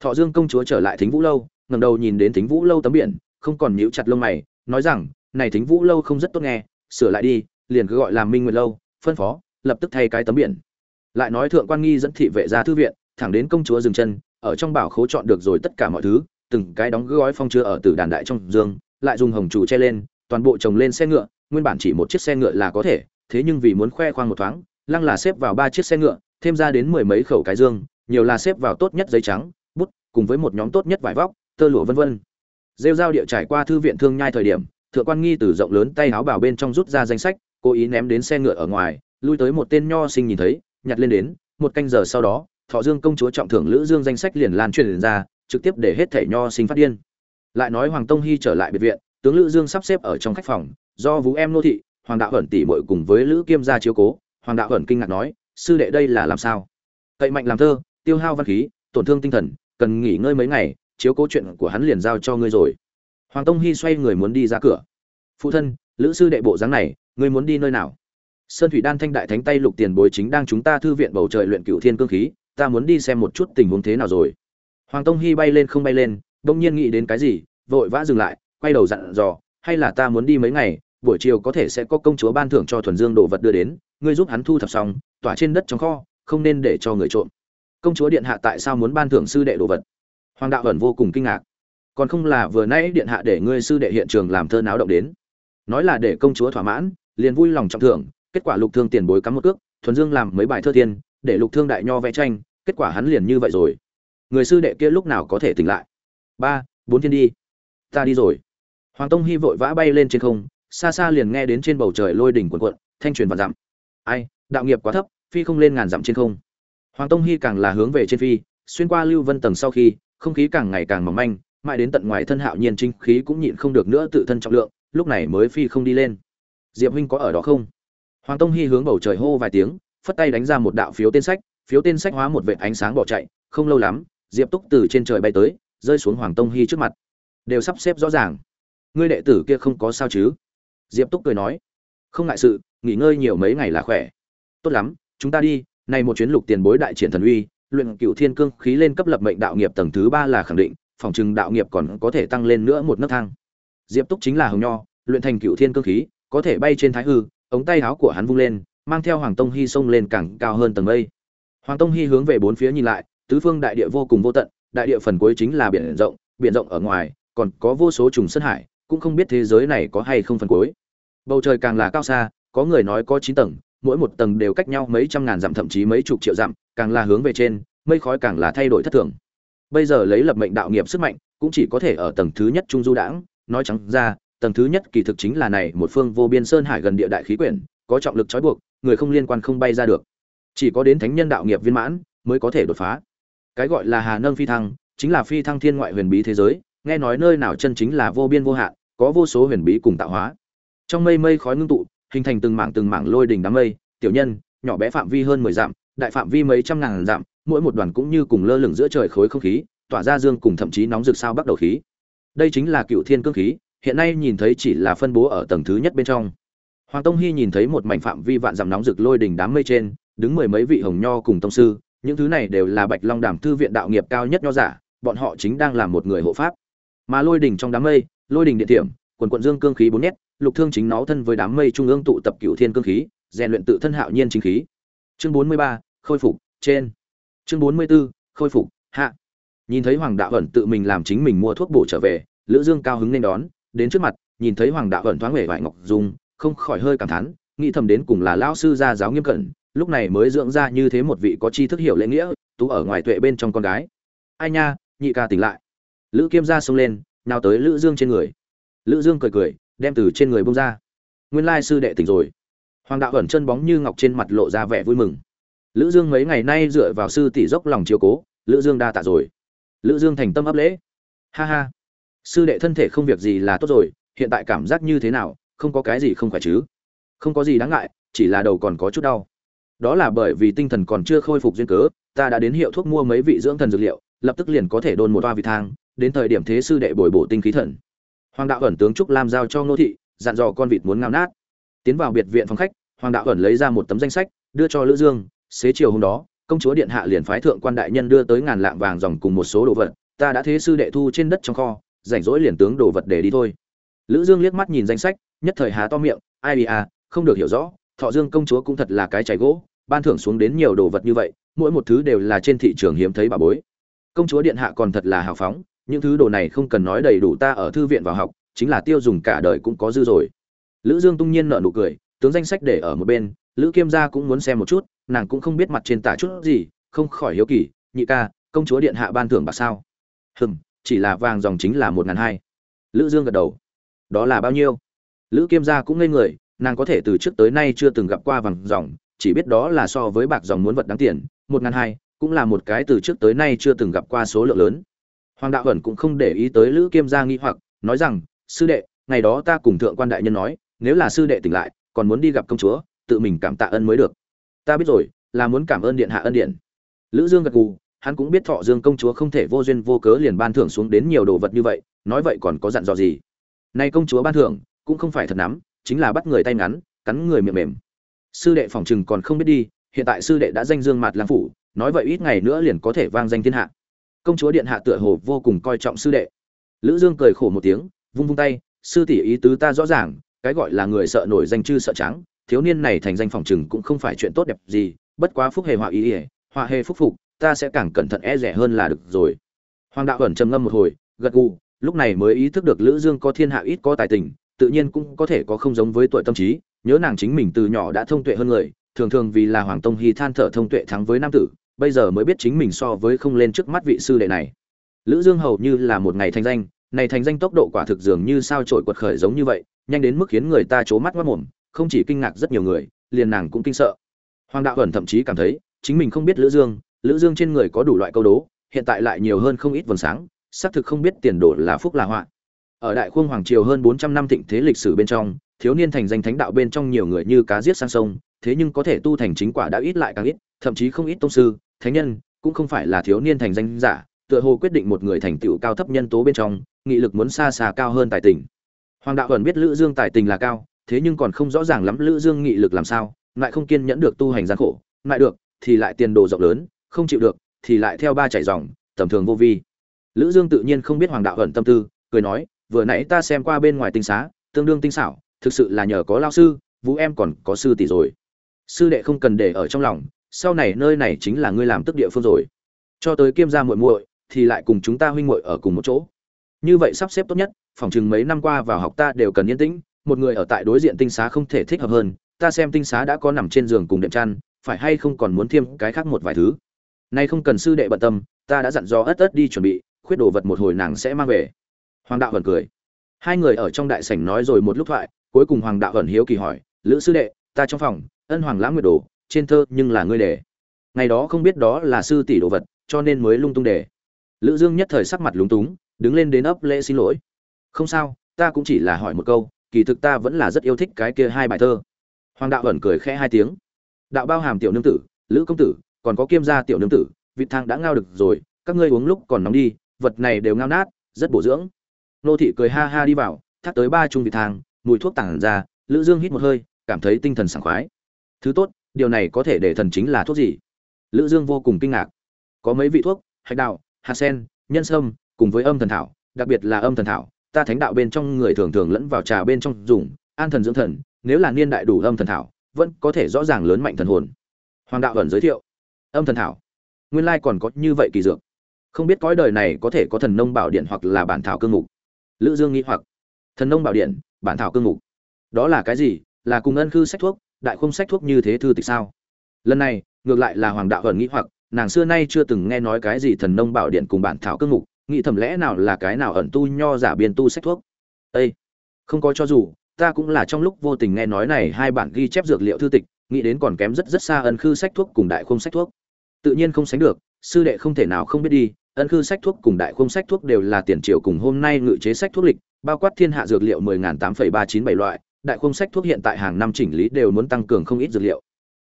Thọ dương công chúa trở lại thính vũ lâu, ngẩng đầu nhìn đến thính vũ lâu tấm biển, không còn nhíu chặt lông mày, nói rằng, này thính vũ lâu không rất tốt nghe, sửa lại đi, liền cứ gọi là minh nguyệt lâu, phân phó lập tức thay cái tấm biển. Lại nói thượng quan nghi dẫn thị vệ ra thư viện, thẳng đến công chúa dừng chân, ở trong bảo khố chọn được rồi tất cả mọi thứ, từng cái đóng gói phong chứa ở từ đàn đại trong dương, lại dùng hồng chủ che lên, toàn bộ chồng lên xe ngựa, nguyên bản chỉ một chiếc xe ngựa là có thể, thế nhưng vì muốn khoe khoang một thoáng, lăng là xếp vào ba chiếc xe ngựa, thêm ra đến mười mấy khẩu cái dương, nhiều là xếp vào tốt nhất giấy trắng, bút, cùng với một nhóm tốt nhất vải vóc, tơ lụa vân vân. Rêu giao địa trải qua thư viện thương nhai thời điểm, thượng quan nghi từ rộng lớn tay áo bảo bên trong rút ra danh sách, cố ý ném đến xe ngựa ở ngoài lui tới một tên nho sinh nhìn thấy, nhặt lên đến, một canh giờ sau đó, thọ dương công chúa trọng thưởng lữ dương danh sách liền lan truyền ra, trực tiếp để hết thảy nho sinh phát điên. Lại nói hoàng tông hy trở lại biệt viện, tướng lữ dương sắp xếp ở trong khách phòng, do vũ em nô thị, hoàng đạo ẩn tỷ muội cùng với lữ kiêm gia chiếu cố, hoàng đạo ẩn kinh ngạc nói, sư đệ đây là làm sao? Cậy mạnh làm thơ, tiêu hao văn khí, tổn thương tinh thần, cần nghỉ ngơi mấy ngày, chiếu cố chuyện của hắn liền giao cho ngươi rồi. Hoàng tông hy xoay người muốn đi ra cửa. Phụ thân, lữ sư đệ bộ dáng này, ngươi muốn đi nơi nào? Sơn thủy đan thanh đại thánh tay lục tiền bồi chính đang chúng ta thư viện bầu trời luyện cửu thiên cương khí, ta muốn đi xem một chút tình huống thế nào rồi. Hoàng tông hy bay lên không bay lên, đông nhiên nghĩ đến cái gì, vội vã dừng lại, quay đầu dặn dò, hay là ta muốn đi mấy ngày, buổi chiều có thể sẽ có công chúa ban thưởng cho thuần dương đồ vật đưa đến, ngươi giúp hắn thu thập xong, tỏa trên đất trong kho, không nên để cho người trộm. Công chúa điện hạ tại sao muốn ban thưởng sư đệ đồ vật? Hoàng đạo ẩn vô cùng kinh ngạc. Còn không là vừa nãy điện hạ để ngươi sư đệ hiện trường làm thơ náo động đến. Nói là để công chúa thỏa mãn, liền vui lòng trọng thưởng kết quả lục thương tiền bối cắm một cước thuần dương làm mấy bài thơ thiên, để lục thương đại nho vẽ tranh kết quả hắn liền như vậy rồi. Người sư đệ kia lúc nào có thể tỉnh lại? Ba bốn thiên đi. Ta đi rồi. Hoàng tông hy vội vã bay lên trên không xa xa liền nghe đến trên bầu trời lôi đỉnh cuộn cuộn thanh truyền và dặm. Ai đạo nghiệp quá thấp phi không lên ngàn dặm trên không. Hoàng tông hy càng là hướng về trên phi xuyên qua lưu vân tầng sau khi không khí càng ngày càng mỏng manh mãi đến tận ngoài thân hạo nhiên trinh khí cũng nhịn không được nữa tự thân trọng lượng lúc này mới phi không đi lên. Diệp huynh có ở đó không? Hoàng tông hy hướng bầu trời hô vài tiếng, phất tay đánh ra một đạo phiếu tên sách, phiếu tên sách hóa một vệ ánh sáng bỏ chạy, không lâu lắm, diệp túc từ trên trời bay tới, rơi xuống hoàng tông hy trước mặt. Đều sắp xếp rõ ràng. Ngươi đệ tử kia không có sao chứ? Diệp túc cười nói. Không ngại sự, nghỉ ngơi nhiều mấy ngày là khỏe. Tốt lắm, chúng ta đi, này một chuyến lục tiền bối đại triển thần uy, luyện cựu thiên cương khí lên cấp lập mệnh đạo nghiệp tầng thứ ba là khẳng định, phòng trừng đạo nghiệp còn có thể tăng lên nữa một nấc thang. Diệp túc chính là hồng nho, luyện thành cựu thiên cương khí, có thể bay trên thái hư ống tay áo của hắn vung lên, mang theo hoàng tông hy xông lên càng cao hơn tầng mây. Hoàng tông hy hướng về bốn phía nhìn lại, tứ phương đại địa vô cùng vô tận, đại địa phần cuối chính là biển rộng biển rộng ở ngoài, còn có vô số trùng sân hải, cũng không biết thế giới này có hay không phần cuối. Bầu trời càng là cao xa, có người nói có chín tầng, mỗi một tầng đều cách nhau mấy trăm ngàn dặm, thậm chí mấy chục triệu dặm, càng là hướng về trên, mây khói càng là thay đổi thất thường. Bây giờ lấy lập mệnh đạo nghiệp sức mạnh, cũng chỉ có thể ở tầng thứ nhất trung du đãng, nói trắng ra tầng thứ nhất kỳ thực chính là này, một phương vô biên sơn hải gần địa đại khí quyển, có trọng lực trói buộc, người không liên quan không bay ra được. Chỉ có đến thánh nhân đạo nghiệp viên mãn mới có thể đột phá. Cái gọi là hà nâng phi thăng, chính là phi thăng thiên ngoại huyền bí thế giới, nghe nói nơi nào chân chính là vô biên vô hạn, có vô số huyền bí cùng tạo hóa. Trong mây mây khói ngưng tụ, hình thành từng mảng từng mảng lôi đỉnh đám mây, tiểu nhân, nhỏ bé phạm vi hơn mười dặm, đại phạm vi mấy trăm ngàn dặm, mỗi một đoàn cũng như cùng lơ lửng giữa trời khối không khí, tỏa ra dương cùng thậm chí nóng rực sao bắt đầu khí. Đây chính là cựu thiên cương khí hiện nay nhìn thấy chỉ là phân bố ở tầng thứ nhất bên trong. Hoàng tông hy nhìn thấy một mảnh phạm vi vạn dặm nóng rực lôi đỉnh đám mây trên đứng mười mấy vị hồng nho cùng tông sư những thứ này đều là bạch long đàm thư viện đạo nghiệp cao nhất nho giả bọn họ chính đang làm một người hộ pháp. Mà lôi đỉnh trong đám mây lôi đỉnh điện tiệm quần quận dương cương khí bốn nét lục thương chính nó thân với đám mây trung ương tụ tập cựu thiên cương khí rèn luyện tự thân hạo nhiên chính khí. Chương bốn mươi ba khôi phục trên. Chương bốn mươi 44, khôi phục hạ. Nhìn thấy hoàng đạo ẩn tự mình làm chính mình mua thuốc bổ trở về lữ dương cao hứng nên đón đến trước mặt, nhìn thấy hoàng đạo ẩn thoáng vẻ vải ngọc dung không khỏi hơi cảm thán, nghĩ thầm đến cùng là lão sư gia giáo nghiêm cẩn, lúc này mới dưỡng ra như thế một vị có tri thức hiểu lễ nghĩa, tú ở ngoài tuệ bên trong con gái. Ai nha, nhị ca tỉnh lại. Lữ kiêm gia xông lên nào tới lữ dương trên người. Lữ dương cười cười, đem từ trên người bông ra. Nguyên lai sư đệ tỉnh rồi. Hoàng đạo ẩn chân bóng như ngọc trên mặt lộ ra vẻ vui mừng. Lữ dương mấy ngày nay dựa vào sư tỷ dốc lòng chiếu cố, lữ dương đa tạ rồi. Lữ dương thành tâm ấp lễ. Ha ha sư đệ thân thể không việc gì là tốt rồi, hiện tại cảm giác như thế nào, không có cái gì không phải chứ? Không có gì đáng ngại, chỉ là đầu còn có chút đau. Đó là bởi vì tinh thần còn chưa khôi phục duyên cớ, ta đã đến hiệu thuốc mua mấy vị dưỡng thần dược liệu, lập tức liền có thể đôn một toa vị thang, đến thời điểm thế sư đệ bồi bổ tinh khí thần. Hoàng đạo ẩn tướng trúc lam giao cho ngô thị, dặn dò con vịt muốn ngao nát. Tiến vào biệt viện phòng khách, hoàng đạo ẩn lấy ra một tấm danh sách, đưa cho lữ dương, xế chiều hôm đó, công chúa điện hạ liền phái thượng quan đại nhân đưa tới ngàn lạng vàng dòng cùng một số đồ vật, ta đã thế sư đệ thu trên đất trong kho rảnh rỗi liền tướng đồ vật để đi thôi. Lữ dương liếc mắt nhìn danh sách, nhất thời há to miệng, ai à không được hiểu rõ, thọ dương công chúa cũng thật là cái chảy gỗ, ban thưởng xuống đến nhiều đồ vật như vậy, mỗi một thứ đều là trên thị trường hiếm thấy bà bối. Công chúa điện hạ còn thật là hào phóng, những thứ đồ này không cần nói đầy đủ ta ở thư viện vào học, chính là tiêu dùng cả đời cũng có dư rồi. Lữ dương tung nhiên nở nụ cười, tướng danh sách để ở một bên, lữ kiêm gia cũng muốn xem một chút, nàng cũng không biết mặt trên tả chút gì, không khỏi hiếu kỳ, nhị ca, công chúa điện hạ ban thưởng bà sao? Hừm chỉ là vàng dòng chính là một ngàn hai. Lữ dương gật đầu. Đó là bao nhiêu? Lữ kiêm gia cũng ngây người, nàng có thể từ trước tới nay chưa từng gặp qua vàng dòng, chỉ biết đó là so với bạc dòng muốn vật đáng tiền, một ngàn hai cũng là một cái từ trước tới nay chưa từng gặp qua số lượng lớn. Hoàng đạo ẩn cũng không để ý tới lữ kiêm gia nghi hoặc, nói rằng, sư đệ, ngày đó ta cùng thượng quan đại nhân nói, nếu là sư đệ tỉnh lại, còn muốn đi gặp công chúa, tự mình cảm tạ ơn mới được. Ta biết rồi, là muốn cảm ơn điện hạ ân điện. Lữ dương gật gù hắn cũng biết thọ dương công chúa không thể vô duyên vô cớ liền ban thưởng xuống đến nhiều đồ vật như vậy, nói vậy còn có dặn dò gì? Nay công chúa ban thưởng cũng không phải thật nắm, chính là bắt người tay ngắn, cắn người miệng mềm. Sư đệ phòng chừng còn không biết đi, hiện tại sư đệ đã danh dương mặt lang phủ, nói vậy ít ngày nữa liền có thể vang danh thiên hạ. Công chúa điện hạ tựa hồ vô cùng coi trọng sư đệ. Lữ dương cười khổ một tiếng, vung vung tay, sư tỷ ý tứ ta rõ ràng, cái gọi là người sợ nổi danh chư sợ trắng, thiếu niên này thành danh phòng chừng cũng không phải chuyện tốt đẹp gì, bất quá phúc hề họa ý ỉa họa hề phúc phục ta sẽ càng cẩn thận e rẻ hơn là được rồi. Hoàng đạo ẩn trầm ngâm một hồi, gật gù, lúc này mới ý thức được lữ dương có thiên hạ ít có tài tình, tự nhiên cũng có thể có không giống với tuổi tâm trí, nhớ nàng chính mình từ nhỏ đã thông tuệ hơn người, thường thường vì là hoàng tông hy than thở thông tuệ thắng với nam tử, bây giờ mới biết chính mình so với không lên trước mắt vị sư đệ này. Lữ dương hầu như là một ngày thành danh, này thành danh tốc độ quả thực dường như sao trội quật khởi giống như vậy, nhanh đến mức khiến người ta chố mắt mắt mồm, không chỉ kinh ngạc rất nhiều người, liền nàng cũng kinh sợ. Hoàng đạo ẩn thậm chí cảm thấy, chính mình không biết lữ dương lữ dương trên người có đủ loại câu đố, hiện tại lại nhiều hơn không ít vầng sáng, xác thực không biết tiền đồ là phúc là họa. Ở đại khuông hoàng triều hơn 400 năm thịnh thế lịch sử bên trong, thiếu niên thành danh thánh đạo bên trong nhiều người như cá giết sang sông, thế nhưng có thể tu thành chính quả đã ít lại càng ít, thậm chí không ít tông sư, thánh nhân, cũng không phải là thiếu niên thành danh giả, tựa hồ quyết định một người thành tựu cao thấp nhân tố bên trong, nghị lực muốn xa xa cao hơn tài tình. Hoàng đạo ẩn biết lữ dương tài tình là cao, thế nhưng còn không rõ ràng lắm lữ dương nghị lực làm sao lại không kiên nhẫn được tu hành gian khổ lại được, thì lại tiền đồ rộng lớn không chịu được, thì lại theo ba chảy dòng, tầm thường vô vi. Lữ dương tự nhiên không biết hoàng đạo ẩn tâm tư, cười nói, vừa nãy ta xem qua bên ngoài tinh xá, tương đương tinh xảo, thực sự là nhờ có lao sư, vũ em còn có sư tỷ rồi. Sư đệ không cần để ở trong lòng, sau này nơi này chính là ngươi làm tức địa phương rồi. Cho tới kiêm gia muội muội, thì lại cùng chúng ta huynh muội ở cùng một chỗ. Như vậy sắp xếp tốt nhất, phòng chừng mấy năm qua vào học ta đều cần yên tĩnh, một người ở tại đối diện tinh xá không thể thích hợp hơn, ta xem tinh xá đã có nằm trên giường cùng đệm chăn, phải hay không còn muốn thêm cái khác một vài thứ nay không cần sư đệ bận tâm, ta đã dặn dò ất ất đi chuẩn bị, khuyết đồ vật một hồi nàng sẽ mang về. Hoàng đạo vẫn cười. Hai người ở trong đại sảnh nói rồi một lúc thoại, cuối cùng hoàng đạo vẫn hiếu kỳ hỏi, lữ sư đệ, ta trong phòng, ân hoàng lãng nguyệt đồ, trên thơ nhưng là ngươi để. Ngày đó không biết đó là sư tỷ đồ vật, cho nên mới lung tung để. Lữ dương nhất thời sắc mặt lúng túng, đứng lên đến ấp lễ xin lỗi. Không sao, ta cũng chỉ là hỏi một câu, kỳ thực ta vẫn là rất yêu thích cái kia hai bài thơ. Hoàng đạo ẩn cười khẽ hai tiếng. Đạo bao hàm tiểu nương tử, lữ công tử còn có kiêm gia tiểu nương tử vị thang đã ngao được rồi, các ngươi uống lúc còn nóng đi, vật này đều ngao nát, rất bổ dưỡng. Nô thị cười ha ha đi vào, thắt tới ba chung vị thang, mùi thuốc tản ra, lữ dương hít một hơi, cảm thấy tinh thần sảng khoái. Thứ tốt, điều này có thể để thần chính là thuốc gì? Lữ dương vô cùng kinh ngạc. Có mấy vị thuốc, hạch đạo, hạt sen, nhân sâm, cùng với âm thần thảo, đặc biệt là âm thần thảo, ta thánh đạo bên trong người thường thường lẫn vào trà bên trong dùng, an thần dưỡng thần, nếu là niên đại đủ âm thần thảo, vẫn có thể rõ ràng lớn mạnh thần hồn. Hoàng đạo ẩn giới thiệu âm thần thảo. Nguyên lai còn có như vậy kỳ dược. Không biết cõi đời này có thể có thần nông bảo điện hoặc là bản thảo cương mục. Lữ dương nghĩ hoặc. Thần nông bảo điện, bản thảo cương mục. Đó là cái gì? Là cùng ân khư sách thuốc, đại không sách thuốc như thế thư tịch sao? Lần này, ngược lại là hoàng đạo ẩn nghĩ hoặc, nàng xưa nay chưa từng nghe nói cái gì thần nông bảo điện cùng bản thảo cương mục, nghĩ thầm lẽ nào là cái nào ẩn tu nho giả biên tu sách thuốc. Ê! không có cho dù, ta cũng là trong lúc vô tình nghe nói này hai bản ghi chép dược liệu thư tịch, nghĩ đến còn kém rất rất xa ân khư sách thuốc cùng đại khung sách thuốc tự nhiên không sánh được, sư đệ không thể nào không biết đi, ân khư sách thuốc cùng đại khung sách thuốc đều là tiền triều cùng hôm nay ngự chế sách thuốc lịch, bao quát thiên hạ dược liệu mười tám phẩy ba chín bảy loại, đại khung sách thuốc hiện tại hàng năm chỉnh lý đều muốn tăng cường không ít dược liệu.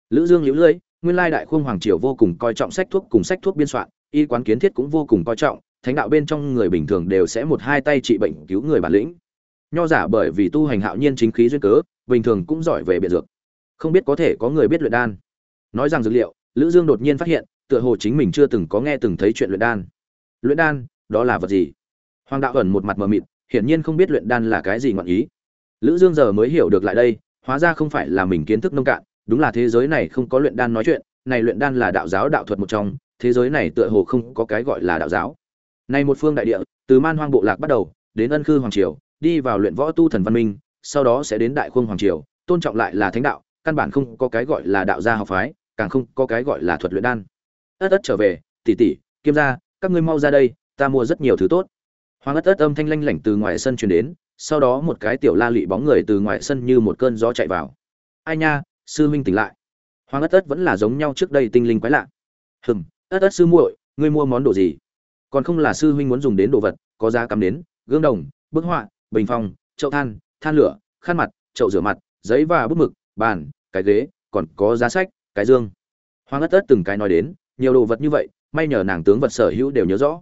Lữ dương liễu lưỡi nguyên lai đại khung hoàng triều vô cùng coi trọng sách thuốc cùng sách thuốc biên soạn, y quán kiến thiết cũng vô cùng coi trọng, thánh đạo bên trong người bình thường đều sẽ một hai tay trị bệnh cứu người bản lĩnh. Nho giả bởi vì tu hành hạo nhiên chính khí duyên cớ, bình thường cũng giỏi về biện dược. Không biết có thể có người biết luyện đan. Nói rằng dược liệu lữ dương đột nhiên phát hiện, tựa hồ chính mình chưa từng có nghe từng thấy chuyện luyện đan. Luyện đan, đó là vật gì? Hoàng đạo ẩn một mặt mờ mịt, hiển nhiên không biết luyện đan là cái gì ngọn ý. Lữ dương giờ mới hiểu được lại đây, hóa ra không phải là mình kiến thức nông cạn, đúng là thế giới này không có luyện đan nói chuyện, này luyện đan là đạo giáo đạo thuật một trong, thế giới này tựa hồ không có cái gọi là đạo giáo. Này một phương đại địa, từ man hoang bộ lạc bắt đầu, đến ân khư hoàng triều, đi vào luyện võ tu thần văn minh, sau đó sẽ đến đại khung hoàng triều, tôn trọng lại là thánh đạo, căn bản không có cái gọi là đạo gia học phái càng không có cái gọi là thuật luyện đan. Ất ất trở về, tỷ tỷ, kiêm gia, các ngươi mau ra đây, ta mua rất nhiều thứ tốt. Hoàng ất ất âm thanh lanh lảnh từ ngoài sân truyền đến, sau đó một cái tiểu la lị bóng người từ ngoài sân như một cơn gió chạy vào. Ai nha, sư huynh tỉnh lại. Hoàng ất ất vẫn là giống nhau trước đây tinh linh quái lạ. Hừm, ất ất sư muội, ngươi mua món đồ gì? Còn không là sư huynh muốn dùng đến đồ vật, có giá cắm đến, gương đồng, bức họa, bình phong, chậu than than lửa, khăn mặt, chậu rửa mặt, giấy và bút mực, bàn, cái ghế, còn có giá sách cái dương. Hoàng ất ất từng cái nói đến, nhiều đồ vật như vậy, may nhờ nàng tướng vật sở hữu đều nhớ rõ.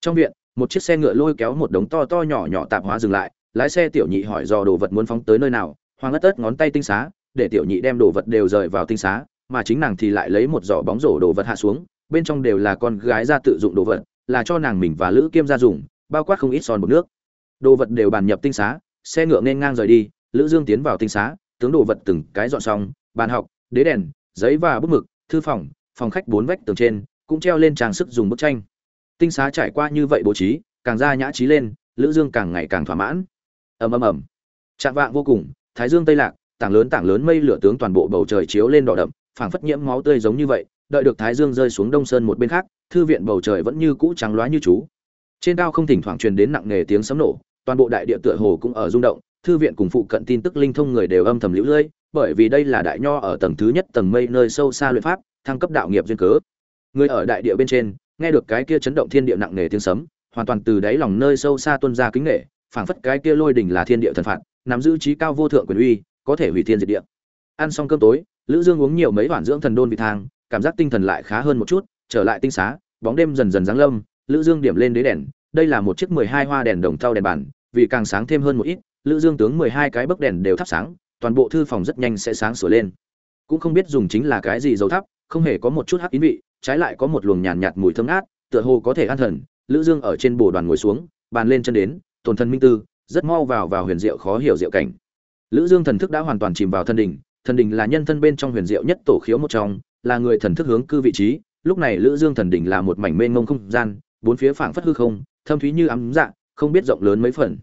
Trong viện, một chiếc xe ngựa lôi kéo một đống to to nhỏ nhỏ tạp hóa dừng lại, lái xe tiểu nhị hỏi do đồ vật muốn phóng tới nơi nào, hoàng ất ất ngón tay tinh xá, để tiểu nhị đem đồ vật đều rời vào tinh xá, mà chính nàng thì lại lấy một giỏ bóng rổ đồ vật hạ xuống, bên trong đều là con gái ra tự dụng đồ vật, là cho nàng mình và lữ kiêm ra dùng, bao quát không ít son bột nước. Đồ vật đều bàn nhập tinh xá, xe ngựa nên ngang rời đi, lữ dương tiến vào tinh xá, tướng đồ vật từng cái dọn xong, bàn học, đế đèn giấy và bút mực, thư phòng phòng khách bốn vách tường trên, cũng treo lên trang sức dùng bức tranh. Tinh xá trải qua như vậy bố trí, càng ra nhã trí lên, lữ dương càng ngày càng thỏa mãn. Ầm ầm ầm. Trạng vạng vô cùng, thái dương tây lạc, tảng lớn tảng lớn mây lửa tướng toàn bộ bầu trời chiếu lên đỏ đậm, phảng phất nhiễm máu tươi giống như vậy, đợi được thái dương rơi xuống đông sơn một bên khác, thư viện bầu trời vẫn như cũ trắng loá như chú. Trên cao không thỉnh thoảng truyền đến nặng nề tiếng sấm nổ, toàn bộ đại địa tựa hồ cũng ở rung động, thư viện cùng phụ cận tin tức linh thông người đều âm thầm liễu lơi bởi vì đây là đại nho ở tầng thứ nhất tầng mây nơi sâu xa luyện pháp, thăng cấp đạo nghiệp duyên cớ. Người ở đại địa bên trên, nghe được cái kia chấn động thiên địa nặng nề tiếng sấm, hoàn toàn từ đáy lòng nơi sâu xa tuôn ra kính nể, phảng phất cái kia lôi đỉnh là thiên địa thần phạt, nắm giữ trí cao vô thượng quyền uy, có thể hủy thiên diệt địa. Ăn xong cơm tối, lữ dương uống nhiều mấy hoàn dưỡng thần đôn vị thang, cảm giác tinh thần lại khá hơn một chút, trở lại tinh xá, bóng đêm dần dần giáng lâm, lữ dương điểm lên đế đèn, đây là một chiếc 12 hoa đèn đồng thau đèn bàn, vì càng sáng thêm hơn một ít, lữ dương tướng 12 cái bấc đèn đều thắp sáng toàn bộ thư phòng rất nhanh sẽ sáng sửa lên. Cũng không biết dùng chính là cái gì dầu thắp không hề có một chút hắc ý vị trái lại có một luồng nhàn nhạt, nhạt mùi thơm ngát tựa hồ có thể an thần. Lữ dương ở trên bồ đoàn ngồi xuống bàn lên chân đến tổn thân minh tư rất mau vào vào huyền diệu khó hiểu diệu cảnh. Lữ dương thần thức đã hoàn toàn chìm vào thân đỉnh thần đỉnh là nhân thân bên trong huyền diệu nhất tổ khiếu một trong là người thần thức hướng cư vị trí. Lúc này lữ dương thần đỉnh là một mảnh mênh mông không gian bốn phía phảng phất hư không thâm thúy như ấm dạ không biết rộng lớn mấy phần.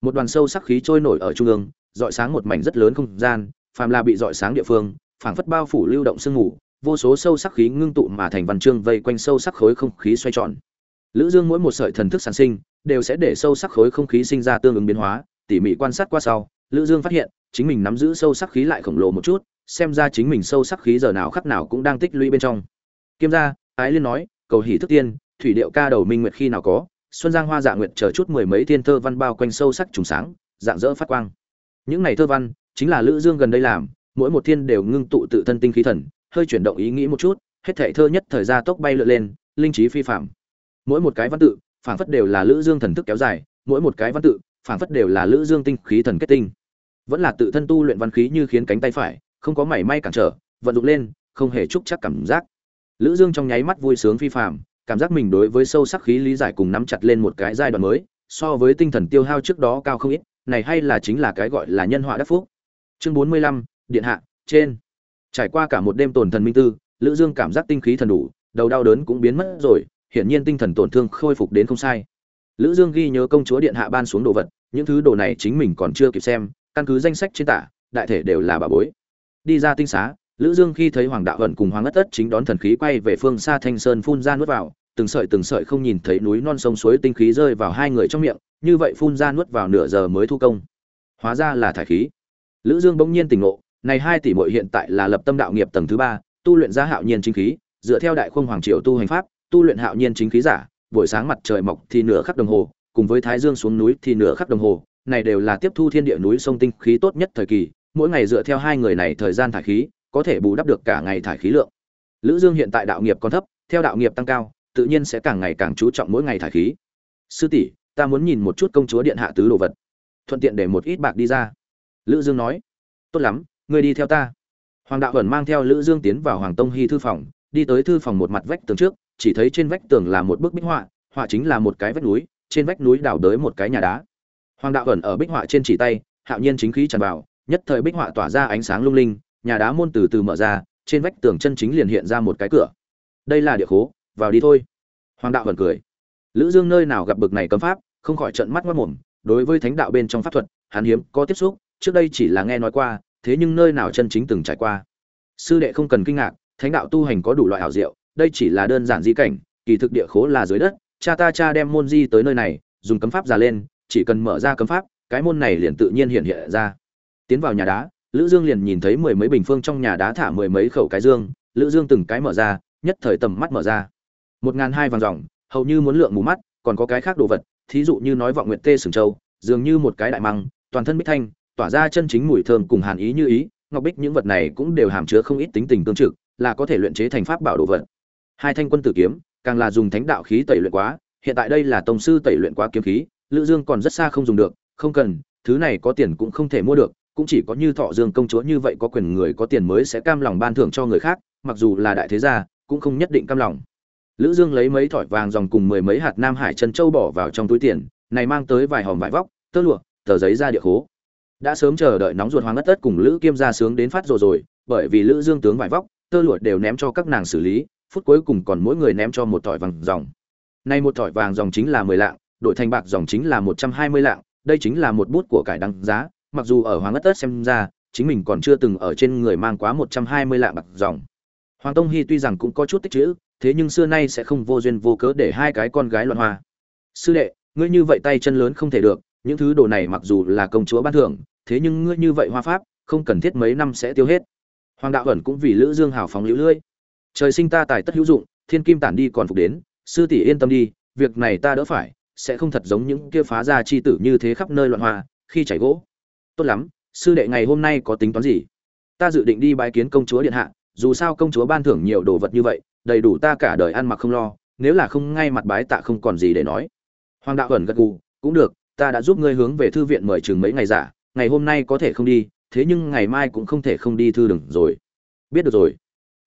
Một đoàn sâu sắc khí trôi nổi ở trung ương dọi sáng một mảnh rất lớn không gian, phàm là bị dọi sáng địa phương, phảng phất bao phủ lưu động sương mù, vô số sâu sắc khí ngưng tụ mà thành văn chương vây quanh sâu sắc khối không khí xoay tròn. Lữ dương mỗi một sợi thần thức sản sinh, đều sẽ để sâu sắc khối không khí sinh ra tương ứng biến hóa, tỉ mỉ quan sát qua sau, lữ dương phát hiện, chính mình nắm giữ sâu sắc khí lại khổng lồ một chút, xem ra chính mình sâu sắc khí giờ nào khắc nào cũng đang tích lũy bên trong. Kiêm gia, ái liên nói, cầu hỷ thức tiên, thủy điệu ca đầu minh nguyệt khi nào có, xuân giang hoa dạ nguyệt chờ chút mười mấy thiên thơ văn bao quanh sâu sắc trùng sáng dạng dỡ phát quang những này thơ văn, chính là lữ dương gần đây làm, mỗi một thiên đều ngưng tụ tự thân tinh khí thần, hơi chuyển động ý nghĩ một chút, hết thảy thơ nhất thời ra tốc bay lượn lên, linh trí phi phạm. Mỗi một cái văn tự, phảng phất đều là lữ dương thần thức kéo dài, mỗi một cái văn tự, phảng phất đều là lữ dương tinh khí thần kết tinh. Vẫn là tự thân tu luyện văn khí như khiến cánh tay phải, không có mảy may cản trở, vận dụng lên, không hề trúc chắc cảm giác. Lữ dương trong nháy mắt vui sướng phi phàm cảm giác mình đối với sâu sắc khí lý giải cùng nắm chặt lên một cái giai đoạn mới, so với tinh thần tiêu hao trước đó cao không ít này hay là chính là cái gọi là nhân họa đắc phúc? Chương 45, điện hạ trên. Trải qua cả một đêm tổn thần minh tư lữ dương cảm giác tinh khí thần đủ đầu đau đớn cũng biến mất rồi hiển nhiên tinh thần tổn thương khôi phục đến không sai. Lữ dương ghi nhớ công chúa điện hạ ban xuống đồ vật những thứ đồ này chính mình còn chưa kịp xem căn cứ danh sách trên tả đại thể đều là bà bối. Đi ra tinh xá lữ dương khi thấy hoàng đạo ẩn cùng hoàng ất ất chính đón thần khí quay về phương xa thanh sơn phun ra nuốt vào từng sợi từng sợi không nhìn thấy núi non sông suối tinh khí rơi vào hai người trong miệng, như vậy phun ra nuốt vào nửa giờ mới thu công. Hóa ra là thải khí. Lữ dương bỗng nhiên tỉnh ngộ, này hai tỷ muội hiện tại là lập tâm đạo nghiệp tầng thứ ba, tu luyện ra hạo nhiên chính khí, dựa theo đại khung hoàng triều tu hành pháp, tu luyện hạo nhiên chính khí giả, buổi sáng mặt trời mọc thì nửa khắc đồng hồ, cùng với thái dương xuống núi thì nửa khắc đồng hồ, này đều là tiếp thu thiên địa núi sông tinh khí tốt nhất thời kỳ, mỗi ngày dựa theo hai người này thời gian thải khí, có thể bù đắp được cả ngày thải khí lượng. Lữ dương hiện tại đạo nghiệp còn thấp, theo đạo nghiệp tăng cao tự nhiên sẽ càng ngày càng chú trọng mỗi ngày thải khí. Sư tỷ, ta muốn nhìn một chút công chúa điện hạ tứ đồ vật. Thuận tiện để một ít bạc đi ra. Lữ dương nói. Tốt lắm, ngươi đi theo ta. Hoàng đạo ẩn mang theo lữ dương tiến vào hoàng tông hy thư phòng, đi tới thư phòng một mặt vách tường trước, chỉ thấy trên vách tường là một bức bích họa họa chính là một cái vách núi, trên vách núi đào đới một cái nhà đá. Hoàng đạo ẩn ở bích họa trên chỉ tay, hạo nhiên chính khí tràn vào, nhất thời bích họa tỏa ra ánh sáng lung linh, nhà đá môn từ từ mở ra, trên vách tường chân chính liền hiện ra một cái cửa. Đây là địa khố vào đi thôi. Hoàng đạo vẫn cười. Lữ dương nơi nào gặp bực này cấm pháp, không khỏi trợn mắt mất mồm, đối với thánh đạo bên trong pháp thuật, hắn hiếm có tiếp xúc, trước đây chỉ là nghe nói qua, thế nhưng nơi nào chân chính từng trải qua. Sư đệ không cần kinh ngạc, thánh đạo tu hành có đủ loại hảo diệu, đây chỉ là đơn giản di cảnh, kỳ thực địa khố là dưới đất, cha ta cha đem môn di tới nơi này, dùng cấm pháp già lên, chỉ cần mở ra cấm pháp, cái môn này liền tự nhiên hiện hiện ra. Tiến vào nhà đá, lữ dương liền nhìn thấy mười mấy bình phương trong nhà đá thả mười mấy khẩu cái dương, lữ dương từng cái mở ra, nhất thời tầm mắt mở ra một ngàn hai vàng dòng, hầu như muốn lượng mù mắt, còn có cái khác đồ vật, thí dụ như nói vọng nguyệt tê sừng châu, dường như một cái đại măng, toàn thân bích thanh, tỏa ra chân chính mùi thơm cùng hàn ý như ý, ngọc bích những vật này cũng đều hàm chứa không ít tính tình tương trực, là có thể luyện chế thành pháp bảo đồ vật. Hai thanh quân tử kiếm, càng là dùng thánh đạo khí tẩy luyện quá, hiện tại đây là tông sư tẩy luyện quá kiếm khí, lữ dương còn rất xa không dùng được, không cần, thứ này có tiền cũng không thể mua được, cũng chỉ có như thọ dương công chúa như vậy có quyền người có tiền mới sẽ cam lòng ban thưởng cho người khác, mặc dù là đại thế gia, cũng không nhất định cam lòng lữ dương lấy mấy thỏi vàng dòng cùng mười mấy hạt nam hải chân châu bỏ vào trong túi tiền, này mang tới vài hòm vải vóc, tơ lụa, tờ giấy ra địa khố. Đã sớm chờ đợi nóng ruột hoàng ngất tất cùng lữ kiêm ra sướng đến phát rồi rồi, bởi vì lữ dương tướng vải vóc, tơ lụa đều ném cho các nàng xử lý, phút cuối cùng còn mỗi người ném cho một thỏi vàng dòng. Nay một thỏi vàng dòng chính là mười lạng, đổi thành bạc dòng chính là một trăm hai mươi lạng, đây chính là một bút của cải đăng giá, mặc dù ở hoàng ất tất xem ra, chính mình còn chưa từng ở trên người mang quá một trăm hai mươi lạng bạc dòng. Hoàng tông hy tuy rằng cũng có chút tích chữ thế nhưng xưa nay sẽ không vô duyên vô cớ để hai cái con gái loạn hoa. Sư đệ, ngươi như vậy tay chân lớn không thể được, những thứ đồ này mặc dù là công chúa ban thưởng, thế nhưng ngươi như vậy hoa pháp, không cần thiết mấy năm sẽ tiêu hết. Hoàng đạo ẩn cũng vì lữ dương hào phóng lũ lưỡi. Trời sinh ta tài tất hữu dụng, thiên kim tản đi còn phục đến, sư tỷ yên tâm đi, việc này ta đỡ phải, sẽ không thật giống những kia phá ra chi tử như thế khắp nơi loạn hoa, khi chảy gỗ. Tốt lắm, sư đệ ngày hôm nay có tính toán gì? Ta dự định đi bái kiến công chúa điện hạ, dù sao công chúa ban thưởng nhiều đồ vật như vậy đầy đủ ta cả đời ăn mặc không lo, nếu là không ngay mặt bái tạ không còn gì để nói. Hoàng đạo ẩn gật gù, cũng được, ta đã giúp ngươi hướng về thư viện mời chừng mấy ngày giả, ngày hôm nay có thể không đi, thế nhưng ngày mai cũng không thể không đi thư đừng rồi. Biết được rồi.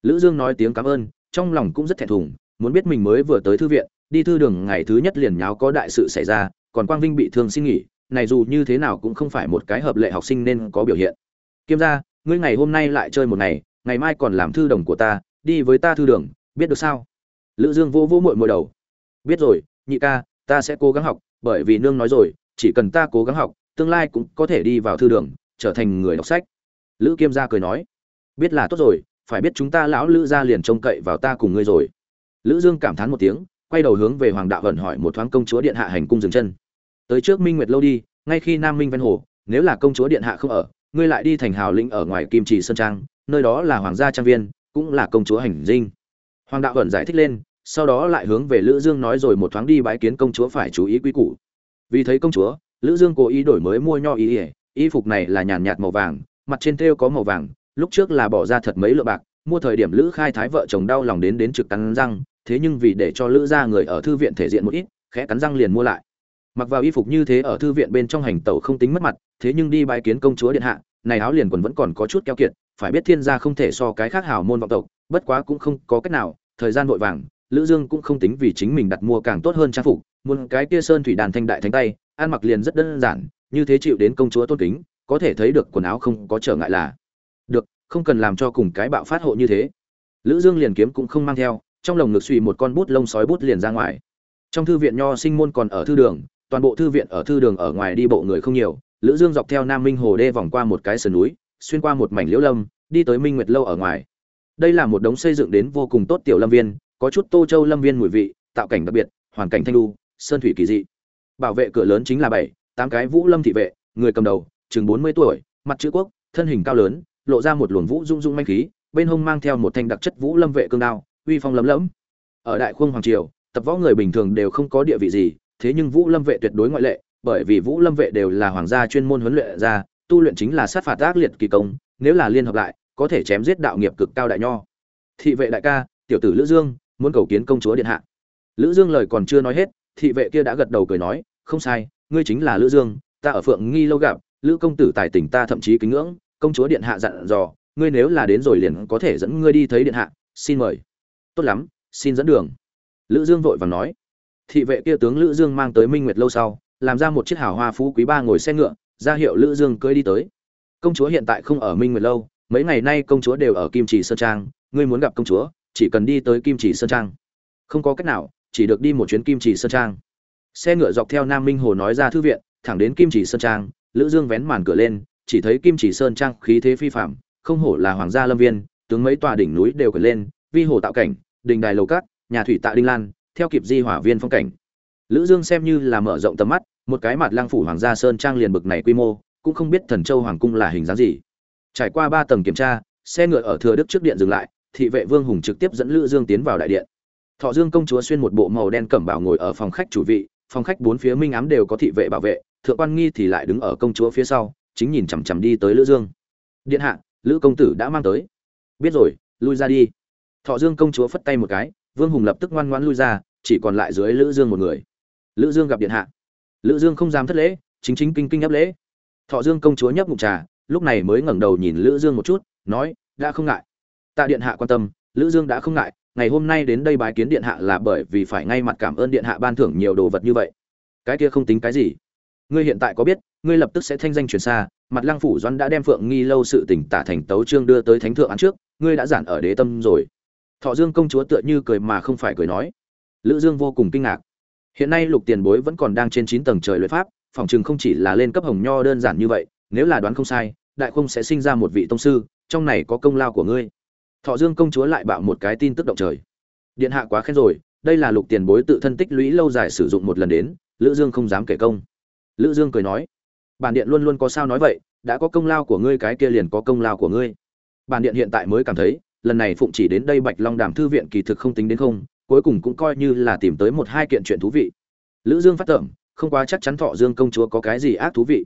Lữ dương nói tiếng cảm ơn, trong lòng cũng rất thẹn thùng, muốn biết mình mới vừa tới thư viện, đi thư đường ngày thứ nhất liền nháo có đại sự xảy ra, còn quang vinh bị thương xin nghỉ, này dù như thế nào cũng không phải một cái hợp lệ học sinh nên có biểu hiện. Kiêm gia, ngươi ngày hôm nay lại chơi một ngày ngày mai còn làm thư đồng của ta, đi với ta thư đường biết được sao? Lữ dương vô vô muội muội đầu. Biết rồi, nhị ca, ta sẽ cố gắng học, bởi vì nương nói rồi, chỉ cần ta cố gắng học, tương lai cũng có thể đi vào thư đường, trở thành người đọc sách. Lữ kiêm gia cười nói. Biết là tốt rồi, phải biết chúng ta lão lữ gia liền trông cậy vào ta cùng ngươi rồi. Lữ dương cảm thán một tiếng, quay đầu hướng về hoàng đạo vận hỏi một thoáng công chúa điện hạ hành cung dừng chân. Tới trước minh nguyệt lâu đi, ngay khi nam minh ven hồ, nếu là công chúa điện hạ không ở, ngươi lại đi thành hào lĩnh ở ngoài kim trì sơn trang, nơi đó là hoàng gia trang viên, cũng là công chúa hành dinh hoàng đạo ẩn giải thích lên, sau đó lại hướng về lữ dương nói rồi một thoáng đi bái kiến công chúa phải chú ý quý củ. Vì thấy công chúa, lữ dương cố ý đổi mới mua nho ý ỉa y phục này là nhàn nhạt màu vàng, mặt trên thêu có màu vàng, lúc trước là bỏ ra thật mấy lượng bạc, mua thời điểm lữ khai thái vợ chồng đau lòng đến đến trực cắn răng, thế nhưng vì để cho lữ gia người ở thư viện thể diện một ít, khẽ cắn răng liền mua lại. Mặc vào y phục như thế ở thư viện bên trong hành tẩu không tính mất mặt, thế nhưng đi bái kiến công chúa điện hạ, này áo liền quần vẫn còn có chút keo kiệt, phải biết thiên gia không thể so cái khác hào môn vọng tộc, bất quá cũng không có cách nào thời gian vội vàng, lữ dương cũng không tính vì chính mình đặt mua càng tốt hơn trang phục, muốn cái kia sơn thủy đàn thanh đại thánh tay, ăn mặc liền rất đơn giản, như thế chịu đến công chúa tôn kính, có thể thấy được quần áo không có trở ngại là được, không cần làm cho cùng cái bạo phát hộ như thế. Lữ dương liền kiếm cũng không mang theo, trong lồng ngực suy một con bút lông sói bút liền ra ngoài. Trong thư viện nho sinh môn còn ở thư đường, toàn bộ thư viện ở thư đường ở ngoài đi bộ người không nhiều, lữ dương dọc theo nam minh hồ đê vòng qua một cái sườn núi, xuyên qua một mảnh liễu lâm, đi tới minh nguyệt lâu ở ngoài đây là một đống xây dựng đến vô cùng tốt tiểu lâm viên, có chút tô châu lâm viên mùi vị, tạo cảnh đặc biệt, hoàn cảnh thanh lưu sơn thủy kỳ dị. Bảo vệ cửa lớn chính là bảy, tám cái vũ lâm thị vệ, người cầm đầu, chừng bốn mươi tuổi, mặt chữ quốc, thân hình cao lớn, lộ ra một luồng vũ dung dung manh khí, bên hông mang theo một thanh đặc chất vũ lâm vệ cương đao, uy phong lấm lẫm. Ở đại khung hoàng triều, tập võ người bình thường đều không có địa vị gì, thế nhưng vũ lâm vệ tuyệt đối ngoại lệ, bởi vì vũ lâm vệ đều là hoàng gia chuyên môn huấn luyện ra, tu luyện chính là sát phạt ác liệt kỳ công, nếu là liên hợp lại có thể chém giết đạo nghiệp cực cao đại nho. Thị vệ đại ca, tiểu tử lữ dương, muốn cầu kiến công chúa điện hạ. Lữ dương lời còn chưa nói hết, thị vệ kia đã gật đầu cười nói, không sai, ngươi chính là lữ dương, ta ở phượng nghi lâu gặp, lữ công tử tài tình ta thậm chí kính ngưỡng, công chúa điện hạ dặn dò, ngươi nếu là đến rồi liền có thể dẫn ngươi đi thấy điện hạ, xin mời. Tốt lắm, xin dẫn đường. Lữ dương vội vàng nói. Thị vệ kia tướng lữ dương mang tới minh nguyệt lâu sau, làm ra một chiếc hào hoa phú quý ba ngồi xe ngựa, ra hiệu lữ dương cưỡi đi tới. Công chúa hiện tại không ở minh nguyệt lâu mấy ngày nay công chúa đều ở kim chỉ sơn trang, ngươi muốn gặp công chúa, chỉ cần đi tới kim chỉ sơn trang. Không có cách nào, chỉ được đi một chuyến kim chỉ sơn trang. Xe ngựa dọc theo nam minh hồ nói ra thư viện, thẳng đến kim chỉ sơn trang, lữ dương vén màn cửa lên, chỉ thấy kim chỉ sơn trang khí thế phi phạm không hổ là hoàng gia lâm viên, tướng mấy tòa đỉnh núi đều cởi lên, vi hồ tạo cảnh, đình đài lầu cát, nhà thủy tạ đinh lan, theo kịp di hỏa viên phong cảnh. Lữ dương xem như là mở rộng tầm mắt, một cái mặt lang phủ hoàng gia sơn trang liền bực này quy mô, cũng không biết thần châu hoàng cung là hình dáng gì trải qua ba tầng kiểm tra, xe ngựa ở thừa đức trước điện dừng lại, thị vệ vương hùng trực tiếp dẫn lữ dương tiến vào đại điện. Thọ dương công chúa xuyên một bộ màu đen cẩm bào ngồi ở phòng khách chủ vị, phòng khách bốn phía minh ám đều có thị vệ bảo vệ, thượng quan nghi thì lại đứng ở công chúa phía sau, chính nhìn chằm chằm đi tới lữ dương. Điện hạ, lữ công tử đã mang tới. Biết rồi, lui ra đi. Thọ dương công chúa phất tay một cái, vương hùng lập tức ngoan ngoãn lui ra, chỉ còn lại dưới lữ dương một người. Lữ dương gặp điện hạ. Lữ dương không dám thất lễ, chính chính kinh kinh áp lễ. Thọ dương công chúa nhấp ngụm trà lúc này mới ngẩng đầu nhìn lữ dương một chút, nói, đã không ngại. Tạ điện hạ quan tâm, lữ dương đã không ngại. Ngày hôm nay đến đây bái kiến điện hạ là bởi vì phải ngay mặt cảm ơn điện hạ ban thưởng nhiều đồ vật như vậy. Cái kia không tính cái gì. Ngươi hiện tại có biết, ngươi lập tức sẽ thanh danh truyền xa, mặt lăng phủ doãn đã đem phượng nghi lâu sự tỉnh tả thành tấu trương đưa tới thánh thượng án trước, ngươi đã giản ở đế tâm rồi. Thọ dương công chúa tựa như cười mà không phải cười nói. Lữ dương vô cùng kinh ngạc. Hiện nay lục tiền bối vẫn còn đang trên chín tầng trời luyện pháp, phòng chừng không chỉ là lên cấp hồng nho đơn giản như vậy, nếu là đoán không sai đại không sẽ sinh ra một vị tông sư, trong này có công lao của ngươi. Thọ dương công chúa lại bạo một cái tin tức động trời. Điện hạ quá khen rồi, đây là lục tiền bối tự thân tích lũy lâu dài sử dụng một lần đến, lữ dương không dám kể công. Lữ dương cười nói, bản điện luôn luôn có sao nói vậy, đã có công lao của ngươi cái kia liền có công lao của ngươi. Bản điện hiện tại mới cảm thấy, lần này phụng chỉ đến đây bạch long đàm thư viện kỳ thực không tính đến không, cuối cùng cũng coi như là tìm tới một hai kiện chuyện thú vị. Lữ dương phát tưởng không quá chắc chắn thọ dương công chúa có cái gì ác thú vị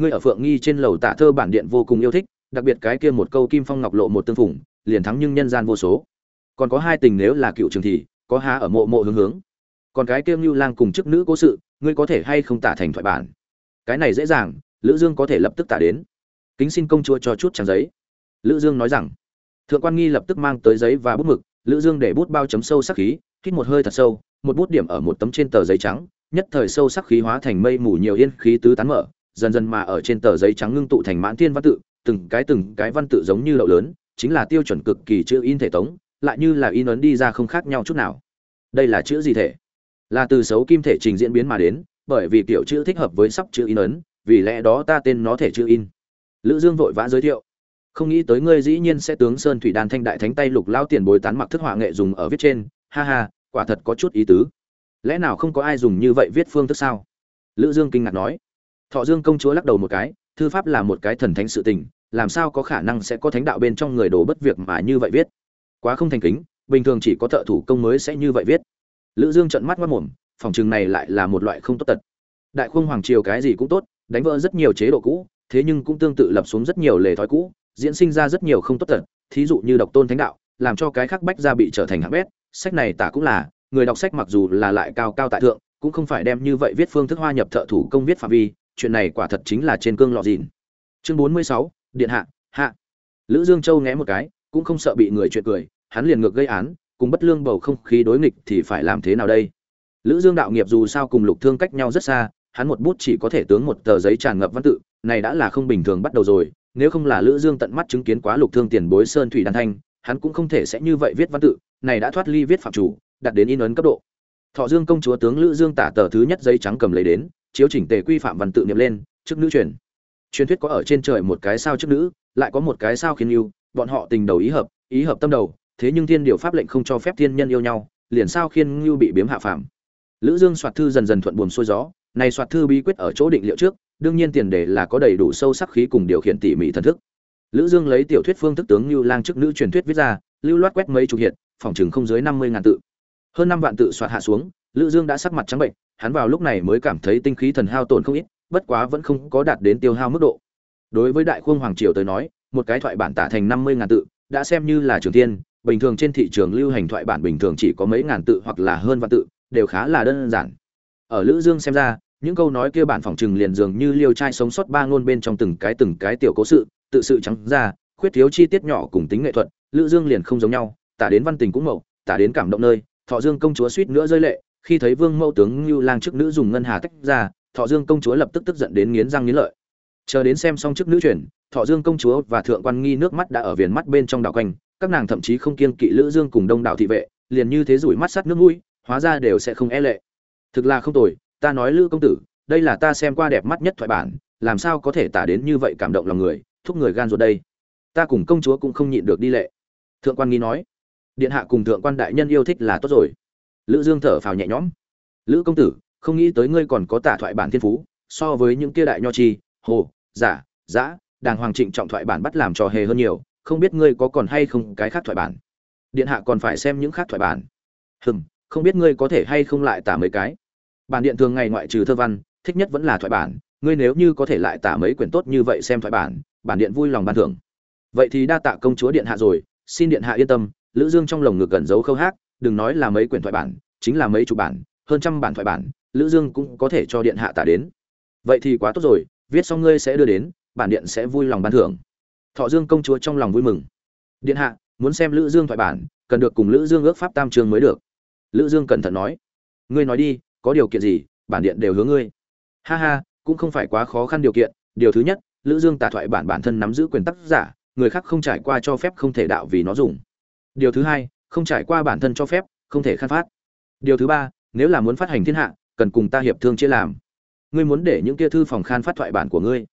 ngươi ở phượng nghi trên lầu tạ thơ bản điện vô cùng yêu thích, đặc biệt cái kia một câu kim phong ngọc lộ một tương phủng liền thắng nhưng nhân gian vô số. Còn có hai tình nếu là cựu trường thì, có há ở mộ mộ hướng hướng. Còn cái kia như lang cùng chức nữ cố sự, ngươi có thể hay không tả thành thoại bản? Cái này dễ dàng, lữ dương có thể lập tức tả đến. Kính xin công chúa cho chút trang giấy. Lữ dương nói rằng, thượng quan nghi lập tức mang tới giấy và bút mực, lữ dương để bút bao chấm sâu sắc khí, hít một hơi thật sâu, một bút điểm ở một tấm trên tờ giấy trắng, nhất thời sâu sắc khí hóa thành mây mù nhiều yên khí tứ tán mở dần dần mà ở trên tờ giấy trắng ngưng tụ thành mãn thiên văn tự, từng cái từng cái văn tự giống như lậu lớn, chính là tiêu chuẩn cực kỳ chữ in thể tống, lại như là in ấn đi ra không khác nhau chút nào. Đây là chữ gì thể? Là từ xấu kim thể trình diễn biến mà đến, bởi vì kiểu chữ thích hợp với sắp chữ in ấn, vì lẽ đó ta tên nó thể chữ in. Lữ dương vội vã giới thiệu. Không nghĩ tới ngươi dĩ nhiên sẽ tướng sơn thủy đan thanh đại thánh tay lục lao tiền bối tán mặc thức họa nghệ dùng ở viết trên. Ha ha, quả thật có chút ý tứ. Lẽ nào không có ai dùng như vậy viết phương thức sao? Lữ dương kinh ngạc nói thọ dương công chúa lắc đầu một cái, thư pháp là một cái thần thánh sự tình, làm sao có khả năng sẽ có thánh đạo bên trong người đồ bất việc mà như vậy viết? Quá không thành kính, bình thường chỉ có thợ thủ công mới sẽ như vậy viết. Lữ dương trợn mắt mắt mồm, phòng trường này lại là một loại không tốt tật. Đại khung hoàng triều cái gì cũng tốt, đánh vỡ rất nhiều chế độ cũ, thế nhưng cũng tương tự lập xuống rất nhiều lề thói cũ, diễn sinh ra rất nhiều không tốt tật, thí dụ như độc tôn thánh đạo, làm cho cái khác bách gia bị trở thành hạng bét. Sách này tả cũng là, người đọc sách mặc dù là lại cao cao tại thượng, cũng không phải đem như vậy viết phương thức hoa nhập thợ thủ công viết phạm vi chuyện này quả thật chính là trên cương lọ dìn chương bốn mươi sáu, điện hạ hạ. Lữ dương châu nghe một cái, cũng không sợ bị người chuyện cười, hắn liền ngược gây án, cùng bất lương bầu không khí đối nghịch thì phải làm thế nào đây? Lữ dương đạo nghiệp dù sao cùng lục thương cách nhau rất xa, hắn một bút chỉ có thể tướng một tờ giấy tràn ngập văn tự, này đã là không bình thường bắt đầu rồi, nếu không là lữ dương tận mắt chứng kiến quá lục thương tiền bối sơn thủy đan thanh, hắn cũng không thể sẽ như vậy viết văn tự, này đã thoát ly viết phạm chủ, đặt đến in ấn cấp độ thọ dương công chúa tướng lữ dương tả tờ thứ nhất giấy trắng cầm lấy đến, chiếu chỉnh tề quy phạm văn tự niệm lên trước nữ truyền. Truyền thuyết có ở trên trời một cái sao trước nữ, lại có một cái sao khiến yêu, bọn họ tình đầu ý hợp ý hợp tâm đầu, thế nhưng thiên điều pháp lệnh không cho phép thiên nhân yêu nhau, liền sao khiên ngưu bị biếm hạ phàm. Lữ dương soạt thư dần dần thuận buồm xuôi gió, này soạt thư bí quyết ở chỗ định liệu trước, đương nhiên tiền đề là có đầy đủ sâu sắc khí cùng điều khiển tỉ mỉ thần thức. Lữ dương lấy tiểu thuyết phương thức tướng như lang trước nữ truyền thuyết viết ra, lưu loát quét mấy chục hiện, phòng chừng không dưới năm mươi ngàn tự hơn năm vạn tự soạt hạ xuống, lữ dương đã sắc mặt trắng bệnh, hắn vào lúc này mới cảm thấy tinh khí thần hao tổn không ít, bất quá vẫn không có đạt đến tiêu hao mức độ. Đối với đại khuông hoàng triều tới nói, một cái thoại bản tả thành năm mươi ngàn tự, đã xem như là trường thiên bình thường trên thị trường lưu hành thoại bản bình thường chỉ có mấy ngàn tự hoặc là hơn vạn tự, đều khá là đơn giản. Ở lữ dương xem ra, những câu nói kia bản phỏng trừng liền dường như liêu trai sống sót ba ngôn bên trong từng cái từng cái tiểu cố sự, tự sự trắng ra, khuyết thiếu chi tiết nhỏ cùng tính nghệ thuật, lữ dương liền không giống nhau, tả đến văn tình cũng mậu, tả đến cảm động nơi thọ dương công chúa suýt nữa rơi lệ, khi thấy vương mẫu tướng như lang trước nữ dùng ngân hà tách ra, thọ dương công chúa lập tức tức giận đến nghiến răng nghiến lợi. Chờ đến xem xong trước nữ chuyển thọ dương công chúa và thượng quan nghi nước mắt đã ở viền mắt bên trong đảo quanh, các nàng thậm chí không kiên kỵ lữ dương cùng đông đảo thị vệ, liền như thế rủi mắt sắt nước mũi, hóa ra đều sẽ không e lệ. Thực là không tồi, ta nói lữ công tử, đây là ta xem qua đẹp mắt nhất thoại bản, làm sao có thể tả đến như vậy cảm động lòng người, thúc người gan ruột đây. Ta cùng công chúa cũng không nhịn được đi lệ. Thượng quan nghi nói điện hạ cùng thượng quan đại nhân yêu thích là tốt rồi. Lữ dương thở phào nhẹ nhõm. Lữ công tử, không nghĩ tới ngươi còn có tả thoại bản thiên phú, so với những kia đại nho chi, hồ, giả, giã, đàng hoàng trịnh trọng thoại bản bắt làm trò hề hơn nhiều, không biết ngươi có còn hay không cái khác thoại bản? Điện hạ còn phải xem những khác thoại bản. Hừm, không biết ngươi có thể hay không lại tả mấy cái? Bản điện thường ngày ngoại trừ thơ văn, thích nhất vẫn là thoại bản, ngươi nếu như có thể lại tả mấy quyển tốt như vậy xem thoại bản bản điện vui lòng ban thưởng. Vậy thì đa tạ công chúa điện hạ rồi, xin điện hạ yên tâm lữ dương trong lồng ngực gần giấu khâu hát đừng nói là mấy quyển thoại bản, chính là mấy chục bản, hơn trăm bản thoại bản, lữ dương cũng có thể cho điện hạ tả đến. Vậy thì quá tốt rồi, viết xong ngươi sẽ đưa đến, bản điện sẽ vui lòng ban thưởng. Thọ dương công chúa trong lòng vui mừng. Điện hạ, muốn xem lữ dương thoại bản, cần được cùng lữ dương ước pháp tam trường mới được. Lữ dương cẩn thận nói. Ngươi nói đi, có điều kiện gì, bản điện đều hướng ngươi. Ha ha, cũng không phải quá khó khăn điều kiện, điều thứ nhất, lữ dương tả thoại bản bản thân nắm giữ quyền tác giả, người khác không trải qua cho phép không thể đạo vì nó dùng điều thứ hai, không trải qua bản thân cho phép, không thể khan phát. Điều thứ ba, nếu là muốn phát hành thiên hạ, cần cùng ta hiệp thương chia làm. Ngươi muốn để những kia thư phòng khan phát thoại bản của ngươi.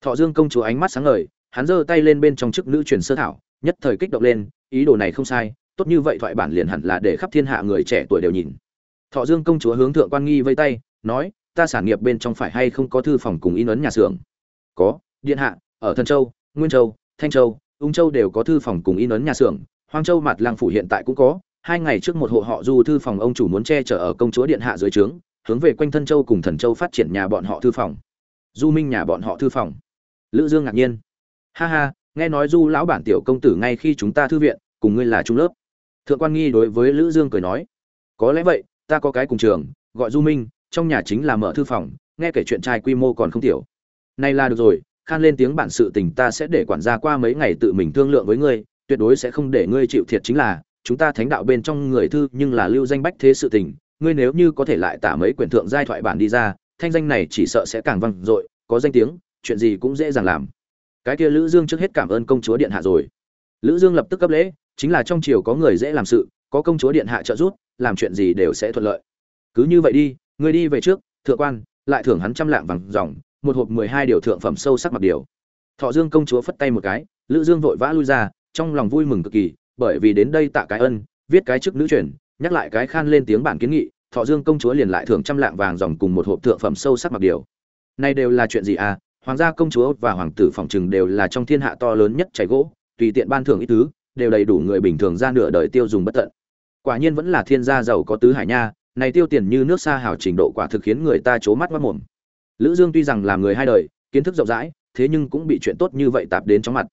Thọ dương công chúa ánh mắt sáng ngời, hắn giơ tay lên bên trong chức nữ truyền sơ thảo, nhất thời kích động lên, ý đồ này không sai, tốt như vậy thoại bản liền hẳn là để khắp thiên hạ người trẻ tuổi đều nhìn. Thọ dương công chúa hướng thượng quan nghi vây tay, nói, ta sản nghiệp bên trong phải hay không có thư phòng cùng in ấn nhà xưởng? Có, điện hạ, ở thần châu, nguyên châu, thanh châu ung châu đều có thư phòng cùng in ấn nhà xưởng hoang châu mặt lang phủ hiện tại cũng có, hai ngày trước một hộ họ du thư phòng ông chủ muốn che chở ở công chúa điện hạ dưới trướng, hướng về quanh thân châu cùng thần châu phát triển nhà bọn họ thư phòng. Du minh nhà bọn họ thư phòng. Lữ dương ngạc nhiên. Ha ha, nghe nói du lão bản tiểu công tử ngay khi chúng ta thư viện, cùng ngươi là trung lớp. Thượng quan nghi đối với lữ dương cười nói. Có lẽ vậy, ta có cái cùng trường, gọi du minh, trong nhà chính là mở thư phòng, nghe kể chuyện trai quy mô còn không tiểu. Nay là được rồi, khan lên tiếng bản sự tình ta sẽ để quản gia qua mấy ngày tự mình thương lượng với ngươi tuyệt đối sẽ không để ngươi chịu thiệt chính là, chúng ta thánh đạo bên trong người thư nhưng là lưu danh bách thế sự tình, ngươi nếu như có thể lại tả mấy quyển thượng giai thoại bản đi ra, thanh danh này chỉ sợ sẽ càng vang dội, có danh tiếng, chuyện gì cũng dễ dàng làm. Cái kia lữ dương trước hết cảm ơn công chúa điện hạ rồi. Lữ dương lập tức cấp lễ, chính là trong triều có người dễ làm sự, có công chúa điện hạ trợ giúp, làm chuyện gì đều sẽ thuận lợi. Cứ như vậy đi, ngươi đi về trước, thượng quan, lại thưởng hắn trăm lạng vàng dòng, một hộp mười hai điều thượng phẩm sâu sắc mặc điều. Thọ dương công chúa phất tay một cái, lữ dương vội vã lui ra trong lòng vui mừng cực kỳ, bởi vì đến đây tạ cái ân, viết cái chức nữ truyền, nhắc lại cái khan lên tiếng bản kiến nghị, thọ dương công chúa liền lại thưởng trăm lạng vàng dòng cùng một hộp thượng phẩm sâu sắc mặc điều. Này đều là chuyện gì à? Hoàng gia công chúa và hoàng tử phòng trừng đều là trong thiên hạ to lớn nhất chảy gỗ, tùy tiện ban thưởng ít thứ, đều đầy đủ người bình thường ra nửa đời tiêu dùng bất tận. Quả nhiên vẫn là thiên gia giàu có tứ hải nha, này tiêu tiền như nước xa hảo trình độ quả thực khiến người ta chố mắt mắt mồm. Lữ dương tuy rằng là người hai đời, kiến thức rộng rãi, thế nhưng cũng bị chuyện tốt như vậy tạp đến chóng mặt.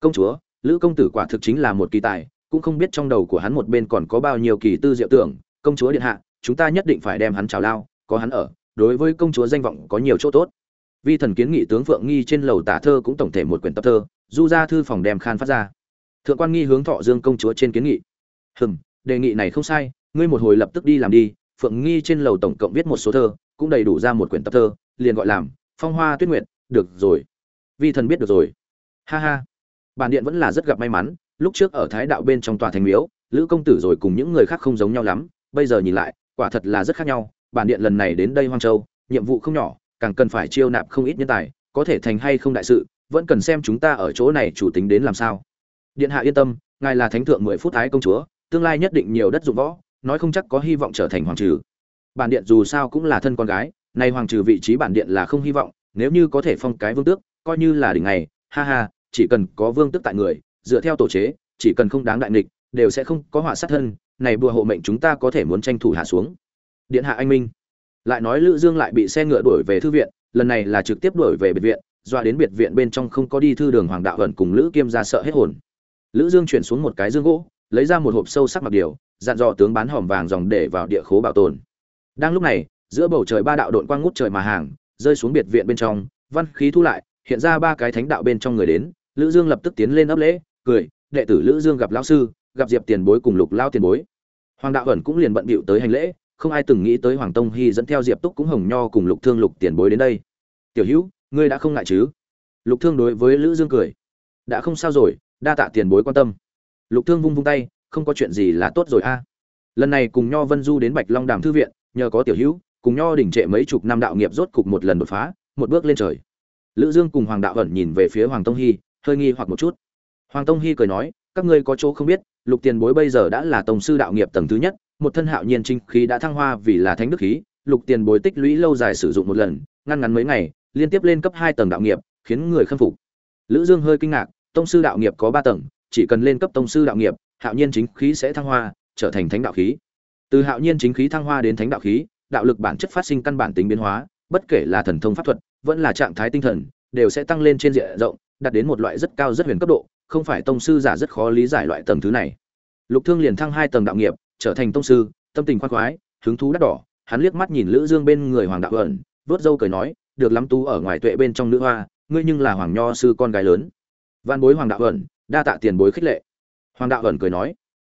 Công chúa lữ công tử quả thực chính là một kỳ tài, cũng không biết trong đầu của hắn một bên còn có bao nhiêu kỳ tư diệu tưởng, công chúa điện hạ, chúng ta nhất định phải đem hắn trào lao, có hắn ở, đối với công chúa danh vọng có nhiều chỗ tốt. Vi thần kiến nghị tướng phượng nghi trên lầu tả thơ cũng tổng thể một quyển tập thơ, du ra thư phòng đem khan phát ra. Thượng quan nghi hướng thọ dương công chúa trên kiến nghị. Hừm, đề nghị này không sai, ngươi một hồi lập tức đi làm đi, phượng nghi trên lầu tổng cộng viết một số thơ, cũng đầy đủ ra một quyển tập thơ, liền gọi làm phong hoa tuyết nguyệt, được rồi. Vi thần biết được rồi. Ha ha bản điện vẫn là rất gặp may mắn, lúc trước ở thái đạo bên trong tòa thành miếu, lữ công tử rồi cùng những người khác không giống nhau lắm, bây giờ nhìn lại, quả thật là rất khác nhau, bản điện lần này đến đây hoang châu, nhiệm vụ không nhỏ, càng cần phải chiêu nạp không ít nhân tài, có thể thành hay không đại sự, vẫn cần xem chúng ta ở chỗ này chủ tính đến làm sao. Điện hạ yên tâm, ngài là thánh thượng mười phút thái công chúa, tương lai nhất định nhiều đất dụng võ, nói không chắc có hy vọng trở thành hoàng trừ. Bản điện dù sao cũng là thân con gái, nay hoàng trừ vị trí bản điện là không hy vọng, nếu như có thể phong cái vương tước, coi như là đỉnh này ha ha chỉ cần có vương tước tại người, dựa theo tổ chế, chỉ cần không đáng đại nghịch, đều sẽ không có họa sát thân, này bùa hộ mệnh chúng ta có thể muốn tranh thủ hạ xuống. Điện hạ anh minh. Lại nói lữ dương lại bị xe ngựa đuổi về thư viện, lần này là trực tiếp đuổi về biệt viện doa đến biệt viện bên trong không có đi thư đường hoàng đạo hận cùng lữ kiêm ra sợ hết hồn. Lữ dương chuyển xuống một cái dương gỗ, lấy ra một hộp sâu sắc mặc điều, dặn dò tướng bán hòm vàng dòng để vào địa khố bảo tồn. Đang lúc này, giữa bầu trời ba đạo độn quang ngút trời mà hàng, rơi xuống biệt viện bên trong, văn khí thu lại, hiện ra ba cái thánh đạo bên trong người đến lữ dương lập tức tiến lên ấp lễ, cười, đệ tử lữ dương gặp lão sư, gặp diệp tiền bối cùng lục lao tiền bối. Hoàng đạo ẩn cũng liền bận bịu tới hành lễ, không ai từng nghĩ tới hoàng tông hy dẫn theo diệp túc cũng hồng nho cùng lục thương lục tiền bối đến đây. Tiểu hữu, ngươi đã không ngại chứ? Lục thương đối với lữ dương cười. Đã không sao rồi, đa tạ tiền bối quan tâm. Lục thương vung vung tay, không có chuyện gì là tốt rồi a. À. Lần này cùng nho vân du đến bạch long đàm thư viện, nhờ có tiểu hữu, cùng nho đỉnh trệ mấy chục năm đạo nghiệp rốt cục một lần đột phá, một bước lên trời. Lữ dương cùng hoàng đạo ẩn nhìn về phía hoàng tông hy hơi nghi hoặc một chút. Hoàng tông hy cười nói, các ngươi có chỗ không biết, lục tiền bối bây giờ đã là tổng sư đạo nghiệp tầng thứ nhất, một thân hạo nhiên trinh khí đã thăng hoa vì là thánh đức khí, lục tiền bối tích lũy lâu dài sử dụng một lần, ngăn ngắn mấy ngày, liên tiếp lên cấp hai tầng đạo nghiệp, khiến người khâm phục. Lữ dương hơi kinh ngạc, tông sư đạo nghiệp có ba tầng, chỉ cần lên cấp tông sư đạo nghiệp, hạo nhiên chính khí sẽ thăng hoa, trở thành thánh đạo khí. Từ hạo nhiên chính khí thăng hoa đến thánh đạo khí, đạo lực bản chất phát sinh căn bản tính biến hóa, bất kể là thần thông pháp thuật, vẫn là trạng thái tinh thần, đều sẽ tăng lên trên diện rộng đạt đến một loại rất cao rất huyền cấp độ, không phải tông sư giả rất khó lý giải loại tầng thứ này. Lục thương liền thăng hai tầng đạo nghiệp, trở thành tông sư, tâm tình khoan khoái, hứng thú đắt đỏ. Hắn liếc mắt nhìn lữ dương bên người hoàng đạo ẩn, vớt dâu cười nói, được lắm tú ở ngoài tuệ bên trong nữ hoa, ngươi nhưng là hoàng nho sư con gái lớn. Vạn bối hoàng đạo ẩn, đa tạ tiền bối khích lệ. Hoàng đạo ẩn cười nói,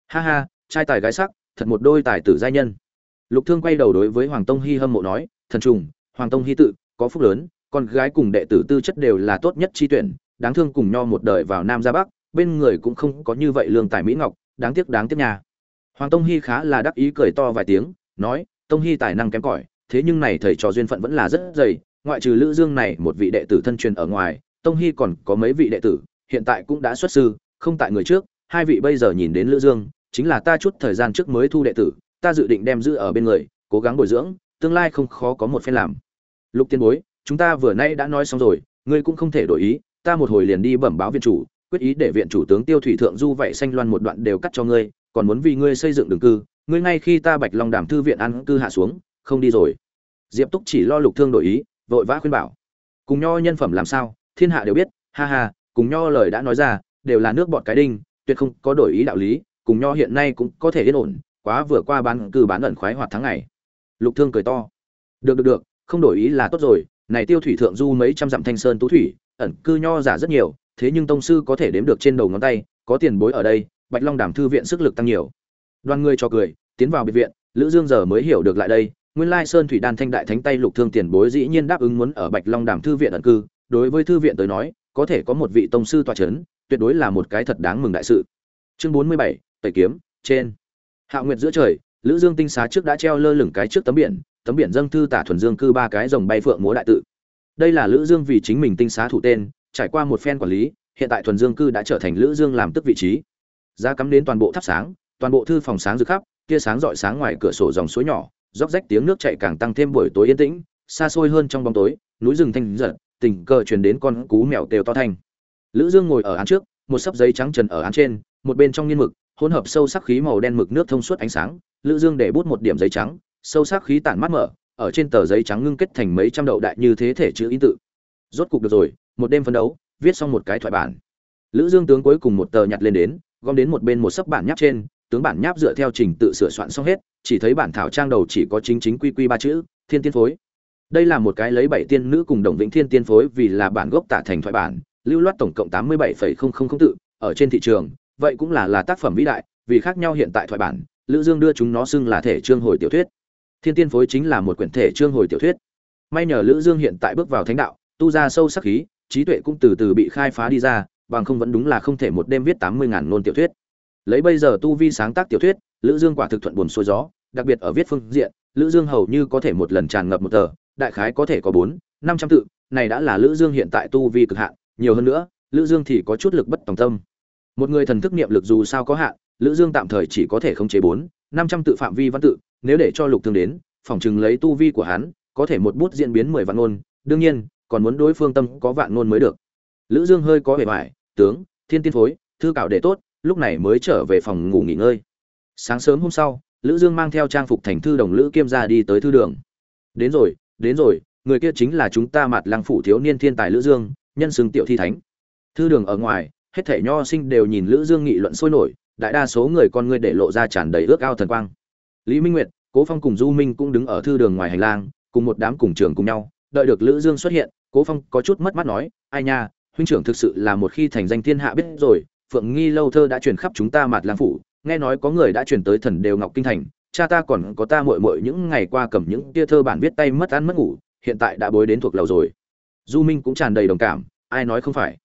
ha ha, trai tài gái sắc, thật một đôi tài tử giai nhân. Lục thương quay đầu đối với hoàng tông Hi hâm mộ nói, thần trùng, hoàng tông Hi tự, có phúc lớn, con gái cùng đệ tử tư chất đều là tốt nhất chi tuyển đáng thương cùng nho một đời vào nam ra bắc, bên người cũng không có như vậy lương tài mỹ ngọc, đáng tiếc đáng tiếc nhà hoàng tông hy khá là đắc ý cười to vài tiếng, nói, tông hy tài năng kém cỏi, thế nhưng này thầy trò duyên phận vẫn là rất dày, ngoại trừ lữ dương này một vị đệ tử thân truyền ở ngoài, tông hy còn có mấy vị đệ tử, hiện tại cũng đã xuất sư, không tại người trước, hai vị bây giờ nhìn đến lữ dương, chính là ta chút thời gian trước mới thu đệ tử, ta dự định đem giữ ở bên người, cố gắng bồi dưỡng, tương lai không khó có một phen làm. Lục tiên bối, chúng ta vừa nay đã nói xong rồi, ngươi cũng không thể đổi ý ta một hồi liền đi bẩm báo viện chủ, quyết ý để viện chủ tướng tiêu thủy thượng du vậy xanh loan một đoạn đều cắt cho ngươi, còn muốn vì ngươi xây dựng đường cư, ngươi ngay khi ta bạch long đàm thư viện ăn cư hạ xuống, không đi rồi. Diệp túc chỉ lo lục thương đổi ý, vội vã khuyên bảo. Cùng nho nhân phẩm làm sao, thiên hạ đều biết, ha ha, cùng nho lời đã nói ra, đều là nước bọt cái đinh, tuyệt không có đổi ý đạo lý, cùng nho hiện nay cũng có thể yên ổn, quá vừa qua bán cư bán ẩn khoái hoạt tháng ngày. Lục thương cười to. Được được được, không đổi ý là tốt rồi, này tiêu thủy thượng du mấy trăm dặm thanh sơn tú thủy ẩn cư nho giả rất nhiều thế nhưng tông sư có thể đếm được trên đầu ngón tay có tiền bối ở đây bạch long đàm thư viện sức lực tăng nhiều. Đoàn người cho cười tiến vào biệt viện lữ dương giờ mới hiểu được lại đây nguyên lai sơn thủy đan thanh đại thánh tay lục thương tiền bối dĩ nhiên đáp ứng muốn ở bạch long đàm thư viện ẩn cư đối với thư viện tới nói có thể có một vị tông sư tọa chấn tuyệt đối là một cái thật đáng mừng đại sự. Chương 47, tẩy kiếm trên. Hạo nguyệt giữa trời lữ dương tinh xá trước đã treo lơ lửng cái trước tấm biển tấm biển dâng thư tả thuần dương cư ba cái rồng bay phượng múa đại tự đây là lữ dương vì chính mình tinh xá thủ tên, trải qua một phen quản lý, hiện tại thuần dương cư đã trở thành lữ dương làm tức vị trí. Giá cắm đến toàn bộ thắp sáng, toàn bộ thư phòng sáng rực khắp, tia sáng rọi sáng ngoài cửa sổ dòng suối nhỏ róc rách tiếng nước chảy càng tăng thêm buổi tối yên tĩnh, xa xôi hơn trong bóng tối, núi rừng thanh giật tình cờ truyền đến con cú mèo kêu to thanh. Lữ dương ngồi ở án trước, một sấp giấy trắng trần ở án trên, một bên trong nghiên mực, hỗn hợp sâu sắc khí màu đen mực nước thông suốt ánh sáng, lữ dương để bút một điểm giấy trắng, sâu sắc khí tản mát mở ở trên tờ giấy trắng ngưng kết thành mấy trăm đậu đại như thế thể chữ ý tự. Rốt cục được rồi, một đêm phấn đấu, viết xong một cái thoại bản. Lữ dương tướng cuối cùng một tờ nhặt lên đến, gom đến một bên một sấp bản nháp trên, tướng bản nháp dựa theo trình tự sửa soạn xong hết, chỉ thấy bản thảo trang đầu chỉ có chính chính quy quy ba chữ, thiên tiên phối. Đây là một cái lấy bảy tiên nữ cùng đồng vĩnh thiên tiên phối vì là bản gốc tả thành thoại bản, lưu loát tổng cộng tám mươi bảy tự, ở trên thị trường, vậy cũng là là tác phẩm vĩ đại, vì khác nhau hiện tại thoại bản, lữ dương đưa chúng nó xưng là thể trương hồi tiểu thuyết thiên tiên phối chính là một quyển thể trương hồi tiểu thuyết. May nhờ lữ dương hiện tại bước vào thánh đạo, tu ra sâu sắc khí, trí tuệ cũng từ từ bị khai phá đi ra, bằng không vẫn đúng là không thể một đêm viết tám mươi ngàn nôn tiểu thuyết. Lấy bây giờ tu vi sáng tác tiểu thuyết, lữ dương quả thực thuận buồn xuôi gió, đặc biệt ở viết phương diện, lữ dương hầu như có thể một lần tràn ngập một tờ, đại khái có thể có bốn, năm trăm tự, này đã là lữ dương hiện tại tu vi cực hạn, nhiều hơn nữa, lữ dương thì có chút lực bất tòng tâm. Một người thần thức niệm lực dù sao có hạn, lữ dương tạm thời chỉ có thể khống chế bốn, năm trăm tự phạm vi văn tự nếu để cho lục thương đến, phỏng chừng lấy tu vi của hắn, có thể một bút diễn biến mười vạn ngôn, đương nhiên, còn muốn đối phương tâm có vạn ngôn mới được. Lữ dương hơi có vẻ vải, tướng, thiên tiên phối, thư cảo để tốt, lúc này mới trở về phòng ngủ nghỉ ngơi. Sáng sớm hôm sau, lữ dương mang theo trang phục thành thư đồng lữ kiêm gia đi tới thư đường. Đến rồi đến rồi, người kia chính là chúng ta mặt lăng phủ thiếu niên thiên tài lữ dương, nhân xưng tiểu thi thánh. Thư đường ở ngoài, hết thảy nho sinh đều nhìn lữ dương nghị luận sôi nổi, đại đa số người con ngươi để lộ ra tràn đầy ước ao thần quang lý minh nguyệt, cố phong cùng du minh cũng đứng ở thư đường ngoài hành lang, cùng một đám cùng trường cùng nhau. Đợi được lữ dương xuất hiện, cố phong có chút mất mắt nói, ai nha, huynh trưởng thực sự là một khi thành danh thiên hạ biết rồi, phượng nghi lâu thơ đã truyền khắp chúng ta mạt lang phủ, nghe nói có người đã truyền tới thần đều ngọc kinh thành, cha ta còn có ta muội muội những ngày qua cầm những tia thơ bản viết tay mất ăn mất ngủ, hiện tại đã bối đến thuộc lầu rồi. Du minh cũng tràn đầy đồng cảm, ai nói không phải?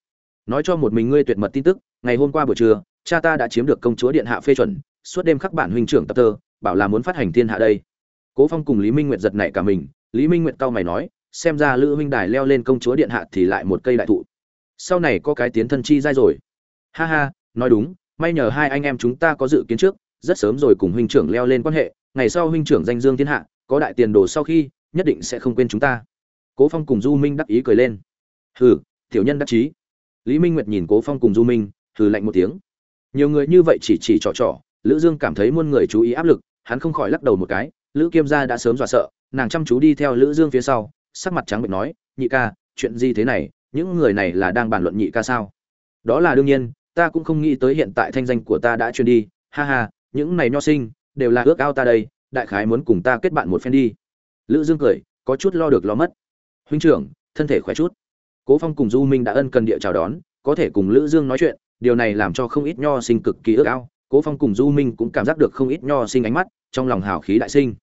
Nói cho một mình ngươi tuyệt mật tin tức, ngày hôm qua buổi trưa, cha ta đã chiếm được công chúa điện hạ phê chuẩn, suốt đêm khắc bản huynh trưởng tập thơ bảo là muốn phát hành thiên hạ đây. Cố phong cùng lý minh nguyệt giật nảy cả mình, lý minh nguyệt cau mày nói, xem ra lữ huynh đài leo lên công chúa điện hạ thì lại một cây đại thụ. Sau này có cái tiến thân chi giai rồi. Ha ha, nói đúng, may nhờ hai anh em chúng ta có dự kiến trước, rất sớm rồi cùng huynh trưởng leo lên quan hệ, ngày sau huynh trưởng danh dương thiên hạ, có đại tiền đồ sau khi, nhất định sẽ không quên chúng ta. Cố phong cùng du minh đắc ý cười lên. Hừ, tiểu nhân đắc chí. Lý minh nguyệt nhìn cố phong cùng du minh, hừ lạnh một tiếng. Nhiều người như vậy chỉ chỉ trò trò, lữ dương cảm thấy muôn người chú ý áp lực hắn không khỏi lắc đầu một cái, lữ kiêm gia đã sớm dọa sợ, nàng chăm chú đi theo lữ dương phía sau, sắc mặt trắng bệch nói, nhị ca, chuyện gì thế này? Những người này là đang bàn luận nhị ca sao? Đó là đương nhiên, ta cũng không nghĩ tới hiện tại thanh danh của ta đã truyền đi. Ha ha, những này nho sinh, đều là ước ao ta đây, đại khái muốn cùng ta kết bạn một phen đi. Lữ dương cười, có chút lo được lo mất. Huynh trưởng, thân thể khỏe chút. Cố phong cùng du minh đã ân cần địa chào đón, có thể cùng lữ dương nói chuyện, điều này làm cho không ít nho sinh cực kỳ ước ao. Cố phong cùng du minh cũng cảm giác được không ít nho sinh ánh mắt trong lòng hào khí đại sinh.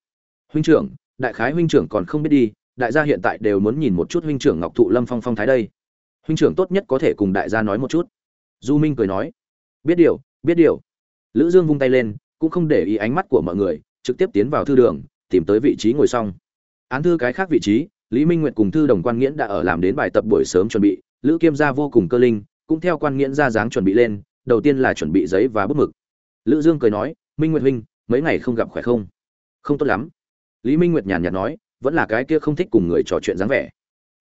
Huynh trưởng, đại khái huynh trưởng còn không biết đi, đại gia hiện tại đều muốn nhìn một chút huynh trưởng ngọc thụ lâm phong phong thái đây. Huynh trưởng tốt nhất có thể cùng đại gia nói một chút. Du minh cười nói, biết điều biết điều. Lữ dương vung tay lên, cũng không để ý ánh mắt của mọi người, trực tiếp tiến vào thư đường, tìm tới vị trí ngồi xong. Án thư cái khác vị trí, lý minh nguyệt cùng thư đồng quan nghiễn đã ở làm đến bài tập buổi sớm chuẩn bị, lữ kiêm gia vô cùng cơ linh, cũng theo quan nghiễn ra dáng chuẩn bị lên, đầu tiên là chuẩn bị giấy và bút mực. Lữ dương cười nói, minh nguyệt huynh mấy ngày không gặp khỏe không? Không tốt lắm. Lý minh nguyệt nhàn nhạt nói, vẫn là cái kia không thích cùng người trò chuyện dáng vẻ.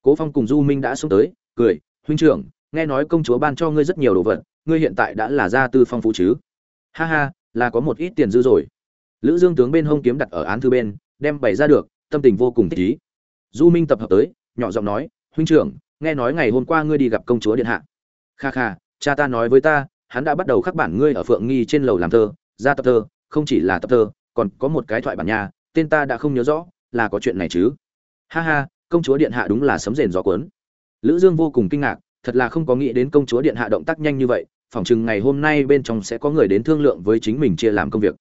Cố phong cùng du minh đã xuống tới, cười, huynh trưởng, nghe nói công chúa ban cho ngươi rất nhiều đồ vật, ngươi hiện tại đã là gia tư phong phú chứ? Ha ha, là có một ít tiền dư rồi. Lữ dương tướng bên hông kiếm đặt ở án thư bên, đem bày ra được, tâm tình vô cùng thích ý. Du minh tập hợp tới, nhỏ giọng nói, huynh trưởng, nghe nói ngày hôm qua ngươi đi gặp công chúa điện hạ. Kha kha, cha ta nói với ta, hắn đã bắt đầu khắc bản ngươi ở phượng nghi trên lầu làm thơ ra tập thơ không chỉ là tập thơ, còn có một cái thoại bản nhà tên ta đã không nhớ rõ, là có chuyện này chứ? Ha ha, công chúa điện hạ đúng là sấm rền gió cuốn. Lữ dương vô cùng kinh ngạc, thật là không có nghĩ đến công chúa điện hạ động tác nhanh như vậy, phỏng chừng ngày hôm nay bên trong sẽ có người đến thương lượng với chính mình chia làm công việc.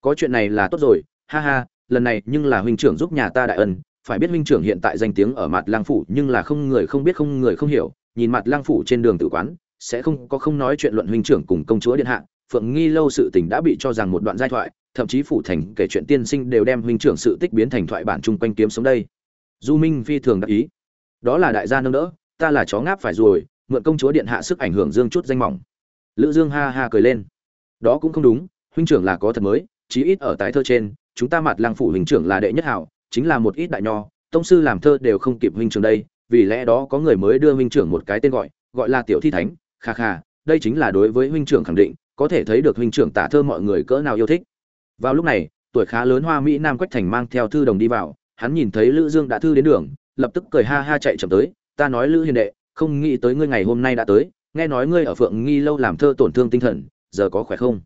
Có chuyện này là tốt rồi, ha ha, lần này nhưng là huynh trưởng giúp nhà ta đại ân, phải biết huynh trưởng hiện tại danh tiếng ở mặt lang phủ nhưng là không người không biết không người không hiểu, nhìn mặt lang phủ trên đường tử quán, sẽ không có không nói chuyện luận huynh trưởng cùng công chúa điện hạ phượng nghi lâu sự tình đã bị cho rằng một đoạn giai thoại, thậm chí phủ thành kể chuyện tiên sinh đều đem huynh trưởng sự tích biến thành thoại bản chung quanh kiếm sống đây. Du minh phi thường đắc ý. Đó là đại gia nâng đỡ, ta là chó ngáp phải rồi, mượn công chúa điện hạ sức ảnh hưởng dương chút danh mỏng. Lữ dương ha ha cười lên. Đó cũng không đúng, huynh trưởng là có thật mới, chí ít ở tại thơ trên, chúng ta mặt lang phủ huynh trưởng là đệ nhất hảo, chính là một ít đại nho, tông sư làm thơ đều không kịp huynh trưởng đây, vì lẽ đó có người mới đưa huynh trưởng một cái tên gọi gọi là tiểu thi thánh, kha kha, đây chính là đối với huynh trưởng khẳng định có thể thấy được huynh trưởng tả thơ mọi người cỡ nào yêu thích. Vào lúc này, tuổi khá lớn hoa mỹ nam quách thành mang theo thư đồng đi vào, hắn nhìn thấy lữ dương đã thư đến đường, lập tức cười ha ha chạy chậm tới, ta nói lữ hiền đệ, không nghĩ tới ngươi ngày hôm nay đã tới, nghe nói ngươi ở phượng nghi lâu làm thơ tổn thương tinh thần, giờ có khỏe không?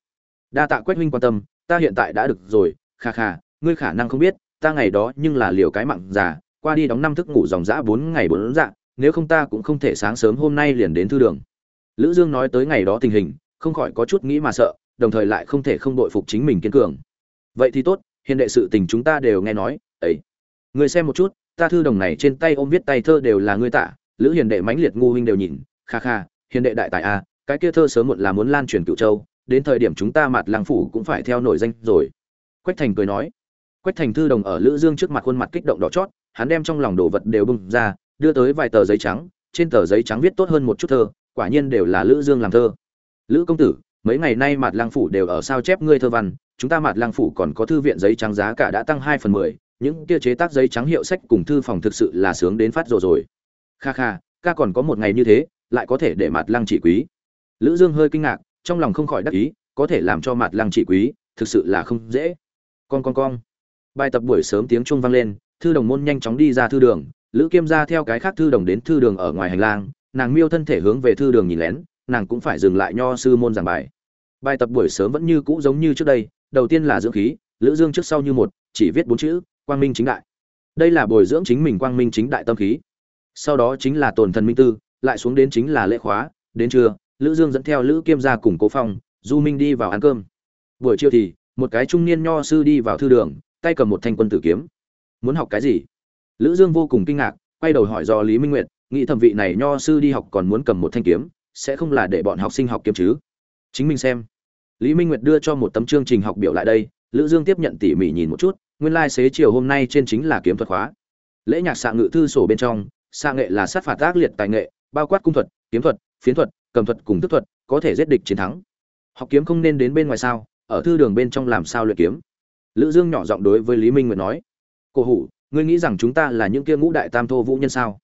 Đa tạ quách huynh quan tâm, ta hiện tại đã được rồi, kha kha, ngươi khả năng không biết, ta ngày đó nhưng là liều cái mạng già, qua đi đóng năm thức ngủ dòng dã bốn ngày bốn dạ nếu không ta cũng không thể sáng sớm hôm nay liền đến thư đường. Lữ dương nói tới ngày đó tình hình không khỏi có chút nghĩ mà sợ, đồng thời lại không thể không đội phục chính mình kiên cường. Vậy thì tốt hiện đệ sự tình chúng ta đều nghe nói, ấy. Người xem một chút, ta thư đồng này trên tay ôm viết tay thơ đều là ngươi tả, lữ hiền đệ mãnh liệt ngu huynh đều nhìn, kha kha, hiền đệ đại tài a cái kia thơ sớm muộn là muốn lan truyền cựu châu, đến thời điểm chúng ta mặt làng phủ cũng phải theo nổi danh rồi. Quách thành cười nói. Quách thành thư đồng ở lữ dương trước mặt khuôn mặt kích động đỏ chót, hắn đem trong lòng đồ vật đều bung ra, đưa tới vài tờ giấy trắng, trên tờ giấy trắng viết tốt hơn một chút thơ, quả nhiên đều là lữ dương làm thơ lữ công tử, mấy ngày nay mặt lang phủ đều ở sao chép ngươi thơ văn, chúng ta mặt lang phủ còn có thư viện giấy trắng giá cả đã tăng hai phần mười, những kia chế tác giấy trắng hiệu sách cùng thư phòng thực sự là sướng đến phát rồi rồi. Kha kha, ca còn có một ngày như thế, lại có thể để mặt lăng chỉ quý. Lữ dương hơi kinh ngạc, trong lòng không khỏi đắc ý, có thể làm cho mặt lăng chỉ quý thực sự là không dễ. Con con con bài tập buổi sớm tiếng chuông vang lên, thư đồng môn nhanh chóng đi ra thư đường, lữ kiêm ra theo cái khác thư đồng đến thư đường ở ngoài hành lang, nàng miêu thân thể hướng về thư đường nhìn lén nàng cũng phải dừng lại nho sư môn giảng bài. Bài tập buổi sớm vẫn như cũ giống như trước đây, đầu tiên là dưỡng khí, lữ dương trước sau như một, chỉ viết bốn chữ, quang minh chính đại. Đây là bồi dưỡng chính mình quang minh chính đại tâm khí. Sau đó chính là tổn thần minh tư, lại xuống đến chính là lễ khóa, đến trưa, lữ dương dẫn theo lữ kiêm gia cùng cố phong, du minh đi vào ăn cơm. Buổi chiều thì, một cái trung niên nho sư đi vào thư đường, tay cầm một thanh quân tử kiếm. Muốn học cái gì? Lữ dương vô cùng kinh ngạc, quay đầu hỏi do lý minh nguyệt, nghĩ thẩm vị này nho sư đi học còn muốn cầm một thanh kiếm sẽ không là để bọn học sinh học kiếm chứ? Chính mình xem. Lý minh nguyệt đưa cho một tấm chương trình học biểu lại đây, lữ dương tiếp nhận tỉ mỉ nhìn một chút, nguyên lai like xế chiều hôm nay trên chính là kiếm thuật khóa. Lễ nhạc xạ ngự thư sổ bên trong, xạ nghệ là sát phạt tác liệt tài nghệ, bao quát cung thuật, kiếm thuật, phiến thuật, cầm thuật cùng tức thuật, có thể giết địch chiến thắng. Học kiếm không nên đến bên ngoài sao, ở thư đường bên trong làm sao luyện kiếm? Lữ dương nhỏ giọng đối với lý minh nguyệt nói, cổ hủ, ngươi nghĩ rằng chúng ta là những kia ngũ đại tam thô vũ nhân sao?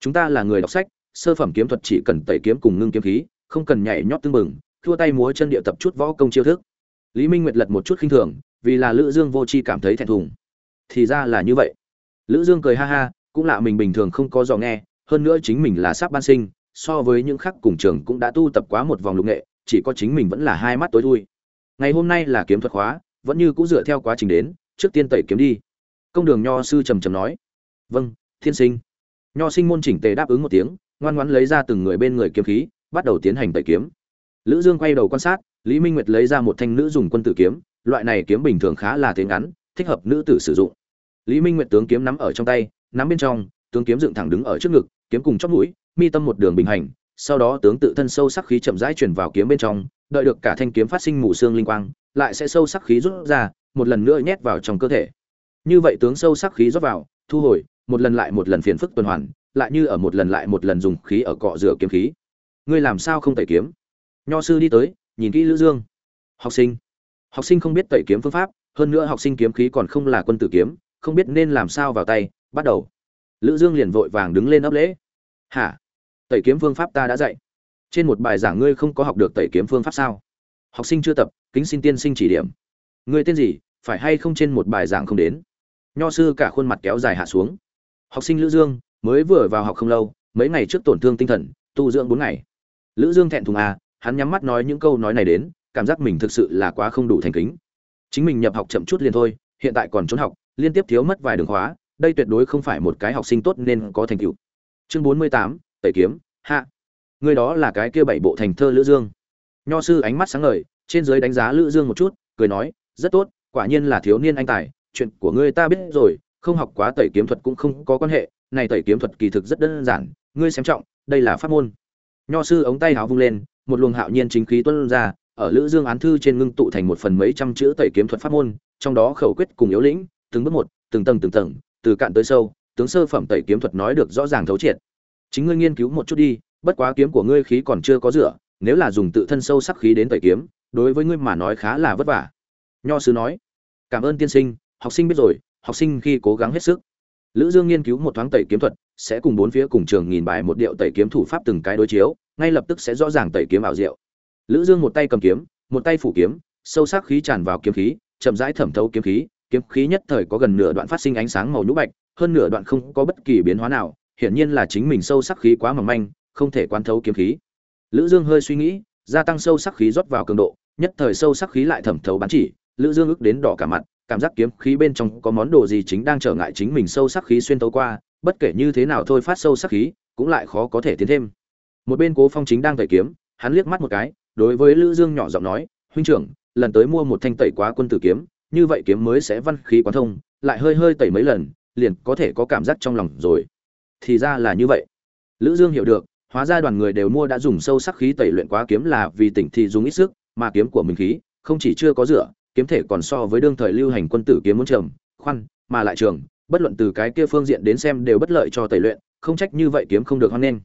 Chúng ta là người đọc sách sơ phẩm kiếm thuật chỉ cần tẩy kiếm cùng ngưng kiếm khí, không cần nhảy nhót tương mừng thua tay múa chân địa tập chút võ công chiêu thức. Lý minh nguyệt lật một chút khinh thường, vì là lữ dương vô chi cảm thấy thẹn thùng. Thì ra là như vậy. Lữ dương cười ha ha, cũng lạ mình bình thường không có dò nghe, hơn nữa chính mình là sắp ban sinh, so với những khác cùng trường cũng đã tu tập quá một vòng lục nghệ, chỉ có chính mình vẫn là hai mắt tối thui. Ngày hôm nay là kiếm thuật khóa, vẫn như cũ dựa theo quá trình đến, trước tiên tẩy kiếm đi. Công đường nho sư trầm trầm nói. Vâng thiên sinh. Nho sinh môn chỉnh tề đáp ứng một tiếng ngoan ngoãn lấy ra từng người bên người kiếm khí, bắt đầu tiến hành tẩy kiếm. Lữ dương quay đầu quan sát, lý minh nguyệt lấy ra một thanh nữ dùng quân tử kiếm, loại này kiếm bình thường khá là thế ngắn, thích hợp nữ tử sử dụng. Lý minh nguyệt tướng kiếm nắm ở trong tay, nắm bên trong, tướng kiếm dựng thẳng đứng ở trước ngực, kiếm cùng chóp mũi, mi tâm một đường bình hành, sau đó tướng tự thân sâu sắc khí chậm rãi chuyển vào kiếm bên trong, đợi được cả thanh kiếm phát sinh mù xương linh quang, lại sẽ sâu sắc khí rút ra, một lần nữa nhét vào trong cơ thể. Như vậy tướng sâu sắc khí rót vào, thu hồi, một lần lại một lần phiền phức tuần hoàn lại như ở một lần lại một lần dùng khí ở cọ rửa kiếm khí. Ngươi làm sao không tẩy kiếm? Nho sư đi tới, nhìn kỹ lữ dương. Học sinh. Học sinh không biết tẩy kiếm phương pháp, hơn nữa học sinh kiếm khí còn không là quân tử kiếm, không biết nên làm sao vào tay, bắt đầu. Lữ dương liền vội vàng đứng lên ấp lễ. Hả? Tẩy kiếm phương pháp ta đã dạy. Trên một bài giảng ngươi không có học được tẩy kiếm phương pháp sao? Học sinh chưa tập, kính xin tiên sinh chỉ điểm. Ngươi tên gì, phải hay không trên một bài giảng không đến? Nho sư cả khuôn mặt kéo dài hạ xuống. Học sinh lữ dương mới vừa vào học không lâu mấy ngày trước tổn thương tinh thần tu dưỡng bốn ngày. Lữ dương thẹn thùng à hắn nhắm mắt nói những câu nói này đến cảm giác mình thực sự là quá không đủ thành kính. Chính mình nhập học chậm chút liền thôi hiện tại còn trốn học liên tiếp thiếu mất vài đường khóa đây tuyệt đối không phải một cái học sinh tốt nên có thành tựu. Chương 48, tẩy kiếm hạ. Người đó là cái kia bảy bộ thành thơ lữ dương. Nho sư ánh mắt sáng ngời trên dưới đánh giá lữ dương một chút cười nói rất tốt quả nhiên là thiếu niên anh tài chuyện của ngươi ta biết rồi không học quá tẩy kiếm thuật cũng không có quan hệ này tẩy kiếm thuật kỳ thực rất đơn giản, ngươi xem trọng, đây là pháp môn. Nho sư ống tay háo vung lên, một luồng hạo nhiên chính khí tuôn ra, ở lữ dương án thư trên ngưng tụ thành một phần mấy trăm chữ tẩy kiếm thuật pháp môn, trong đó khẩu quyết cùng yếu lĩnh, từng bước một, từng tầng từng tầng, từ cạn tới sâu, tướng sơ phẩm tẩy kiếm thuật nói được rõ ràng thấu triệt. Chính ngươi nghiên cứu một chút đi, bất quá kiếm của ngươi khí còn chưa có rửa, nếu là dùng tự thân sâu sắc khí đến tẩy kiếm, đối với ngươi mà nói khá là vất vả. Nho sư nói. Cảm ơn tiên sinh, học sinh biết rồi, học sinh khi cố gắng hết sức lữ dương nghiên cứu một thoáng tẩy kiếm thuật, sẽ cùng bốn phía cùng trường nghìn bài một điệu tẩy kiếm thủ pháp từng cái đối chiếu, ngay lập tức sẽ rõ ràng tẩy kiếm ảo diệu. Lữ dương một tay cầm kiếm, một tay phủ kiếm, sâu sắc khí tràn vào kiếm khí, chậm rãi thẩm thấu kiếm khí kiếm khí nhất thời có gần nửa đoạn phát sinh ánh sáng màu nhũ bạch, hơn nửa đoạn không có bất kỳ biến hóa nào, hiển nhiên là chính mình sâu sắc khí quá mỏng manh, không thể quan thấu kiếm khí. Lữ dương hơi suy nghĩ, gia tăng sâu sắc khí rót vào cường độ, nhất thời sâu sắc khí lại thẩm thấu bán chỉ, lữ dương ức đến đỏ cả mặt cảm giác kiếm khí bên trong có món đồ gì chính đang trở ngại chính mình sâu sắc khí xuyên tấu qua, bất kể như thế nào thôi phát sâu sắc khí, cũng lại khó có thể tiến thêm. Một bên cố phong chính đang tẩy kiếm, hắn liếc mắt một cái, đối với lữ dương nhỏ giọng nói, huynh trưởng, lần tới mua một thanh tẩy quá quân tử kiếm, như vậy kiếm mới sẽ văn khí quán thông, lại hơi hơi tẩy mấy lần, liền có thể có cảm giác trong lòng rồi. Thì ra là như vậy. Lữ dương hiểu được, hóa ra đoàn người đều mua đã dùng sâu sắc khí tẩy luyện quá kiếm là vì tỉnh thì dùng ít sức, mà kiếm của mình khí, không chỉ chưa có rửa kiếm thể còn so với đương thời lưu hành quân tử kiếm muốn trầm khoan, mà lại trường, bất luận từ cái kia phương diện đến xem đều bất lợi cho tẩy luyện, không trách như vậy kiếm không được hoan nên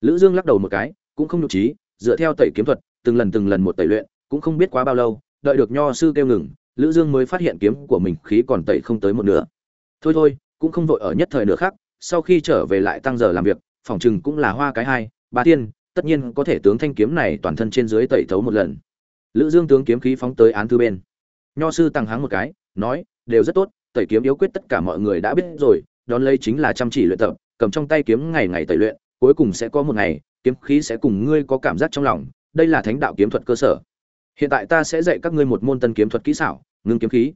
lữ dương lắc đầu một cái, cũng không nhục trí, dựa theo tẩy kiếm thuật, từng lần từng lần một tẩy luyện, cũng không biết quá bao lâu, đợi được nho sư kêu ngừng, lữ dương mới phát hiện kiếm của mình khí còn tẩy không tới một nửa. Thôi thôi, cũng không vội ở nhất thời nửa khác sau khi trở về lại tăng giờ làm việc, phòng trừng cũng là hoa cái hai, ba tiên, tất nhiên có thể tướng thanh kiếm này toàn thân trên dưới tẩy thấu một lần. Lữ dương tướng kiếm khí phóng tới án thư bên nho sư tăng háng một cái, nói, đều rất tốt, tẩy kiếm yếu quyết tất cả mọi người đã biết rồi, đón lấy chính là chăm chỉ luyện tập, cầm trong tay kiếm ngày ngày tẩy luyện, cuối cùng sẽ có một ngày, kiếm khí sẽ cùng ngươi có cảm giác trong lòng, đây là thánh đạo kiếm thuật cơ sở. Hiện tại ta sẽ dạy các ngươi một môn tân kiếm thuật kỹ xảo, ngưng kiếm khí.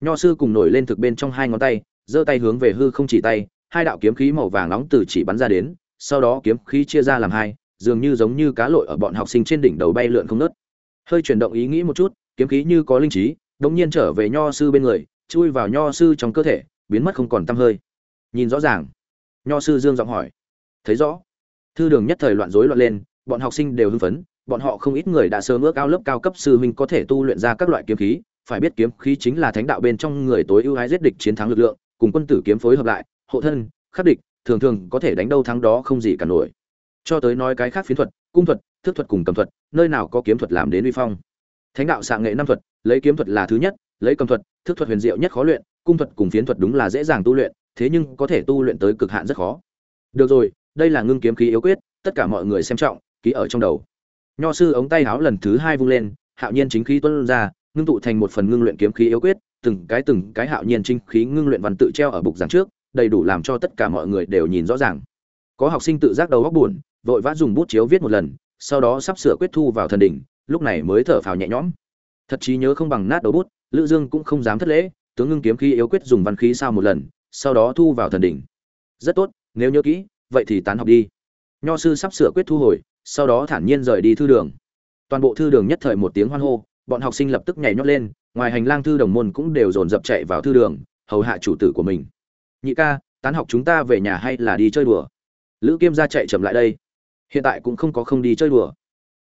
Nho sư cùng nổi lên thực bên trong hai ngón tay, giơ tay hướng về hư không chỉ tay, hai đạo kiếm khí màu vàng nóng từ chỉ bắn ra đến, sau đó kiếm khí chia ra làm hai, dường như giống như cá lội ở bọn học sinh trên đỉnh đầu bay lượn không nớt hơi chuyển động ý nghĩ một chút, kiếm khí như có linh trí đông nhiên trở về nho sư bên người, chui vào nho sư trong cơ thể, biến mất không còn tăm hơi. Nhìn rõ ràng. Nho sư dương giọng hỏi. Thấy rõ. Thư đường nhất thời loạn rối loạn lên, bọn học sinh đều hưng phấn, bọn họ không ít người đã sớm ước ao lớp cao cấp sư huynh có thể tu luyện ra các loại kiếm khí, phải biết kiếm khí chính là thánh đạo bên trong người tối ưu ái giết địch chiến thắng lực lượng, cùng quân tử kiếm phối hợp lại, hộ thân, khắc địch, thường thường có thể đánh đâu thắng đó không gì cả nổi. Cho tới nói cái khác phiến thuật, cung thuật, thức thuật cùng cầm thuật, nơi nào có kiếm thuật làm đến uy phong thánh đạo xạ nghệ năm thuật, lấy kiếm thuật là thứ nhất, lấy cầm thuật, thức thuật huyền diệu nhất khó luyện, cung thuật cùng phiến thuật đúng là dễ dàng tu luyện, thế nhưng có thể tu luyện tới cực hạn rất khó. Được rồi, đây là ngưng kiếm khí yếu quyết, tất cả mọi người xem trọng, ký ở trong đầu. Nho sư ống tay áo lần thứ hai vung lên, hạo nhiên chính khí tuôn ra, ngưng tụ thành một phần ngưng luyện kiếm khí yếu quyết, từng cái từng cái hạo nhiên chính khí ngưng luyện văn tự treo ở bục giảng trước, đầy đủ làm cho tất cả mọi người đều nhìn rõ ràng. Có học sinh tự giác đầu góc buồn, vội vã dùng bút chiếu viết một lần, sau đó sắp sửa quyết thu vào thần đỉnh lúc này mới thở phào nhẹ nhõm. Thật chí nhớ không bằng nát đầu bút, lữ dương cũng không dám thất lễ, tướng ngưng kiếm khí yếu quyết dùng văn khí sao một lần, sau đó thu vào thần đỉnh. Rất tốt, nếu nhớ kỹ, vậy thì tán học đi. Nho sư sắp sửa quyết thu hồi, sau đó thản nhiên rời đi thư đường. Toàn bộ thư đường nhất thời một tiếng hoan hô, bọn học sinh lập tức nhảy nhót lên, ngoài hành lang thư đồng môn cũng đều dồn dập chạy vào thư đường, hầu hạ chủ tử của mình. Nhị ca, tán học chúng ta về nhà hay là đi chơi đùa? Lữ kiêm gia chạy chậm lại đây. Hiện tại cũng không có không đi chơi đùa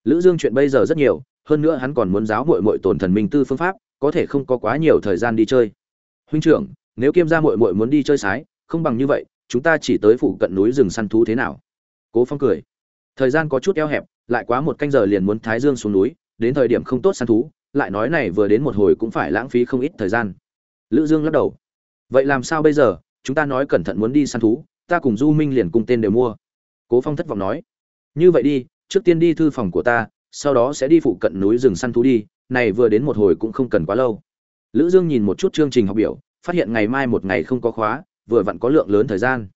lữ dương chuyện bây giờ rất nhiều, hơn nữa hắn còn muốn giáo muội muội tổn thần minh tư phương pháp, có thể không có quá nhiều thời gian đi chơi. Huynh trưởng, nếu kiêm gia muội muội muốn đi chơi sái, không bằng như vậy, chúng ta chỉ tới phụ cận núi rừng săn thú thế nào? Cố phong cười. Thời gian có chút eo hẹp, lại quá một canh giờ liền muốn thái dương xuống núi, đến thời điểm không tốt săn thú, lại nói này vừa đến một hồi cũng phải lãng phí không ít thời gian. Lữ dương lắc đầu. Vậy làm sao bây giờ? Chúng ta nói cẩn thận muốn đi săn thú, ta cùng du minh liền cùng tên đều mua. Cố phong thất vọng nói. Như vậy đi trước tiên đi thư phòng của ta, sau đó sẽ đi phụ cận núi rừng săn thú đi, này vừa đến một hồi cũng không cần quá lâu. Lữ dương nhìn một chút chương trình học biểu, phát hiện ngày mai một ngày không có khóa, vừa vặn có lượng lớn thời gian.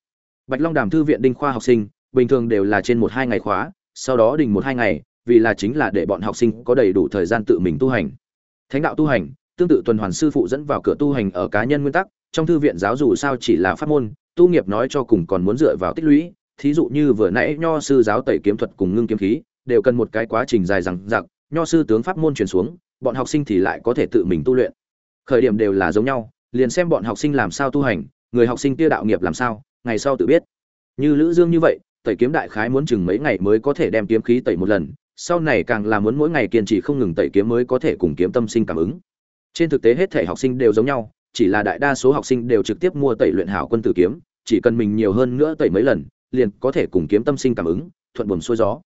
Bạch long đàm thư viện đinh khoa học sinh, bình thường đều là trên một hai ngày khóa, sau đó đình một hai ngày, vì là chính là để bọn học sinh có đầy đủ thời gian tự mình tu hành. Thánh đạo tu hành, tương tự tuần hoàn sư phụ dẫn vào cửa tu hành ở cá nhân nguyên tắc, trong thư viện giáo dù sao chỉ là pháp môn, tu nghiệp nói cho cùng còn muốn dựa vào tích lũy thí dụ như vừa nãy nho sư giáo tẩy kiếm thuật cùng ngưng kiếm khí, đều cần một cái quá trình dài dằng dặc, nho sư tướng pháp môn truyền xuống, bọn học sinh thì lại có thể tự mình tu luyện. Khởi điểm đều là giống nhau, liền xem bọn học sinh làm sao tu hành, người học sinh kia đạo nghiệp làm sao, ngày sau tự biết. Như lữ dương như vậy, tẩy kiếm đại khái muốn chừng mấy ngày mới có thể đem kiếm khí tẩy một lần, sau này càng là muốn mỗi ngày kiên trì không ngừng tẩy kiếm mới có thể cùng kiếm tâm sinh cảm ứng. Trên thực tế hết thể học sinh đều giống nhau, chỉ là đại đa số học sinh đều trực tiếp mua tẩy luyện hảo quân tử kiếm, chỉ cần mình nhiều hơn nữa tẩy mấy lần liền có thể cùng kiếm tâm sinh cảm ứng, thuận buồm xuôi gió.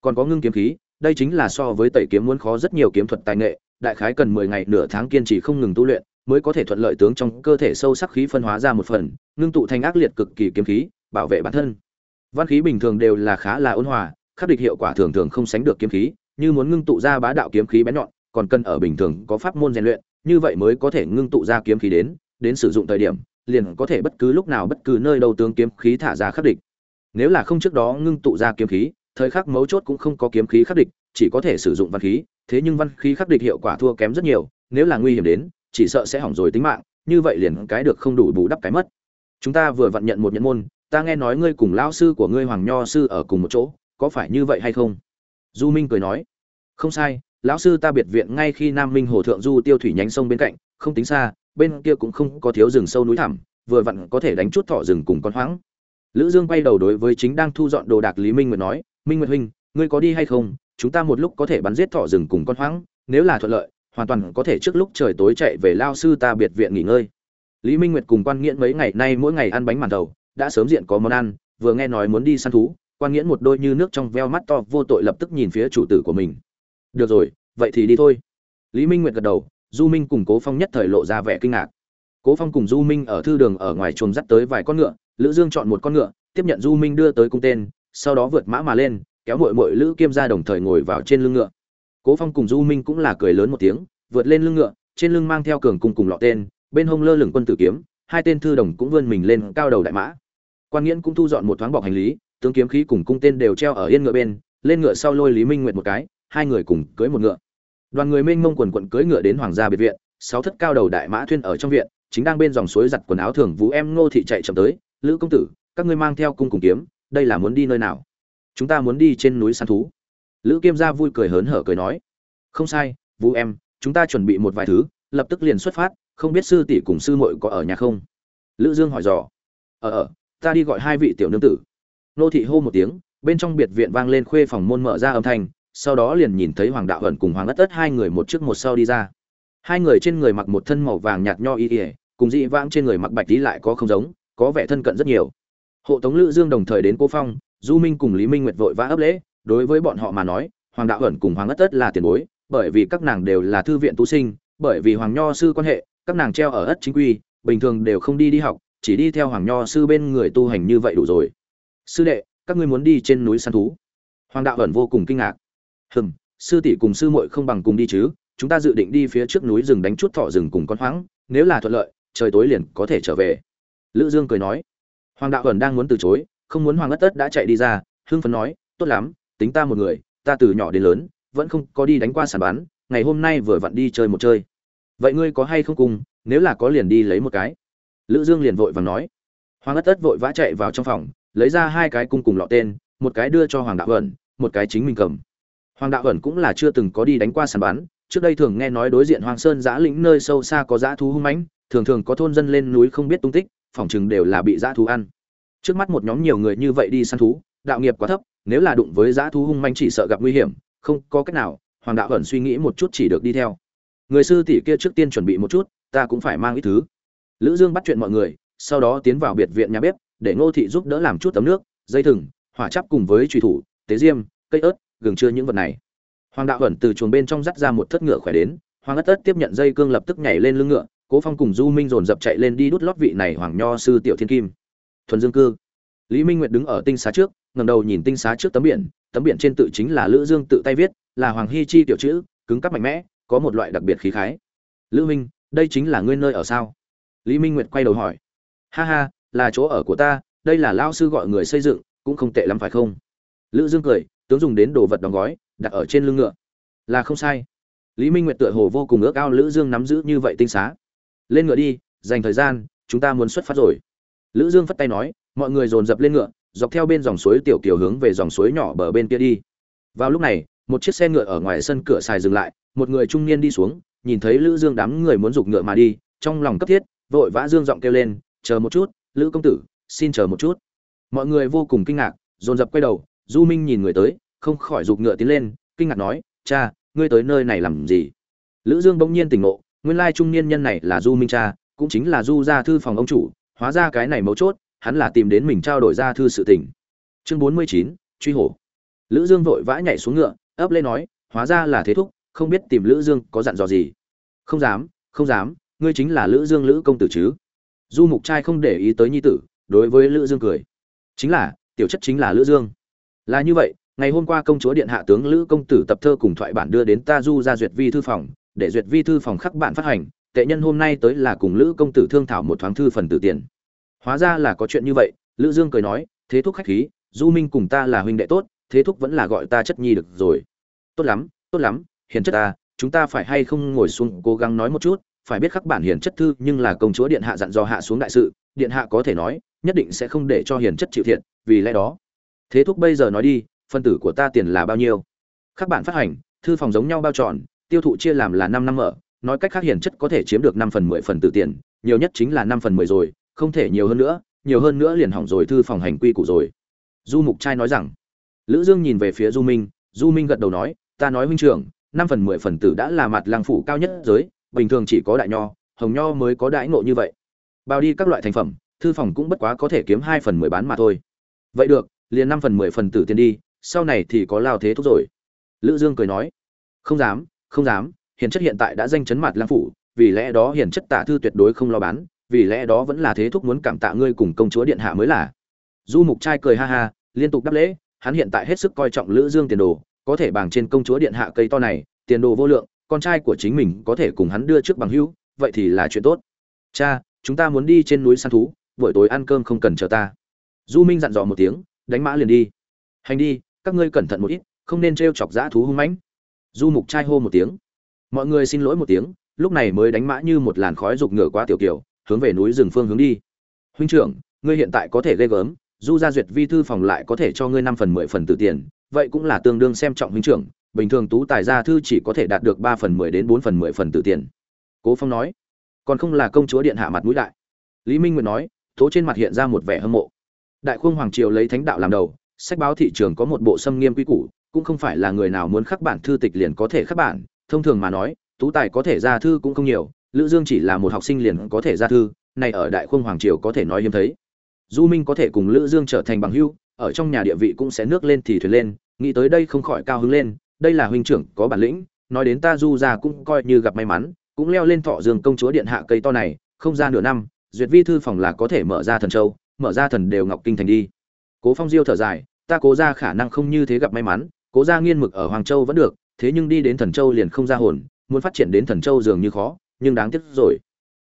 Còn có ngưng kiếm khí, đây chính là so với tẩy kiếm muốn khó rất nhiều kiếm thuật tài nghệ, đại khái cần mười ngày, nửa tháng kiên trì không ngừng tu luyện, mới có thể thuận lợi tướng trong cơ thể sâu sắc khí phân hóa ra một phần, ngưng tụ thành ác liệt cực kỳ kiếm khí, bảo vệ bản thân. Văn khí bình thường đều là khá là ôn hòa, khắc địch hiệu quả thường thường không sánh được kiếm khí, như muốn ngưng tụ ra bá đạo kiếm khí bén nhọn, còn cần ở bình thường có pháp môn rèn luyện, như vậy mới có thể ngưng tụ ra kiếm khí đến đến sử dụng thời điểm, liền có thể bất cứ lúc nào bất cứ nơi đâu tướng kiếm khí thả ra khắc địch nếu là không trước đó ngưng tụ ra kiếm khí, thời khắc mấu chốt cũng không có kiếm khí khắc địch, chỉ có thể sử dụng văn khí, thế nhưng văn khí khắc địch hiệu quả thua kém rất nhiều, nếu là nguy hiểm đến, chỉ sợ sẽ hỏng rồi tính mạng, như vậy liền cái được không đủ bù đắp cái mất. Chúng ta vừa vận nhận một nhận môn, ta nghe nói ngươi cùng lão sư của ngươi hoàng nho sư ở cùng một chỗ, có phải như vậy hay không? Du minh cười nói, không sai, lão sư ta biệt viện ngay khi nam minh hồ thượng du tiêu thủy nhánh sông bên cạnh, không tính xa, bên kia cũng không có thiếu rừng sâu núi thẳm, vừa vặn có thể đánh chút thọ rừng cùng con hoáng lữ dương quay đầu đối với chính đang thu dọn đồ đạc lý minh nguyệt nói minh nguyệt huynh ngươi có đi hay không? Chúng ta một lúc có thể bắn giết thọ rừng cùng con hoang, nếu là thuận lợi hoàn toàn có thể trước lúc trời tối chạy về lao sư ta biệt viện nghỉ ngơi. Lý minh nguyệt cùng quan nghiễn mấy ngày nay mỗi ngày ăn bánh màn đầu đã sớm diện có món ăn vừa nghe nói muốn đi săn thú quan nghiễn một đôi như nước trong veo mắt to vô tội lập tức nhìn phía chủ tử của mình. Được rồi vậy thì đi thôi. Lý minh nguyệt gật đầu du minh cùng cố phong nhất thời lộ ra vẻ kinh ngạc cố phong cùng du minh ở thư đường ở ngoài chuồng dắt tới vài con ngựa, lữ dương chọn một con ngựa, tiếp nhận du minh đưa tới cung tên, sau đó vượt mã mà lên, kéo mội mội lữ kiêm ra đồng thời ngồi vào trên lưng ngựa. Cố phong cùng du minh cũng là cười lớn một tiếng, vượt lên lưng ngựa, trên lưng mang theo cường cung cùng lọ tên, bên hông lơ lửng quân tử kiếm, hai tên thư đồng cũng vươn mình lên cao đầu đại mã. Quan nghiễn cũng thu dọn một thoáng bọc hành lý, tướng kiếm khí cùng cung tên đều treo ở yên ngựa bên, lên ngựa sau lôi lý minh nguyệt một cái, hai người cùng cưới một ngựa. Đoàn người mênh mông quần quận cưỡi ngựa đến hoàng gia biệt viện, sáu thất cao đầu đại mã thuyên ở trong viện chính đang bên dòng suối giặt quần áo thường vũ em ngô thị chạy chậm tới, lữ công tử, các ngươi mang theo cung cùng kiếm, đây là muốn đi nơi nào? Chúng ta muốn đi trên núi săn thú. Lữ kiêm gia vui cười hớn hở cười nói, không sai, vũ em, chúng ta chuẩn bị một vài thứ, lập tức liền xuất phát, không biết sư tỷ cùng sư muội có ở nhà không? Lữ dương hỏi dò ở ở ta đi gọi hai vị tiểu nương tử. Nô thị hô một tiếng, bên trong biệt viện vang lên khuê phòng môn mở ra âm thanh, sau đó liền nhìn thấy hoàng đạo ẩn cùng hoàng ất ất hai người một trước một sau đi ra. Hai người trên người mặc một thân màu vàng nhạt nho y ỉa cùng dị vãng trên người mặc bạch tí lại có không giống, có vẻ thân cận rất nhiều. Hộ tống lữ dương đồng thời đến cô phong, du minh cùng lý minh nguyệt vội vã ấp lễ, đối với bọn họ mà nói, hoàng đạo ẩn cùng hoàng ất tất là tiền bối, bởi vì các nàng đều là thư viện tu sinh, bởi vì hoàng nho sư quan hệ, các nàng treo ở ất chính quy, bình thường đều không đi đi học, chỉ đi theo hoàng nho sư bên người tu hành như vậy đủ rồi. Sư đệ, các ngươi muốn đi trên núi săn thú. Hoàng đạo ẩn vô cùng kinh ngạc. Hừm, sư tỷ cùng sư muội không bằng cùng đi chứ, chúng ta dự định đi phía trước núi rừng đánh chút thỏ rừng cùng con hoáng, nếu là thuận lợi trời tối liền có thể trở về. Lữ dương cười nói, hoàng đạo ẩn đang muốn từ chối, không muốn hoàng ất tất đã chạy đi ra, hưng phấn nói, tốt lắm, tính ta một người, ta từ nhỏ đến lớn, vẫn không có đi đánh qua sàn bán, ngày hôm nay vừa vặn đi chơi một chơi. Vậy ngươi có hay không cùng, nếu là có liền đi lấy một cái. Lữ dương liền vội vàng nói, hoàng ất tất vội vã chạy vào trong phòng, lấy ra hai cái cung cùng lọ tên, một cái đưa cho hoàng đạo ẩn, một cái chính mình cầm. Hoàng đạo ẩn cũng là chưa từng có đi đánh qua sàn bán, trước đây thường nghe nói đối diện hoàng sơn giã lĩnh nơi sâu xa có giã thú hung mãnh thường thường có thôn dân lên núi không biết tung tích, phòng chừng đều là bị dã thú ăn. Trước mắt một nhóm nhiều người như vậy đi săn thú, đạo nghiệp quá thấp, nếu là đụng với dã thú hung manh chỉ sợ gặp nguy hiểm, không có cách nào, hoàng đạo ẩn suy nghĩ một chút chỉ được đi theo. Người sư tỷ kia trước tiên chuẩn bị một chút, ta cũng phải mang ít thứ. Lữ dương bắt chuyện mọi người, sau đó tiến vào biệt viện nhà bếp, để ngô thị giúp đỡ làm chút tấm nước, dây thừng, hỏa chắp cùng với trùy thủ, tế diêm, cây ớt, gừng chưa những vật này. Hoàng đạo ẩn từ chuồng bên trong dắt ra một thất ngựa khỏe đến, hoàng ất ất tiếp nhận dây cương lập tức nhảy lên lưng ngựa cố phong cùng du minh dồn dập chạy lên đi đút lót vị này hoàng nho sư tiểu thiên kim. Thuần dương cư. Lý minh nguyệt đứng ở tinh xá trước, ngẩng đầu nhìn tinh xá trước tấm biển tấm biển trên tự chính là lữ dương tự tay viết, là hoàng hy chi tiểu chữ, cứng cắp mạnh mẽ, có một loại đặc biệt khí khái. Lữ minh, đây chính là ngươi nơi ở sao? Lý minh nguyệt quay đầu hỏi. Ha ha, là chỗ ở của ta, đây là lao sư gọi người xây dựng, cũng không tệ lắm phải không? Lữ dương cười, tướng dùng đến đồ vật đóng gói, đặt ở trên lưng ngựa. Là không sai. Lý minh nguyệt tựa hồ vô cùng ước ao lữ dương nắm giữ như vậy tinh xá lên ngựa đi, dành thời gian, chúng ta muốn xuất phát rồi. Lữ dương phất tay nói, mọi người dồn dập lên ngựa, dọc theo bên dòng suối tiểu kiều hướng về dòng suối nhỏ bờ bên kia đi. Vào lúc này, một chiếc xe ngựa ở ngoài sân cửa xài dừng lại, một người trung niên đi xuống, nhìn thấy lữ dương đám người muốn giục ngựa mà đi, trong lòng cấp thiết, vội vã dương giọng kêu lên, chờ một chút, lữ công tử, xin chờ một chút. Mọi người vô cùng kinh ngạc, dồn dập quay đầu, du minh nhìn người tới, không khỏi giục ngựa tiến lên, kinh ngạc nói, cha, ngươi tới nơi này làm gì? Lữ dương bỗng nhiên tỉnh ngộ nguyên lai trung niên nhân này là du minh cha cũng chính là du gia thư phòng ông chủ hóa ra cái này mấu chốt hắn là tìm đến mình trao đổi ra thư sự tình. Chương 49, truy hổ. Lữ dương vội vã nhảy xuống ngựa ấp lên nói hóa ra là thế thúc không biết tìm lữ dương có dặn dò gì. Không dám không dám ngươi chính là lữ dương lữ công tử chứ? Du mục trai không để ý tới nhi tử đối với lữ dương cười. Chính là tiểu chất chính là lữ dương. Là như vậy ngày hôm qua công chúa điện hạ tướng lữ công tử tập thơ cùng thoại bản đưa đến ta du ra duyệt vi thư phòng để duyệt vi thư phòng khắc bạn phát hành, tệ nhân hôm nay tới là cùng lữ công tử thương thảo một thoáng thư phần tử tiền. Hóa ra là có chuyện như vậy, lữ dương cười nói, thế thúc khách khí, du minh cùng ta là huynh đệ tốt, thế thúc vẫn là gọi ta chất nhi được rồi. Tốt lắm tốt lắm, hiền chất ta, chúng ta phải hay không ngồi xuống cố gắng nói một chút, phải biết khắc bản hiền chất thư, nhưng là công chúa điện hạ dặn dò hạ xuống đại sự, điện hạ có thể nói, nhất định sẽ không để cho hiền chất chịu thiệt, vì lẽ đó. Thế thúc bây giờ nói đi phân tử của ta tiền là bao nhiêu? Các bạn phát hành, thư phòng giống nhau bao tròn tiêu thụ chia làm là năm năm ở nói cách khác hiển chất có thể chiếm được năm phần mười phần tử tiền, nhiều nhất chính là năm phần mười rồi, không thể nhiều hơn nữa, nhiều hơn nữa liền hỏng rồi thư phòng hành quy củ rồi. Du mục trai nói rằng, lữ dương nhìn về phía du minh du minh gật đầu nói, ta nói huynh trưởng, năm phần mười phần tử đã là mặt lang phủ cao nhất giới, bình thường chỉ có đại nho, hồng nho mới có đại ngộ như vậy. Bao đi các loại thành phẩm, thư phòng cũng bất quá có thể kiếm hai phần mười bán mà thôi. Vậy được, liền năm phần mười phần tử tiền đi, sau này thì có lao thế thúc rồi. Lữ dương cười nói, không dám không dám, hiền chất hiện tại đã danh chấn mặt lang phủ, vì lẽ đó hiền chất tả thư tuyệt đối không lo bán, vì lẽ đó vẫn là thế thúc muốn cảm tạ ngươi cùng công chúa điện hạ mới là. Du mục trai cười ha ha, liên tục đáp lễ, hắn hiện tại hết sức coi trọng lữ dương tiền đồ, có thể bằng trên công chúa điện hạ cây to này, tiền đồ vô lượng, con trai của chính mình có thể cùng hắn đưa trước bằng hữu, vậy thì là chuyện tốt. Cha, chúng ta muốn đi trên núi săn thú, buổi tối ăn cơm không cần chờ ta. Du minh dặn dò một tiếng, đánh mã liền đi. Hành đi, các ngươi cẩn thận một ít, không nên trêu chọc dã thú hung mãnh du mục trai hô một tiếng. Mọi người xin lỗi một tiếng, lúc này mới đánh mã như một làn khói rục ngựa qua tiểu kiều, hướng về núi rừng phương hướng đi. Huynh trưởng, ngươi hiện tại có thể ghê gớm, du gia duyệt vi thư phòng lại có thể cho ngươi năm phần mười phần tự tiền, vậy cũng là tương đương xem trọng huynh trưởng, bình thường tú tài gia thư chỉ có thể đạt được ba phần mười đến bốn phần mười phần tự tiền. Cố phong nói, còn không là công chúa điện hạ mặt mũi đại lý minh nguyệt nói tố trên mặt hiện ra một vẻ hâm mộ. Đại khương hoàng triều lấy thánh đạo làm đầu, sách báo thị trường có một bộ xâm nghiêm quy củ cũng không phải là người nào muốn khắc bản thư tịch liền có thể khắc bản, thông thường mà nói, tú tài có thể ra thư cũng không nhiều, lữ dương chỉ là một học sinh liền có thể ra thư này ở đại khung hoàng triều có thể nói hiếm thấy. Du minh có thể cùng lữ dương trở thành bằng hữu, ở trong nhà địa vị cũng sẽ nước lên thì thuyền lên, nghĩ tới đây không khỏi cao hứng lên, đây là huynh trưởng, có bản lĩnh, nói đến ta du ra cũng coi như gặp may mắn, cũng leo lên thọ dương công chúa điện hạ cây to này, không ra nửa năm, duyệt vi thư phòng là có thể mở ra thần châu, mở ra thần đều ngọc kinh thành đi. Cố phong diêu thở dài, ta cố ra khả năng không như thế gặp may mắn cố gia nghiên mực ở hoàng châu vẫn được, thế nhưng đi đến thần châu liền không ra hồn, muốn phát triển đến thần châu dường như khó, nhưng đáng tiếc rồi.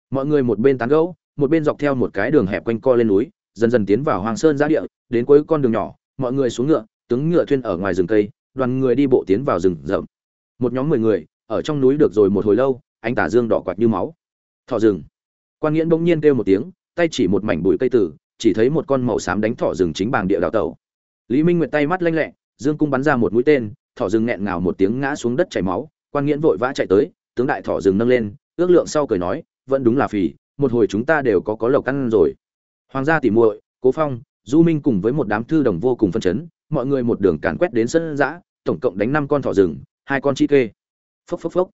Mọi người một bên tán gẫu, một bên dọc theo một cái đường hẹp quanh co lên núi, dần dần tiến vào hoàng sơn giã địa, đến cuối con đường nhỏ, mọi người xuống ngựa, tướng ngựa thuyên ở ngoài rừng cây, đoàn người đi bộ tiến vào rừng rậm. Một nhóm mười người, ở trong núi được rồi một hồi lâu anh tả dương đỏ quạt như máu. Thọ rừng. Quan nghiễn bỗng nhiên kêu một tiếng, tay chỉ một mảnh bụi cây tử, chỉ thấy một con màu xám đánh thọ rừng chính bàng địa đào tẩu. Lý minh nguyệt tay mắt lanh lẹ dương cung bắn ra một mũi tên thọ rừng nghẹn ngào một tiếng ngã xuống đất chảy máu, quan nghiễn vội vã chạy tới, tướng đại thọ rừng nâng lên, ước lượng sau cười nói, vẫn đúng là phì, một hồi chúng ta đều có có lộc căn rồi. Hoàng gia tỉ muội, cố phong, du minh cùng với một đám thư đồng vô cùng phân chấn, mọi người một đường càn quét đến sân giã, tổng cộng đánh năm con thỏ rừng, hai con chi kê. Phốc phốc phốc.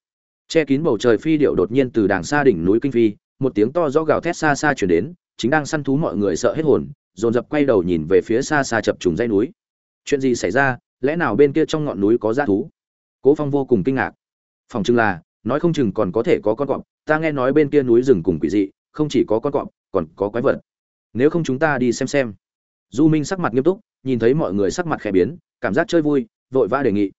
Che kín bầu trời phi điệu đột nhiên từ đàng xa đỉnh núi kinh phi, một tiếng to rõ gào thét xa xa chuyển đến, chính đang săn thú mọi người sợ hết hồn, dồn dập quay đầu nhìn về phía xa xa chập trùng dây núi chuyện gì xảy ra, lẽ nào bên kia trong ngọn núi có dã thú? Cố phong vô cùng kinh ngạc. Phòng chừng là, nói không chừng còn có thể có con cọp, ta nghe nói bên kia núi rừng cùng quỷ dị, không chỉ có con cọp, còn có quái vật. Nếu không chúng ta đi xem xem. Du minh sắc mặt nghiêm túc, nhìn thấy mọi người sắc mặt khẽ biến, cảm giác chơi vui, vội vã đề nghị.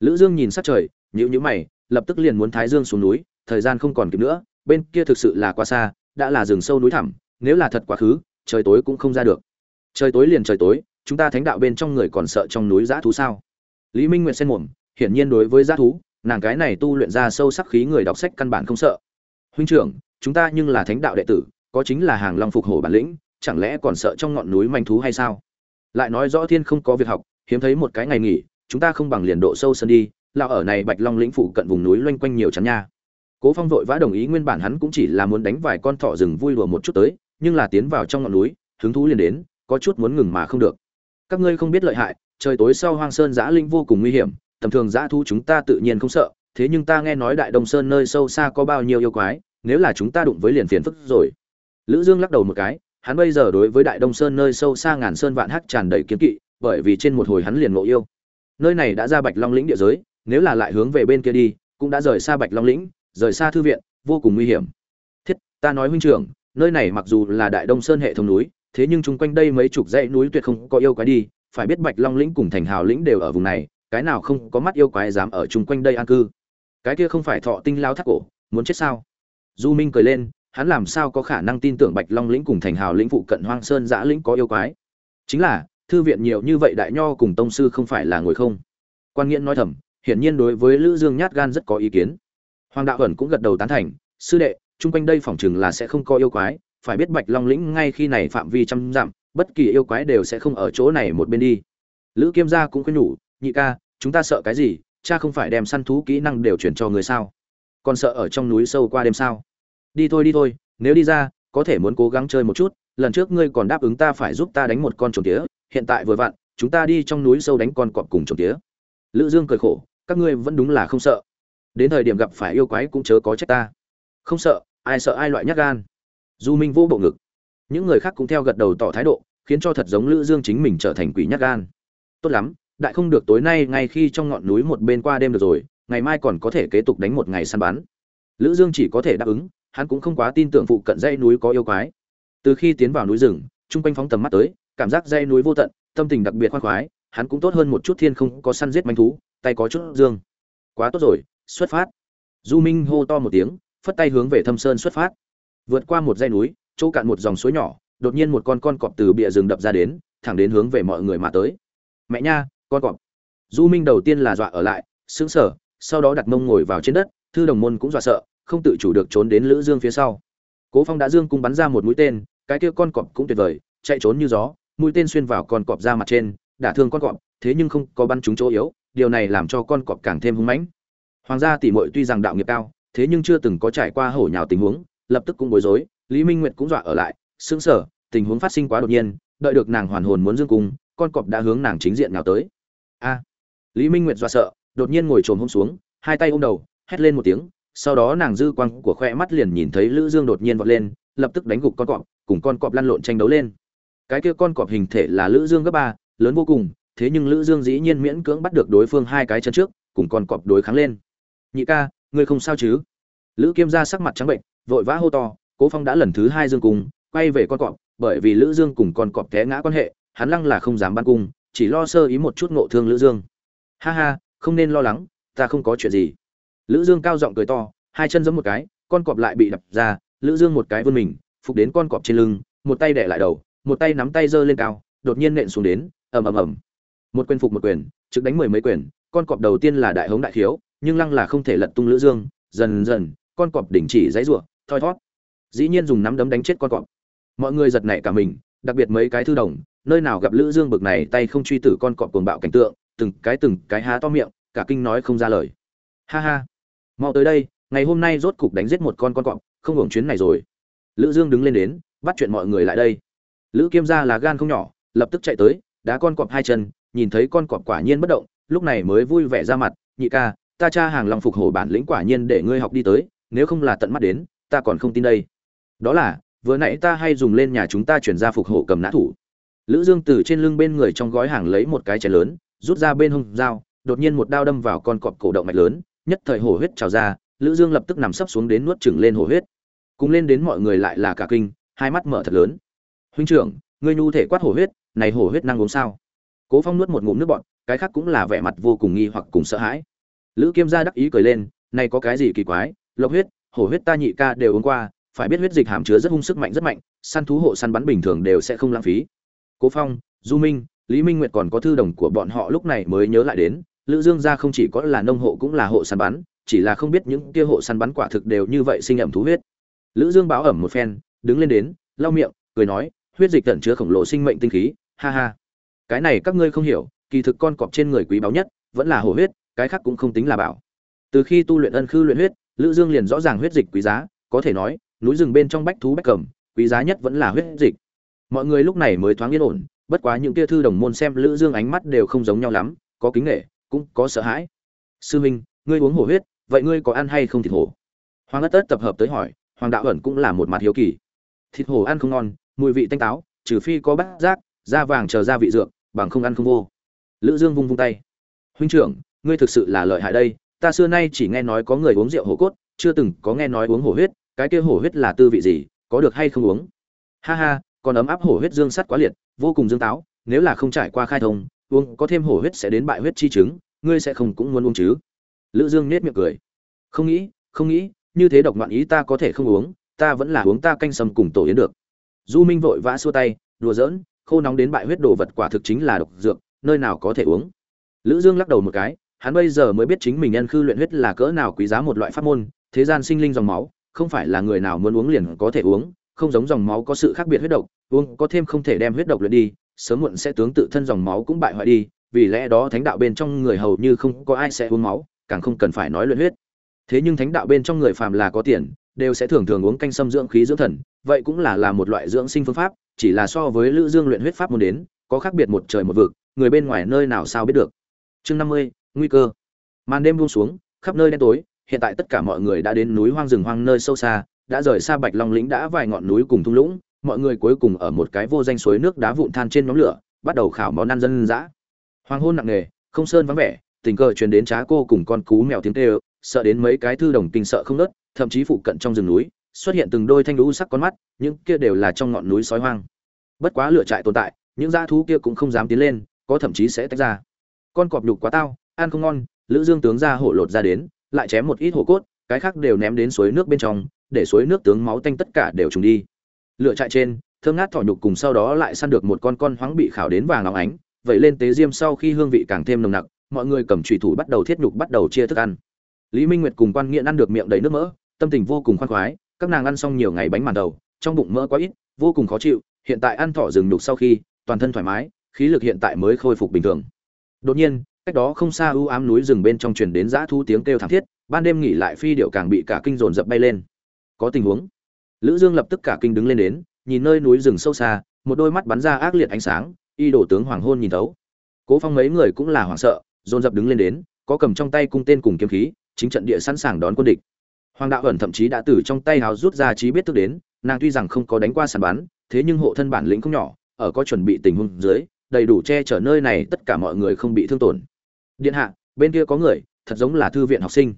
Lữ dương nhìn sắc trời, nhíu nhíu mày, lập tức liền muốn thái dương xuống núi, thời gian không còn kịp nữa, bên kia thực sự là quá xa, đã là rừng sâu núi thẳm, nếu là thật quá khứ, trời tối cũng không ra được. Trời tối liền trời tối chúng ta thánh đạo bên trong người còn sợ trong núi giã thú sao? Lý minh nguyệt xen mồm, hiển nhiên đối với giã thú, nàng cái này tu luyện ra sâu sắc khí người đọc sách căn bản không sợ. Huynh trưởng, chúng ta nhưng là thánh đạo đệ tử, có chính là hàng long phục hổ bản lĩnh, chẳng lẽ còn sợ trong ngọn núi manh thú hay sao? Lại nói rõ thiên không có việc học, hiếm thấy một cái ngày nghỉ, chúng ta không bằng liền độ sâu sân đi lao ở này bạch long lĩnh phủ cận vùng núi loanh quanh nhiều chắn nha. Cố phong vội vã đồng ý, nguyên bản hắn cũng chỉ là muốn đánh vài con thỏ rừng vui đùa một chút tới, nhưng là tiến vào trong ngọn núi, hứng thú liền đến, có chút muốn ngừng mà không được các ngươi không biết lợi hại, trời tối sau hoang sơn giã linh vô cùng nguy hiểm, tầm thường giã thu chúng ta tự nhiên không sợ, thế nhưng ta nghe nói đại đông sơn nơi sâu xa có bao nhiêu yêu quái, nếu là chúng ta đụng với liền phiền phức rồi. Lữ dương lắc đầu một cái, hắn bây giờ đối với đại đông sơn nơi sâu xa ngàn sơn vạn hắc tràn đầy kiến kỵ, bởi vì trên một hồi hắn liền ngộ yêu. Nơi này đã ra bạch long lĩnh địa giới, nếu là lại hướng về bên kia đi, cũng đã rời xa bạch long lĩnh, rời xa thư viện, vô cùng nguy hiểm. Thiết, ta nói huynh trưởng, nơi này mặc dù là đại đông sơn hệ thống núi thế nhưng chung quanh đây mấy chục dãy núi tuyệt không có yêu quái đi, phải biết bạch long lĩnh cùng thành hào lĩnh đều ở vùng này, cái nào không có mắt yêu quái dám ở chung quanh đây an cư. Cái kia không phải thọ tinh lao thác cổ, muốn chết sao? Du minh cười lên, hắn làm sao có khả năng tin tưởng bạch long lĩnh cùng thành hào lĩnh phụ cận hoang sơn giã lĩnh có yêu quái? Chính là, thư viện nhiều như vậy đại nho cùng tông sư không phải là ngồi không? Quan nghiễn nói thầm, hiển nhiên đối với lữ dương nhát gan rất có ý kiến. Hoàng đạo ẩn cũng gật đầu tán thành, sư đệ, chung quanh đây phỏng chừng là sẽ không có yêu quái phải biết bạch long lĩnh ngay khi này phạm vi trăm dặm, bất kỳ yêu quái đều sẽ không ở chỗ này một bên đi. Lữ kiêm gia cũng khuyên nhủ, nhị ca, chúng ta sợ cái gì? Cha không phải đem săn thú kỹ năng đều chuyển cho người sao? Còn sợ ở trong núi sâu qua đêm sao? Đi thôi đi thôi, nếu đi ra, có thể muốn cố gắng chơi một chút, lần trước ngươi còn đáp ứng ta phải giúp ta đánh một con trồn tía, hiện tại vừa vặn, chúng ta đi trong núi sâu đánh con cọp cùng trồn tía. Lữ dương cười khổ, các ngươi vẫn đúng là không sợ. Đến thời điểm gặp phải yêu quái cũng chớ có trách ta. Không sợ, ai sợ ai loại nhát gan du minh vô bộ ngực, những người khác cũng theo gật đầu tỏ thái độ, khiến cho thật giống lữ dương chính mình trở thành quỷ nhát gan. Tốt lắm, đại không được tối nay ngay khi trong ngọn núi một bên qua đêm được rồi, ngày mai còn có thể kế tục đánh một ngày săn bắn. Lữ dương chỉ có thể đáp ứng, hắn cũng không quá tin tưởng phụ cận dãy núi có yêu quái. Từ khi tiến vào núi rừng trung quanh phóng tầm mắt tới, cảm giác dãy núi vô tận, tâm tình đặc biệt khoan khoái, hắn cũng tốt hơn một chút thiên không có săn giết manh thú, tay có chút dương. Quá tốt rồi, xuất phát. Du minh hô to một tiếng, phất tay hướng về thâm sơn xuất phát vượt qua một dãy núi, chỗ cạn một dòng suối nhỏ, đột nhiên một con con cọp từ bìa rừng đập ra đến, thẳng đến hướng về mọi người mà tới. Mẹ nha, con cọp. Du minh đầu tiên là dọa ở lại, sững sờ, sau đó đặt mông ngồi vào trên đất, thư đồng môn cũng dọa sợ, không tự chủ được trốn đến lữ dương phía sau. Cố phong đã dương cung bắn ra một mũi tên, cái kia con cọp cũng tuyệt vời, chạy trốn như gió, mũi tên xuyên vào con cọp ra mặt trên, đả thương con cọp, thế nhưng không có bắn trúng chỗ yếu, điều này làm cho con cọp càng thêm hung mãnh. Hoàng gia tỷ muội tuy rằng đạo nghiệp cao, thế nhưng chưa từng có trải qua hổ nhào tình huống lập tức cũng bối rối, lý minh nguyệt cũng dọa ở lại sững sờ tình huống phát sinh quá đột nhiên, đợi được nàng hoàn hồn muốn dương cung, con cọp đã hướng nàng chính diện nào tới. A. Lý minh nguyệt dọa sợ, đột nhiên ngồi trồm hôm xuống, hai tay ôm đầu, hét lên một tiếng, sau đó nàng dư quang của khoe mắt liền nhìn thấy lữ dương đột nhiên vọt lên, lập tức đánh gục con cọp, cùng con cọp lăn lộn tranh đấu lên. Cái kia con cọp hình thể là lữ dương gấp ba, lớn vô cùng, thế nhưng lữ dương dĩ nhiên miễn cưỡng bắt được đối phương hai cái chân trước, cùng con cọp đối kháng lên. Nhị ca, ngươi không sao chứ? Lữ kiêm ra sắc mặt trắng bệnh vội vã hô to, cố phong đã lần thứ hai dương cùng quay về con cọp, bởi vì lữ dương cùng con cọp té ngã quan hệ, hắn lăng là không dám ban cung, chỉ lo sơ ý một chút ngộ thương lữ dương. Ha ha, không nên lo lắng, ta không có chuyện gì. Lữ dương cao giọng cười to, hai chân giẫm một cái, con cọp lại bị đập ra, lữ dương một cái vươn mình, phục đến con cọp trên lưng, một tay đẻ lại đầu, một tay nắm tay giơ lên cao, đột nhiên nện xuống đến, ầm ầm ầm. Một quyền phục một quyền, trực đánh mười mấy quyền, con cọp đầu tiên là đại hống đại khiếu, nhưng lăng là không thể lật tung lữ dương, dần dần, con cọp đỉnh chỉ dãy rủa thoi thoát dĩ nhiên dùng nắm đấm đánh chết con cọp. Mọi người giật nảy cả mình, đặc biệt mấy cái thư đồng, nơi nào gặp lữ dương bực này tay không truy tử con cọp cuồng bạo cảnh tượng, từng cái từng cái há to miệng, cả kinh nói không ra lời. Ha ha. Mau tới đây, ngày hôm nay rốt cục đánh giết một con con cọp, không hưởng chuyến này rồi. Lữ dương đứng lên đến, bắt chuyện mọi người lại đây. Lữ kiêm gia là gan không nhỏ, lập tức chạy tới, đá con cọp hai chân, nhìn thấy con cọp quả nhiên bất động, lúc này mới vui vẻ ra mặt, nhị ca, ta cha hàng long phục hổ bản lĩnh quả nhiên để ngươi học đi tới, nếu không là tận mắt đến ta còn không tin đây. Đó là, vừa nãy ta hay dùng lên nhà chúng ta chuyển ra phục hộ cầm nã thủ. Lữ dương từ trên lưng bên người trong gói hàng lấy một cái chén lớn, rút ra bên hông dao, đột nhiên một đao đâm vào con cọp cổ động mạch lớn, nhất thời hổ huyết trào ra, lữ dương lập tức nằm sấp xuống đến nuốt chửng lên hổ huyết. Cùng lên đến mọi người lại là cả kinh, hai mắt mở thật lớn. Huynh trưởng, ngươi nhu thể quát hổ huyết, này hổ huyết năng uống sao? Cố phong nuốt một ngụm nước bọt, cái khác cũng là vẻ mặt vô cùng nghi hoặc cùng sợ hãi. Lữ kiêm gia đắc ý cười lên, này có cái gì kỳ quái, lộc huyết hổ huyết ta nhị ca đều uống qua, phải biết huyết dịch hàm chứa rất hung sức mạnh, rất mạnh, săn thú hộ săn bắn bình thường đều sẽ không lãng phí. Cố phong, du minh, lý minh nguyệt còn có thư đồng của bọn họ lúc này mới nhớ lại đến, lữ dương gia không chỉ có là nông hộ cũng là hộ săn bắn, chỉ là không biết những kia hộ săn bắn quả thực đều như vậy sinh ẩm thú huyết. Lữ dương báo ẩm một phen, đứng lên đến, lau miệng, cười nói, huyết dịch tẩn chứa khổng lồ sinh mệnh tinh khí, ha ha. Cái này các ngươi không hiểu, kỳ thực con cọp trên người quý báu nhất vẫn là hổ huyết, cái khác cũng không tính là bảo. Từ khi tu luyện ân khư luyện huyết lữ dương liền rõ ràng huyết dịch quý giá, có thể nói, núi rừng bên trong bách thú bách cầm, quý giá nhất vẫn là huyết dịch. Mọi người lúc này mới thoáng yên ổn, bất quá những kia thư đồng môn xem lữ dương ánh mắt đều không giống nhau lắm, có kính nể, cũng có sợ hãi. Sư minh, ngươi uống hổ huyết, vậy ngươi có ăn hay không thịt hổ? Hoàng Ngất tất tập hợp tới hỏi, hoàng đạo ẩn cũng là một mặt hiếu kỳ. Thịt hổ ăn không ngon, mùi vị tanh táo, trừ phi có bát giác, da vàng chờ ra vị dược, bằng không ăn không vô. Lữ dương vung vung tay. Huynh trưởng, ngươi thực sự là lợi hại đây ta xưa nay chỉ nghe nói có người uống rượu hổ cốt, chưa từng có nghe nói uống hổ huyết, cái kia hổ huyết là tư vị gì, có được hay không uống? Ha ha, còn ấm áp hổ huyết dương sắt quá liệt, vô cùng dương táo, nếu là không trải qua khai thông, uống có thêm hổ huyết sẽ đến bại huyết chi chứng, ngươi sẽ không cũng muốn uống chứ? Lữ dương nết miệng cười. Không nghĩ không nghĩ, như thế độc ngoạn ý ta có thể không uống, ta vẫn là uống ta canh sâm cùng tổ yến được. Du minh vội vã xua tay, đùa giỡn, khô nóng đến bại huyết đồ vật quả thực chính là độc dược, nơi nào có thể uống? Lữ dương lắc đầu một cái hắn bây giờ mới biết chính mình nhân khư luyện huyết là cỡ nào quý giá một loại pháp môn thế gian sinh linh dòng máu không phải là người nào muốn uống liền có thể uống không giống dòng máu có sự khác biệt huyết độc uống có thêm không thể đem huyết độc luyện đi sớm muộn sẽ tướng tự thân dòng máu cũng bại hoại đi vì lẽ đó thánh đạo bên trong người hầu như không có ai sẽ uống máu càng không cần phải nói luyện huyết. Thế nhưng thánh đạo bên trong người phàm là có tiền đều sẽ thường thường uống canh sâm dưỡng khí dưỡng thần vậy cũng là là một loại dưỡng sinh phương pháp chỉ là so với lữ dương luyện huyết pháp môn đến có khác biệt một trời một vực người bên ngoài nơi nào sao biết được. Chương 50, nguy cơ. Màn đêm buông xuống, khắp nơi đen tối, hiện tại tất cả mọi người đã đến núi hoang rừng hoang nơi sâu xa, đã rời xa bạch long lĩnh đã vài ngọn núi cùng thung lũng, mọi người cuối cùng ở một cái vô danh suối nước đá vụn than trên nhóm lửa, bắt đầu khảo món ăn dân dã. Hoàng hôn nặng nề, không sơn vắng vẻ, tình cờ truyền đến trá cô cùng con cú mèo tiếng kêu, sợ đến mấy cái thư đồng kinh sợ không nớt, thậm chí phụ cận trong rừng núi, xuất hiện từng đôi thanh lũ sắc con mắt, những kia đều là trong ngọn núi sói hoang. Bất quá lựa trại tồn tại, những dã thú kia cũng không dám tiến lên, có thậm chí sẽ tách ra. Con cọp nhục quá tao ăn không ngon, lữ dương tướng ra hổ lột ra đến, lại chém một ít hổ cốt, cái khác đều ném đến suối nước bên trong, để suối nước tướng máu tanh tất cả đều trùng đi. Lựa trại trên, thơm ngát thỏ nhục cùng sau đó lại săn được một con con hoáng bị khảo đến vàng óng ánh vậy lên tế diêm sau khi hương vị càng thêm nồng nặc, mọi người cầm trùy thủ bắt đầu thiết nhục bắt đầu chia thức ăn. Lý minh nguyệt cùng quan nghiện ăn được miệng đầy nước mỡ, tâm tình vô cùng khoan khoái, các nàng ăn xong nhiều ngày bánh màn đầu, trong bụng mỡ quá ít, vô cùng khó chịu, hiện tại ăn thỏ rừng nhục sau khi, toàn thân thoải mái, khí lực hiện tại mới khôi phục bình thường. Đột nhiên cách đó không xa u ám núi rừng bên trong truyền đến dã thu tiếng kêu thảm thiết, ban đêm nghỉ lại phi điệu càng bị cả kinh dồn dập bay lên. Có tình huống. Lữ dương lập tức cả kinh đứng lên đến, nhìn nơi núi rừng sâu xa, một đôi mắt bắn ra ác liệt ánh sáng, y đổ tướng hoàng hôn nhìn thấu. Cố phong mấy người cũng là hoảng sợ, dồn dập đứng lên đến, có cầm trong tay cung tên cùng kiếm khí, chính trận địa sẵn sàng đón quân địch. Hoàng đạo ẩn thậm chí đã từ trong tay hào rút ra trí biết thức đến, nàng tuy rằng không có đánh qua sàn bắn, thế nhưng hộ thân bản lĩnh không nhỏ, ở có chuẩn bị tình huống dưới, đầy đủ che chở nơi này tất cả mọi người không bị thương tổn điện hạ, bên kia có người, thật giống là thư viện học sinh.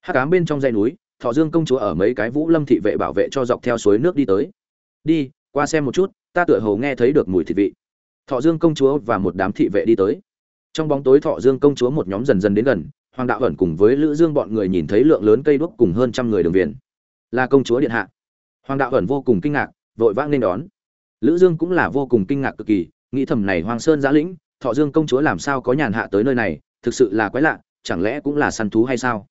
Hát cám bên trong dây núi, thọ dương công chúa ở mấy cái vũ lâm thị vệ bảo vệ cho dọc theo suối nước đi tới. Đi, qua xem một chút, ta tựa hồ nghe thấy được mùi thịt vị. Thọ dương công chúa và một đám thị vệ đi tới. Trong bóng tối thọ dương công chúa một nhóm dần dần đến gần, hoàng đạo ẩn cùng với lữ dương bọn người nhìn thấy lượng lớn cây đuốc cùng hơn trăm người đường viền. Là công chúa điện hạ. Hoàng đạo ẩn vô cùng kinh ngạc, vội vã nên đón. Lữ dương cũng là vô cùng kinh ngạc cực kỳ, nghĩ thầm này hoàng sơn giã lĩnh, thọ dương công chúa làm sao có nhàn hạ tới nơi này thực sự là quái lạ, chẳng lẽ cũng là săn thú hay sao?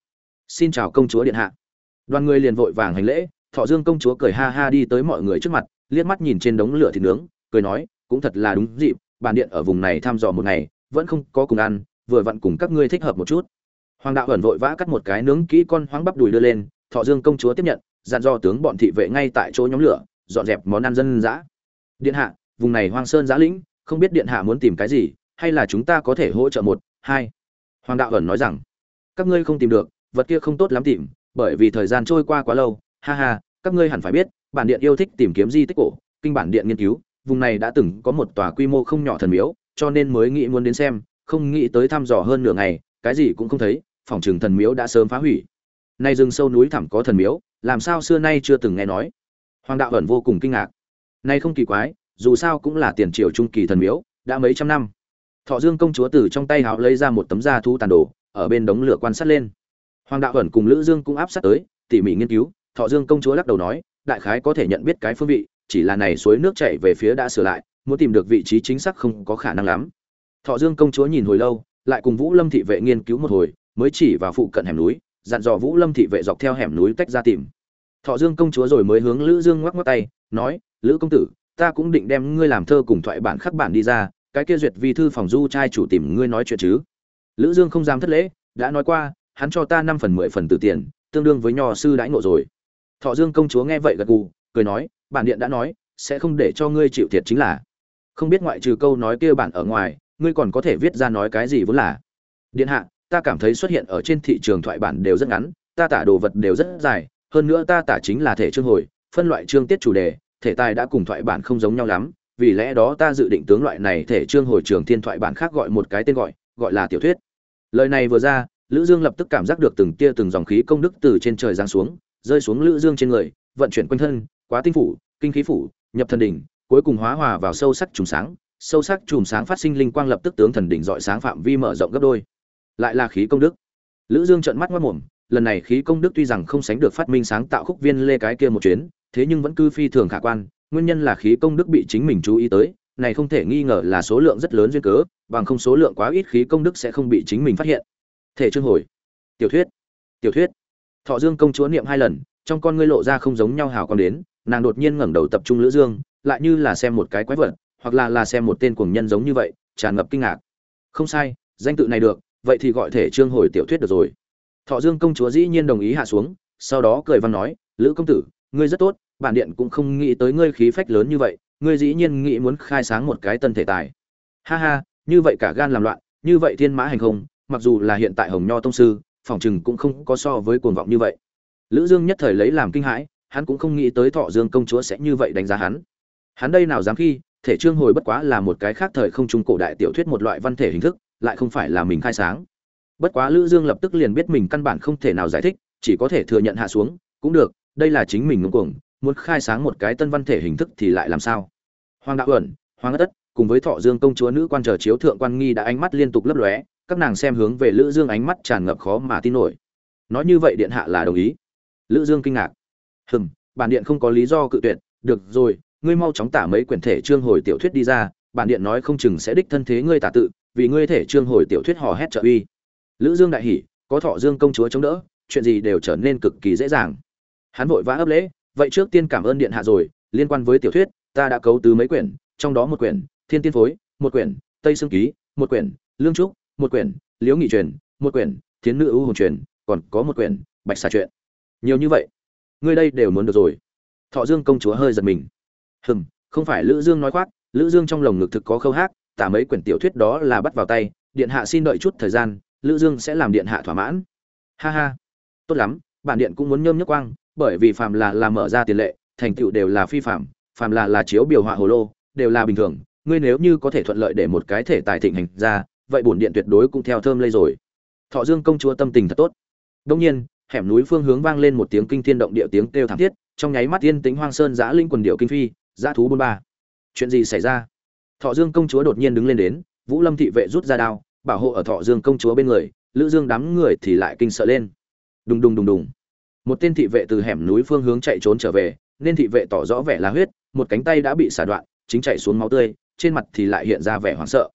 Xin chào công chúa điện hạ. Đoàn người liền vội vàng hành lễ, thọ dương công chúa cười ha ha đi tới mọi người trước mặt, liếc mắt nhìn trên đống lửa thịt nướng, cười nói, cũng thật là đúng dịp, bản điện ở vùng này thăm dò một ngày, vẫn không có cùng ăn, vừa vặn cùng các ngươi thích hợp một chút. Hoàng đạo ẩn vội vã cắt một cái nướng kỹ con hoáng bắp đùi đưa lên, thọ dương công chúa tiếp nhận, dặn do tướng bọn thị vệ ngay tại chỗ nhóm lửa, dọn dẹp món ăn dân dã. Điện hạ, vùng này hoang sơn giã lĩnh, không biết điện hạ muốn tìm cái gì, hay là chúng ta có thể hỗ trợ một, hai? Hoàng đạo ẩn nói rằng, các ngươi không tìm được, vật kia không tốt lắm tìm, bởi vì thời gian trôi qua quá lâu. Ha ha, các ngươi hẳn phải biết, bản điện yêu thích tìm kiếm di tích cổ, kinh bản điện nghiên cứu, vùng này đã từng có một tòa quy mô không nhỏ thần miếu, cho nên mới nghĩ muốn đến xem, không nghĩ tới thăm dò hơn nửa ngày, cái gì cũng không thấy, phòng trường thần miếu đã sớm phá hủy. Nay rừng sâu núi thẳm có thần miếu, làm sao xưa nay chưa từng nghe nói? Hoàng đạo ẩn vô cùng kinh ngạc. Nay không kỳ quái, dù sao cũng là tiền triều trung kỳ thần miếu, đã mấy trăm năm thọ dương công chúa từ trong tay háo lấy ra một tấm da thú tàn đồ, ở bên đống lửa quan sát lên. Hoàng đạo ẩn cùng lữ dương cũng áp sát tới, tỉ mỉ nghiên cứu, thọ dương công chúa lắc đầu nói, đại khái có thể nhận biết cái phương vị, chỉ là này suối nước chảy về phía đã sửa lại, muốn tìm được vị trí chính xác không có khả năng lắm. Thọ dương công chúa nhìn hồi lâu, lại cùng vũ lâm thị vệ nghiên cứu một hồi, mới chỉ vào phụ cận hẻm núi, dặn dò vũ lâm thị vệ dọc theo hẻm núi tách ra tìm. Thọ dương công chúa rồi mới hướng lữ dương ngoắc ngoắc tay, nói, lữ công tử, ta cũng định đem ngươi làm thơ cùng thoại bản khắc bản đi ra cái kia duyệt vi thư phòng du trai chủ tìm ngươi nói chuyện chứ? Lữ dương không dám thất lễ, đã nói qua, hắn cho ta năm phần mười phần từ tiền, tương đương với nho sư đãi ngộ rồi. Thọ dương công chúa nghe vậy gật gù, cười nói, bản điện đã nói, sẽ không để cho ngươi chịu thiệt chính là. Không biết ngoại trừ câu nói kia bản ở ngoài, ngươi còn có thể viết ra nói cái gì vốn là? Điện hạ, ta cảm thấy xuất hiện ở trên thị trường thoại bản đều rất ngắn, ta tả đồ vật đều rất dài, hơn nữa ta tả chính là thể chương hồi, phân loại chương tiết chủ đề, thể tài đã cùng thoại bản không giống nhau lắm vì lẽ đó ta dự định tướng loại này thể trương hồi trường thiên thoại bản khác gọi một cái tên gọi gọi là tiểu thuyết. Lời này vừa ra, lữ dương lập tức cảm giác được từng tia từng dòng khí công đức từ trên trời giáng xuống, rơi xuống lữ dương trên người, vận chuyển quanh thân, quá tinh phủ, kinh khí phủ, nhập thần đỉnh, cuối cùng hóa hòa vào sâu sắc trùng sáng, sâu sắc trùng sáng phát sinh linh quang lập tức tướng thần đỉnh dọi sáng phạm vi mở rộng gấp đôi. Lại là khí công đức. Lữ dương trợn mắt ngoạm mồm lần này khí công đức tuy rằng không sánh được phát minh sáng tạo khúc viên lê cái kia một chuyến, thế nhưng vẫn cư phi thường khả quan nguyên nhân là khí công đức bị chính mình chú ý tới, này không thể nghi ngờ là số lượng rất lớn duyên cớ, bằng không số lượng quá ít khí công đức sẽ không bị chính mình phát hiện. Thể chương hồi, tiểu thuyết tiểu thuyết. Thọ dương công chúa niệm hai lần, trong con ngươi lộ ra không giống nhau hào quang đến, nàng đột nhiên ngẩng đầu tập trung lữ dương, lại như là xem một cái quái vật, hoặc là là xem một tên cuồng nhân giống như vậy, tràn ngập kinh ngạc. Không sai, danh tự này được, vậy thì gọi thể trương hồi tiểu thuyết được rồi. Thọ dương công chúa dĩ nhiên đồng ý hạ xuống, sau đó cười văn nói, lữ công tử, ngươi rất tốt bản điện cũng không nghĩ tới ngươi khí phách lớn như vậy, ngươi dĩ nhiên nghĩ muốn khai sáng một cái tân thể tài. Ha ha, như vậy cả gan làm loạn, như vậy thiên mã hành không, mặc dù là hiện tại hồng nho tông sư, phòng chừng cũng không có so với cuồng vọng như vậy. Lữ dương nhất thời lấy làm kinh hãi, hắn cũng không nghĩ tới thọ dương công chúa sẽ như vậy đánh giá hắn. Hắn đây nào dám khi, thể trương hồi bất quá là một cái khác thời không trung cổ đại tiểu thuyết một loại văn thể hình thức, lại không phải là mình khai sáng. Bất quá lữ dương lập tức liền biết mình căn bản không thể nào giải thích, chỉ có thể thừa nhận hạ xuống, cũng được, đây là chính mình ngông cuồng muốn khai sáng một cái tân văn thể hình thức thì lại làm sao? Hoàng đạo ẩn, hoàng ất cùng với thọ dương công chúa nữ quan chờ chiếu thượng quan nghi đã ánh mắt liên tục lấp lóe, các nàng xem hướng về lữ dương ánh mắt tràn ngập khó mà tin nổi. Nói như vậy điện hạ là đồng ý. Lữ dương kinh ngạc. Hừm, bản điện không có lý do cự tuyệt. Được rồi, ngươi mau chóng tả mấy quyển thể trương hồi tiểu thuyết đi ra, bản điện nói không chừng sẽ đích thân thế ngươi tả tự, vì ngươi thể trương hồi tiểu thuyết hò hét trợ uy. Lữ dương đại hỉ, có thọ dương công chúa chống đỡ, chuyện gì đều trở nên cực kỳ dễ dàng. Hắn vội vã ấp lễ vậy trước tiên cảm ơn điện hạ rồi, liên quan với tiểu thuyết, ta đã cấu tứ mấy quyển, trong đó một quyển, thiên tiên phối, một quyển, tây sương ký, một quyển, lương trúc, một quyển, liễu nghị truyền, một quyển, thiến nữ ưu hồn truyền, còn có một quyển, bạch xà truyện. Nhiều như vậy, ngươi đây đều muốn được rồi. Thọ dương công chúa hơi giật mình. Hừm, không phải lữ dương nói khoác, lữ dương trong lồng ngực thực có khâu hát tả mấy quyển tiểu thuyết đó là bắt vào tay, điện hạ xin đợi chút thời gian, lữ dương sẽ làm điện hạ thỏa mãn. Ha ha. Tốt lắm, bản điện cũng muốn nhơm nhức quang bởi vì phàm là làm mở ra tiền lệ, thành tựu đều là phi phạm phàm là là chiếu biểu họa hồ lô, đều là bình thường. Ngươi nếu như có thể thuận lợi để một cái thể tài thịnh hành ra, vậy bổn điện tuyệt đối cũng theo thơm lây rồi. Thọ dương công chúa tâm tình thật tốt. Đương nhiên, hẻm núi phương hướng vang lên một tiếng kinh thiên động địa tiếng kêu thảm thiết, trong nháy mắt yên tĩnh hoang sơn giã linh quần điệu kinh phi, giã thú bôn ba. Chuyện gì xảy ra? Thọ dương công chúa đột nhiên đứng lên đến, vũ lâm thị vệ rút ra đao, bảo hộ ở thọ dương công chúa bên người, lữ dương đám người thì lại kinh sợ lên. Đùng đùng đùng đùng một tên thị vệ từ hẻm núi phương hướng chạy trốn trở về, nên thị vệ tỏ rõ vẻ là huyết, một cánh tay đã bị xả đoạn, chính chạy xuống máu tươi, trên mặt thì lại hiện ra vẻ hoảng sợ.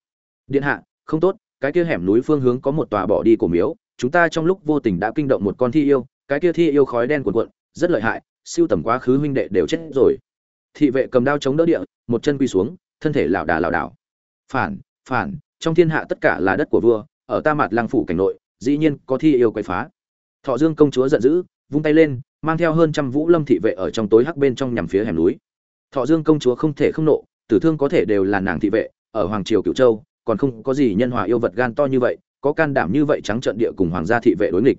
Điện hạ, không tốt, cái kia hẻm núi phương hướng có một tòa bỏ đi cổ miếu, chúng ta trong lúc vô tình đã kinh động một con thi yêu, cái kia thi yêu khói đen cuộn cuộn, rất lợi hại, siêu tầm quá khứ huynh đệ đều chết rồi. Thị vệ cầm đao chống đỡ địa, một chân quy xuống, thân thể lảo đà lảo đảo. Phản phản, trong thiên hạ tất cả là đất của vua, ở ta mặt lang phủ cảnh nội, dĩ nhiên có thi yêu quậy phá. Thọ dương công chúa giận dữ vung tay lên, mang theo hơn trăm vũ lâm thị vệ ở trong tối hắc bên trong nhằm phía hẻm núi. Thọ dương công chúa không thể không nộ, tử thương có thể đều là nàng thị vệ, ở hoàng triều cửu châu, còn không có gì nhân hòa yêu vật gan to như vậy, có can đảm như vậy trắng trận địa cùng hoàng gia thị vệ đối nghịch.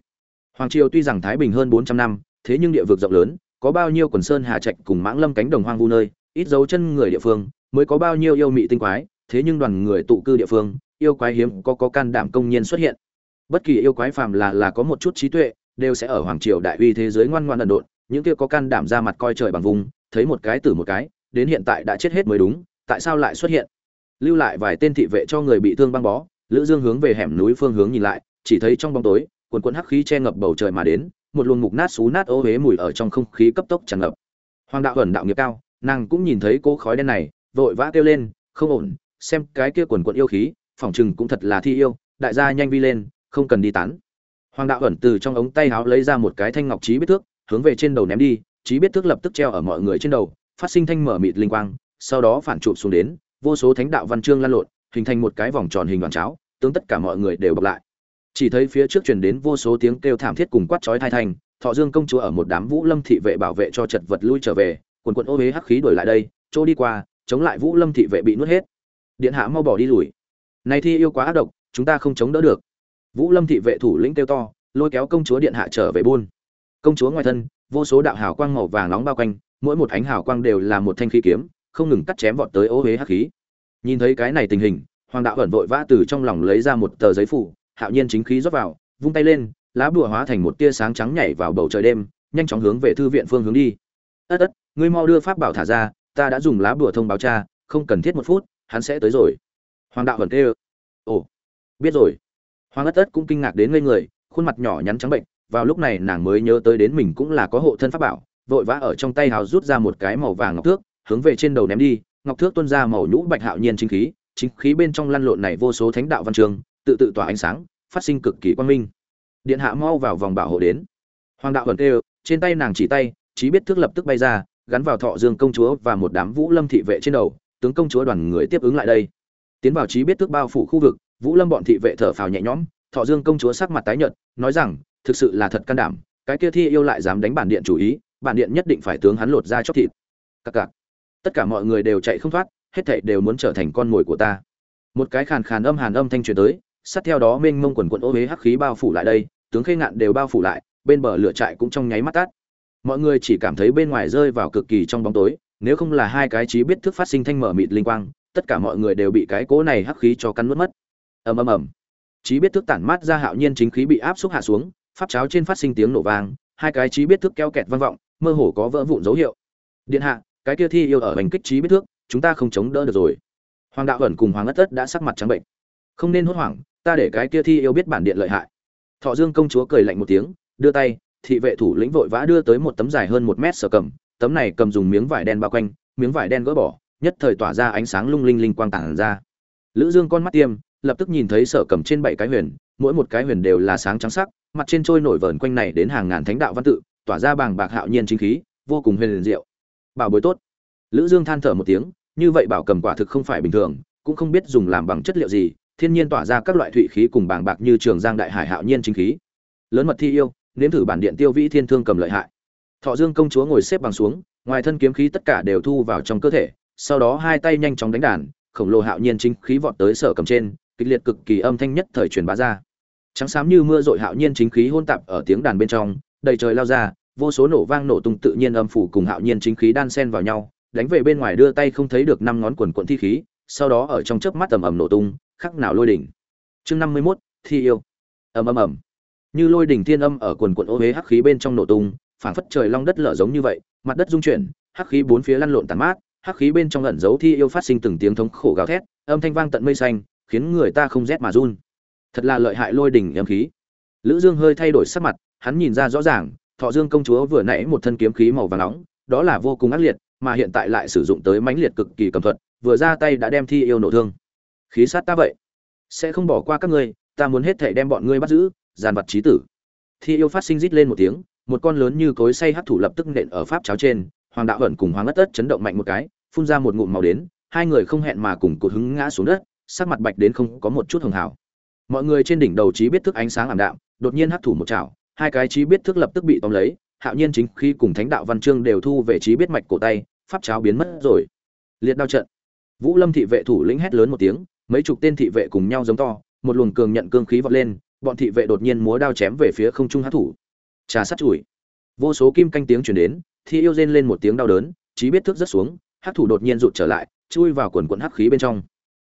Hoàng triều tuy rằng thái bình hơn bốn trăm năm, thế nhưng địa vực rộng lớn, có bao nhiêu quần sơn hà trạch cùng mãng lâm cánh đồng hoang vu nơi, ít dấu chân người địa phương, mới có bao nhiêu yêu mị tinh quái, thế nhưng đoàn người tụ cư địa phương, yêu quái hiếm có có can đảm công nhiên xuất hiện. Bất kỳ yêu quái phàm là là có một chút trí tuệ đều sẽ ở hoàng triều đại uy thế giới ngoan ngoan ẩn độn, những kia có can đảm ra mặt coi trời bằng vùng, thấy một cái tử một cái, đến hiện tại đã chết hết mới đúng, tại sao lại xuất hiện? Lưu lại vài tên thị vệ cho người bị thương băng bó, lữ dương hướng về hẻm núi phương hướng nhìn lại, chỉ thấy trong bóng tối quần quần hắc khí che ngập bầu trời mà đến, một luồng mục nát xú nát ô huế mùi ở trong không khí cấp tốc tràn ngập. Hoàng đạo ẩn đạo nghiệp cao, nàng cũng nhìn thấy cô khói đen này, vội vã kêu lên, không ổn, xem cái kia quần quần yêu khí phỏng chừng cũng thật là thi yêu, đại gia nhanh vi lên, không cần đi tán hoàng đạo ẩn từ trong ống tay áo lấy ra một cái thanh ngọc trí biết thước, hướng về trên đầu ném đi, trí biết thước lập tức treo ở mọi người trên đầu, phát sinh thanh mở mịt linh quang, sau đó phản trụ xuống đến, vô số thánh đạo văn chương lan lộn, hình thành một cái vòng tròn hình đoàn cháo, tướng tất cả mọi người đều bọc lại. Chỉ thấy phía trước truyền đến vô số tiếng kêu thảm thiết cùng quát chói thai thành thọ dương công chúa ở một đám vũ lâm thị vệ bảo vệ cho chật vật lui trở về, quần quận ô huế hắc khí đuổi lại đây, chỗ đi qua, chống lại vũ lâm thị vệ bị nuốt hết. Điện hạ mau bỏ đi lùi. Này thi yêu quá ác độc, chúng ta không chống đỡ được vũ lâm thị vệ thủ lĩnh kêu to, lôi kéo công chúa điện hạ trở về buôn. Công chúa ngoài thân, vô số đạo hào quang màu vàng nóng bao quanh, mỗi một ánh hào quang đều là một thanh khí kiếm, không ngừng cắt chém vọt tới ô huế hắc khí. Nhìn thấy cái này tình hình, hoàng đạo ẩn vội vã từ trong lòng lấy ra một tờ giấy phủ, hạo nhiên chính khí rót vào, vung tay lên, lá bùa hóa thành một tia sáng trắng nhảy vào bầu trời đêm, nhanh chóng hướng về thư viện phương hướng đi. Ất ất, ngươi mau đưa pháp bảo thả ra, ta đã dùng lá bùa thông báo cha, không cần thiết một phút, hắn sẽ tới rồi. Hoàng đạo ẩn kêu. Ồ, biết rồi hoàng ất ất cũng kinh ngạc đến ngây người, khuôn mặt nhỏ nhắn trắng bệnh, vào lúc này nàng mới nhớ tới đến mình cũng là có hộ thân pháp bảo, vội vã ở trong tay hào rút ra một cái màu vàng ngọc thước, hướng về trên đầu ném đi, ngọc thước tuôn ra màu nhũ bạch hạo nhiên chính khí chính khí bên trong lăn lộn này vô số thánh đạo văn trường, tự tự tỏa ánh sáng, phát sinh cực kỳ quang minh. Điện hạ mau vào vòng bảo hộ đến. Hoàng đạo hận kêu, trên tay nàng chỉ tay, chí biết thước lập tức bay ra, gắn vào thọ dương công chúa và một đám vũ lâm thị vệ trên đầu, tướng công chúa đoàn người tiếp ứng lại đây. Tiến vào chí biết thước bao phủ khu vực vũ lâm bọn thị vệ thở phào nhẹ nhõm, thọ dương công chúa sắc mặt tái nhợt, nói rằng, thực sự là thật can đảm, cái kia thi yêu lại dám đánh bản điện chủ ý, bản điện nhất định phải tướng hắn lột ra chóc thịt. Cặc cặc tất cả mọi người đều chạy không thoát, hết thảy đều muốn trở thành con mồi của ta. Một cái khàn khàn âm hàn âm thanh truyền tới, sát theo đó mênh mông quần quận ô huế hắc khí bao phủ lại đây, tướng khê ngạn đều bao phủ lại, bên bờ lửa trại cũng trong nháy mắt tắt. Mọi người chỉ cảm thấy bên ngoài rơi vào cực kỳ trong bóng tối, nếu không là hai cái trí biết thức phát sinh thanh mở mịt linh quang, tất cả mọi người đều bị cái cố này hắc khí cho cắn nuốt mất ầm ầm ầm. Trí biết thức tản mát ra hạo nhiên chính khí bị áp xúc hạ xuống, pháp cháo trên phát sinh tiếng nổ vang, hai cái trí biết thức keo kẹt vang vọng, mơ hồ có vỡ vụn dấu hiệu. Điện hạ, cái kia thi yêu ở hành kích trí biết thước chúng ta không chống đỡ được rồi. Hoàng đạo ẩn cùng hoàng ất tất đã sắc mặt trắng bệnh. Không nên hốt hoảng, ta để cái kia thi yêu biết bản điện lợi hại. Thọ dương công chúa cười lạnh một tiếng, đưa tay, thị vệ thủ lĩnh vội vã đưa tới một tấm dài hơn một mét sở cầm, tấm này cầm dùng miếng vải đen bao quanh, miếng vải đen gỡ bỏ, nhất thời tỏa ra ánh sáng lung linh linh quang tản ra. Lữ dương con mắt tiêm lập tức nhìn thấy sở cầm trên bảy cái huyền, mỗi một cái huyền đều là sáng trắng sắc, mặt trên trôi nổi vờn quanh này đến hàng ngàn thánh đạo văn tự, tỏa ra bàng bạc hạo nhiên chính khí, vô cùng huyền diệu. Bảo bối tốt. Lữ dương than thở một tiếng, như vậy bảo cầm quả thực không phải bình thường, cũng không biết dùng làm bằng chất liệu gì, thiên nhiên tỏa ra các loại thủy khí cùng bàng bạc như trường giang đại hải hạo nhiên chính khí. Lớn mật thi yêu, nếm thử bản điện tiêu vĩ thiên thương cầm lợi hại. Thọ dương công chúa ngồi xếp bằng xuống, ngoài thân kiếm khí tất cả đều thu vào trong cơ thể, sau đó hai tay nhanh chóng đánh đàn, khổng lồ hạo nhiên chính khí vọt tới sở cầm trên kịch liệt cực kỳ âm thanh nhất thời truyền bá ra. Trắng xám như mưa dội hạo nhiên chính khí hôn tạp ở tiếng đàn bên trong đầy trời lao ra vô số nổ vang nổ tung tự nhiên âm phủ cùng hạo nhiên chính khí đan xen vào nhau đánh về bên ngoài đưa tay không thấy được năm ngón quần quận thi khí sau đó ở trong chớp mắt ầm ầm nổ tung khắc nào lôi đỉnh. Chương năm mươi 51, thi yêu. Ầm ầm ầm. Như lôi đỉnh thiên âm ở quần quận ô huế hắc khí bên trong nổ tung phảng phất trời long đất lở giống như vậy mặt đất rung chuyển hắc khí bốn phía lăn lộn tàn mát hắc khí bên trong ẩn giấu thi yêu phát sinh từng tiếng thống khổ gào thét âm thanh vang tận mây xanh khiến người ta không rét mà run. Thật là lợi hại lôi đỉnh âm khí. Lữ dương hơi thay đổi sắc mặt, hắn nhìn ra rõ ràng, thọ dương công chúa vừa nãy một thân kiếm khí màu vàng nóng, đó là vô cùng ác liệt, mà hiện tại lại sử dụng tới mãnh liệt cực kỳ cầm thuật, vừa ra tay đã đem thi yêu nổ thương. Khí sát ta vậy, sẽ không bỏ qua các ngươi, ta muốn hết thảy đem bọn ngươi bắt giữ, giàn vật trí tử. Thi yêu phát sinh rít lên một tiếng, một con lớn như cối xay hấp thủ lập tức nện ở pháp cháo trên, hoàng đạo ẩn cùng hoàng ất tất chấn động mạnh một cái, phun ra một ngụm màu đến, hai người không hẹn mà cùng cột hứng ngã xuống đất sắc mặt bạch đến không có một chút hường hảo. Mọi người trên đỉnh đầu trí biết thức ánh sáng ảm đạm, đột nhiên hấp thủ một chảo, hai cái trí biết thức lập tức bị tóm lấy, hạo nhiên chính khi cùng thánh đạo văn chương đều thu về trí biết mạch cổ tay, pháp cháo biến mất rồi. Liệt đao trận. Vũ lâm thị vệ thủ lĩnh hét lớn một tiếng, mấy chục tên thị vệ cùng nhau giống to, một luồng cường nhận cương khí vọt lên, bọn thị vệ đột nhiên múa đao chém về phía không trung hát thủ trà sát chùi. Vô số kim canh tiếng chuyển đến, thi yêu rên lên một tiếng đau đớn, trí biết thức rất xuống, hấp thủ đột nhiên rụt trở lại, chui vào quần quần hắc khí bên trong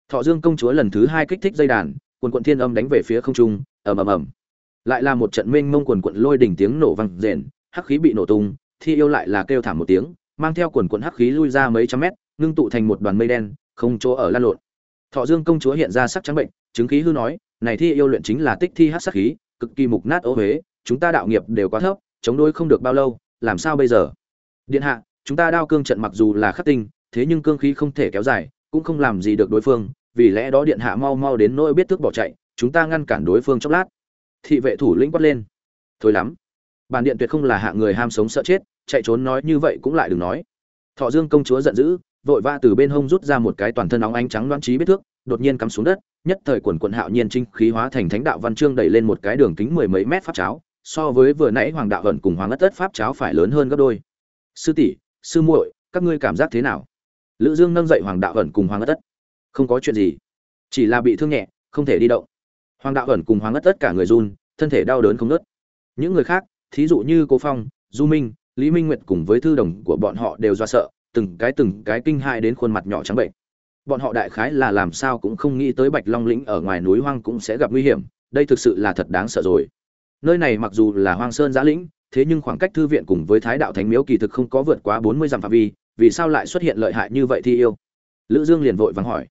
thọ dương công chúa lần thứ hai kích thích dây đàn, quần quận thiên âm đánh về phía không trung, ầm ầm ầm. Lại là một trận mênh mông quần quận lôi đỉnh tiếng nổ vang rền, hắc khí bị nổ tung, thi yêu lại là kêu thảm một tiếng, mang theo quần quận hắc khí lui ra mấy trăm mét, ngưng tụ thành một đoàn mây đen, không chỗ ở lan lộn. Thọ dương công chúa hiện ra sắc trắng bệnh, chứng khí hư nói, này thi yêu luyện chính là tích thi hắc sắc khí, cực kỳ mục nát ô huế chúng ta đạo nghiệp đều quá thấp, chống đối không được bao lâu, làm sao bây giờ? Điện hạ, chúng ta đao cương trận mặc dù là khắc tinh, thế nhưng cương khí không thể kéo dài cũng không làm gì được đối phương, vì lẽ đó điện hạ mau mau đến nỗi biết thức bỏ chạy, chúng ta ngăn cản đối phương chốc lát. Thị vệ thủ lĩnh quát lên. Thôi lắm. Bản điện tuyệt không là hạ người ham sống sợ chết, chạy trốn nói như vậy cũng lại đừng nói. Thọ dương công chúa giận dữ, vội vã từ bên hông rút ra một cái toàn thân óng ánh trắng đoán trí biết thước, đột nhiên cắm xuống đất, nhất thời quần quận hạo nhiên trinh khí hóa thành thánh đạo văn chương đẩy lên một cái đường kính mười mấy mét pháp cháo, so với vừa nãy hoàng đạo vận cùng hoàng ất tất pháp cháo phải lớn hơn gấp đôi. Sư tỷ, sư muội, các ngươi cảm giác thế nào? Lữ dương nâng dậy hoàng đạo ẩn cùng hoàng ất tất. Không có chuyện gì. Chỉ là bị thương nhẹ, không thể đi động. Hoàng đạo ẩn cùng hoàng ất tất cả người run, thân thể đau đớn không nớt những người khác, thí dụ như cố phong, du minh, lý minh nguyệt cùng với thư đồng của bọn họ đều do sợ, từng cái từng cái kinh hại đến khuôn mặt nhỏ trắng bệnh. Bọn họ đại khái là làm sao cũng không nghĩ tới bạch long lĩnh ở ngoài núi hoang cũng sẽ gặp nguy hiểm, đây thực sự là thật đáng sợ rồi. Nơi này mặc dù là hoang sơn giã lĩnh, thế nhưng khoảng cách thư viện cùng với thái đạo thánh miếu kỳ thực không có vượt quá bốn mươi dặm phạm vi vì sao lại xuất hiện lợi hại như vậy thi yêu? Lữ dương liền vội vắng hỏi.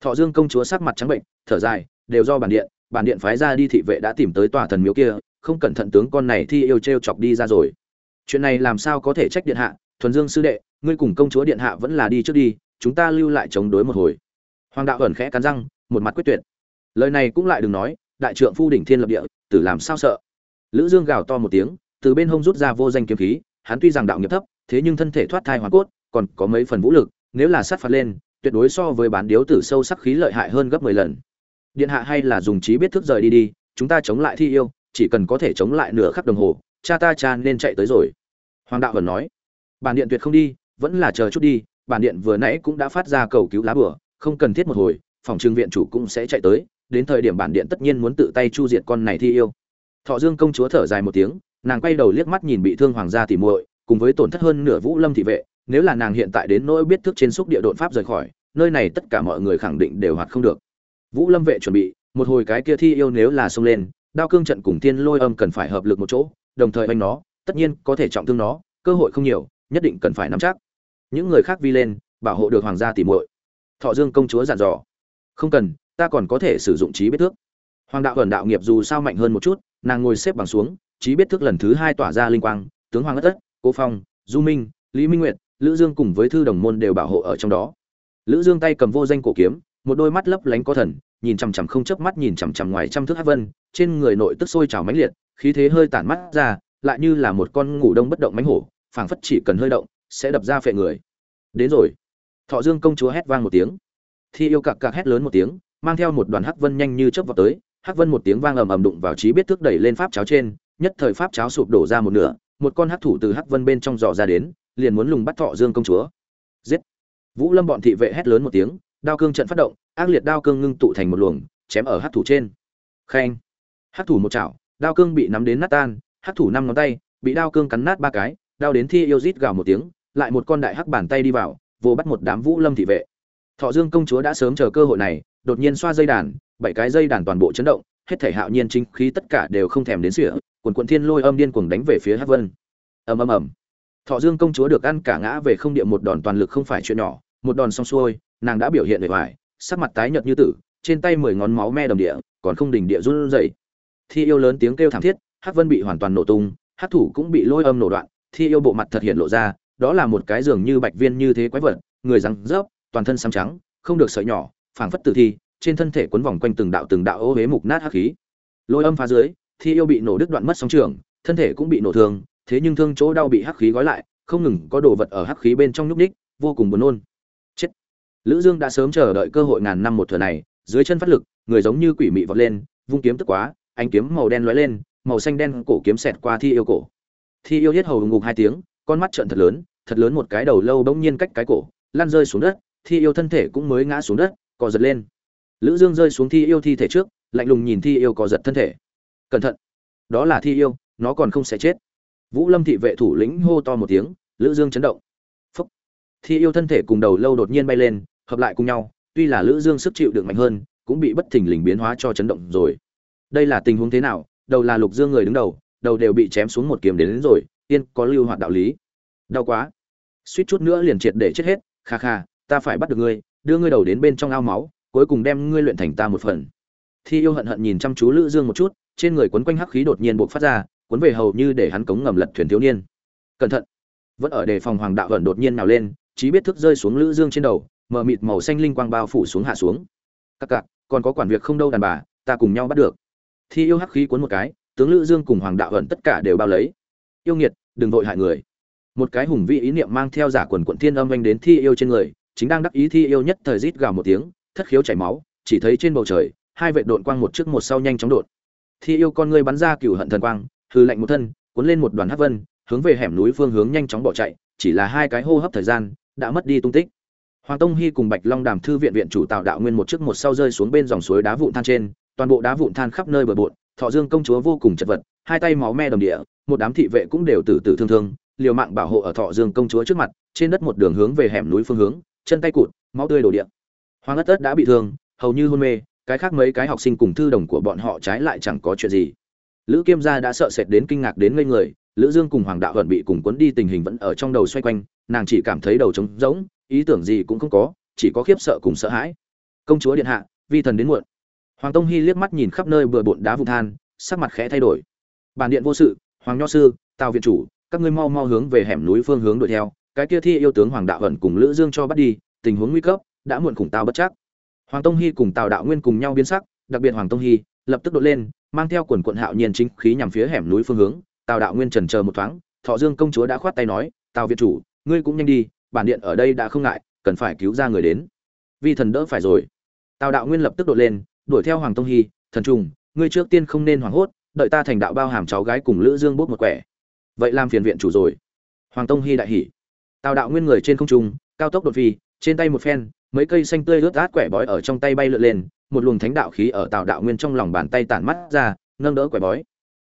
Thọ dương công chúa sắc mặt trắng bệnh, thở dài, đều do bản điện bản điện phái ra đi thị vệ đã tìm tới tòa thần miếu kia, không cẩn thận tướng con này thi yêu t chọc đi ra rồi. Chuyện này làm sao có thể trách điện hạ? Thuần dương sư đệ, ngươi cùng công chúa điện hạ vẫn là đi trước đi, chúng ta lưu lại chống đối một hồi. Hoàng đạo ẩn khẽ cắn răng, một mặt quyết tuyệt. Lời này cũng lại đừng nói, đại trượng phu đỉnh thiên lập địa, tử làm sao sợ? Lữ dương gào to một tiếng, từ bên hông rút ra vô danh kiếm khí, hắn tuy rằng đạo nghiệp thấp, thế nhưng thân thể thoát thai hoàn cốt còn có mấy phần vũ lực nếu là sát phạt lên tuyệt đối so với bán điếu tử sâu sắc khí lợi hại hơn gấp 10 lần. Điện hạ hay là dùng trí biết thức rời đi đi chúng ta chống lại thi yêu chỉ cần có thể chống lại nửa khắc đồng hồ cha ta cha nên chạy tới rồi. Hoàng đạo vẫn nói. Bản điện tuyệt không đi vẫn là chờ chút đi bản điện vừa nãy cũng đã phát ra cầu cứu lá bừa, không cần thiết một hồi phòng trưng viện chủ cũng sẽ chạy tới đến thời điểm bản điện tất nhiên muốn tự tay chu diệt con này thi yêu. Thọ dương công chúa thở dài một tiếng nàng quay đầu liếc mắt nhìn bị thương hoàng gia tỉ muội cùng với tổn thất hơn nửa vũ lâm thị vệ nếu là nàng hiện tại đến nỗi biết thức trên xúc địa độn pháp rời khỏi, nơi này tất cả mọi người khẳng định đều hoạt không được. Vũ lâm vệ chuẩn bị, một hồi cái kia thi yêu nếu là xông lên, đao cương trận cùng tiên lôi âm cần phải hợp lực một chỗ, đồng thời anh nó, tất nhiên có thể trọng thương nó, cơ hội không nhiều, nhất định cần phải nắm chắc. Những người khác vi lên, bảo hộ được hoàng gia tỉ muội. Thọ dương công chúa dặn dò, không cần, ta còn có thể sử dụng trí biết thước hoàng đạo ẩn đạo nghiệp dù sao mạnh hơn một chút, nàng ngồi xếp bằng xuống, trí biết thước lần thứ hai tỏa ra linh quang, tướng hoàng ất ất, cố phong, du minh, lý minh nguyệt lữ dương cùng với thư đồng môn đều bảo hộ ở trong đó. Lữ dương tay cầm vô danh cổ kiếm, một đôi mắt lấp lánh có thần, nhìn chằm chằm không chớp mắt nhìn chằm chằm ngoài trăm thước hắc vân, trên người nội tức sôi trào mãnh liệt, khí thế hơi tản mắt ra, lại như là một con ngủ đông bất động mãnh hổ, phảng phất chỉ cần hơi động, sẽ đập ra phệ người. Đến rồi. Thọ dương công chúa hét vang một tiếng. Thi yêu cặc cặc hét lớn một tiếng, mang theo một đoàn hắc vân nhanh như chớp vào tới, hắc vân một tiếng vang ầm ầm đụng vào trí biết thước đẩy lên pháp cháo trên, nhất thời pháp cháo sụp đổ ra một nửa, một con hắc thủ từ hắc vân bên trong dò ra đến liền muốn lùng bắt thọ dương công chúa. Giết! Vũ lâm bọn thị vệ hét lớn một tiếng, đao cương trận phát động, ác liệt đao cương ngưng tụ thành một luồng, chém ở hắc thủ trên. Khen! Hắc thủ một chảo, đao cương bị nắm đến nát tan, hắc thủ năm ngón tay, bị đao cương cắn nát ba cái, đao đến thi yêu rít gào một tiếng, lại một con đại hắc bàn tay đi vào, vô bắt một đám vũ lâm thị vệ. Thọ dương công chúa đã sớm chờ cơ hội này, đột nhiên xoa dây đàn, bảy cái dây đàn toàn bộ chấn động, hết thể hạo nhiên chính khí tất cả đều không thèm đến sỉa quần quận thiên lôi âm điên cuồng đánh về phía hắc vân. Ầm ầm ầm thọ dương công chúa được ăn cả ngã về không địa một đòn toàn lực không phải chuyện nhỏ, một đòn xong xuôi, nàng đã biểu hiện bề ngoài sắc mặt tái nhợt như tử, trên tay mười ngón máu me đầm địa, còn không đỉnh địa run rẩy. Thi yêu lớn tiếng kêu thảm thiết, hắc vân bị hoàn toàn nổ tung, hắc thủ cũng bị lôi âm nổ đoạn, thi yêu bộ mặt thật hiện lộ ra, đó là một cái giường như bạch viên như thế quái vật, người răng rớp, toàn thân xám trắng, không được sợi nhỏ, phảng phất tử thi, trên thân thể quấn vòng quanh từng đạo từng đạo ô huế mục nát hắc khí. Lôi âm phá dưới, thi yêu bị nổ đứt đoạn mất sóng trường, thân thể cũng bị nổ thương thế nhưng thương chỗ đau bị hắc khí gói lại không ngừng có đồ vật ở hắc khí bên trong nhúc nhích, vô cùng buồn nôn. Chết. Lữ dương đã sớm chờ đợi cơ hội ngàn năm một thừa này dưới chân phát lực người giống như quỷ mị vọt lên vung kiếm tức quá ánh kiếm màu đen lóe lên màu xanh đen cổ kiếm xẹt qua thi yêu cổ. Thi yêu giết hầu ngục hai tiếng con mắt trợn thật lớn thật lớn một cái đầu lâu bỗng nhiên cách cái cổ lăn rơi xuống đất thi yêu thân thể cũng mới ngã xuống đất cò giật lên. Lữ dương rơi xuống thi yêu thi thể trước lạnh lùng nhìn thi yêu cò giật thân thể. Cẩn thận. Đó là thi yêu nó còn không sẽ chết vũ lâm thị vệ thủ lĩnh hô to một tiếng lữ dương chấn động. Phúc. thi yêu thân thể cùng đầu lâu đột nhiên bay lên hợp lại cùng nhau tuy là lữ dương sức chịu đựng mạnh hơn cũng bị bất thình lình biến hóa cho chấn động rồi. Đây là tình huống thế nào? Đầu là lục dương người đứng đầu đầu đều bị chém xuống một kiếm đến, đến rồi tiên có lưu hoạt đạo lý. Đau quá. Suýt chút nữa liền triệt để chết hết kha kha ta phải bắt được ngươi đưa ngươi đầu đến bên trong ao máu cuối cùng đem ngươi luyện thành ta một phần. Thi yêu hận hận nhìn chăm chú lữ dương một chút trên người quấn quanh hắc khí đột nhiên bộc phát ra cuốn về hầu như để hắn cống ngầm lật thuyền thiếu niên. Cẩn thận. Vẫn ở đề phòng hoàng đạo ẩn đột nhiên nào lên, chí biết thức rơi xuống lữ dương trên đầu, mờ mịt màu xanh linh quang bao phủ xuống hạ xuống. Các cạc, còn có quản việc không đâu đàn bà, ta cùng nhau bắt được. Thi yêu hắc khí cuốn một cái, tướng lữ dương cùng hoàng đạo ẩn tất cả đều bao lấy. Yêu nghiệt, đừng vội hại người. Một cái hùng vĩ ý niệm mang theo giả quần quận thiên âm vang đến thi yêu trên người, chính đang đắc ý thi yêu nhất thời rít gào một tiếng, thất khiếu chảy máu, chỉ thấy trên bầu trời, hai vệ độn quang một trước một sau nhanh chóng đột. Thi yêu con ngươi bắn ra cửu hận thần quang hư lạnh một thân, cuốn lên một đoàn hắc vân, hướng về hẻm núi phương hướng nhanh chóng bỏ chạy, chỉ là hai cái hô hấp thời gian đã mất đi tung tích. Hoàng tông hy cùng bạch long đàm thư viện viện chủ tạo đạo nguyên một trước một sau rơi xuống bên dòng suối đá vụn than trên, toàn bộ đá vụn than khắp nơi bờ bộn, thọ dương công chúa vô cùng chật vật, hai tay máu me đồng địa, một đám thị vệ cũng đều tử tử thương thương, liều mạng bảo hộ ở thọ dương công chúa trước mặt, trên đất một đường hướng về hẻm núi phương hướng, chân tay cụt, máu tươi đổ địa. Hoàng ất ất đã bị thương, hầu như hôn mê, cái khác mấy cái học sinh cùng thư đồng của bọn họ trái lại chẳng có chuyện gì lữ kiêm gia đã sợ sệt đến kinh ngạc đến ngây người, lữ dương cùng hoàng đạo vận bị cùng cuốn đi tình hình vẫn ở trong đầu xoay quanh, nàng chỉ cảm thấy đầu trống rỗng, ý tưởng gì cũng không có, chỉ có khiếp sợ cùng sợ hãi. Công chúa điện hạ, vi thần đến muộn. Hoàng tông hy liếc mắt nhìn khắp nơi bừa bộn đá vụn than, sắc mặt khẽ thay đổi. Bản điện vô sự, hoàng nho sư, tào viện chủ, các ngươi mau mau hướng về hẻm núi phương hướng đuổi theo, cái kia thi yêu tướng hoàng đạo vận cùng lữ dương cho bắt đi, tình huống nguy cấp, đã muộn cùng tao bất chắc. Hoàng tông hy cùng tào đạo nguyên cùng nhau biến sắc, đặc biệt hoàng tông hy lập tức đột lên mang theo quần quận hạo nhiên chính khí nhằm phía hẻm núi phương hướng, tào đạo nguyên trần chờ một thoáng, thọ dương công chúa đã khoát tay nói, tào Việt chủ, ngươi cũng nhanh đi, bản điện ở đây đã không ngại, cần phải cứu ra người đến. Vi thần đỡ phải rồi. Tào đạo nguyên lập tức đột lên, đuổi theo hoàng tông hy, thần trùng, ngươi trước tiên không nên hoảng hốt, đợi ta thành đạo bao hàm cháu gái cùng lữ dương bốc một quẻ. Vậy làm phiền viện chủ rồi. Hoàng tông hy đại hỉ. Tào đạo nguyên người trên không trung, cao tốc đột phi, trên tay một phen mấy cây xanh tươi ướt át quẻ bói ở trong tay bay lượn lên, một luồng thánh đạo khí ở tào đạo nguyên trong lòng bàn tay tản mắt ra, nâng đỡ quẻ bói.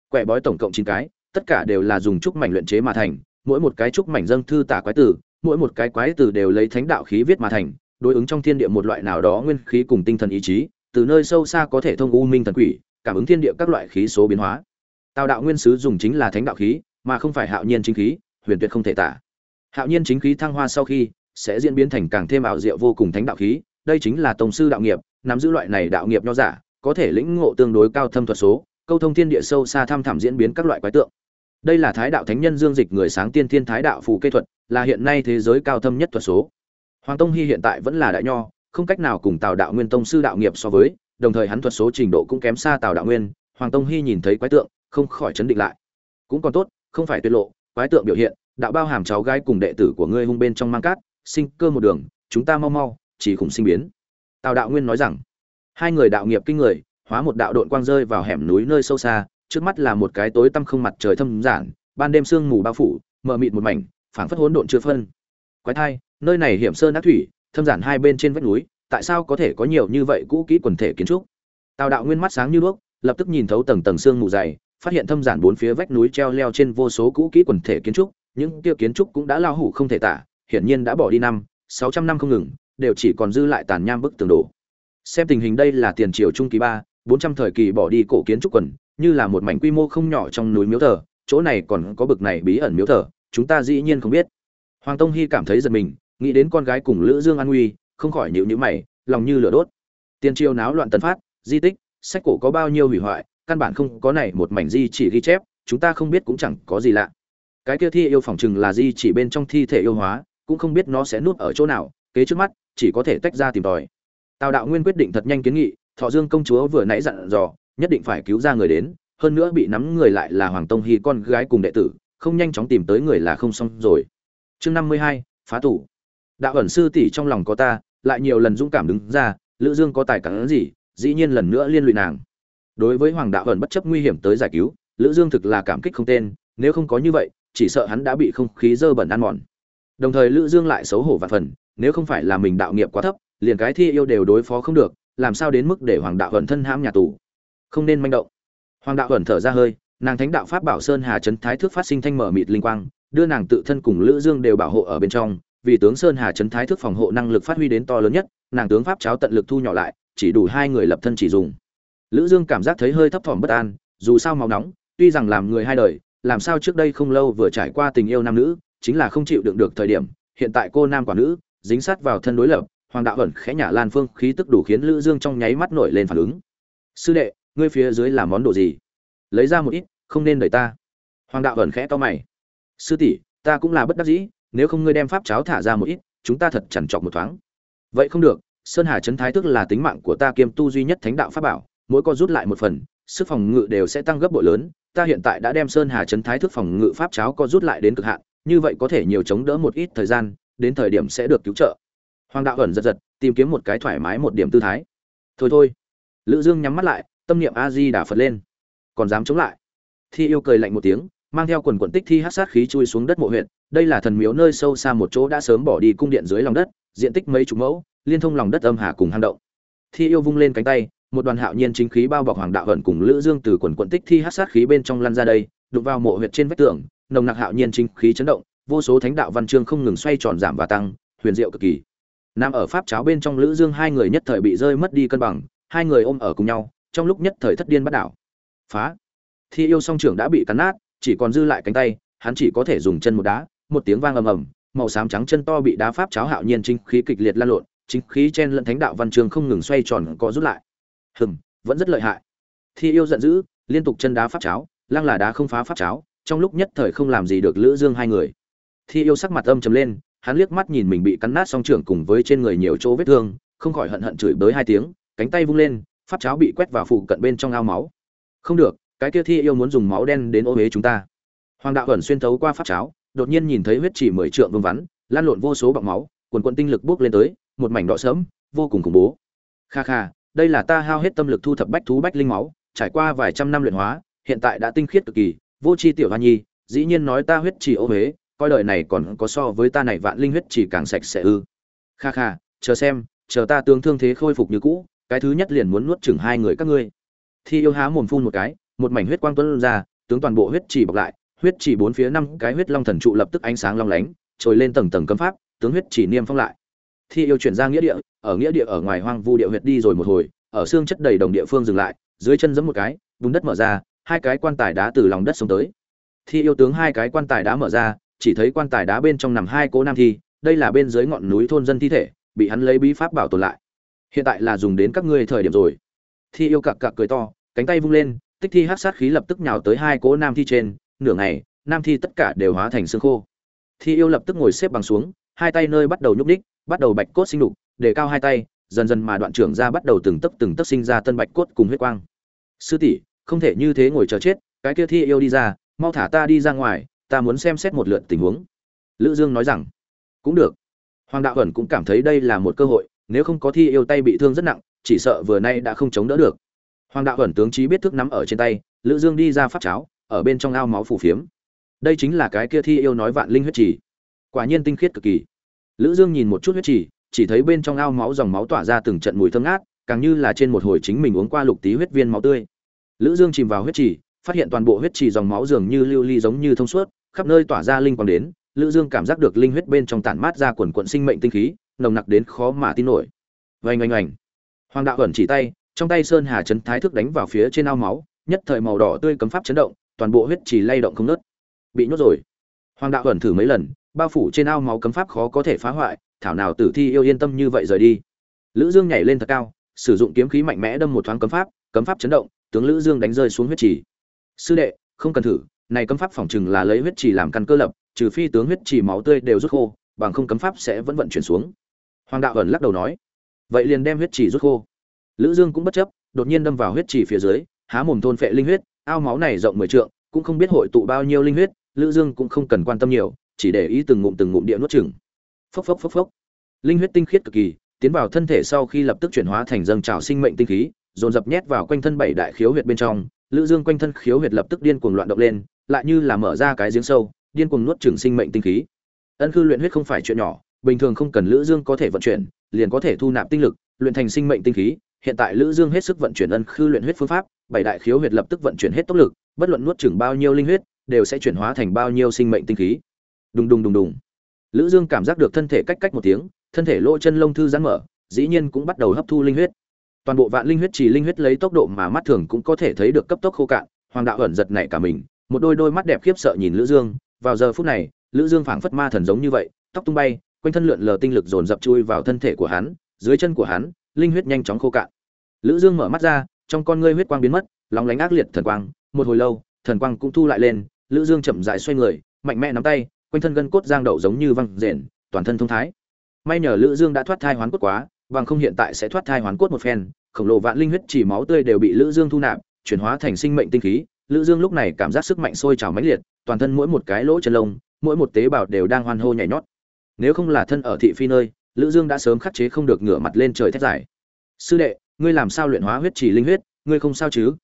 Quẻ bói tổng cộng chín cái, tất cả đều là dùng trúc mảnh luyện chế mà thành, mỗi một cái trúc mảnh dâng thư tả quái tử, mỗi một cái quái tử đều lấy thánh đạo khí viết mà thành, đối ứng trong thiên địa một loại nào đó nguyên khí cùng tinh thần ý chí, từ nơi sâu xa có thể thông u minh thần quỷ, cảm ứng thiên địa các loại khí số biến hóa. Tào đạo nguyên sứ dùng chính là thánh đạo khí, mà không phải hạo nhiên chính khí, huyền tuyệt không thể tả. Hạo nhiên chính khí thăng hoa sau khi sẽ diễn biến thành càng thêm ảo diệu vô cùng thánh đạo khí, đây chính là tổng sư đạo nghiệp, nắm giữ loại này đạo nghiệp nho giả, có thể lĩnh ngộ tương đối cao thâm thuật số, câu thông thiên địa sâu xa thăm thẳm diễn biến các loại quái tượng. Đây là thái đạo thánh nhân dương dịch người sáng tiên thiên thái đạo phù kê thuật, là hiện nay thế giới cao thâm nhất thuật số. Hoàng tông hy hiện tại vẫn là đại nho, không cách nào cùng tào đạo nguyên tông sư đạo nghiệp so với, đồng thời hắn thuật số trình độ cũng kém xa tào đạo nguyên, hoàng tông hy nhìn thấy quái tượng, không khỏi chấn định lại. Cũng còn tốt, không phải tuyệt lộ, quái tượng biểu hiện đạo bao hàm cháu gái cùng đệ tử của ngươi hung bên trong mang cát sinh cơ một đường, chúng ta mau mau, chỉ khủng sinh biến. Tào đạo nguyên nói rằng, hai người đạo nghiệp kinh người, hóa một đạo đội quang rơi vào hẻm núi nơi sâu xa, trước mắt là một cái tối tăm không mặt trời thâm giản, ban đêm sương mù bao phủ, mờ mịt một mảnh, phảng phất hỗn độn chưa phân. Quái thai, nơi này hiểm sơn ác thủy, thâm giản hai bên trên vách núi, tại sao có thể có nhiều như vậy cũ kỹ quần thể kiến trúc? Tào đạo nguyên mắt sáng như đuốc, lập tức nhìn thấu tầng tầng sương mù dày, phát hiện thâm giản bốn phía vách núi treo leo trên vô số cũ kỹ quần thể kiến trúc, những kia kiến trúc cũng đã lao hủ không thể tả hiển nhiên đã bỏ đi năm, sáu trăm năm không ngừng, đều chỉ còn dư lại tàn nham bức tường đổ. Xem tình hình đây là tiền triều trung kỳ ba, bốn trăm thời kỳ bỏ đi cổ kiến trúc quần, như là một mảnh quy mô không nhỏ trong núi miếu thờ, chỗ này còn có bực này bí ẩn miếu thờ, chúng ta dĩ nhiên không biết. Hoàng tông hy cảm thấy giật mình, nghĩ đến con gái cùng lữ dương an nguy, không khỏi nhịu nhữ mày, lòng như lửa đốt. Tiền triều náo loạn tần phát, di tích, sách cổ có bao nhiêu hủy hoại, căn bản không có này một mảnh di chỉ ghi chép, chúng ta không biết cũng chẳng có gì lạ. Cái kia thi yêu phòng chừng là di chỉ bên trong thi thể yêu hóa cũng không biết nó sẽ nuốt ở chỗ nào, kế trước mắt, chỉ có thể tách ra tìm tòi. Tào đạo nguyên quyết định thật nhanh kiến nghị, thọ dương công chúa vừa nãy dặn dò, nhất định phải cứu ra người đến, hơn nữa bị nắm người lại là hoàng tông hy con gái cùng đệ tử, không nhanh chóng tìm tới người là không xong rồi. Chương năm mươi hai, phá tủ đạo ẩn sư tỷ trong lòng có ta, lại nhiều lần dũng cảm đứng ra, lữ dương có tài cản gì, dĩ nhiên lần nữa liên lụy nàng. Đối với hoàng đạo ẩn bất chấp nguy hiểm tới giải cứu, lữ dương thực là cảm kích không tên, nếu không có như vậy, chỉ sợ hắn đã bị không khí dơ bẩn ăn mòn đồng thời lữ dương lại xấu hổ vạn phần, nếu không phải là mình đạo nghiệp quá thấp, liền cái thi yêu đều đối phó không được, làm sao đến mức để hoàng đạo ẩn thân hãm nhà tù? Không nên manh động. Hoàng đạo ẩn thở ra hơi, nàng thánh đạo pháp bảo sơn hà chấn thái thước phát sinh thanh mở mịt linh quang, đưa nàng tự thân cùng lữ dương đều bảo hộ ở bên trong, vì tướng sơn hà trấn thái thức phòng hộ năng lực phát huy đến to lớn nhất, nàng tướng pháp cháo tận lực thu nhỏ lại, chỉ đủ hai người lập thân chỉ dùng. Lữ dương cảm giác thấy hơi thấp thỏm bất an, dù sao máu nóng, tuy rằng làm người hai đời, làm sao trước đây không lâu vừa trải qua tình yêu nam nữ chính là không chịu đựng được thời điểm, hiện tại cô nam quả nữ, dính sát vào thân đối lập, hoàng đạo ẩn khẽ nhả lan phương khí tức đủ khiến lữ dương trong nháy mắt nổi lên phản ứng. Sư đệ, ngươi phía dưới làm món đồ gì? Lấy ra một ít, không nên đợi ta. Hoàng đạo ẩn khẽ to mày. Sư tỷ, ta cũng là bất đắc dĩ, nếu không ngươi đem pháp cháo thả ra một ít, chúng ta thật chằn trọc một thoáng. Vậy không được, sơn hà trấn thái tức là tính mạng của ta kiêm tu duy nhất thánh đạo pháp bảo, mỗi con rút lại một phần, sức phòng ngự đều sẽ tăng gấp bội lớn, ta hiện tại đã đem sơn hà trấn thái thức phòng ngự pháp cháo co rút lại đến cực hạn như vậy có thể nhiều chống đỡ một ít thời gian, đến thời điểm sẽ được cứu trợ. Hoàng đạo ẩn giật giật, tìm kiếm một cái thoải mái một điểm tư thái. Thôi thôi. Lữ dương nhắm mắt lại, tâm niệm a di đả phật lên. Còn dám chống lại? Thi yêu cười lạnh một tiếng, mang theo quần quần tích thi hắc sát khí chui xuống đất mộ huyện đây là thần miếu nơi sâu xa một chỗ đã sớm bỏ đi cung điện dưới lòng đất, diện tích mấy chục mẫu, liên thông lòng đất âm hà cùng hang động. Thi yêu vung lên cánh tay, một đoàn hạo nhiên chính khí bao bọc hoàng đạo ẩn cùng lữ dương từ quần quần tích thi hắc sát khí bên trong lăn ra đây, đụng vào mộ huyệt trên vách tường nồng nặc hạo nhiên chính khí chấn động, vô số thánh đạo văn chương không ngừng xoay tròn giảm và tăng, huyền diệu cực kỳ. Nam ở pháp cháo bên trong lữ dương hai người nhất thời bị rơi mất đi cân bằng, hai người ôm ở cùng nhau, trong lúc nhất thời thất điên bắt đảo. Phá. Thi yêu song trưởng đã bị cắn nát, chỉ còn dư lại cánh tay, hắn chỉ có thể dùng chân một đá, một tiếng vang ầm ầm, màu xám trắng chân to bị đá pháp cháo hạo nhiên chính khí kịch liệt lan lộn, chính khí chen lẫn thánh đạo văn chương không ngừng xoay tròn có rút lại. Hừm, vẫn rất lợi hại. Thi yêu giận dữ, liên tục chân đá pháp cháo, lăng là đá không phá pháp cháo trong lúc nhất thời không làm gì được lữ dương hai người. Thi yêu sắc mặt âm trầm lên, hắn liếc mắt nhìn mình bị cắn nát song trưởng cùng với trên người nhiều chỗ vết thương, không khỏi hận hận chửi bới hai tiếng, cánh tay vung lên, pháp cháo bị quét vào phụ cận bên trong ao máu. Không được, cái kia thi yêu muốn dùng máu đen đến ô huế chúng ta. Hoàng đạo ẩn xuyên thấu qua pháp cháo, đột nhiên nhìn thấy huyết chỉ mười trượng vương vắn, lan lộn vô số bọc máu, quần quần tinh lực bước lên tới, một mảnh đỏ sớm vô cùng khủng bố. Kha kha, đây là ta hao hết tâm lực thu thập bách thú bách linh máu, trải qua vài trăm năm luyện hóa, hiện tại đã tinh khiết cực kỳ vô chi tiểu hoa nhi, dĩ nhiên nói ta huyết chỉ ô huế, coi đời này còn có so với ta này vạn linh huyết chỉ càng sạch sẽ ư. Kha kha, chờ xem, chờ ta tướng thương thế khôi phục như cũ, cái thứ nhất liền muốn nuốt chửng hai người các ngươi. Thi yêu há mồm phun một cái, một mảnh huyết quang tuôn ra, tướng toàn bộ huyết chỉ bọc lại, huyết chỉ bốn phía năm cái huyết long thần trụ lập tức ánh sáng long lánh, trồi lên tầng tầng cấm pháp, tướng huyết chỉ niêm phong lại. Thi yêu chuyển ra nghĩa địa, ở nghĩa địa ở ngoài hoang vu địa huyệt đi rồi một hồi, ở xương chất đầy đồng địa phương dừng lại, dưới chân giẫm một cái vùng đất mở ra hai cái quan tài đá từ lòng đất xuống tới. Thi yêu tướng hai cái quan tài đá mở ra, chỉ thấy quan tài đá bên trong nằm hai cố nam thi, đây là bên dưới ngọn núi thôn dân thi thể, bị hắn lấy bí pháp bảo tồn lại. Hiện tại là dùng đến các ngươi thời điểm rồi. Thi yêu cặc cặc cười to, cánh tay vung lên, tích thi hát sát khí lập tức nhào tới hai cố nam thi trên, nửa ngày, nam thi tất cả đều hóa thành xương khô. Thi yêu lập tức ngồi xếp bằng xuống, hai tay nơi bắt đầu nhúc ních bắt đầu bạch cốt sinh đục, để cao hai tay, dần dần mà đoạn trưởng ra bắt đầu từng tấc từng tấc sinh ra tân bạch cốt cùng huyết quang. Sư tỷ không thể như thế ngồi chờ chết, cái kia thi yêu đi ra, mau thả ta đi ra ngoài, ta muốn xem xét một lượt tình huống. Lữ dương nói rằng. Cũng được. Hoàng đạo ẩn cũng cảm thấy đây là một cơ hội, nếu không có thi yêu tay bị thương rất nặng, chỉ sợ vừa nay đã không chống đỡ được. Hoàng đạo ẩn tướng trí biết thức nắm ở trên tay, lữ dương đi ra phát cháo, ở bên trong ao máu phủ phiếm. Đây chính là cái kia thi yêu nói vạn linh huyết trì. Quả nhiên tinh khiết cực kỳ. Lữ dương nhìn một chút huyết trì, chỉ thấy bên trong ao máu dòng máu tỏa ra từng trận mùi thơm ngát, càng như là trên một hồi chính mình uống qua lục tí huyết viên máu tươi lữ dương chìm vào huyết trì, phát hiện toàn bộ huyết trì dòng máu dường như lưu ly giống như thông suốt, khắp nơi tỏa ra linh quang đến, lữ dương cảm giác được linh huyết bên trong tản mát ra quần quận sinh mệnh tinh khí, nồng nặc đến khó mà tin nổi. Vành oanh oanh. Hoàng đạo ẩn chỉ tay, trong tay sơn hà chấn thái thức đánh vào phía trên ao máu, nhất thời màu đỏ tươi cấm pháp chấn động, toàn bộ huyết trì lay động không nứt. bị nhốt rồi. Hoàng đạo ẩn thử mấy lần, bao phủ trên ao máu cấm pháp khó có thể phá hoại, thảo nào tử thi yêu yên tâm như vậy rời đi. Lữ dương nhảy lên thật cao, sử dụng kiếm khí mạnh mẽ đâm một thoáng cấm pháp cấm pháp chấn động tướng lữ dương đánh rơi xuống huyết trì. Sư đệ, không cần thử, này cấm pháp phòng chừng là lấy huyết trì làm căn cơ lập, trừ phi tướng huyết trì máu tươi đều rút khô, bằng không cấm pháp sẽ vẫn vận chuyển xuống. Hoàng đạo ẩn lắc đầu nói. Vậy liền đem huyết trì rút khô. Lữ dương cũng bất chấp, đột nhiên đâm vào huyết trì phía dưới, há mồm thôn phệ linh huyết, ao máu này rộng mười trượng, cũng không biết hội tụ bao nhiêu linh huyết, lữ dương cũng không cần quan tâm nhiều, chỉ để ý từng ngụm từng ngụm địa nuốt chửng. Phốc phốc phốc phốc. Linh huyết tinh khiết cực kỳ, tiến vào thân thể sau khi lập tức chuyển hóa thành dâng trào sinh mệnh tinh khí dồn dập nhét vào quanh thân bảy đại khiếu huyệt bên trong, lữ dương quanh thân khiếu huyệt lập tức điên cuồng loạn động lên, lại như là mở ra cái giếng sâu, điên cuồng nuốt chửng sinh mệnh tinh khí. Ân khư luyện huyết không phải chuyện nhỏ, bình thường không cần lữ dương có thể vận chuyển, liền có thể thu nạp tinh lực, luyện thành sinh mệnh tinh khí. Hiện tại lữ dương hết sức vận chuyển ân khư luyện huyết phương pháp, bảy đại khiếu huyệt lập tức vận chuyển hết tốc lực, bất luận nuốt chửng bao nhiêu linh huyết, đều sẽ chuyển hóa thành bao nhiêu sinh mệnh tinh khí. Đùng đùng đùng đùng. Lữ dương cảm giác được thân thể cách cách một tiếng, thân thể lỗ chân lông thư giãn mở, dĩ nhiên cũng bắt đầu hấp thu linh huyết toàn bộ vạn linh huyết trì linh huyết lấy tốc độ mà mắt thường cũng có thể thấy được cấp tốc khô cạn, hoàng đạo ẩn giật nảy cả mình, một đôi đôi mắt đẹp khiếp sợ nhìn lữ dương. Vào giờ phút này, lữ dương phảng phất ma thần giống như vậy, tóc tung bay, quanh thân lượn lờ tinh lực dồn dập chui vào thân thể của hắn, dưới chân của hắn, linh huyết nhanh chóng khô cạn. Lữ dương mở mắt ra, trong con ngươi huyết quang biến mất, lóng lánh ác liệt thần quang, một hồi lâu, thần quang cũng thu lại lên, lữ dương chậm rãi xoay người, mạnh mẽ nắm tay, quanh thân gân cốt giang đậu giống như văng rền, toàn thân thông thái. May nhờ lữ dương đã thoát thai hoán cốt quá, bằng không hiện tại sẽ thoát thai hoán cốt một phen khổng lồ vạn linh huyết chỉ máu tươi đều bị lữ dương thu nạp, chuyển hóa thành sinh mệnh tinh khí. Lữ dương lúc này cảm giác sức mạnh sôi trào mãnh liệt, toàn thân mỗi một cái lỗ chân lông, mỗi một tế bào đều đang hoan hô nhảy nhót. Nếu không là thân ở thị phi nơi, lữ dương đã sớm khắc chế không được ngửa mặt lên trời thét giải sư đệ, ngươi làm sao luyện hóa huyết chỉ linh huyết? Ngươi không sao chứ?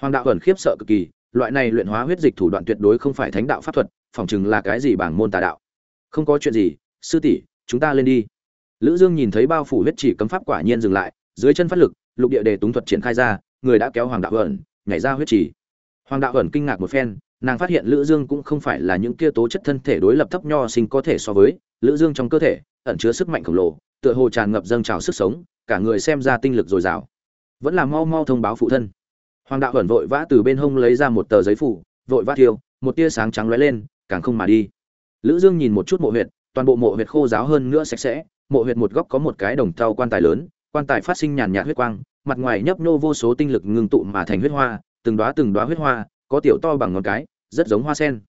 Hoàng đạo ẩn khiếp sợ cực kỳ, loại này luyện hóa huyết dịch thủ đoạn tuyệt đối không phải thánh đạo pháp thuật, phỏng chừng là cái gì bảng môn tà đạo. Không có chuyện gì, sư tỷ, chúng ta lên đi. Lữ dương nhìn thấy bao phủ huyết chỉ cấm pháp quả nhiên dừng lại, dưới chân phát lực lục địa đề túng thuật triển khai ra, người đã kéo hoàng đạo ẩn nhảy ra huyết trì. hoàng đạo ẩn kinh ngạc một phen, nàng phát hiện lữ dương cũng không phải là những kia tố chất thân thể đối lập thấp nho sinh có thể so với, lữ dương trong cơ thể ẩn chứa sức mạnh khổng lồ, tựa hồ tràn ngập dâng trào sức sống, cả người xem ra tinh lực dồi dào. Vẫn là mau mau thông báo phụ thân. Hoàng đạo ẩn vội vã từ bên hông lấy ra một tờ giấy phủ, vội vã thiêu, một tia sáng trắng lóe lên, càng không mà đi. Lữ dương nhìn một chút mộ huyệt, toàn bộ mộ huyệt khô ráo hơn nữa sạch sẽ, mộ huyệt một góc có một cái đồng thau quan tài lớn quan tài phát sinh nhàn nhạt huyết quang, mặt ngoài nhấp nhô vô số tinh lực ngưng tụ mà thành huyết hoa, từng đóa từng đóa huyết hoa, có tiểu to bằng ngón cái, rất giống hoa sen.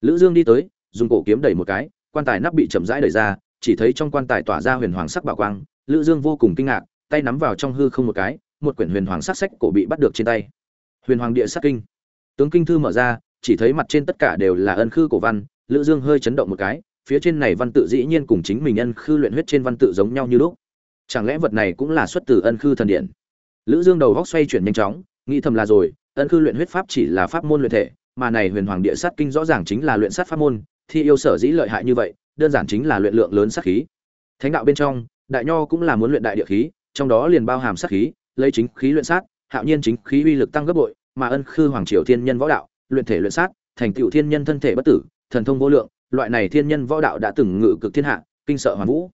Lữ dương đi tới, dùng cổ kiếm đẩy một cái, quan tài nắp bị chậm rãi đẩy ra, chỉ thấy trong quan tài tỏa ra huyền hoàng sắc bảo quang, lữ dương vô cùng kinh ngạc, tay nắm vào trong hư không một cái, một quyển huyền hoàng sắc sách cổ bị bắt được trên tay. Huyền hoàng địa sắc kinh. Tướng kinh thư mở ra, chỉ thấy mặt trên tất cả đều là ân khư cổ văn, lữ dương hơi chấn động một cái, phía trên này văn tự dĩ nhiên cùng chính mình ân khư luyện huyết trên văn tự giống nhau như lúc chẳng lẽ vật này cũng là xuất từ ân khư thần điện? Lữ dương đầu góc xoay chuyển nhanh chóng, nghĩ thầm là rồi, ân khư luyện huyết pháp chỉ là pháp môn luyện thể, mà này huyền hoàng địa sát kinh rõ ràng chính là luyện sát pháp môn, thi yêu sở dĩ lợi hại như vậy, đơn giản chính là luyện lượng lớn sát khí. Thánh đạo bên trong, đại nho cũng là muốn luyện đại địa khí, trong đó liền bao hàm sát khí, lấy chính khí luyện sát, hạo nhiên chính khí uy lực tăng gấp bội, mà ân khư hoàng triều thiên nhân võ đạo, luyện thể luyện sát, thành tựu thiên nhân thân thể bất tử, thần thông vô lượng, loại này thiên nhân võ đạo đã từng ngự cực thiên hạ, kinh sợ hoàn vũ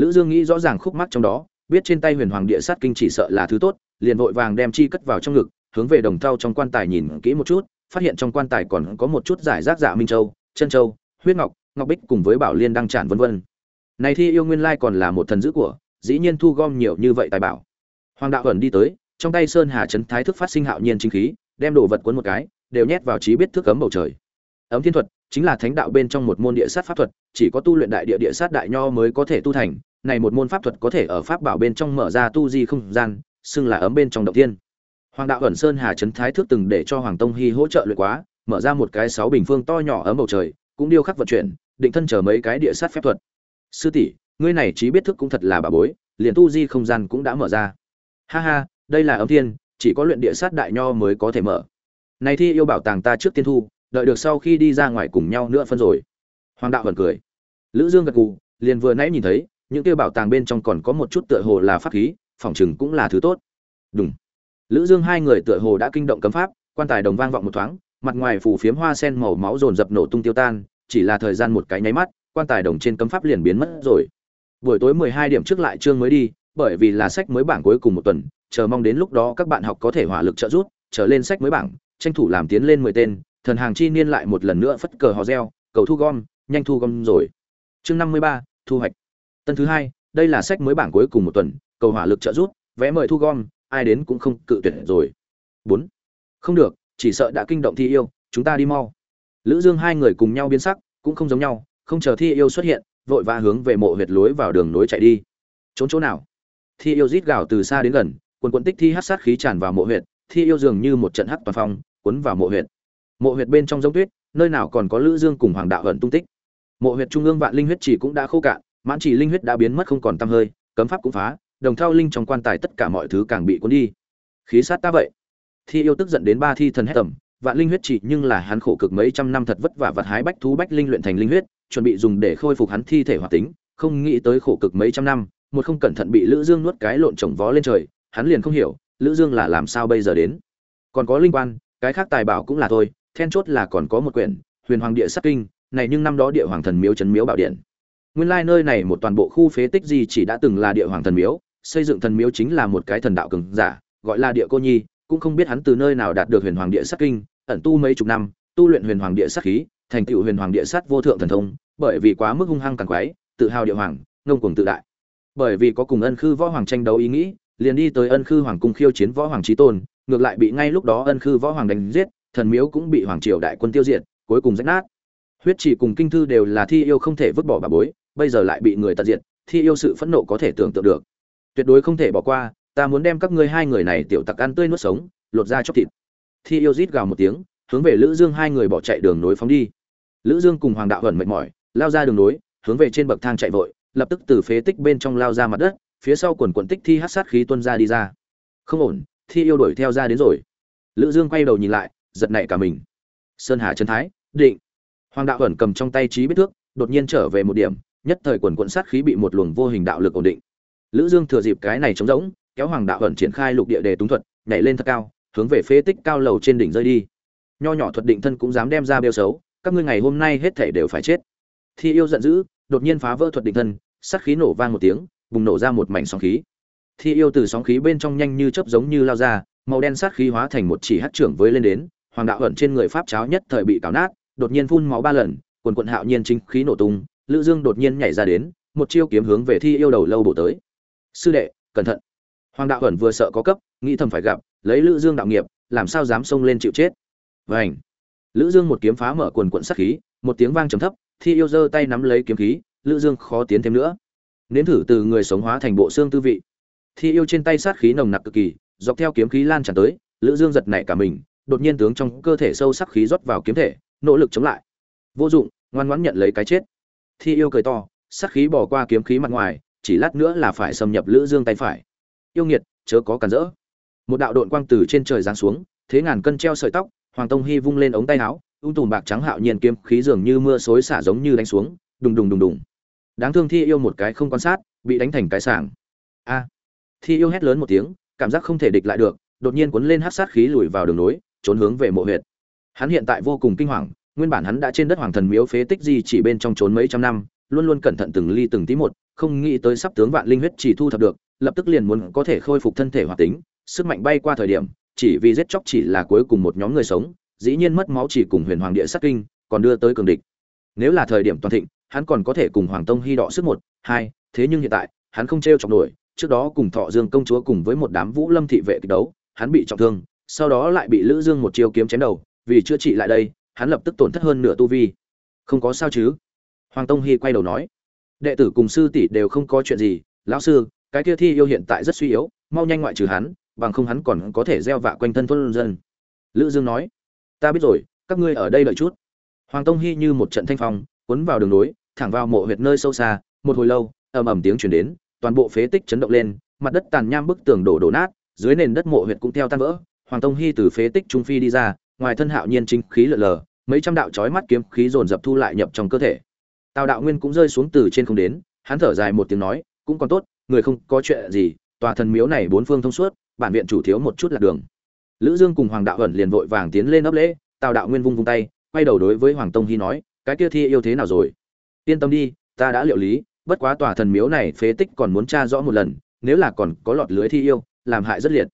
lữ dương nghĩ rõ ràng khúc mắc trong đó, biết trên tay huyền hoàng địa sát kinh chỉ sợ là thứ tốt, liền vội vàng đem chi cất vào trong ngực, hướng về đồng thau trong quan tài nhìn kỹ một chút, phát hiện trong quan tài còn có một chút giải rác dạ minh châu chân châu, huyết ngọc ngọc bích cùng với bảo liên đăng tràn vân vân. Này thi yêu nguyên lai còn là một thần dữ của, dĩ nhiên thu gom nhiều như vậy tài bảo. Hoàng đạo ẩn đi tới, trong tay sơn hà chấn thái thức phát sinh hạo nhiên chính khí, đem đồ vật cuốn một cái, đều nhét vào trí biết thức cấm bầu trời. Ấm thiên thuật chính là thánh đạo bên trong một môn địa sát pháp thuật, chỉ có tu luyện đại địa địa sát đại nho mới có thể tu thành này một môn pháp thuật có thể ở pháp bảo bên trong mở ra tu di không gian, xưng là ấm bên trong động thiên. Hoàng đạo ẩn sơn hà trấn thái thước từng để cho hoàng tông hy hỗ trợ luyện quá, mở ra một cái sáu bình phương to nhỏ ấm bầu trời, cũng điêu khắc vận chuyển, định thân chờ mấy cái địa sát phép thuật. Sư tỷ, ngươi này trí biết thức cũng thật là bà bối, liền tu di không gian cũng đã mở ra. Ha ha, đây là ấm thiên, chỉ có luyện địa sát đại nho mới có thể mở. Này thi yêu bảo tàng ta trước tiên thu, đợi được sau khi đi ra ngoài cùng nhau nữa phân rồi. Hoàng đạo vẫn cười. Lữ dương gật gù, liền vừa nãy nhìn thấy những kia bảo tàng bên trong còn có một chút tựa hồ là pháp khí phòng chừng cũng là thứ tốt. Đúng lữ dương hai người tựa hồ đã kinh động cấm pháp quan tài đồng vang vọng một thoáng mặt ngoài phủ phiếm hoa sen màu máu dồn dập nổ tung tiêu tan chỉ là thời gian một cái nháy mắt quan tài đồng trên cấm pháp liền biến mất rồi. Buổi tối 12 điểm trước lại chương mới đi bởi vì là sách mới bảng cuối cùng một tuần chờ mong đến lúc đó các bạn học có thể hỏa lực trợ giúp trở lên sách mới bảng tranh thủ làm tiến lên 10 tên thần hàng chi niên lại một lần nữa phất cờ hò reo cầu thu gom nhanh thu gom rồi. Chương 53, thu hoạch tân thứ hai, đây là sách mới bảng cuối cùng một tuần, cầu hỏa lực trợ giúp, vé mời thu gom, ai đến cũng không cự tuyệt rồi. Bốn, không được, chỉ sợ đã kinh động thi yêu, chúng ta đi mau. Lữ dương hai người cùng nhau biến sắc, cũng không giống nhau, không chờ thi yêu xuất hiện, vội vã hướng về mộ huyệt lối vào đường nối chạy đi. Trốn chỗ nào? Thi yêu rít gào từ xa đến gần, quần quần tích thi hắc sát khí tràn vào mộ huyệt, thi yêu dường như một trận hắc toàn phong, cuốn vào mộ huyệt. Mộ huyệt bên trong giống tuyết, nơi nào còn có lữ dương cùng hoàng đạo ẩn tung tích. Mộ huyệt trung ương vạn linh huyết chỉ cũng đã khô cạn mãn chỉ linh huyết đã biến mất không còn tăm hơi, cấm pháp cũng phá, đồng thao linh trong quan tài tất cả mọi thứ càng bị cuốn đi. Khí sát ta vậy. Thi yêu tức giận đến ba thi thần hét tầm, vạn linh huyết chỉ nhưng là hắn khổ cực mấy trăm năm thật vất vả vật hái bách thú bách linh luyện thành linh huyết, chuẩn bị dùng để khôi phục hắn thi thể hoạt tính, không nghĩ tới khổ cực mấy trăm năm, một không cẩn thận bị lữ dương nuốt cái lộn trồng vó lên trời, hắn liền không hiểu, lữ dương là làm sao bây giờ đến. Còn có linh quan, cái khác tài bảo cũng là thôi, then chốt là còn có một quyển, huyền hoàng địa sát kinh, này nhưng năm đó địa hoàng thần miếu trấn miếu bảo điện nguyên lai nơi này một toàn bộ khu phế tích gì chỉ đã từng là địa hoàng thần miếu, xây dựng thần miếu chính là một cái thần đạo cường giả, gọi là địa cô nhi, cũng không biết hắn từ nơi nào đạt được huyền hoàng địa sát kinh, ẩn tu mấy chục năm, tu luyện huyền hoàng địa sát khí, thành tựu huyền hoàng địa sát vô thượng thần thông, bởi vì quá mức hung hăng càng quái, tự hào địa hoàng, ngông cuồng tự đại. Bởi vì có cùng ân khư võ hoàng tranh đấu ý nghĩ, liền đi tới ân khư hoàng cung khiêu chiến võ hoàng trí tôn, ngược lại bị ngay lúc đó ân khư võ hoàng đánh giết, thần miếu cũng bị hoàng triều đại quân tiêu diệt, cuối cùng rách nát. Huyết chỉ cùng kinh thư đều là thi yêu không thể vứt bỏ bà bối bây giờ lại bị người tận diệt, thi yêu sự phẫn nộ có thể tưởng tượng được. Tuyệt đối không thể bỏ qua, ta muốn đem các ngươi hai người này tiểu tặc ăn tươi nuốt sống, lột ra chóc thịt. Thi yêu rít gào một tiếng, hướng về lữ dương hai người bỏ chạy đường nối phóng đi. Lữ dương cùng hoàng đạo hẩn mệt mỏi, lao ra đường nối, hướng về trên bậc thang chạy vội, lập tức từ phế tích bên trong lao ra mặt đất, phía sau quần quần tích thi hát sát khí tuôn ra đi ra. Không ổn, thi yêu đuổi theo ra đến rồi. Lữ dương quay đầu nhìn lại, giật nảy cả mình. Sơn hà trấn thái, định. Hoàng đạo hẩn cầm trong tay trí biết thước, đột nhiên trở về một điểm nhất thời quần quận sát khí bị một luồng vô hình đạo lực ổn định. Lữ dương thừa dịp cái này trống rỗng, kéo hoàng đạo ẩn triển khai lục địa đề túng thuật, nhảy lên thật cao, hướng về phế tích cao lầu trên đỉnh rơi đi. Nho nhỏ thuật định thân cũng dám đem ra bêu xấu, các ngươi ngày hôm nay hết thể đều phải chết. Thi yêu giận dữ, đột nhiên phá vỡ thuật định thân, sát khí nổ vang một tiếng, bùng nổ ra một mảnh sóng khí. Thi yêu từ sóng khí bên trong nhanh như chớp giống như lao ra, màu đen sát khí hóa thành một chỉ hất trưởng với lên đến, hoàng đạo ẩn trên người pháp cháo nhất thời bị cào nát, đột nhiên phun máu ba lần, quần quận hạo nhiên chính khí nổ tung lữ dương đột nhiên nhảy ra đến, một chiêu kiếm hướng về thi yêu đầu lâu bổ tới. Sư đệ, cẩn thận. Hoàng đạo ẩn vừa sợ có cấp, nghĩ thầm phải gặp, lấy lữ dương đạo nghiệp, làm sao dám xông lên chịu chết. Vảnh lữ dương một kiếm phá mở quần quận sát khí, một tiếng vang trầm thấp, thi yêu giơ tay nắm lấy kiếm khí, lữ dương khó tiến thêm nữa. Nếm thử từ người sống hóa thành bộ xương tư vị. Thi yêu trên tay sát khí nồng nặc cực kỳ, dọc theo kiếm khí lan tràn tới, lữ dương giật nảy cả mình, đột nhiên tướng trong cơ thể sâu sắc khí rót vào kiếm thể, nỗ lực chống lại. Vô dụng, ngoan ngoãn nhận lấy cái chết thi yêu cười to sát khí bỏ qua kiếm khí mặt ngoài chỉ lát nữa là phải xâm nhập lữ dương tay phải. Yêu nghiệt chớ có cản rỡ. Một đạo độn quang từ trên trời giáng xuống thế ngàn cân treo sợi tóc hoàng tông hy vung lên ống tay áo ung tùm bạc trắng hạo nhiên kiếm khí dường như mưa xối xả giống như đánh xuống đùng đùng đùng đùng. Đáng thương thi yêu một cái không quan sát bị đánh thành cái sảng. A. Thi yêu hét lớn một tiếng cảm giác không thể địch lại được đột nhiên cuốn lên hát sát khí lùi vào đường núi, trốn hướng về mộ huyệt. Hắn hiện tại vô cùng kinh hoàng nguyên bản hắn đã trên đất hoàng thần miếu phế tích gì chỉ bên trong trốn mấy trăm năm, luôn luôn cẩn thận từng ly từng tí một, không nghĩ tới sắp tướng vạn linh huyết chỉ thu thập được, lập tức liền muốn có thể khôi phục thân thể hoạt tính, sức mạnh bay qua thời điểm, chỉ vì giết chóc chỉ là cuối cùng một nhóm người sống, dĩ nhiên mất máu chỉ cùng huyền hoàng địa sát kinh, còn đưa tới cường địch. Nếu là thời điểm toàn thịnh, hắn còn có thể cùng hoàng tông hy đọ sức một, hai, thế nhưng hiện tại, hắn không t r chọc nổi, trước đó cùng thọ dương công chúa cùng với một đám vũ lâm thị vệ kịch đấu, hắn bị trọng thương, sau đó lại bị lữ dương một chiêu kiếm chém đầu, vì chữa trị lại đây hắn lập tức tổn thất hơn nửa tu vi. Không có sao chứ? Hoàng tông hy quay đầu nói. Đệ tử cùng sư tỷ đều không có chuyện gì lão sư cái kia thi yêu hiện tại rất suy yếu mau nhanh ngoại trừ hắn bằng không hắn còn có thể gieo vạ quanh thân thôn dân. Lữ dương nói. Ta biết rồi các ngươi ở đây đợi chút. Hoàng tông hy như một trận thanh phong cuốn vào đường núi, thẳng vào mộ huyệt nơi sâu xa một hồi lâu ầm ầm tiếng truyền đến toàn bộ phế tích chấn động lên mặt đất tàn nham bức tường đổ đổ nát dưới nền đất mộ huyệt cũng theo tan vỡ. Hoàng tông hy từ phế tích trung phi đi ra ngoài thân hạo nhiên chính khí lượn lờ, mấy trăm đạo chói mắt kiếm khí dồn dập thu lại nhập trong cơ thể. Tào đạo nguyên cũng rơi xuống từ trên không đến, hắn thở dài một tiếng nói, cũng còn tốt, người không có chuyện gì, tòa thần miếu này bốn phương thông suốt, bản viện chủ thiếu một chút lạc đường. Lữ dương cùng hoàng đạo ẩn liền vội vàng tiến lên ấp lễ, tào đạo nguyên vung vung tay, quay đầu đối với hoàng tông hy nói, cái kia thi yêu thế nào rồi? Yên tâm đi, ta đã liệu lý, bất quá tòa thần miếu này phế tích còn muốn tra rõ một lần, nếu là còn có lọt lưới thi yêu, làm hại rất liệt.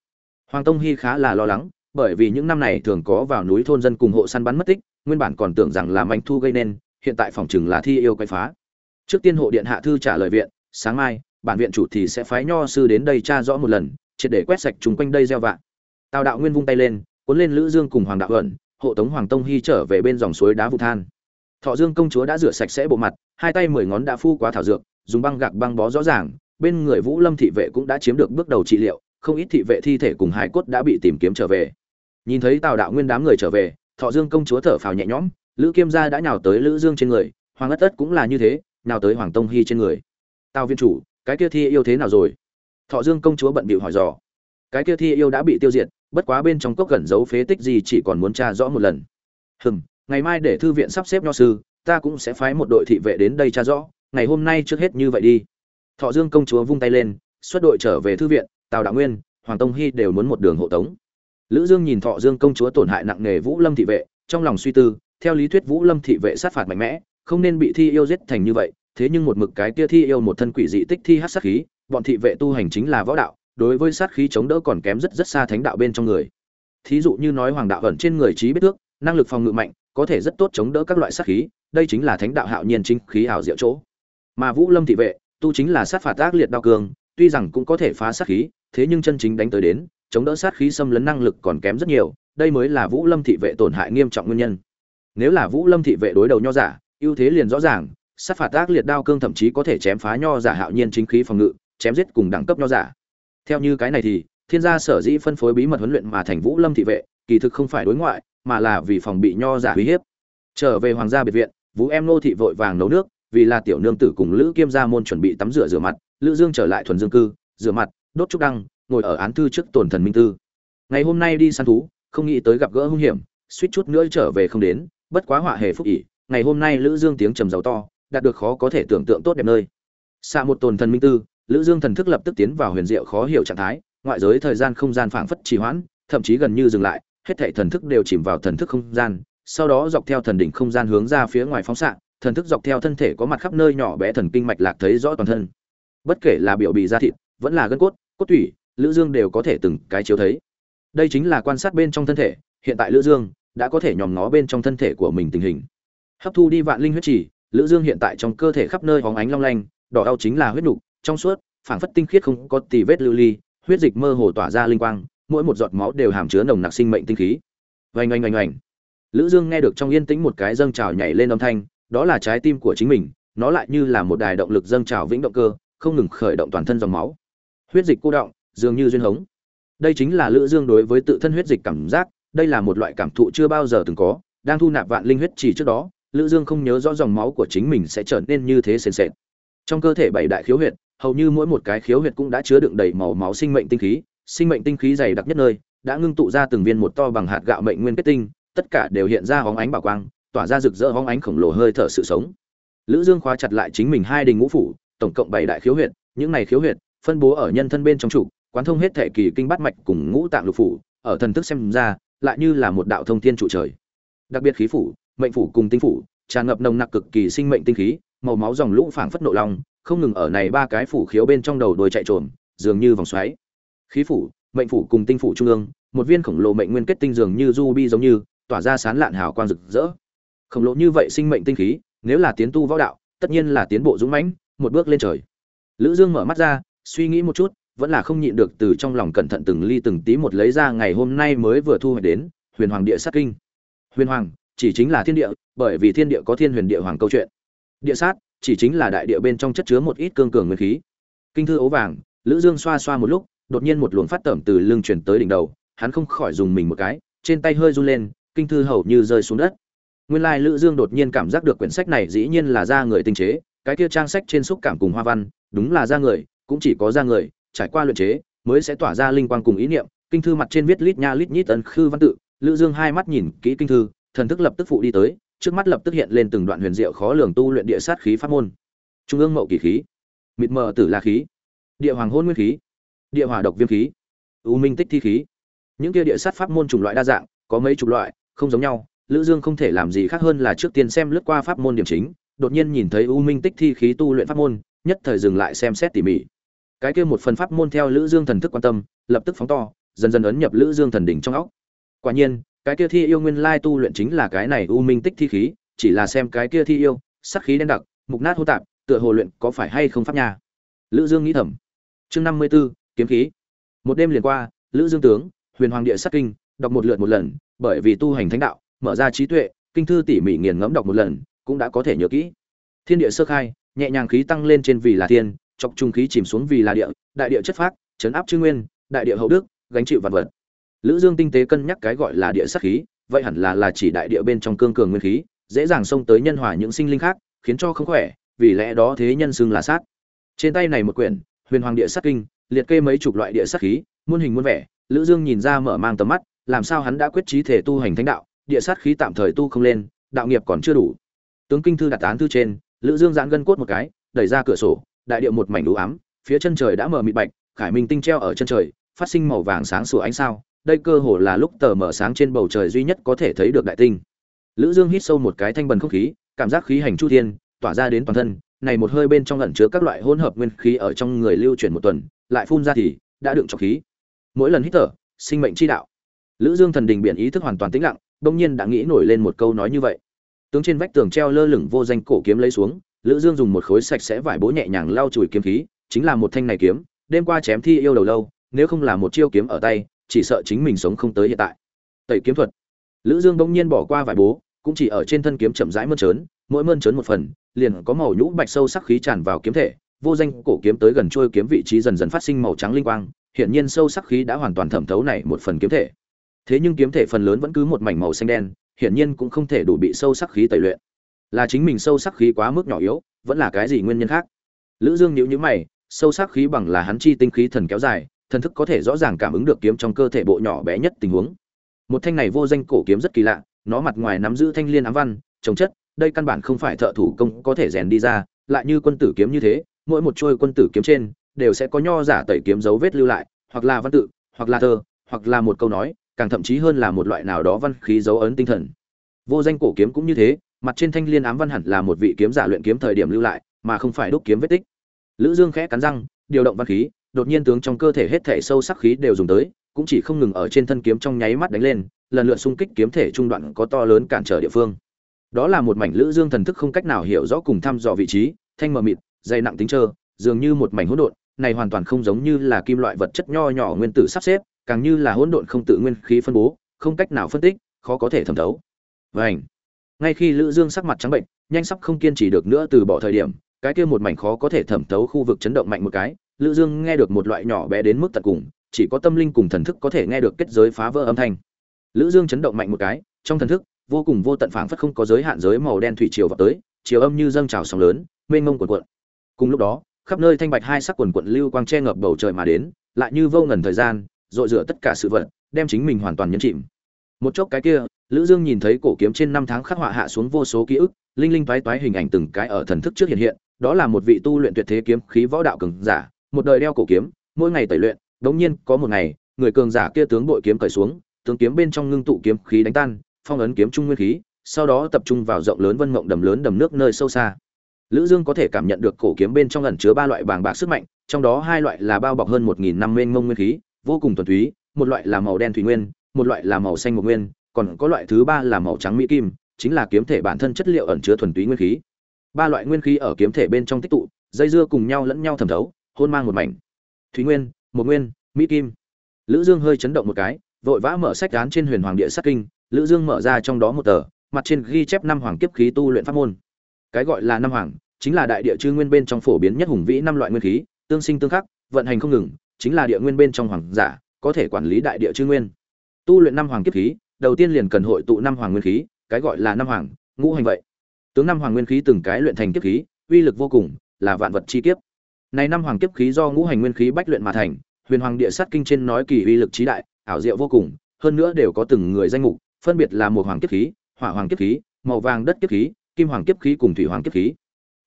Hoàng tông hy khá là lo lắng bởi vì những năm này thường có vào núi thôn dân cùng hộ săn bắn mất tích, nguyên bản còn tưởng rằng là manh thu gây nên, hiện tại phòng chừng là thi yêu quay phá. Trước tiên hộ điện hạ thư trả lời viện, sáng mai, bản viện chủ thì sẽ phái nho sư đến đây tra rõ một lần, triệt để quét sạch chúng quanh đây gieo vạ. Tào đạo nguyên vung tay lên, cuốn lên lữ dương cùng hoàng đạo ẩn, hộ tống hoàng tông hy trở về bên dòng suối đá vụ than. Thọ dương công chúa đã rửa sạch sẽ bộ mặt, hai tay mười ngón đã phu quá thảo dược, dùng băng gạc băng bó rõ ràng, bên người vũ lâm thị vệ cũng đã chiếm được bước đầu trị liệu, không ít thị vệ thi thể cùng hải cốt đã bị tìm kiếm trở về nhìn thấy tào đạo nguyên đám người trở về, thọ dương công chúa thở phào nhẹ nhõm, lữ kiêm gia đã nhào tới lữ dương trên người, hoàng ất ất cũng là như thế, nhào tới hoàng tông hy trên người. Tào viên chủ, cái kia thi yêu thế nào rồi? Thọ dương công chúa bận bịu hỏi dò. Cái kia thi yêu đã bị tiêu diệt, bất quá bên trong cốc gần giấu phế tích gì chỉ còn muốn tra rõ một lần. Hừm, ngày mai để thư viện sắp xếp nho sư, ta cũng sẽ phái một đội thị vệ đến đây tra rõ, ngày hôm nay trước hết như vậy đi. Thọ dương công chúa vung tay lên, xuất đội trở về thư viện, tào đạo nguyên, hoàng tông hy đều muốn một đường hộ tống lữ dương nhìn thọ dương công chúa tổn hại nặng nề vũ lâm thị vệ, trong lòng suy tư, theo lý thuyết vũ lâm thị vệ sát phạt mạnh mẽ, không nên bị thi yêu giết thành như vậy, thế nhưng một mực cái kia thi yêu một thân quỷ dị tích thi hát sát khí, bọn thị vệ tu hành chính là võ đạo, đối với sát khí chống đỡ còn kém rất rất xa thánh đạo bên trong người. Thí dụ như nói hoàng đạo ẩn trên người trí biết thước năng lực phòng ngự mạnh, có thể rất tốt chống đỡ các loại sát khí, đây chính là thánh đạo hạo nhiên chính khí ảo diệu chỗ. Mà vũ lâm thị vệ, tu chính là sát phạt ác liệt đao cường, tuy rằng cũng có thể phá sát khí, thế nhưng chân chính đánh tới đến chống đỡ sát khí xâm lấn năng lực còn kém rất nhiều, đây mới là vũ lâm thị vệ tổn hại nghiêm trọng nguyên nhân. Nếu là vũ lâm thị vệ đối đầu nho giả, ưu thế liền rõ ràng, sát phạt ác liệt đao cương thậm chí có thể chém phá nho giả hạo nhiên chính khí phòng ngự, chém giết cùng đẳng cấp nho giả. Theo như cái này thì, thiên gia sở dĩ phân phối bí mật huấn luyện mà thành vũ lâm thị vệ, kỳ thực không phải đối ngoại, mà là vì phòng bị nho giả uy hiếp. Trở về hoàng gia biệt viện, vũ em nô thị vội vàng nấu nước, vì là tiểu nương tử cùng lữ kiêm gia môn chuẩn bị tắm rửa rửa mặt, lữ dương trở lại thuần dương cư, rửa mặt, đốt trúc đăng ngồi ở án thư trước tổn thần minh tư. Ngày hôm nay đi săn thú, không nghĩ tới gặp gỡ hung hiểm, suýt chút nữa trở về không đến, bất quá họa hề phúc ỉ ngày hôm nay lữ dương tiếng trầm giàu to, đạt được khó có thể tưởng tượng tốt đẹp nơi. Xa một tổn thần minh tư, lữ dương thần thức lập tức tiến vào huyền diệu khó hiểu trạng thái, ngoại giới thời gian không gian phảng phất trì hoãn, thậm chí gần như dừng lại, hết thảy thần thức đều chìm vào thần thức không gian, sau đó dọc theo thần đỉnh không gian hướng ra phía ngoài phóng xạ, thần thức dọc theo thân thể có mặt khắp nơi nhỏ bé thần kinh mạch lạc thấy rõ toàn thân. Bất kể là biểu bì da thịt, vẫn là gân cốt cốt tủy lữ dương đều có thể từng cái chiếu thấy. Đây chính là quan sát bên trong thân thể, hiện tại lữ dương đã có thể nhòm ngó bên trong thân thể của mình tình hình. Hấp thu đi vạn linh huyết chỉ lữ dương hiện tại trong cơ thể khắp nơi hóng ánh long lanh, đỏ đau chính là huyết nục, trong suốt, phảng phất tinh khiết không có tì vết lưu ly, huyết dịch mơ hồ tỏa ra linh quang, mỗi một giọt máu đều hàm chứa nồng nặc sinh mệnh tinh khí. Oanh oanh oanh oanh. Lữ dương nghe được trong yên tĩnh một cái dâng trào nhảy lên âm thanh, đó là trái tim của chính mình, nó lại như là một đài động lực dâng trào vĩnh động cơ, không ngừng khởi động toàn thân dòng máu. Huyết dịch cô động dường như duyên hống. Đây chính là lữ dương đối với tự thân huyết dịch cảm giác, đây là một loại cảm thụ chưa bao giờ từng có, đang thu nạp vạn linh huyết chỉ trước đó, lữ dương không nhớ rõ dòng máu của chính mình sẽ trở nên như thế sền sệt. Trong cơ thể bảy đại khiếu huyệt, hầu như mỗi một cái khiếu huyệt cũng đã chứa đựng đầy màu máu sinh mệnh tinh khí, sinh mệnh tinh khí dày đặc nhất nơi, đã ngưng tụ ra từng viên một to bằng hạt gạo mệnh nguyên kết tinh, tất cả đều hiện ra hóng ánh bảo quang, tỏa ra rực rỡ hóng ánh khổng lồ hơi thở sự sống. Lữ dương khóa chặt lại chính mình hai đình ngũ phủ, tổng cộng bảy đại khiếu huyệt, những này khiếu huyệt, phân bố ở nhân thân bên trong trụ quán thông hết thể kỳ kinh bát mạch cùng ngũ tạng lục phủ, ở thần thức xem ra, lại như là một đạo thông thiên trụ trời. Đặc biệt khí phủ, mệnh phủ cùng tinh phủ, tràn ngập nồng nặc cực kỳ sinh mệnh tinh khí, màu máu dòng lũ phảng phất nộ long, không ngừng ở này ba cái phủ khiếu bên trong đầu đuôi chạy trồm, dường như vòng xoáy. Khí phủ, mệnh phủ cùng tinh phủ trung ương, một viên khổng lồ mệnh nguyên kết tinh dường như ruby giống như, tỏa ra sán lạn hào quang rực rỡ. Khổng lồ như vậy sinh mệnh tinh khí, nếu là tiến tu võ đạo, tất nhiên là tiến bộ dũng mãnh, một bước lên trời. Lữ dương mở mắt ra, suy nghĩ một chút vẫn là không nhịn được từ trong lòng cẩn thận từng ly từng tí một lấy ra ngày hôm nay mới vừa thu hoạch đến, huyền hoàng địa sát kinh. Huyền hoàng, chỉ chính là thiên địa, bởi vì thiên địa có thiên huyền địa hoàng câu chuyện. Địa sát, chỉ chính là đại địa bên trong chất chứa một ít cương cường nguyên khí. Kinh thư ấu vàng, lữ dương xoa xoa một lúc, đột nhiên một luồng phát tẩm từ lưng truyền tới đỉnh đầu, hắn không khỏi dùng mình một cái, trên tay hơi run lên, kinh thư hầu như rơi xuống đất. Nguyên lai lữ dương đột nhiên cảm giác được quyển sách này dĩ nhiên là da người tinh chế, cái kia trang sách trên xúc cảm cùng hoa văn, đúng là da người, cũng chỉ có da người trải qua luyện chế, mới sẽ tỏa ra linh quang cùng ý niệm. Kinh thư mặt trên viết lít nha lít nhít ấn khư văn tự. Lữ dương hai mắt nhìn kỹ kinh thư, thần thức lập tức phụ đi tới, trước mắt lập tức hiện lên từng đoạn huyền diệu khó lường tu luyện địa sát khí pháp môn. Trung ương mậu kỳ khí, mịt mờ tử la khí, địa hoàng hôn nguyên khí, địa hỏa độc viêm khí, u minh tích thi khí. Những kia địa sát pháp môn chủng loại đa dạng, có mấy chục loại, không giống nhau. Lữ dương không thể làm gì khác hơn là trước tiên xem lướt qua pháp môn điểm chính, đột nhiên nhìn thấy u minh tích thi khí tu luyện pháp môn, nhất thời dừng lại xem xét tỉ mỉ cái kia một phần pháp môn theo lữ dương thần thức quan tâm lập tức phóng to dần dần ấn nhập lữ dương thần đỉnh trong óc. Quả nhiên cái kia thi yêu nguyên lai tu luyện chính là cái này u minh tích thi khí chỉ là xem cái kia thi yêu sắc khí đen đặc mục nát hô tạp tựa hồ luyện có phải hay không pháp nha. Lữ dương nghĩ thầm. Chương 54, kiếm khí. Một đêm liền qua lữ dương tướng huyền hoàng địa sát kinh đọc một lượt một lần bởi vì tu hành thánh đạo mở ra trí tuệ kinh thư tỉ mỉ nghiền ngẫm đọc một lần cũng đã có thể nhớ kỹ. Thiên địa sơ khai nhẹ nhàng khí tăng lên trên vì là thiên chọc trùng khí chìm xuống vì là địa, đại địa chất phác chấn áp chư nguyên, đại địa hậu đức, gánh chịu vạn vật. Lữ dương tinh tế cân nhắc cái gọi là địa sát khí, vậy hẳn là là chỉ đại địa bên trong cương cường nguyên khí, dễ dàng xông tới nhân hòa những sinh linh khác, khiến cho không khỏe, vì lẽ đó thế nhân xưng là sát. Trên tay này một quyển, huyền hoàng địa sát kinh, liệt kê mấy chục loại địa sát khí, muôn hình muôn vẻ, lữ dương nhìn ra mở mang tầm mắt, làm sao hắn đã quyết chí thể tu hành thánh đạo, địa sát khí tạm thời tu không lên, đạo nghiệp còn chưa đủ. Tướng kinh thư đặt án thư trên, lữ dương giãn gân cốt một cái, đẩy ra cửa sổ đại địa một mảnh u ám, phía chân trời đã mờ mịt bạch, khải minh tinh treo ở chân trời, phát sinh màu vàng sáng sủa ánh sao, đây cơ hồ là lúc tờ mở sáng trên bầu trời duy nhất có thể thấy được đại tinh. Lữ dương hít sâu một cái thanh bần không khí, cảm giác khí hành chu thiên, tỏa ra đến toàn thân, này một hơi bên trong ẩn chứa các loại hỗn hợp nguyên khí ở trong người lưu chuyển một tuần, lại phun ra thì đã đựng trọng khí. Mỗi lần hít thở, sinh mệnh chi đạo. Lữ dương thần đình biển ý thức hoàn toàn tĩnh lặng, đông nhiên đã nghĩ nổi lên một câu nói như vậy. Tướng trên vách tường treo lơ lửng vô danh cổ kiếm lấy xuống lữ dương dùng một khối sạch sẽ vải bố nhẹ nhàng lau chùi kiếm khí, chính là một thanh này kiếm, đêm qua chém thi yêu đầu lâu, nếu không là một chiêu kiếm ở tay, chỉ sợ chính mình sống không tới hiện tại. Tẩy kiếm thuật. Lữ dương bỗng nhiên bỏ qua vải bố, cũng chỉ ở trên thân kiếm chậm rãi mơn trớn, mỗi mơn trớn một phần, liền có màu nhũ bạch sâu sắc khí tràn vào kiếm thể, vô danh cổ kiếm tới gần trôi kiếm vị trí dần dần phát sinh màu trắng linh quang hiện nhiên sâu sắc khí đã hoàn toàn thẩm thấu này một phần kiếm thể. Thế nhưng kiếm thể phần lớn vẫn cứ một mảnh màu xanh đen, hiển nhiên cũng không thể đủ bị sâu sắc khí tẩy luyện là chính mình sâu sắc khí quá mức nhỏ yếu, vẫn là cái gì nguyên nhân khác? Lữ dương nhíu nhíu mày, sâu sắc khí bằng là hắn chi tinh khí thần kéo dài, thần thức có thể rõ ràng cảm ứng được kiếm trong cơ thể bộ nhỏ bé nhất tình huống. Một thanh này vô danh cổ kiếm rất kỳ lạ, nó mặt ngoài nắm giữ thanh liên ám văn, chống chất, đây căn bản không phải thợ thủ công có thể rèn đi ra, lại như quân tử kiếm như thế, mỗi một trôi quân tử kiếm trên đều sẽ có nho giả tẩy kiếm dấu vết lưu lại, hoặc là văn tự, hoặc là thơ, hoặc là một câu nói, càng thậm chí hơn là một loại nào đó văn khí dấu ấn tinh thần. Vô danh cổ kiếm cũng như thế mặt trên thanh liên ám văn hẳn là một vị kiếm giả luyện kiếm thời điểm lưu lại, mà không phải đúc kiếm vết tích. Lữ dương khẽ cắn răng, điều động văn khí, đột nhiên tướng trong cơ thể hết thể sâu sắc khí đều dùng tới, cũng chỉ không ngừng ở trên thân kiếm trong nháy mắt đánh lên, lần lượt xung kích kiếm thể trung đoạn có to lớn cản trở địa phương. Đó là một mảnh lữ dương thần thức không cách nào hiểu rõ cùng thăm dò vị trí, thanh mờ mịt, dày nặng tính trơ, dường như một mảnh hỗn độn, này hoàn toàn không giống như là kim loại vật chất nho nhỏ nguyên tử sắp xếp, càng như là hỗn độn không tự nguyên khí phân bố, không cách nào phân tích, khó có thể thẩm thấu. Vảnh ngay khi lữ dương sắc mặt trắng bệnh, nhanh sắp không kiên trì được nữa từ bỏ thời điểm, cái kia một mảnh khó có thể thẩm thấu khu vực chấn động mạnh một cái, lữ dương nghe được một loại nhỏ bé đến mức tận cùng, chỉ có tâm linh cùng thần thức có thể nghe được kết giới phá vỡ âm thanh. Lữ dương chấn động mạnh một cái, trong thần thức, vô cùng vô tận phảng phất không có giới hạn giới màu đen thủy triều vào tới, chiều âm như dâng trào sóng lớn, mênh mông cuộn cuộn. Cùng lúc đó, khắp nơi thanh bạch hai sắc quần quận lưu quang che ngập bầu trời mà đến, lại như vô ngần thời gian dội rửa tất cả sự vật, đem chính mình hoàn toàn nhấn chìm. Một chốc cái kia lữ dương nhìn thấy cổ kiếm trên năm tháng khắc họa hạ xuống vô số ký ức, linh linh toái toái hình ảnh từng cái ở thần thức trước hiện hiện, đó là một vị tu luyện tuyệt thế kiếm khí võ đạo cường giả, một đời đeo cổ kiếm, mỗi ngày tẩy luyện, đống nhiên có một ngày, người cường giả kia tướng bội kiếm cởi xuống, tướng kiếm bên trong ngưng tụ kiếm khí đánh tan, phong ấn kiếm trung nguyên khí, sau đó tập trung vào rộng lớn vân mộng đầm lớn đầm nước nơi sâu xa. Lữ dương có thể cảm nhận được cổ kiếm bên trong ẩn chứa ba loại bàng bạc sức mạnh, trong đó hai loại là bao bọc hơn một nghìn năm mênh mông nguyên khí, vô cùng thuần túy, một loại là màu đen thủy nguyên, một loại là màu xanh ngọc nguyên còn có loại thứ ba là màu trắng mỹ kim, chính là kiếm thể bản thân chất liệu ẩn chứa thuần túy nguyên khí. Ba loại nguyên khí ở kiếm thể bên trong tích tụ, dây dưa cùng nhau lẫn nhau thẩm thấu, hôn mang một mảnh. Thúy nguyên một nguyên, mỹ kim. Lữ dương hơi chấn động một cái, vội vã mở sách án trên huyền hoàng địa sát kinh, lữ dương mở ra trong đó một tờ, mặt trên ghi chép năm hoàng kiếp khí tu luyện pháp môn. Cái gọi là năm hoàng, chính là đại địa chư nguyên bên trong phổ biến nhất hùng vĩ năm loại nguyên khí, tương sinh tương khắc, vận hành không ngừng, chính là địa nguyên bên trong hoàng giả, có thể quản lý đại địa chư nguyên. Tu luyện năm hoàng kiếp khí đầu tiên liền cần hội tụ năm hoàng nguyên khí, cái gọi là năm hoàng, ngũ hành vậy. Tướng năm hoàng nguyên khí từng cái luyện thành kiếp khí, uy lực vô cùng, là vạn vật chi kiếp. Này năm hoàng kiếp khí do ngũ hành nguyên khí bách luyện mà thành, huyền hoàng địa sát kinh trên nói kỳ uy lực trí đại, ảo diệu vô cùng, hơn nữa đều có từng người danh mục, phân biệt là một hoàng kiếp khí, hỏa hoàng kiếp khí, màu vàng đất kiếp khí, kim hoàng kiếp khí cùng thủy hoàng kiếp khí.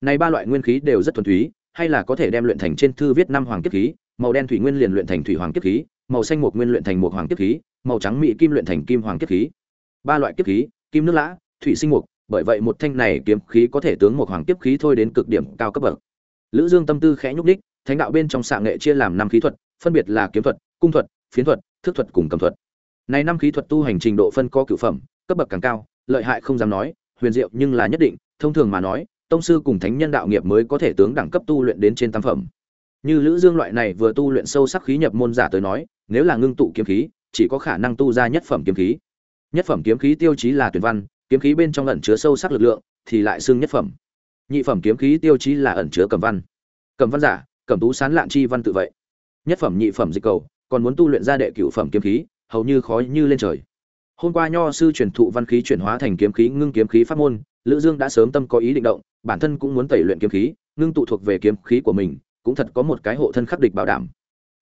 Này ba loại nguyên khí đều rất thuần túy, hay là có thể đem luyện thành trên thư viết năm hoàng kiếp khí, màu đen thủy nguyên liền luyện thành thủy hoàng kiếp khí, màu xanh một nguyên luyện thành một hoàng kiếp khí màu trắng mỹ kim luyện thành kim hoàng kiếp khí. Ba loại kiếp khí, kim nước lã, thủy sinh mục, bởi vậy một thanh này kiếm khí có thể tướng một hoàng kiếp khí thôi đến cực điểm cao cấp bậc. Lữ dương tâm tư khẽ nhúc đích thánh đạo bên trong xạ nghệ chia làm năm khí thuật, phân biệt là kiếm thuật, cung thuật, phiến thuật, thức thuật cùng cầm thuật. Này năm khí thuật tu hành trình độ phân có cửu phẩm, cấp bậc càng cao, lợi hại không dám nói, huyền diệu nhưng là nhất định, thông thường mà nói, tông sư cùng thánh nhân đạo nghiệp mới có thể tướng đẳng cấp tu luyện đến trên tam phẩm. Như lữ dương loại này vừa tu luyện sâu sắc khí nhập môn giả tới nói, nếu là ngưng tụ kiếm khí chỉ có khả năng tu ra nhất phẩm kiếm khí. Nhất phẩm kiếm khí tiêu chí là tuyển văn, kiếm khí bên trong ẩn chứa sâu sắc lực lượng, thì lại xưng nhất phẩm. Nhị phẩm kiếm khí tiêu chí là ẩn chứa cầm văn. Cầm văn giả cầm tú sán lạn chi văn tự vậy. Nhất phẩm nhị phẩm dịch cầu, còn muốn tu luyện ra đệ cửu phẩm kiếm khí, hầu như khó như lên trời. Hôm qua nho sư truyền thụ văn khí chuyển hóa thành kiếm khí ngưng kiếm khí pháp môn, lữ dương đã sớm tâm có ý định động, bản thân cũng muốn tẩy luyện kiếm khí, ngưng tụ thuộc về kiếm khí của mình, cũng thật có một cái hộ thân khắc địch bảo đảm.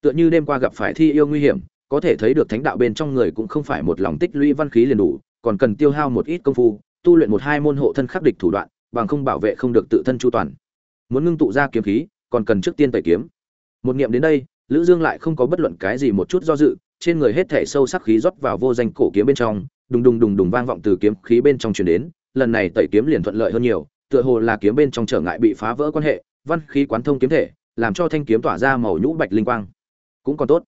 Tựa như đêm qua gặp phải thi yêu nguy hiểm có thể thấy được thánh đạo bên trong người cũng không phải một lòng tích lũy văn khí liền đủ, còn cần tiêu hao một ít công phu, tu luyện một hai môn hộ thân khắc địch thủ đoạn, bằng không bảo vệ không được tự thân chu toàn. Muốn ngưng tụ ra kiếm khí, còn cần trước tiên tẩy kiếm. Một niệm đến đây, lữ dương lại không có bất luận cái gì một chút do dự, trên người hết thể sâu sắc khí rót vào vô danh cổ kiếm bên trong, đùng đùng đùng đùng vang vọng từ kiếm khí bên trong truyền đến, lần này tẩy kiếm liền thuận lợi hơn nhiều, tựa hồ là kiếm bên trong trở ngại bị phá vỡ quan hệ, văn khí quán thông kiếm thể, làm cho thanh kiếm tỏa ra màu nhũ bạch linh quang. Cũng còn tốt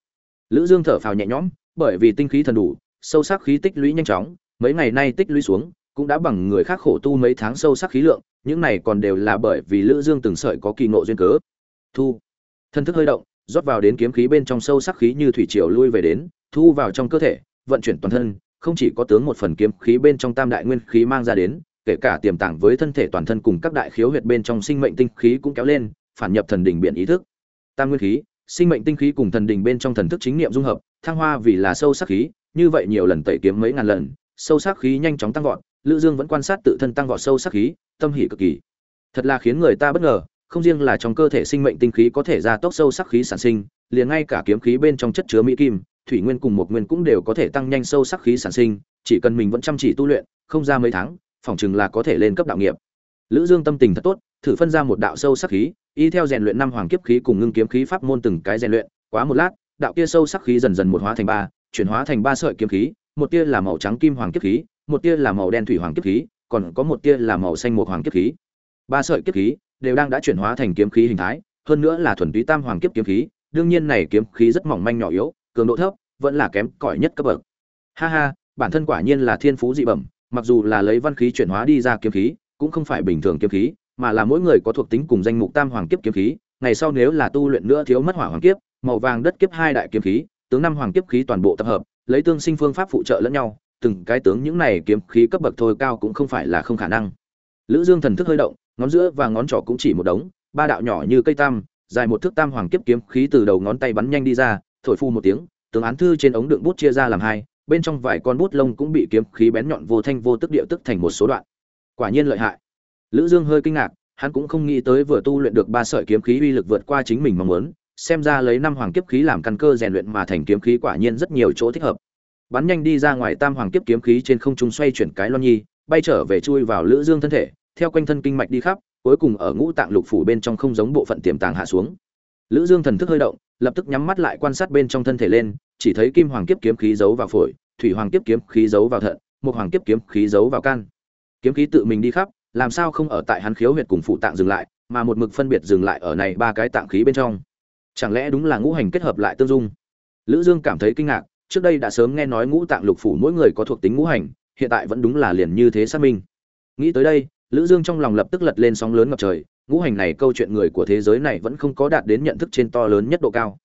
lữ dương thở phào nhẹ nhõm, bởi vì tinh khí thần đủ, sâu sắc khí tích lũy nhanh chóng, mấy ngày nay tích lũy xuống, cũng đã bằng người khác khổ tu mấy tháng sâu sắc khí lượng, những này còn đều là bởi vì lữ dương từng sợi có kỳ ngộ duyên cớ. Thu. Thân thức hơi động, rót vào đến kiếm khí bên trong sâu sắc khí như thủy triều lui về đến, thu vào trong cơ thể, vận chuyển toàn thân, không chỉ có tướng một phần kiếm khí bên trong tam đại nguyên khí mang ra đến, kể cả tiềm tàng với thân thể toàn thân cùng các đại khiếu huyệt bên trong sinh mệnh tinh khí cũng kéo lên, phản nhập thần đỉnh biện ý thức. Tam nguyên khí sinh mệnh tinh khí cùng thần đình bên trong thần thức chính niệm dung hợp, thăng hoa vì là sâu sắc khí, như vậy nhiều lần tẩy kiếm mấy ngàn lần, sâu sắc khí nhanh chóng tăng vọt, lữ dương vẫn quan sát tự thân tăng vọt sâu sắc khí, tâm hỉ cực kỳ. Thật là khiến người ta bất ngờ, không riêng là trong cơ thể sinh mệnh tinh khí có thể ra tốc sâu sắc khí sản sinh, liền ngay cả kiếm khí bên trong chất chứa mỹ kim, thủy nguyên cùng một nguyên cũng đều có thể tăng nhanh sâu sắc khí sản sinh, chỉ cần mình vẫn chăm chỉ tu luyện, không ra mấy tháng phỏng chừng là có thể lên cấp đạo nghiệp. Lữ dương tâm tình thật tốt, thử phân ra một đạo sâu sắc khí y theo rèn luyện năm hoàng kiếp khí cùng ngưng kiếm khí pháp môn từng cái rèn luyện, quá một lát, đạo kia sâu sắc khí dần dần một hóa thành ba, chuyển hóa thành ba sợi kiếm khí, một tia là màu trắng kim hoàng kiếp khí, một tia là màu đen thủy hoàng kiếp khí, còn có một tia là màu xanh một hoàng kiếp khí. Ba sợi kiếp khí đều đang đã chuyển hóa thành kiếm khí hình thái, hơn nữa là thuần túy tam hoàng kiếp kiếm khí, đương nhiên này kiếm khí rất mỏng manh nhỏ yếu, cường độ thấp, vẫn là kém cỏi nhất cấp bậc. Ha ha, bản thân quả nhiên là thiên phú dị bẩm, mặc dù là lấy văn khí chuyển hóa đi ra kiếm khí, cũng không phải bình thường kiếm khí mà là mỗi người có thuộc tính cùng danh mục tam hoàng kiếp kiếm khí, ngày sau nếu là tu luyện nữa thiếu mất hỏa hoàng kiếp, màu vàng đất kiếp hai đại kiếm khí, tướng năm hoàng kiếp khí toàn bộ tập hợp, lấy tương sinh phương pháp phụ trợ lẫn nhau, từng cái tướng những này kiếm khí cấp bậc thôi cao cũng không phải là không khả năng. Lữ dương thần thức hơi động, ngón giữa và ngón trỏ cũng chỉ một đống, ba đạo nhỏ như cây tam, dài một thước tam hoàng kiếp kiếm khí từ đầu ngón tay bắn nhanh đi ra, thổi phu một tiếng, tướng án thư trên ống đựng bút chia ra làm hai, bên trong vài con bút lông cũng bị kiếm khí bén nhọn vô thanh vô tức địa tức thành một số đoạn. Quả nhiên lợi hại lữ dương hơi kinh ngạc, hắn cũng không nghĩ tới vừa tu luyện được ba sợi kiếm khí uy lực vượt qua chính mình mong muốn, xem ra lấy năm hoàng kiếp khí làm căn cơ rèn luyện mà thành kiếm khí quả nhiên rất nhiều chỗ thích hợp. Bắn nhanh đi ra ngoài tam hoàng kiếp kiếm khí trên không trung xoay chuyển cái loan nhi, bay trở về chui vào lữ dương thân thể, theo quanh thân kinh mạch đi khắp, cuối cùng ở ngũ tạng lục phủ bên trong không giống bộ phận tiềm tàng hạ xuống. Lữ dương thần thức hơi động, lập tức nhắm mắt lại quan sát bên trong thân thể lên, chỉ thấy kim hoàng kiếp kiếm khí giấu vào phổi, thủy hoàng kiếp kiếm khí giấu vào thận một hoàng kiếp kiếm khí giấu vào can. Kiếm khí tự mình đi khắp làm sao không ở tại hắn khiếu huyệt cùng phụ tạng dừng lại, mà một mực phân biệt dừng lại ở này ba cái tạng khí bên trong? Chẳng lẽ đúng là ngũ hành kết hợp lại tương dung? Lữ dương cảm thấy kinh ngạc, trước đây đã sớm nghe nói ngũ tạng lục phủ mỗi người có thuộc tính ngũ hành, hiện tại vẫn đúng là liền như thế xác minh. Nghĩ tới đây, lữ dương trong lòng lập tức lật lên sóng lớn ngập trời, ngũ hành này câu chuyện người của thế giới này vẫn không có đạt đến nhận thức trên to lớn nhất độ cao.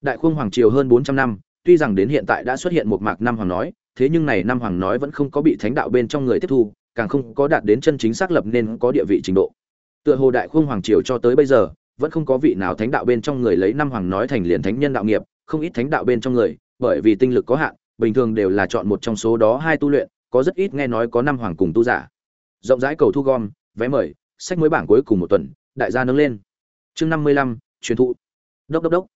Đại khung hoàng triều hơn 400 năm, tuy rằng đến hiện tại đã xuất hiện một mạc năm hoàng nói, thế nhưng này năm hoàng nói vẫn không có bị thánh đạo bên trong người tiếp thu càng không có đạt đến chân chính xác lập nên có địa vị trình độ. Tựa hồ đại khung hoàng triều cho tới bây giờ, vẫn không có vị nào thánh đạo bên trong người lấy năm hoàng nói thành liền thánh nhân đạo nghiệp, không ít thánh đạo bên trong người, bởi vì tinh lực có hạn, bình thường đều là chọn một trong số đó hai tu luyện, có rất ít nghe nói có năm hoàng cùng tu giả. Rộng rãi cầu thu gom, vé mời, sách mới bảng cuối cùng một tuần, đại gia nâng lên. Chương năm mươi lăm, truyền thụ. Đốc đốc đốc.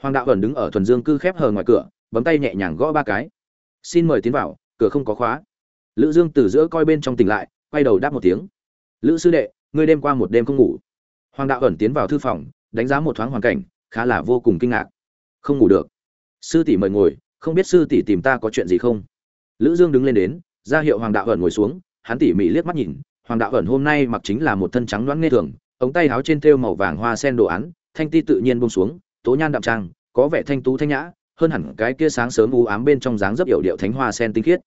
Hoàng đạo ẩn đứng ở thuần dương cư khép hờ ngoài cửa, bấm tay nhẹ nhàng gõ ba cái. Xin mời tiến vào, cửa không có khóa lữ dương từ giữa coi bên trong tỉnh lại, quay đầu đáp một tiếng. Lữ sư đệ, ngươi đêm qua một đêm không ngủ? Hoàng đạo ẩn tiến vào thư phòng, đánh giá một thoáng hoàn cảnh, khá là vô cùng kinh ngạc. Không ngủ được. Sư tỷ mời ngồi, không biết sư tỷ tìm ta có chuyện gì không? Lữ dương đứng lên đến, ra hiệu hoàng đạo ẩn ngồi xuống, hắn tỉ mỉ liếc mắt nhìn, hoàng đạo ẩn hôm nay mặc chính là một thân trắng đoán nghe thường, ống tay áo trên thêu màu vàng hoa sen đồ án, thanh ti tự nhiên buông xuống, tố nhan đạm trang, có vẻ thanh tú thanh nhã, hơn hẳn cái kia sáng sớm u ám bên trong dáng dấp yểu điệu thánh hoa sen tinh khiết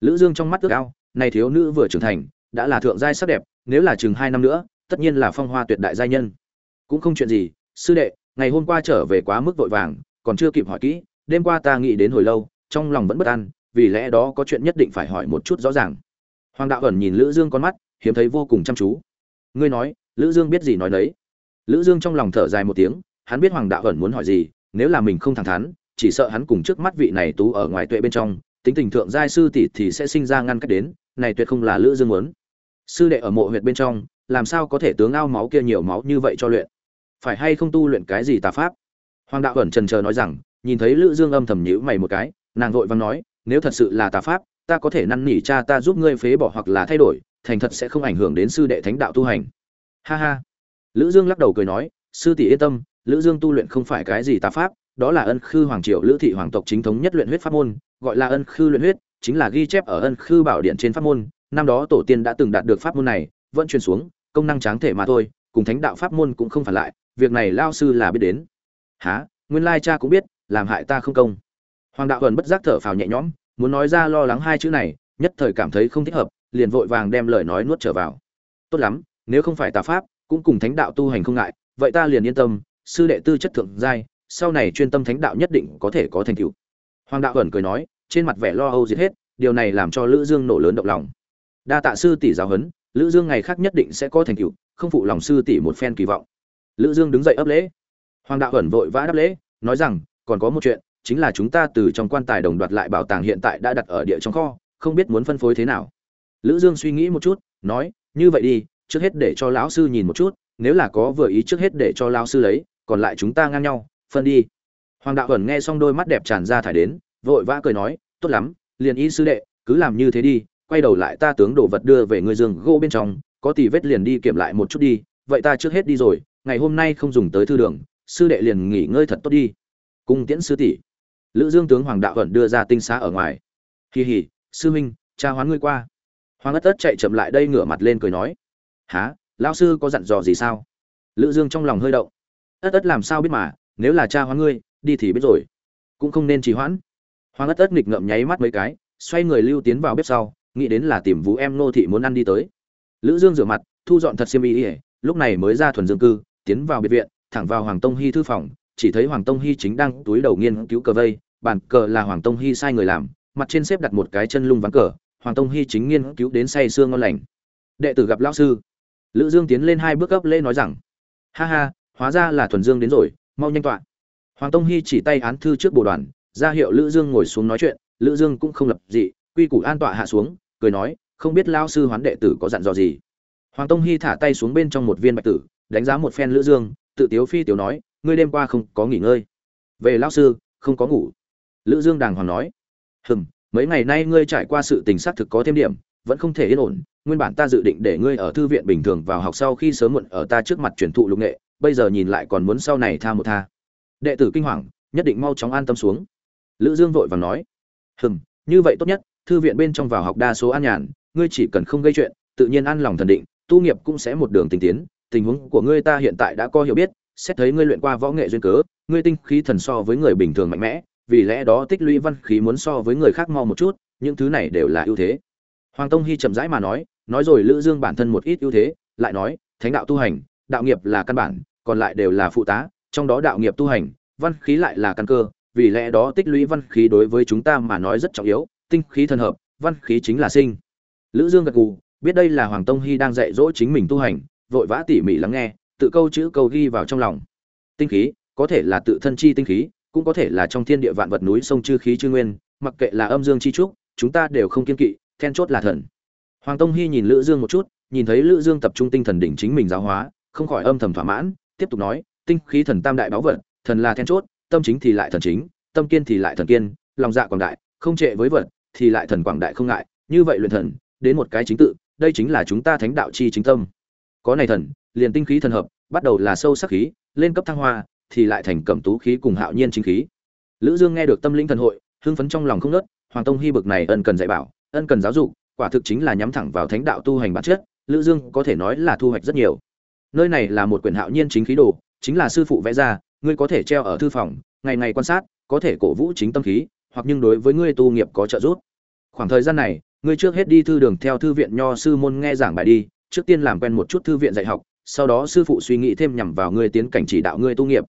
lữ dương trong mắt ước ao, này thiếu nữ vừa trưởng thành, đã là thượng giai sắc đẹp, nếu là chừng hai năm nữa, tất nhiên là phong hoa tuyệt đại giai nhân. Cũng không chuyện gì, sư đệ, ngày hôm qua trở về quá mức vội vàng, còn chưa kịp hỏi kỹ, đêm qua ta nghĩ đến hồi lâu, trong lòng vẫn bất an, vì lẽ đó có chuyện nhất định phải hỏi một chút rõ ràng. Hoàng đạo ẩn nhìn lữ dương con mắt, hiếm thấy vô cùng chăm chú. Ngươi nói, lữ dương biết gì nói đấy lữ dương trong lòng thở dài một tiếng, hắn biết hoàng đạo ẩn muốn hỏi gì, nếu là mình không thẳng thắn, chỉ sợ hắn cùng trước mắt vị này tú ở ngoài tuệ bên trong tính tình thượng giai sư tỷ thì sẽ sinh ra ngăn cách đến, này tuyệt không là lữ dương muốn. Sư đệ ở mộ huyệt bên trong, làm sao có thể tướng ao máu kia nhiều máu như vậy cho luyện? Phải hay không tu luyện cái gì tà pháp? Hoàng đạo ẩn trần chờ nói rằng, nhìn thấy lữ dương âm thầm nhíu mày một cái, nàng vội vàng nói, nếu thật sự là tà pháp, ta có thể năn nỉ cha ta giúp ngươi phế bỏ hoặc là thay đổi, thành thật sẽ không ảnh hưởng đến sư đệ thánh đạo tu hành. Ha ha. Lữ dương lắc đầu cười nói, sư tỷ yên tâm, lữ dương tu luyện không phải cái gì tà pháp đó là ân khư hoàng triều lữ thị hoàng tộc chính thống nhất luyện huyết pháp môn, gọi là ân khư luyện huyết, chính là ghi chép ở ân khư bảo điện trên pháp môn. Năm đó tổ tiên đã từng đạt được pháp môn này, vẫn truyền xuống, công năng tráng thể mà thôi, cùng thánh đạo pháp môn cũng không phản lại, việc này lao sư là biết đến. Há nguyên lai cha cũng biết, làm hại ta không công. Hoàng đạo ẩn bất giác thở phào nhẹ nhõm, muốn nói ra lo lắng hai chữ này, nhất thời cảm thấy không thích hợp, liền vội vàng đem lời nói nuốt trở vào. Tốt lắm, nếu không phải tà pháp, cũng cùng thánh đạo tu hành không ngại, vậy ta liền yên tâm, sư đệ tư chất thượng giai sau này chuyên tâm thánh đạo nhất định có thể có thành tựu. Hoàng đạo ẩn cười nói, trên mặt vẻ lo âu giết hết, điều này làm cho lữ dương nổ lớn động lòng. Đa tạ sư tỷ giáo huấn, lữ dương ngày khác nhất định sẽ có thành tựu, không phụ lòng sư tỷ một phen kỳ vọng. Lữ dương đứng dậy ấp lễ. Hoàng đạo ẩn vội vã đáp lễ, nói rằng, còn có một chuyện, chính là chúng ta từ trong quan tài đồng đoạt lại bảo tàng hiện tại đã đặt ở địa trong kho, không biết muốn phân phối thế nào. Lữ dương suy nghĩ một chút, nói, như vậy đi, trước hết để cho lão sư nhìn một chút, nếu là có vừa ý trước hết để cho lão sư lấy, còn lại chúng ta ngang nhau phân đi. Hoàng đạo ẩn nghe xong đôi mắt đẹp tràn ra thải đến, vội vã cười nói, tốt lắm, liền y sư đệ, cứ làm như thế đi, quay đầu lại ta tướng đồ vật đưa về người giường gỗ bên trong, có tì vết liền đi kiểm lại một chút đi, vậy ta trước hết đi rồi, ngày hôm nay không dùng tới thư đường, sư đệ liền nghỉ ngơi thật tốt đi. Cung tiễn sư tỷ. Lữ dương tướng hoàng đạo ẩn đưa ra tinh xá ở ngoài. Kỳ hỉ sư huynh, cha hoán ngươi qua. Hoàng ất ất chạy chậm lại đây ngửa mặt lên cười nói há lão sư có dặn dò gì sao? Lữ dương trong lòng hơi động. Ất ất làm sao biết mà nếu là cha hoán ngươi, đi thì biết rồi. Cũng không nên trì hoãn. Hoàng ất ất nghịch ngợm nháy mắt mấy cái, xoay người lưu tiến vào bếp sau, nghĩ đến là tìm vũ em nô thị muốn ăn đi tới. Lữ dương rửa mặt, thu dọn thật xiêm y ỉa lúc này mới ra thuần dương cư, tiến vào biệt viện, thẳng vào hoàng tông hy thư phòng, chỉ thấy hoàng tông hy chính đang túi đầu nghiên cứu cờ vây bản cờ là hoàng tông hy sai người làm, mặt trên xếp đặt một cái chân lung vắng cờ, hoàng tông hy chính nghiên cứu đến say sương ngon lành. Đệ tử gặp lão sư. Lữ dương tiến lên hai bước gấp lễ nói rằng, ha ha, hóa ra là thuần dương đến rồi mau nhanh tọa. Hoàng tông hy chỉ tay án thư trước bộ đoàn, ra hiệu lữ dương ngồi xuống nói chuyện, lữ dương cũng không lập dị, quy củ an tọa hạ xuống, cười nói, không biết lão sư hoán đệ tử có dặn dò gì. Hoàng tông hy thả tay xuống bên trong một viên bạch tử, đánh giá một phen lữ dương, tự tiếu phi tiểu nói, ngươi đêm qua không có nghỉ ngơi. Về lão sư, không có ngủ. Lữ dương đàng hoàng nói, hừm, mấy ngày nay ngươi trải qua sự tình xác thực có thêm điểm, vẫn không thể yên ổn, nguyên bản ta dự định để ngươi ở thư viện bình thường vào học sau khi sớm muộn ở ta trước mặt truyền thụ lục nghệ bây giờ nhìn lại còn muốn sau này tha một tha. Đệ tử kinh hoàng, nhất định mau chóng an tâm xuống. Lữ dương vội vàng nói, hừm, như vậy tốt nhất, thư viện bên trong vào học đa số an nhàn, ngươi chỉ cần không gây chuyện, tự nhiên an lòng thần định, tu nghiệp cũng sẽ một đường tinh tiến. Tình huống của ngươi ta hiện tại đã có hiểu biết, xét thấy ngươi luyện qua võ nghệ duyên cớ, ngươi tinh khí thần so với người bình thường mạnh mẽ, vì lẽ đó tích lũy văn khí muốn so với người khác mau một chút, những thứ này đều là ưu thế. Hoàng tông hy chậm rãi mà nói nói rồi lữ dương bản thân một ít ưu thế, lại nói, thánh đạo tu hành đạo nghiệp là căn bản, còn lại đều là phụ tá, trong đó đạo nghiệp tu hành, văn khí lại là căn cơ, vì lẽ đó tích lũy văn khí đối với chúng ta mà nói rất trọng yếu, tinh khí thần hợp, văn khí chính là sinh. Lữ dương gật gù, biết đây là hoàng tông hy đang dạy dỗ chính mình tu hành, vội vã tỉ mỉ lắng nghe, tự câu chữ câu ghi vào trong lòng. Tinh khí, có thể là tự thân chi tinh khí, cũng có thể là trong thiên địa vạn vật núi sông chư khí chư nguyên, mặc kệ là âm dương chi trúc, chúng ta đều không kiên kỵ, then chốt là thần. Hoàng tông hy nhìn lữ dương một chút, nhìn thấy lữ dương tập trung tinh thần đỉnh chính mình giáo hóa không khỏi âm thầm thỏa mãn tiếp tục nói tinh khí thần tam đại báu vật thần là then chốt tâm chính thì lại thần chính tâm kiên thì lại thần kiên lòng dạ quảng đại không trệ với vật thì lại thần quảng đại không ngại như vậy luyện thần đến một cái chính tự đây chính là chúng ta thánh đạo chi chính tâm. Có này thần liền tinh khí thần hợp bắt đầu là sâu sắc khí lên cấp thăng hoa thì lại thành cẩm tú khí cùng hạo nhiên chính khí. Lữ dương nghe được tâm linh thần hội hưng phấn trong lòng không ngớt, hoàng tông Hi bực này ân cần dạy bảo ân cần giáo dục quả thực chính là nhắm thẳng vào thánh đạo tu hành bản chất lữ dương có thể nói là thu hoạch rất nhiều nơi này là một quyển hạo nhiên chính khí đồ, chính là sư phụ vẽ ra, ngươi có thể treo ở thư phòng, ngày ngày quan sát, có thể cổ vũ chính tâm khí, hoặc nhưng đối với ngươi tu nghiệp có trợ giúp. Khoảng thời gian này, ngươi trước hết đi thư đường theo thư viện nho sư môn nghe giảng bài đi, trước tiên làm quen một chút thư viện dạy học, sau đó sư phụ suy nghĩ thêm nhằm vào ngươi tiến cảnh chỉ đạo ngươi tu nghiệp.